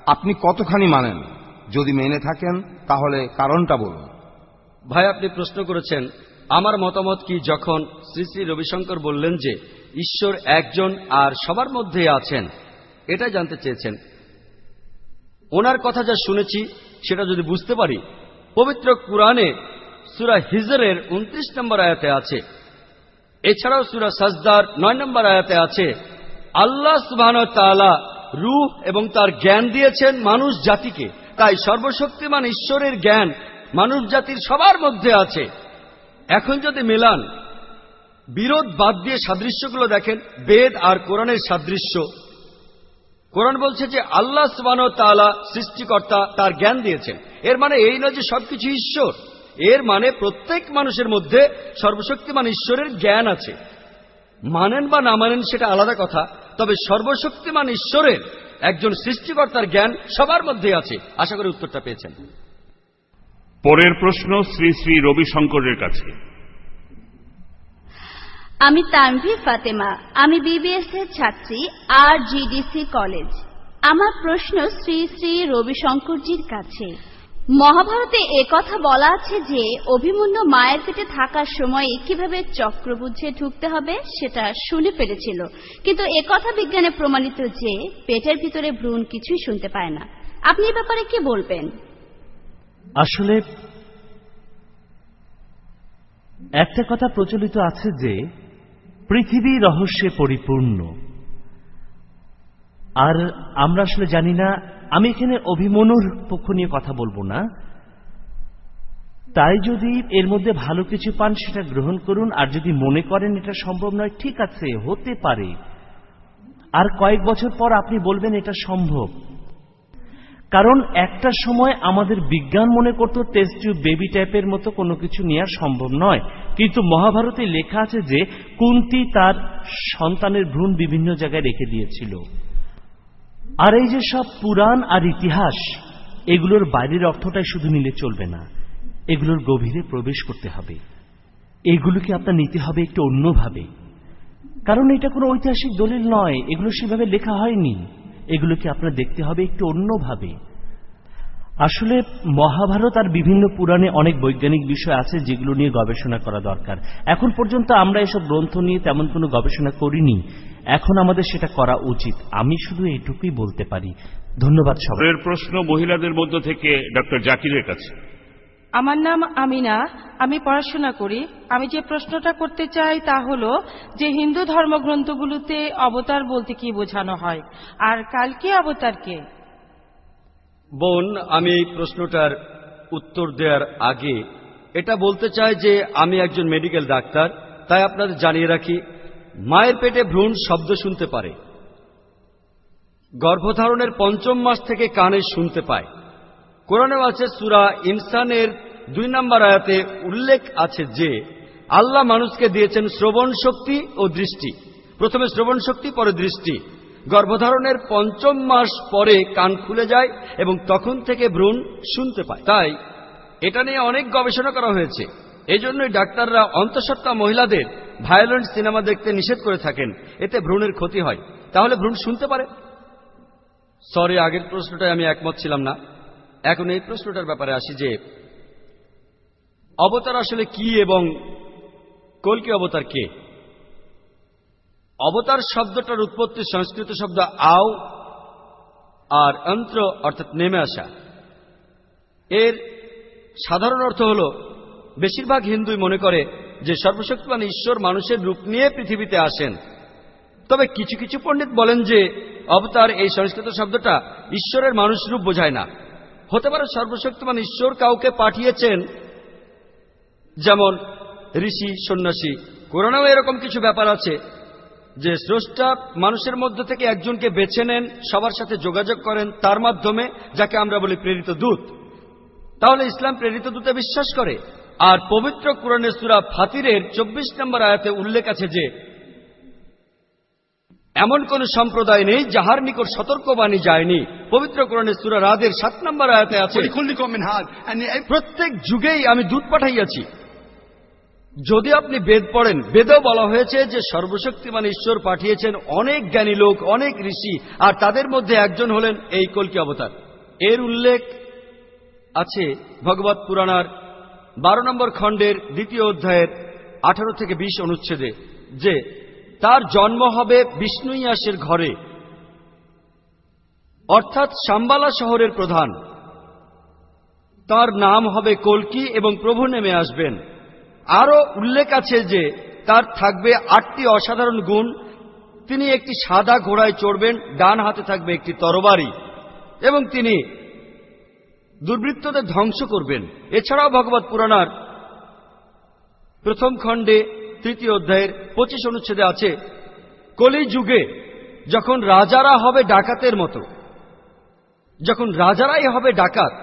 আপনি কতখানি মানেন? যদি মেনে থাকেন, তাহলে কারণটা বলুন। ভাই, আপনি প্রশ্ন করেছেন, আমার মতামত কি যখন শ্রী শ্রী রবিশঙ্কর বললেন যে ঈশ্বর একজন আর সবার মধ্যে আছেন। এটা জানতে চেয়েছেন। ওনার কথা যা শুনেছি, সেটা যদি বুঝতে পারি, পবিত্র কুরআনে সুরা হিজরের উনত্রিশ নম্বর আয়াতে আছে। এছাড়াও সুরা সাজদার নয় নম্বর আয়াতে আছে, আল্লাহ সুবাহ তাআলা রূহ এবং তার জ্ঞান দিয়েছেন মানুষ জাতিকে। তাই সর্বশক্তিমান ঈশ্বরের জ্ঞান মানুষ জাতির সবার মধ্যে আছে। এখন যদি মেলান বিরোধ বাদ দিয়ে সাদৃশ্যগুলো দেখেন, বেদ আর কোরআনের সাদৃশ্য। কোরআন বলছে যে আল্লাহ সুবান তাআলা সৃষ্টিকর্তা তার জ্ঞান দিয়েছেন। এর মানে এই নয় যে সবকিছু ঈশ্বর। এর মানে প্রত্যেক মানুষের মধ্যে সর্বশক্তিমান ঈশ্বরের জ্ঞান আছে। মানেন বা না মানেন সেটা আলাদা কথা, তবে সর্বশক্তিমান ঈশ্বরের একজন সৃষ্টিকর্তার জ্ঞান সবার মধ্যে আছে। আশা করি উত্তরটা পেয়েছেন। পরের প্রশ্ন শ্রী শ্রী রবিশঙ্করের কাছে। আমি তানভি ফাতেমা, আমি বিবিএস এর ছাত্রী আর জিডিসি কলেজ আমার প্রশ্ন শ্রী শ্রী রবিশঙ্করজির কাছে। মহাভারতে কথা বলা আছে যে, অভিমন্যু মায়ের পেটে থাকার সময় কীভাবে চক্রবুদ্ধে ঢুকতে হবে সেটা শুনে পেরেছিল কিন্তু কথা বিজ্ঞানে প্রমাণিত যে, পেটের ভিতরে ভ্রূণ কিছুই শুনতে পায় না। আপনি এ ব্যাপারে কি বলবেন? আসলে, একটা কথা প্রচলিত আছে যে পৃথিবী রহস্যে পরিপূর্ণ। আর আমরা আসলে জানি না, আমি এখানে অভিমনুর পক্ষ নিয়ে কথা বলব না। তাই যদি এর মধ্যে ভালো কিছু পান, সেটা গ্রহণ করুন, আর যদি মনে করেন এটা সম্ভব নয়, ঠিক আছে, হতে পারে। আর কয়েক বছর পর আপনি বলবেন এটা সম্ভব। কারণ একটা সময় আমাদের বিজ্ঞান মনে করত টেস্ট টিউব বেবি টাইপের মতো কোনো কিছু নেওয়া সম্ভব নয়। কিন্তু মহাভারতে লেখা আছে যে, কুন্তি তার সন্তানের ভ্রূণ বিভিন্ন জায়গায় রেখে দিয়েছিল। আর এই যে সব পুরাণ আর ইতিহাস, এগুলোর বাইরের অর্থটাই শুধু নিলে চলবে না। এগুলোর গভীরে প্রবেশ করতে হবে। এগুলোকে আপনার নিতে হবে একটু অন্যভাবে। কারণ এটা কোনো ঐতিহাসিক দলিল নয়, এগুলো সেভাবে লেখা হয়নি। এগুলোকে আপনার দেখতে হবে একটু অন্যভাবে। আসলে মহাভারত আর বিভিন্ন পুরাণে অনেক বৈজ্ঞানিক বিষয় আছে যেগুলো নিয়ে গবেষণা করা দরকার। এখন পর্যন্ত আমরা এসব গ্রন্থ নিয়ে তেমন কোনো গবেষণা করিনি। এখন আমাদের সেটা করা উচিত। আমি শুধু এইটুকুই বলতে পারি। ধন্যবাদ সবাই প্রশ্ন মহিলাদের মধ্য থেকে ডক্টর জাকিরের কাছে। আমার নাম আমিনা, আমি পড়াশোনা করি। আমি যে প্রশ্নটা করতে চাই তা হল যে হিন্দু ধর্মগ্রন্থগুলোতে অবতার বলতে কি বোঝানো হয়? আর কালকে অবতার কে? বোন, আমি এই প্রশ্নটার উত্তর দেওয়ার আগে এটা বলতে চাই যে আমি একজন মেডিকেল ডাক্তার, তাই আপনাদের জানিয়ে রাখি, মায়ের পেটে ভ্রূণ শব্দ শুনতে পারে। গর্ভধারণের পঞ্চম মাস থেকে কানে শুনতে পায়। কোরআনেও আছে সুরা ইনসানের দুই নম্বর আয়াতে উল্লেখ আছে যে, আল্লাহ মানুষকে দিয়েছেন শ্রবণ শক্তি ও দৃষ্টি। প্রথমে শ্রবণ শক্তি, পরে দৃষ্টি। গর্ভধারণের পঞ্চম মাস পরে কান খুলে যায় এবং তখন থেকে ভ্রূণ শুনতে পায়। তাই এটা নিয়ে অনেক গবেষণা করা হয়েছে। এই জন্যই ডাক্তাররা অন্তঃসত্ত্বা মহিলাদের ভায়োলেন্ট সিনেমা দেখতে নিষেধ করে থাকেন। এতে ভ্রূণের ক্ষতি হয়। তাহলে ভ্রূণ শুনতে পারে? সরি, আগের প্রশ্নটায় আমি একমত ছিলাম না। এখন এই প্রশ্নটার ব্যাপারে আসি যে অবতার আসলে কি এবং কলকি অবতার কে? অবতার শব্দটার উৎপত্তি সংস্কৃত শব্দ আও আর অন্ত্র অর্থাৎ নেমে আসা। এর সাধারণ অর্থ হল, বেশিরভাগ হিন্দুই মনে করে যে সর্বশক্তিমান ঈশ্বর মানুষের রূপ নিয়ে পৃথিবীতে আসেন। তবে কিছু কিছু পণ্ডিত বলেন যে, অবতার এই সংস্কৃত শব্দটা ঈশ্বরের মানুষ রূপ বোঝায় না। হতে পারে সর্বশক্তিমান ঈশ্বর কাউকে পাঠিয়েছেন যেমন ঋষি সন্ন্যাসী। কোরআনেও এরকম কিছু ব্যাপার আছে যে স্রষ্টা মানুষের মধ্য থেকে একজনকে বেছে নেন সবার সাথে যোগাযোগ করেন তার মাধ্যমে যাকে আমরা বলি প্রেরিত দূত। তাহলে ইসলাম প্রেরিত দূতে বিশ্বাস করে। আর পবিত্র কোরআনের সুরা ফাতিরের চব্বিশ নম্বর আয়াতে উল্লেখ আছে যে এমন কোন সম্প্রদায় নেই যাহার নিকট সতর্কবাণী যায়নি। পবিত্র কোরআনের সুরা রাদের সাত নম্বর আয়াতে আছে প্রত্যেক যুগেই আমি দুধ পাঠাইয়াছি। যদি আপনি বেদ পড়েন, বেদেও বলা হয়েছে যে সর্বশক্তিমান ঈশ্বর পাঠিয়েছেন অনেক জ্ঞানী লোক, অনেক ঋষি, আর তাদের মধ্যে একজন হলেন এই কলকি অবতার। এর উল্লেখ আছে ভগবত পুরাণার বারো নম্বর খণ্ডের দ্বিতীয় অধ্যায়ের আঠারো থেকে বিশ অনুচ্ছেদে, যে তার জন্ম হবে বিষ্ণুইয়াসের ঘরে, অর্থাৎ সাম্বালা শহরের প্রধান। তার নাম হবে কলকি এবং প্রভু নেমে আসবেন। আরও উল্লেখ আছে যে তার থাকবে আটটি অসাধারণ গুণ। তিনি একটি সাদা ঘোড়ায় চড়বেন, ডান হাতে থাকবে একটি তরবারি এবং তিনি দুর্বৃত্তদের ধ্বংস করবেন। এছাড়াও ভগবত পুরাণার প্রথম খণ্ডে তৃতীয় অধ্যায়ের পঁচিশ অনুচ্ছেদে আছে কলি যুগে যখন রাজারা হবে ডাকাতের মতো, যখন রাজারাই হবে ডাকাত,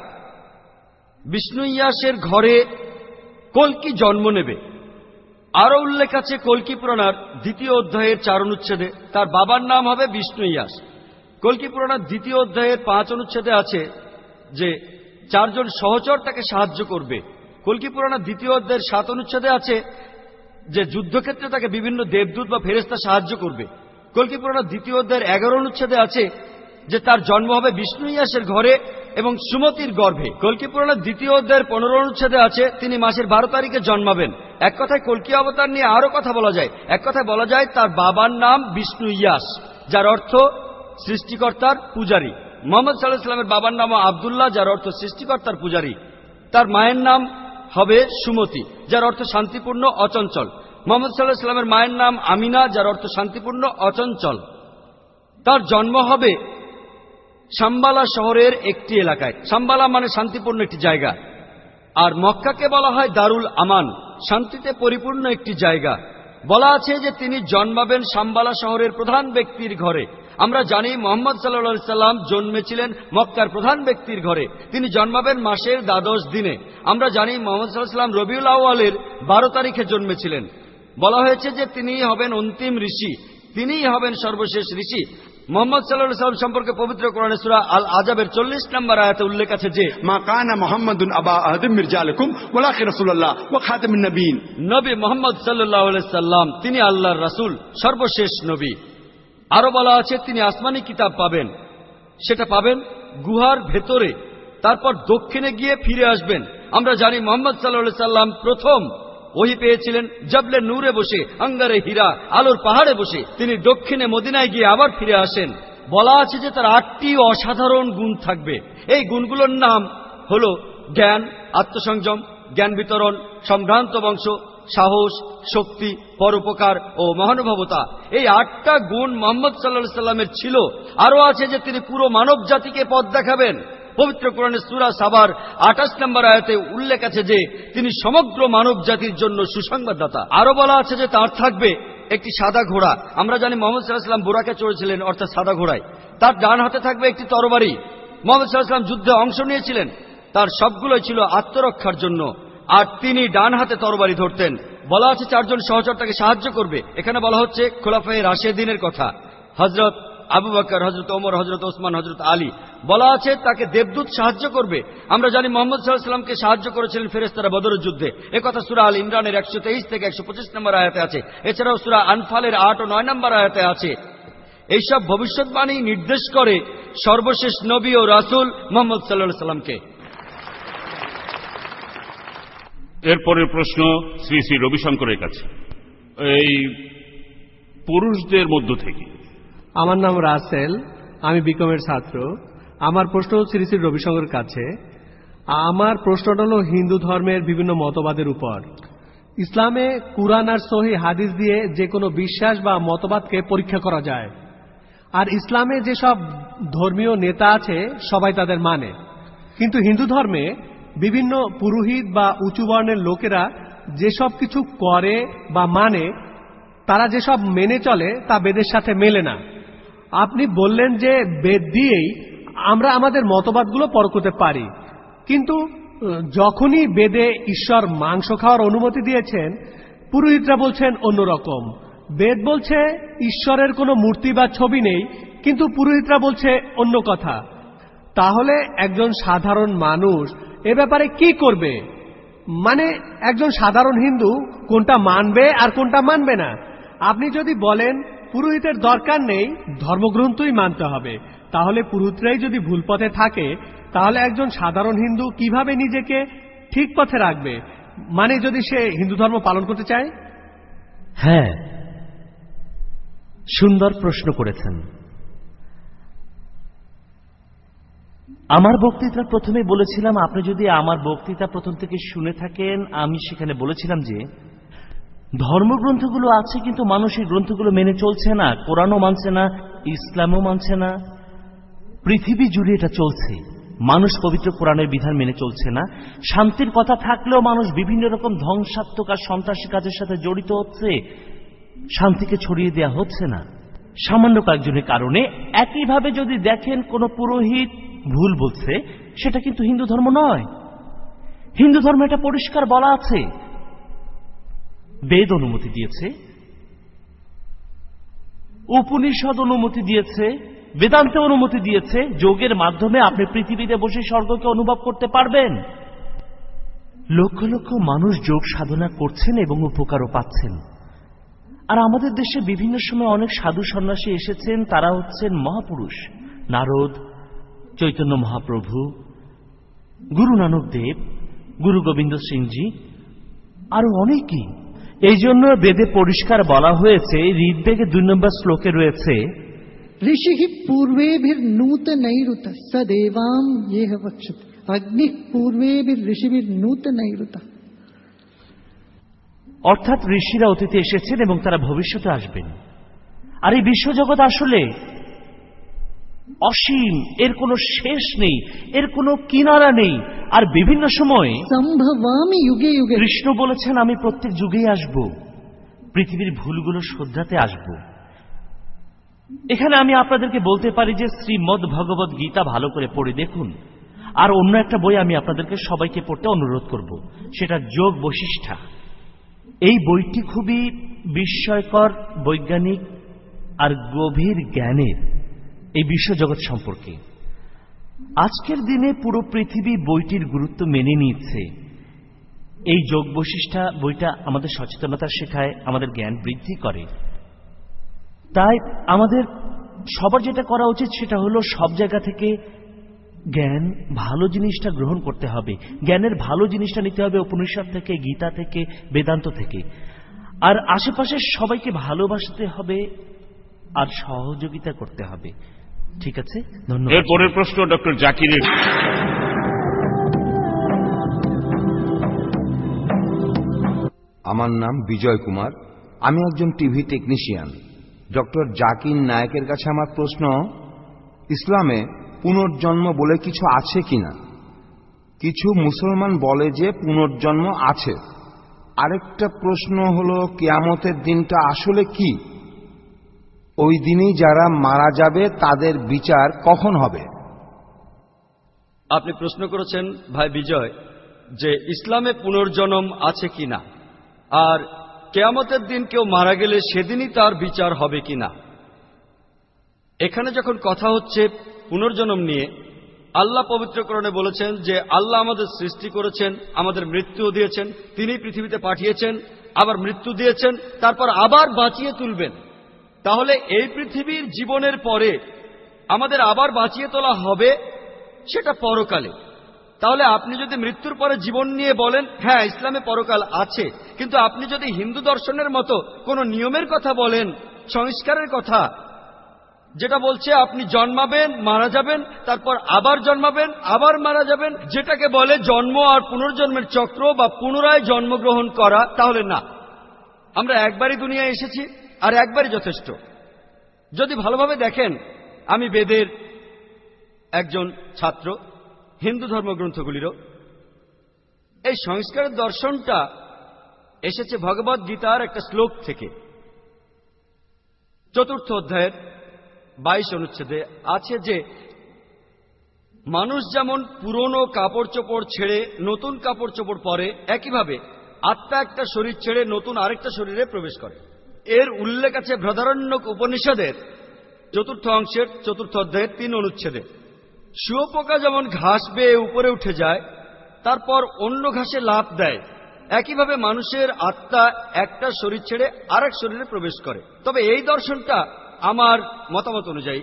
বিষ্ণু ইয়াসের ঘরে কলকি জন্ম নেবে। আরও উল্লেখ আছে কলকি পুরাণার দ্বিতীয় অধ্যায়ের চার অনুচ্ছেদে। তার বাবার নাম হবে বিষ্ণু ইয়াস কলকি পুরাণার দ্বিতীয় অধ্যায়ের পাঁচ অনুচ্ছেদে আছে যে, চারজন সহচর তাকে সাহায্য করবে। কলকি পুরাণার দ্বিতীয় অধ্যায়ের সাত অনুচ্ছেদে আছে যে, যুদ্ধক্ষেত্রে তাকে বিভিন্ন দেবদূত বা ফেরেস্তা সাহায্য করবে। কলকি পুরাণার দ্বিতীয় অধ্যায়ের এগারো অনুচ্ছেদে আছে যে, তার জন্ম হবে বিষ্ণু ইয়াসের ঘরে এবং সুমতির গর্ভে। কলকি পুরাণের দ্বিতীয় অধ্যায়ের পনেরো অনুচ্ছেদে আছে, তিনি মাসের বারো তারিখে জন্মাবেন। এক কথায় কলকি অবতার নিয়ে আরও কথা বলা যায়। এক কথায় বলা যায়, তার বাবার নাম বিষ্ণু ইয়াস, যার অর্থ সৃষ্টিকর্তার পূজারী। মোহাম্মদ সাল্লাহ ইসলামের বাবার নাম আবদুল্লাহ, যার অর্থ সৃষ্টিকর্তার পূজারী। তার মায়ের নাম হবে সুমতি, যার অর্থ শান্তিপূর্ণ, অচঞ্চল। মোহাম্মদ সাল্লাহ মায়ের নাম আমিনা, যার অর্থ শান্তিপূর্ণ, অচঞ্চল। তার জন্ম হবে সাম্বালা শহরের একটি এলাকায়। সাম্বালা মানে শান্তিপূর্ণ একটি জায়গা। আর মক্কাকে বলা হয় দারুল আমান, শান্তিতে পরিপূর্ণ একটি জায়গা। বলা আছে যে তিনি জন্মাবেন সাম্বালা শহরের প্রধান ব্যক্তির ঘরে। আমরা জানি মোহাম্মদ সাল্লা সাল্লাম জন্মেছিলেন মক্কার প্রধান ব্যক্তির ঘরে। তিনি জন্মাবেন মাসের দ্বাদশ দিনে। আমরা জানি মোহাম্মদ সাল্লাহ সাল্লাম রবিউল আউ্বালের বারো তারিখে জন্মেছিলেন। বলা হয়েছে যে তিনি হবেন অন্তিম ঋষি। তিনিই হবেন সর্বশেষ ঋষি। মোহাম্মদ সাল্লাহ সাল্লাম সম্পর্কে পবিত্র কোরআনে সুরা আল আজাবের চল্লিশ নম্বর আয়াতে উল্লেখ আছে যে মা কানা মোহাম্মদ আবা আহদিম মির্জালকুম ওলাকি রসুল্লাহ ও খাতেম নবীন। নবী মোহাম্মদ সাল্লাহ সাল্লাম তিনি আল্লাহর রাসুল সর্বশেষ নবী। আরও বলা আছে তিনি আসমানি কিতাব পাবেন। সেটা পাবেন গুহার ভেতরে। তারপর দক্ষিণে গিয়ে ফিরে আসবেন। আমরা জানি মোহাম্মদ সাল্লাহ সাল্লাম প্রথম ওহি পেয়েছিলেন জবলে নূরে বসে, আঙ্গারে হীরা, আলোর পাহাড়ে বসে। তিনি দক্ষিণে মদিনায় গিয়ে আবার ফিরে আসেন। বলা আছে যে তার আটটি অসাধারণ গুণ থাকবে। এই গুণগুলোর নাম হল জ্ঞান, আত্মসংযম, জ্ঞান বিতরণ, সম্ভ্রান্ত বংশ, সাহস, শক্তি, পরোপকার ও মহানুভবতা। এই আটটা গুণ মোহাম্মদ সাল্লা সাল্লামের ছিল। আরও আছে যে তিনি পুরো মানব জাতিকে পথ দেখাবেন। পবিত্র কোরআনে সুরা সাবার আঠাশ নম্বর আয়াতে উল্লেখ আছে যে, তিনি সমগ্র মানব জাতির জন্য সুসংবাদদাতা। আরও বলা আছে যে, তার থাকবে একটি সাদা ঘোড়া। আমরা জানি মোহাম্মদ সাল্লাহাম বোরাকে চড়েছিলেন, অর্থাৎ সাদা ঘোড়ায়। তার ডান হাতে থাকবে একটি তরবারি। মোহাম্মদ সাল্লাহাম যুদ্ধে অংশ নিয়েছিলেন। তার সবগুলোই ছিল আত্মরক্ষার জন্য। আর তিনি ডান হাতে তরবারি ধরতেন। বলা আছে চারজন সহচর তাকে সাহায্য করবে। এখানে বলা হচ্ছে খোলাফাই রাশেদিনের কথা। হজরত আবু বাকর হজরত ওমর হজরত ওসমান হজরত আলী। বলা আছে, তাকে দেবদূত সাহায্য করবে। আমরা জানি মোহাম্মদ সাল্লাহামকে সাহায্য করেছিলেন ফেরেস্তারা বদরের যুদ্ধে। কথা সুরা আল ইমরানের একশো তেইশ থেকে একশো পঁচিশ নম্বর আয়াতে আছে। এছাড়াও সুরা আনফালের আট ও নয় নম্বর আয়াতে আছে। এইসব ভবিষ্যৎবাণী নির্দেশ করে সর্বশেষ নবী ও রাসুল মোহাম্মদ সাল্লাহ সাল্লামকে। এরপরের প্রশ্ন শ্রী শ্রী রবিশঙ্করের কাছে। এই পুরুষদের মধ্য থেকে। আমার নাম রাসেল, আমি বিকমের ছাত্র। আমার প্রশ্ন শ্রী শ্রী রবিশঙ্কর কাছে, আমার প্রশ্নটা হল হিন্দু ধর্মের বিভিন্ন মতবাদের উপর। ইসলামে কুরআন আর সহি হাদিস দিয়ে যে কোনো বিশ্বাস বা মতবাদকে পরীক্ষা করা যায়। আর ইসলামে যেসব ধর্মীয় নেতা আছে, সবাই তাদের মানে। কিন্তু হিন্দু ধর্মে বিভিন্ন পুরোহিত বা উঁচু বর্ণের লোকেরা যেসব কিছু করে বা মানে তারা যেসব মেনে চলে তা বেদের সাথে মেলে না। আপনি বললেন যে বেদ দিয়েই আমরা আমাদের মতবাদগুলো পর করতে পারি। কিন্তু যখনই বেদে ঈশ্বর মাংস খাওয়ার অনুমতি দিয়েছেন, পুরোহিতরা বলছেন অন্যরকম। বেদ বলছে ঈশ্বরের কোনো মূর্তি বা ছবি নেই, কিন্তু পুরোহিতরা বলছে অন্য কথা। তাহলে একজন সাধারণ মানুষ এ ব্যাপারে কি করবে? মানে একজন সাধারণ হিন্দু কোনটা মানবে আর কোনটা মানবে না? আপনি যদি বলেন পুরোহিতের দরকার নেই, ধর্মগ্রন্থই মানতে হবে। তাহলে পুরোহিতরাই যদি ভুল পথে থাকে, তাহলে একজন সাধারণ হিন্দু কীভাবে নিজেকে ঠিক পথে রাখবে? মানে যদি সে হিন্দু ধর্ম পালন করতে চায়? হ্যাঁ। সুন্দর প্রশ্ন করেছেন। আমার বক্তৃতা প্রথমে বলেছিলাম, আপনি যদি আমার বক্তৃতা প্রথম থেকে শুনে থাকেন, আমি সেখানে বলেছিলাম যে ধর্মগ্রন্থগুলো আছে কিন্তু মানুষ এই গ্রন্থগুলো মেনে চলছে না, কোরআনও মানছে না, ইসলামও মানছে না। পৃথিবী জুড়ে এটা চলছে। মানুষ পবিত্র কোরআনের বিধান মেনে চলছে না। শান্তির কথা থাকলেও মানুষ বিভিন্ন রকম ধ্বংসাত্মক আর সন্ত্রাসী কাজের সাথে জড়িত হচ্ছে। শান্তিকে ছড়িয়ে দেয়া হচ্ছে না। সামান্য কয়েকজনের কারণে একইভাবে যদি দেখেন কোন পুরোহিত ভুল বলছে, সেটা কিন্তু হিন্দু ধর্ম নয়। হিন্দু ধর্ম এটা পরিষ্কার বলা আছে। বেদ অনুমতি দিয়েছে, উপনিষদ অনুমতি দিয়েছে, বেদান্তে অনুমতি দিয়েছে, যোগের মাধ্যমে আপনি পৃথিবীতে বসে স্বর্গকে অনুভব করতে পারবেন। লক্ষ লক্ষ মানুষ যোগ সাধনা করছেন এবং উপকারও পাচ্ছেন। আর আমাদের দেশে বিভিন্ন সময় অনেক সাধু সন্ন্যাসী এসেছেন, তারা হচ্ছেন মহাপুরুষ। নারদ, চৈতন্য মহাপ্রভু গুরু নানক দেব, গুরু গোবিন্দ সিংজি আরও অনেকেই। এই জন্য বেদে পরিষ্কার বলা হয়েছে ঋদ্বেগে দুই নম্বর শ্লোকে রয়েছে ঋষি পূর্বে নূত নৈরুত সদেবাম ইহ বক্ষত অগ্নি পূর্বে ঋষিভির নূত নৈরুত অর্থাৎ ঋষিরা অতীতে এসেছেন এবং তারা ভবিষ্যতে আসবেন। আর এই বিশ্বজগৎ আসলে অসীম এর কোনো শেষ নেই এর কোনো কিনারা নেই। আর বিভিন্ন সময়ে সম্ভবামি যুগে যুগে। কৃষ্ণ বলেছেন আমি প্রত্যেক যুগেই আসব পৃথিবীর ভুলগুলো শ্রদ্ধাতে আসব। এখানে আমি আপনাদেরকে বলতে পারি যে শ্রীমদ ভগবত গীতা ভালো করে পড়ে দেখুন। আর অন্য একটা বই আমি আপনাদেরকে সবাইকে পড়তে অনুরোধ করব সেটা যোগ বৈশিষ্ঠা এই বইটি খুবই বিস্ময়কর বৈজ্ঞানিক আর গভীর জ্ঞানের। এই বিশ্বজগৎ সম্পর্কে। আজকের দিনে পুরো পৃথিবী বইটির গুরুত্ব মেনে নিচ্ছে এই যোগ বৈশিষ্ঠা বইটা আমাদের সচেতনতা শেখায়, আমাদের জ্ঞান বৃদ্ধি করে। তাই আমাদের সবার যেটা করা উচিত সেটা হলো সব জায়গা থেকে জ্ঞান ভালো জিনিসটা গ্রহণ করতে হবে। জ্ঞানের ভালো জিনিসটা নিতে হবে উপনিষদ থেকে, গীতা থেকে, বেদান্ত থেকে। আর আশেপাশের সবাইকে ভালোবাসতে হবে আর সহযোগিতা করতে হবে। ঠিক আছে? ধন্যবাদ। এর পরের প্রশ্ন ডক্টর জাকিরের। আমার নাম বিজয় কুমার। আমি একজন টিভি টেকনিশিয়ান। ডক্টর জাকির নায়কের কাছে আমার প্রশ্ন ইসলামে পুনর্জন্ম বলে কিছু আছে কিনা? কিছু মুসলমান বলে যে পুনর্জন্ম আছে। আরেকটা প্রশ্ন হলো কেয়ামতের দিনটা আসলে কি? ওই দিনই যারা মারা যাবে, তাদের বিচার কখন হবে? আপনি প্রশ্ন করেছেন, ভাই বিজয়, যে ইসলামে পুনর্জন্ম আছে কিনা, আর কেয়ামতের দিন কেউ মারা গেলে সেদিনই তার বিচার হবে কিনা। এখানে যখন কথা হচ্ছে পুনর্জন্ম নিয়ে, আল্লাহ পবিত্রকরণে বলেছেন যে আল্লাহ আমাদের সৃষ্টি করেছেন, আমাদের মৃত্যু দিয়েছেন তিনি পৃথিবীতে পাঠিয়েছেন, আবার মৃত্যু দিয়েছেন, তারপর আবার বাঁচিয়ে তুলবেন। তাহলে এই পৃথিবীর জীবনের পরে আমাদের আবার বাঁচিয়ে তোলা হবে সেটা পরকালে। তাহলে আপনি যদি মৃত্যুর পরে জীবন নিয়ে বলেন হ্যাঁ ইসলামে পরকাল আছে। কিন্তু আপনি যদি হিন্দু দর্শনের মতো কোনো নিয়মের কথা বলেন, সংস্কারের কথা, যেটা বলছে আপনি জন্মাবেন, মারা যাবেন, তারপর আবার জন্মাবেন, আবার মারা যাবেন, যেটাকে বলে জন্ম আর পুনর্জন্মের চক্র বা পুনরায় জন্মগ্রহণ করা, তাহলে না। আমরা একবারই দুনিয়ায় এসেছি। আর একবারই যথেষ্ট। যদি ভালোভাবে দেখেন, আমি বেদের একজন ছাত্র, হিন্দু ধর্মগ্রন্থগুলিরও। এই সংস্কারের দর্শনটা এসেছে ভগবত গীতার একটা শ্লোক থেকে। চতুর্থ অধ্যায়ের বাইশ অনুচ্ছেদে আছে যে, মানুষ যেমন পুরনো কাপড় চোপড় ছেড়ে নতুন কাপড় চোপড় পরে, একইভাবে আত্মা একটা শরীর ছেড়ে নতুন আরেকটা শরীরে প্রবেশ করে। এর উল্লেখ আছে ভ্রদারণ্যক উপনিষদের, চতুর্থ অংশের চতুর্থ অধ্যায়ের তিন অনুচ্ছেদে। শুয়োপোকা যেমন ঘাস বেয়ে উপরে উঠে যায়, তারপর অন্য ঘাসে লাভ দেয়। একইভাবে মানুষের আত্মা একটা শরীর ছেড়ে আরেক শরীরে প্রবেশ করে। তবে এই দর্শনটা আমার মতামত অনুযায়ী।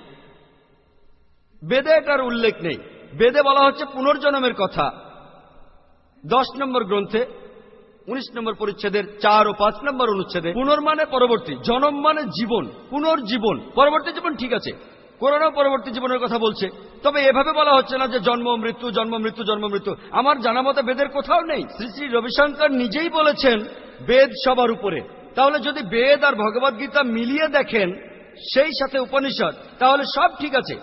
বেদে এটার উল্লেখ নেই। বেদে বলা হচ্ছে পুনর্জন্মের কথা। দশ নম্বর গ্রন্থে উনিশ নম্বর পরিচ্ছেদের, চার ও পাঁচ নম্বর অনুচ্ছেদে, পুনর্মানে পরবর্তী জনম মানে জীবন, পুনর্জীবন, পরবর্তী জীবন ঠিক আছে, কোরআনও পরবর্তী জীবনের কথা বলছে, তবে এভাবে বলা হচ্ছে না যে জন্ম, মৃত্যু জন্ম মৃত্যু জন্ম, মৃত্যু, আমার জানা মতে বেদের কোথাও নেই, শ্রী শ্রী রবিশঙ্কর নিজেই বলেছেন বেদ সবার উপরে, তাহলে যদি বেদ আর ভগবদ গীতা মিলিয়ে দেখেন সেই সাথে উপনিষদ, তাহলে সব ঠিক আছে,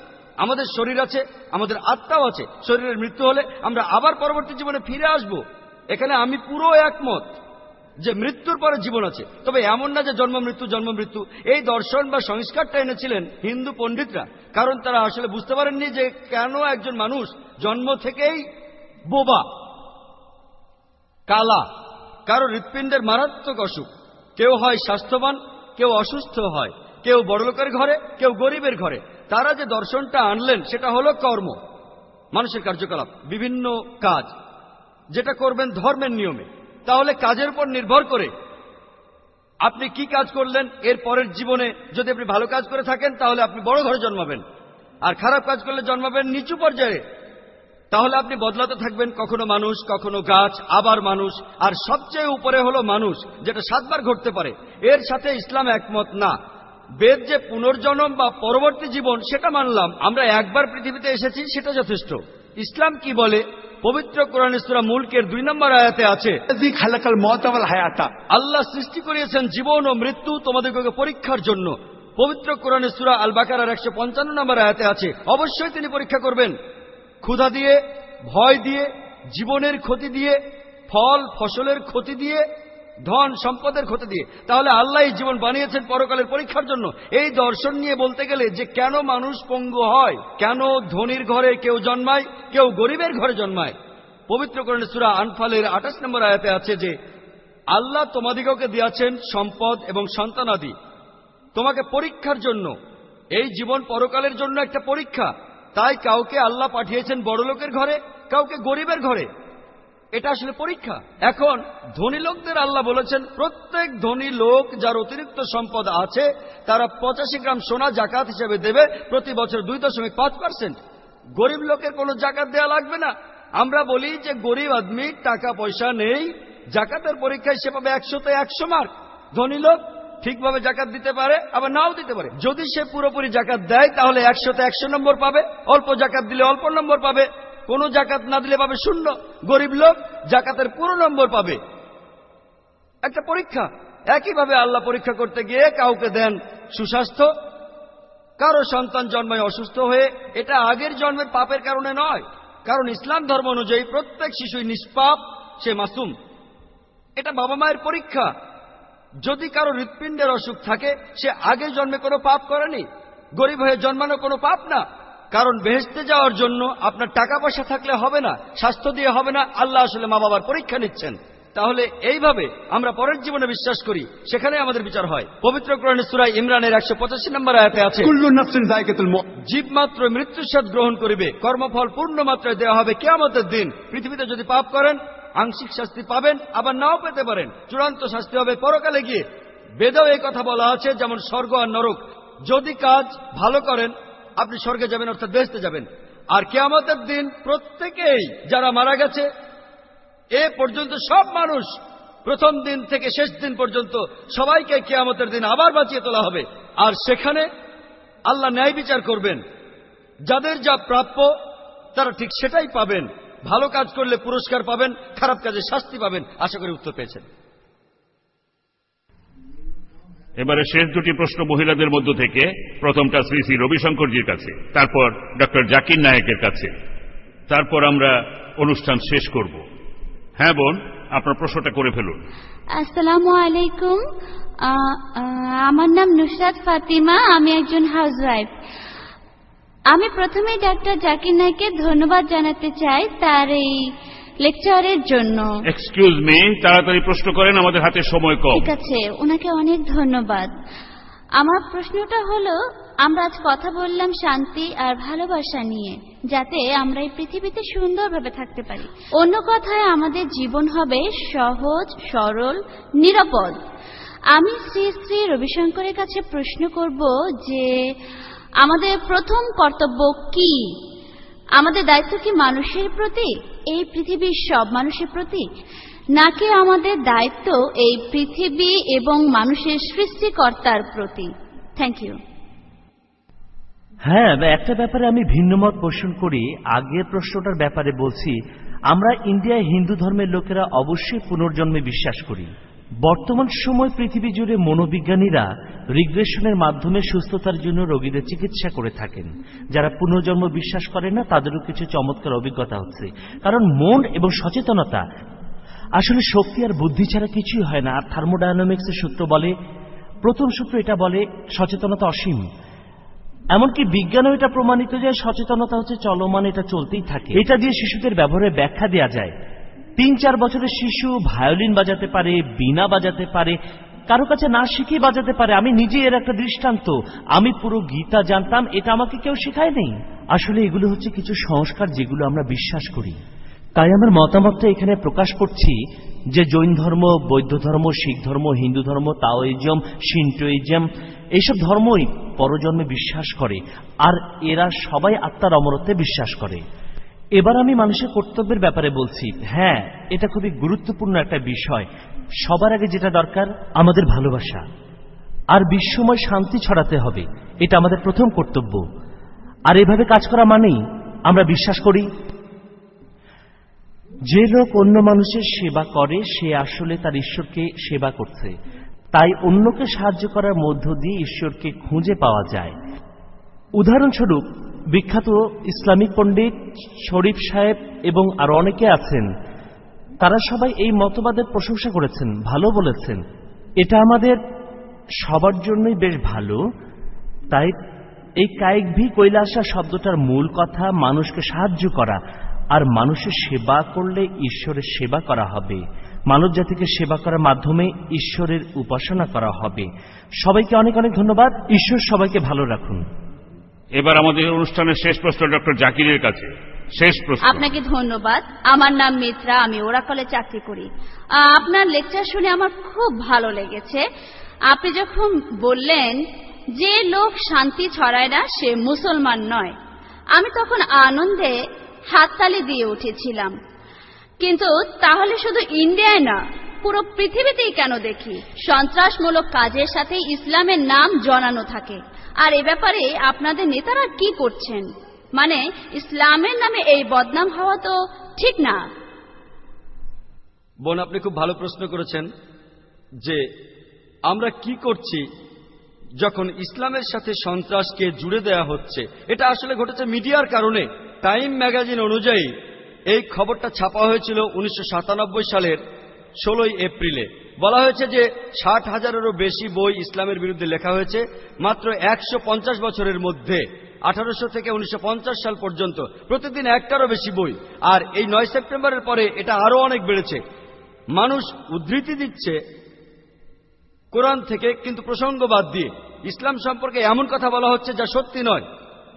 আমাদের শরীর আছে, আমাদের আত্মাও আছে, শরীরের মৃত্যু হলে আমরা আবার পরবর্তী জীবনে ফিরে আসব এখানে আমি পুরো একমত যে মৃত্যুর পরে জীবন আছে। তবে এমন না যে জন্ম মৃত্যু জন্ম মৃত্যু। এই দর্শন বা সংস্কারটা এনেছিলেন হিন্দু পণ্ডিতরা। কারণ তারা আসলে বুঝতে পারেননি যে কেন একজন মানুষ জন্ম থেকেই বোবা, কালা। কারও হৃৎপিণ্ডের মারাত্মক অসুখ। কেউ হয় স্বাস্থ্যবান, কেউ অসুস্থ হয়। কেউ বড়লোকের ঘরে, কেউ গরিবের ঘরে। তারা যে দর্শনটা আনলেন, সেটা হলো কর্ম, মানুষের কার্যকলাপ, বিভিন্ন কাজ। যেটা করবেন ধর্মের নিয়মে। তাহলে কাজের উপর নির্ভর করে আপনি কি কাজ করলেন, এর পরের জীবনে যদি আপনি ভালো কাজ করে থাকেন, তাহলে আপনি বড় ঘরে জন্মাবেন। আর খারাপ কাজ করলে জন্মাবেন নিচু পর্যায়ে। তাহলে আপনি বদলাতে থাকবেন কখনো মানুষ, কখনো গাছ, আবার মানুষ। আর সবচেয়ে উপরে হলো মানুষ, যেটা সাতবার ঘটতে পারে। এর সাথে ইসলাম একমত না। বেদ যে পুনর্জন্ম বা পরবর্তী জীবন, সেটা মানলাম। আমরা একবার পৃথিবীতে এসেছি, সেটা যথেষ্ট। ইসলাম কি বলে? পবিত্র কোরআন সুরা মুলকের দুই নম্বর আয়াতে আছে আল্লাহ সৃষ্টি করিয়েছেন জীবন ও মৃত্যু তোমাদেরকে পরীক্ষার জন্য। পবিত্র কোরআন সুরা আল বাকার একশো পঞ্চান্ন নম্বর আয়াতে আছে অবশ্যই তিনি পরীক্ষা করবেন। ক্ষুধা দিয়ে ভয় দিয়ে জীবনের ক্ষতি দিয়ে ফল ফসলের ক্ষতি দিয়ে ধন সম্পদের ক্ষতি দিয়ে। তাহলে আল্লাহ জীবন বানিয়েছেন পরকালের পরীক্ষার জন্য। এই দর্শন নিয়ে বলতে গেলে যে কেন মানুষ পঙ্গু হয়, কেন ধনির ঘরে কেউ জন্মায়, কেউ গরিবের ঘরে জন্মায়। পবিত্র করণে সুরা আনফালের আঠাশ নম্বর আয়াতে আছে যে, আল্লাহ তোমাদিগকে দিয়াছেন সম্পদ এবং সন্তানাদি তোমাকে পরীক্ষার জন্য, এই জীবন পরকালের জন্য একটা পরীক্ষা। তাই কাউকে আল্লাহ পাঠিয়েছেন বড়লোকের ঘরে, কাউকে গরিবের ঘরে। এটা আসলে পরীক্ষা। এখন ধনী লোকদের আল্লাহ বলেছেন, প্রত্যেক ধনী লোক যার অতিরিক্ত সম্পদ আছে, তারা পঁচাশি গ্রাম সোনা জাকাত হিসেবে দেবে, প্রতি বছর দুই দশমিক পাঁচ পার্সেন্ট। গরিব লোকের কোনো জাকাত দেওয়া লাগবে না। আমরা বলি যে গরিব আদমি টাকা পয়সা নেই, জাকাতের পরীক্ষায় সে পাবে একশোতে একশো মার্ক। ধনী লোক ঠিকভাবে জাকাত দিতে পারে, আবার নাও দিতে পারে। যদি সে পুরোপুরি জাকাত দেয়, তাহলে একশোতে একশো নম্বর পাবে, অল্প জাকাত দিলে অল্প নম্বর পাবে। কোন জাকাত না দিলে পাবে শূন্য। গরিব লোক জাকাতের পুরো নম্বর পাবে। একটা পরীক্ষা। একইভাবে আল্লাহ পরীক্ষা করতে গিয়ে কাউকে দেন সুস্বাস্থ্য। কারও সন্তান জন্মায় অসুস্থ হয়ে, এটা আগের জন্মের পাপের কারণে নয়। কারণ ইসলাম ধর্ম অনুযায়ী প্রত্যেক শিশুই নিষ্পাপ, সে মাসুম। এটা বাবা মায়ের পরীক্ষা। যদি কারও হৃৎপিণ্ডের অসুখ থাকে, সে আগের জন্মে কোনো পাপ করেনি। গরিব হয়ে জন্মানো কোনো পাপ না। কারণ বেহেস্তে যাওয়ার জন্য আপনার টাকা পয়সা থাকলে হবে না স্বাস্থ্য দিয়ে হবে না আল্লাহ আসলে মা বাবার পরীক্ষা নিচ্ছেন। তাহলে এইভাবে আমরা পরের জীবনে বিশ্বাস করি সেখানে আমাদের বিচার হয়। পবিত্র কোরআন সুরাই ইমরানের একশো পঁচাশি নম্বর আয়াতে আছে জীব মাত্র মৃত্যুর স্বাদ গ্রহণ করিবে কর্মফল পূর্ণ মাত্রায় দেওয়া হবে কেয়ামতের দিন। পৃথিবীতে যদি পাপ করেন আংশিক শাস্তি পাবেন আবার নাও পেতে পারেন। চূড়ান্ত শাস্তি হবে পরকালে গিয়ে। বেদেও এই কথা বলা আছে যেমন স্বর্গ আর নরক। যদি কাজ ভালো করেন আপনি স্বর্গে যাবেন, অর্থাৎ বেসতে যাবেন। আর কেয়ামতের দিন প্রত্যেকেই যারা মারা গেছে, এ পর্যন্ত সব মানুষ প্রথম দিন থেকে শেষ দিন পর্যন্ত সবাইকে কেয়ামতের দিন আবার বাঁচিয়ে তোলা হবে। আর সেখানে আল্লাহ ন্যায় বিচার করবেন। যাদের যা প্রাপ্য, তারা ঠিক সেটাই পাবেন। ভালো কাজ করলে পুরস্কার পাবেন, খারাপ কাজে শাস্তি পাবেন। আশা করি উত্তর পেয়েছেন। এবারে শেষ দুটি প্রশ্ন মহিলাদের মধ্য থেকে। প্রথমটা শ্রী শ্রী রবিশঙ্করজির কাছে, তারপর ডক্টর জাকির নায়কের কাছে। তারপর আমরা অনুষ্ঠান শেষ করব। হ্যাঁ বোন, আপনার প্রশ্নটা করে ফেলুন। আসসালামু আলাইকুম। আমার নাম নুসরাত ফাতিমা, আমি একজন হাউসওয়াইফ আমি প্রথমে ডাক্তার জাকির নাইকে ধন্যবাদ জানাতে চাই তার এই লেকচারের জন্য। এক্সকিউজ মি তাড়াতাড়ি প্রশ্ন করেন আমাদের হাতে সময় কম। ঠিক আছে ওনাকে অনেক ধন্যবাদ। আমার প্রশ্নটা হলো আমরা আজ কথা বললাম শান্তি আর ভালোবাসা নিয়ে যাতে আমরা এই পৃথিবীতে সুন্দরভাবে থাকতে পারি। অন্য কথায় আমাদের জীবন হবে সহজ সরল নিরাপদ। আমি শ্রী শ্রী রবিশঙ্করের কাছে প্রশ্ন করব যে আমাদের প্রথম কর্তব্য কি? আমাদের দায়িত্ব কি মানুষের প্রতি? এই পৃথিবীর সব মানুষের প্রতি? নাকি আমাদের দায়িত্ব এই পৃথিবী এবং মানুষের সৃষ্টিকর্তার প্রতি? থ্যাংক ইউ হ্যাঁ একটা ব্যাপারে আমি ভিন্ন মত পোষণ করি। আগের প্রশ্নটার ব্যাপারে বলছি, আমরা ইন্ডিয়ায় হিন্দু ধর্মের লোকেরা অবশ্যই পুনর্জন্মে বিশ্বাস করি। বর্তমান সময় পৃথিবী জুড়ে মনোবিজ্ঞানীরা রিগ্রেশনের মাধ্যমে সুস্থতার জন্য রোগীদের চিকিৎসা করে থাকেন। যারা পুনর্জন্ম বিশ্বাস করেন না, তাদেরও কিছু চমৎকার অভিজ্ঞতা হচ্ছে। কারণ মন এবং সচেতনতা, আসলে শক্তি আর বুদ্ধি ছাড়া কিছুই হয় না। আর থার্মোডায়নামিক্সের সূত্র বলে, প্রথম সূত্র এটা বলে, সচেতনতা অসীম। এমনকি বিজ্ঞানও এটা প্রমাণিত যে সচেতনতা হচ্ছে চলমান, এটা চলতেই থাকে। এটা দিয়ে শিশুদের ব্যবহারে ব্যাখ্যা দেওয়া যায়। তিন চার বছরের শিশু ভায়োলিন বাজাতে পারে, বীণা বাজাতে পারে, কারও কাছে না শিখে বাজাতে পারে। আমি নিজে এর একটা দৃষ্টান্ত। আমি পুরো গীতা জানতাম, এটা আমাকে কেউ শেখায় নেই আসলে এগুলো হচ্ছে কিছু সংস্কার যেগুলো আমরা বিশ্বাস করি। তাই আমার মতামতটা এখানে প্রকাশ করছি যে জৈন ধর্ম, বৌদ্ধ ধর্ম, শিখ ধর্ম, হিন্দু ধর্ম তাওইজম সিন্টোইজম, এইসব ধর্মই পরজন্মে বিশ্বাস করে। আর এরা সবাই আত্মার অমরত্বে বিশ্বাস করে। এবার আমি মানুষের কর্তব্যের ব্যাপারে বলছি। হ্যাঁ এটা খুবই গুরুত্বপূর্ণ একটা বিষয়। সবার আগে যেটা দরকার, আমাদের ভালোবাসা। আর বিশ্বময় শান্তি ছড়াতে হবে, এটা আমাদের প্রথম কর্তব্য। আর এভাবে কাজ করা মানেই আমরা বিশ্বাস করি, যে লোক অন্য মানুষের সেবা করে, সে আসলে তার ঈশ্বরকে সেবা করছে। তাই অন্যকে সাহায্য করার মধ্য দিয়ে ঈশ্বরকে খুঁজে পাওয়া যায়। উদাহরণস্বরূপ বিখ্যাত ইসলামিক পণ্ডিত শরীফ সাহেব এবং আরও অনেকে আছেন। তারা সবাই এই মতবাদের প্রশংসা করেছেন, ভালো বলেছেন। এটা আমাদের সবার জন্যই বেশ ভালো। তাই এই কায়িক ভি কৈলাসা শব্দটার মূল কথা, মানুষকে সাহায্য করা। আর মানুষের সেবা করলে ঈশ্বরের সেবা করা হবে। মানব জাতিকে সেবা করার মাধ্যমে ঈশ্বরের উপাসনা করা হবে। সবাইকে অনেক অনেক ধন্যবাদ। ঈশ্বর সবাইকে ভালো রাখুন। এবার আমাদের অনুষ্ঠানের শেষ প্রশ্ন ডক্টর জাকিরের কাছে। শেষ প্রশ্ন। আপনাকে ধন্যবাদ। আমার নাম মিত্রা, আমি ওরাকলে চাকরি করি। আপনার লেকচার শুনে আমার খুব ভালো লেগেছে। আপনি যখন বললেন যে লোক শান্তি ছড়ায় না, সে মুসলমান নয়। আমি তখন আনন্দে হাততালি দিয়ে উঠেছিলাম। কিন্তু তাহলে শুধু ইন্ডিয়ায় না, পুরো পৃথিবীতেই কেন দেখি? সন্ত্রাসমূলক কাজের সাথে ইসলামের নাম জড়ানো থাকে। আর এ ব্যাপারে আপনাদের নেতারা কি করছেন? মানে ইসলামের নামে এই বদনাম হওয়া তো ঠিক না। বোন, আপনি খুব ভালো প্রশ্ন করেছেন যে আমরা কি করছি যখন ইসলামের সাথে সন্ত্রাসকে জুড়ে দেয়া হচ্ছে। এটা আসলে ঘটেছে মিডিয়ার কারণে। টাইম ম্যাগাজিন অনুযায়ী এই খবরটা ছাপা হয়েছিল উনিশশো সাতানব্বই সালের ষোলোই এপ্রিলে। বলা হয়েছে যে ষাট হাজারেরও বেশি বই ইসলামের বিরুদ্ধে লেখা হয়েছে, মাত্র একশো পঞ্চাশ বছরের মধ্যে, আঠারোশো থেকে উনিশশো পঞ্চাশ সাল পর্যন্ত, প্রতিদিন একটারও বেশি বই। আর এই নয় সেপ্টেম্বরের পরে এটা আরও অনেক বেড়েছে। মানুষ উদ্ধৃতি দিচ্ছে কোরআন থেকে, কিন্তু প্রসঙ্গ বাদ দিয়ে। ইসলাম সম্পর্কে এমন কথা বলা হচ্ছে যা সত্যি নয়।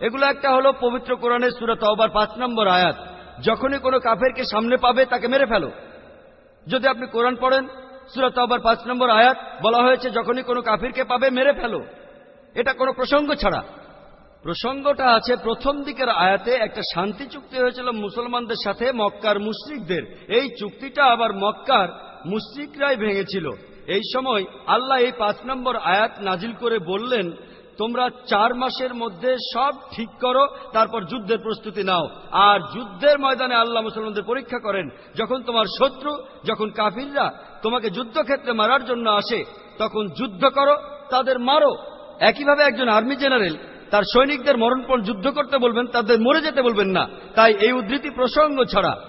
এগুলো একটা হলো পবিত্র কোরআনের সুরত অবার পাঁচ নম্বর আয়াত। যখনই কোনো কাফেরকে সামনে পাবে, তাকে মেরে ফেলো। যদি আপনি কোরআন পড়েন সুরত আবার পাঁচ নম্বর আয়াত বলা হয়েছে, যখনই কোনো কাফিরকে পাবে, মেরে ফেলো। এটা কোনো প্রসঙ্গ ছাড়া। প্রসঙ্গটা আছে, প্রথম দিকের আয়াতে একটা শান্তি চুক্তি হয়েছিল মুসলমানদের সাথে, মক্কার মুশ্রিকদের। এই চুক্তিটা আবার মক্কার মুশ্রিকরাই ভেঙেছিল। এই সময় আল্লাহ এই পাঁচ নম্বর আয়াত নাজিল করে বললেন তোমরা চার মাসের মধ্যে সব ঠিক করো, তারপর যুদ্ধের প্রস্তুতি নাও। আর যুদ্ধের ময়দানে আল্লাহ মুসলমানদের পরীক্ষা করেন, যখন তোমার শত্রু, যখন কাফিররা তোমাকে যুদ্ধক্ষেত্রে মারার জন্য আসে, তখন যুদ্ধ করো, তাদের মারো। একইভাবে একজন আর্মি জেনারেল, তার সৈনিকদের মরণপণ যুদ্ধ করতে বলবেন, তাদের মরে যেতে বলবেন না। তাই এই উদ্ধৃতি প্রসঙ্গ ছাড়া।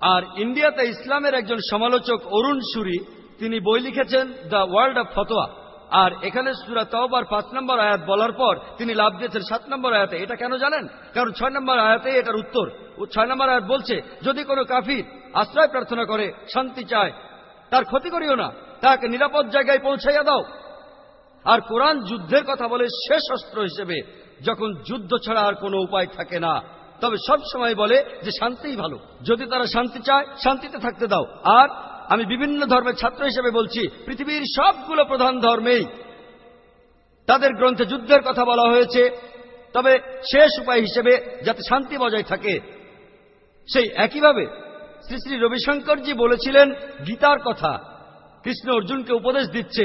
আর ইন্ডিয়াতে ইসলামের একজন সমালোচক অরুণ সুরি, তিনি বই লিখেছেন দ্য ওয়ার্ল্ড অব ফতোয়া। আর এখানে সুরা তওবার পাঁচ নম্বর আয়াত বলার পর তিনি লাভ দিয়েছেন সাত নম্বর আয়াতে। এটা কেন জানেন? কারণ ছয় নম্বর আয়াতে এটার উত্তর। ছয় নম্বর আয়াত বলছে, যদি কোনো কাফির আশ্রয় প্রার্থনা করে, শান্তি চায়, তার ক্ষতি করিও না, তাকে নিরাপদ জায়গায় পৌঁছাইয়া দাও। আর কোরআন যুদ্ধের কথা বলে শেষ অস্ত্র হিসেবে, যখন যুদ্ধ ছাড়া আর কোনো উপায় থাকে না। তবে সব সময় বলে যে শান্তিই ভালো। যদি তারা শান্তি চায়, শান্তিতে থাকতে দাও। আর আমি বিভিন্ন ধর্মের ছাত্র হিসেবে বলছি, পৃথিবীর সবগুলো প্রধান ধর্মেই তাদের গ্রন্থে যুদ্ধের কথা বলা হয়েছে। তবে শেষ উপায় হিসেবে যাতে শান্তি বজায় থাকে, সেই একইভাবে শ্রী শ্রী রবিশঙ্করজি বলেছিলেন, গীতার কথা। কৃষ্ণ অর্জুনকে উপদেশ দিচ্ছে।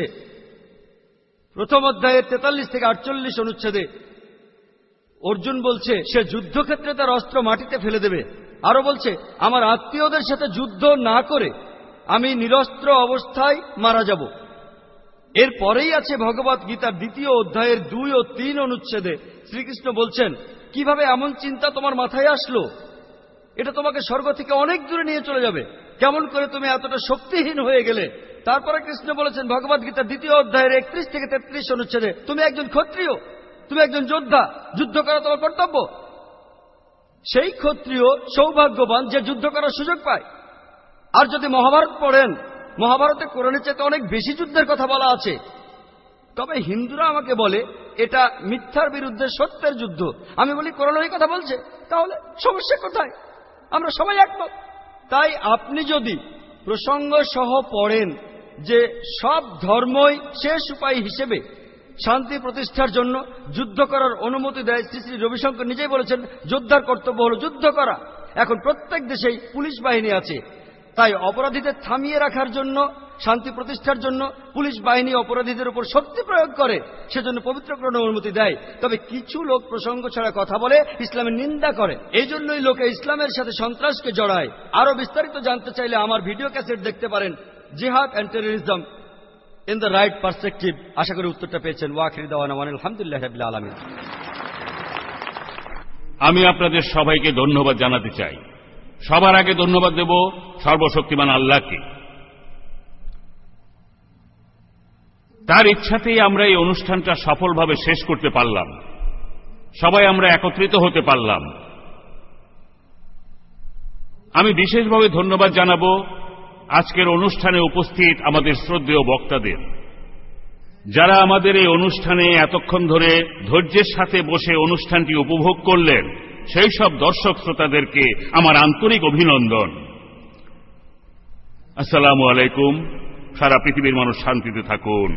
প্রথম অধ্যায়ের তেতাল্লিশ থেকে আটচল্লিশ অনুচ্ছেদে অর্জুন বলছে, সে যুদ্ধক্ষেত্রে তার অস্ত্র মাটিতে ফেলে দেবে। আরও বলছে, আমার আত্মীয়দের সাথে যুদ্ধ না করে আমি নিরস্ত্র অবস্থায় মারা যাব। এর পরেই আছে ভগবত গীতার দ্বিতীয় অধ্যায়ের দুই ও তিন অনুচ্ছেদে। শ্রীকৃষ্ণ বলছেন, কীভাবে এমন চিন্তা তোমার মাথায় আসলো? এটা তোমাকে স্বর্গ থেকে অনেক দূরে নিয়ে চলে যাবে। কেমন করে তুমি এতটা শক্তিহীন হয়ে গেলে? তারপরে কৃষ্ণ বলেছেন, ভগবত গীতার দ্বিতীয় অধ্যায়ের একত্রিশ থেকে তেত্রিশ অনুচ্ছেদে, তুমি একজন ক্ষত্রিয়, তুমি একজন যোদ্ধা, যুদ্ধ করা তোমার কর্তব্য। সেই ক্ষত্রিয় সৌভাগ্যবান যে যুদ্ধ করার সুযোগ পায়। আর যদি মহাভারত পড়েন, মহাভারতে কোরআনের চেয়ে অনেক বেশি যুদ্ধের কথা বলা আছে। তবে হিন্দুরা আমাকে বলে, এটা মিথ্যার বিরুদ্ধে সত্যের যুদ্ধ। আমি বলি, কোরআন ওই কথা বলছে, তাহলে সমস্যা কোথায়? আমরা সবাই একমত। তাই আপনি যদি প্রসঙ্গ সহ পড়েন যে সব ধর্মই শেষ উপায় হিসেবে শান্তি প্রতিষ্ঠার জন্য যুদ্ধ করার অনুমতি দেয়, শ্রী শ্রী রবিশঙ্কর নিজেই বলেছেন, যোদ্ধার কর্তব্য হল যুদ্ধ করা। এখন প্রত্যেক দেশেই পুলিশ বাহিনী আছে। তাই অপরাধীদের থামিয়ে রাখার জন্য, শান্তি প্রতিষ্ঠার জন্য পুলিশ বাহিনী অপরাধীদের উপর শক্তি প্রয়োগ করে সেজন্য পবিত্রকরণ অনুমতি দেয়। তবে কিছু লোক প্রসঙ্গ ছাড়া কথা বলে ইসলামের নিন্দা করে। এই জন্যই লোকে ইসলামের সাথে সন্ত্রাসকে জড়ায়। আরও বিস্তারিত জানতে চাইলে আমার ভিডিও ক্যাসেট দেখতে পারেন jihad and terrorism in the right perspective. আশা করি উত্তরটা পেয়েছেন ওয়াখির দেওয়ান আলহামদুলিল্লাহ আলমিন। আমি আপনাদের সবাইকে ধন্যবাদ জানাতে চাই। সবার আগে ধন্যবাদ দেব সর্বশক্তিমান আল্লাহকে। তার ইচ্ছাতেই আমরা এই অনুষ্ঠানটা সফলভাবে শেষ করতে পারলাম। সবাই আমরা একত্রিত হতে পারলাম। আমি বিশেষভাবে ধন্যবাদ জানাব আজকের অনুষ্ঠানে উপস্থিত আমাদের শ্রদ্ধেয় বক্তাদের। যারা আমাদের এই অনুষ্ঠানে এতক্ষণ ধরে ধৈর্যের সাথে বসে অনুষ্ঠানটি উপভোগ করলেন সেই সব দর্শক শ্রোতাদেরকে আমার আন্তরিক অভিনন্দন। আসসালামু আলাইকুম। সারা পৃথিবীর মানুষ শান্তিতে থাকুন।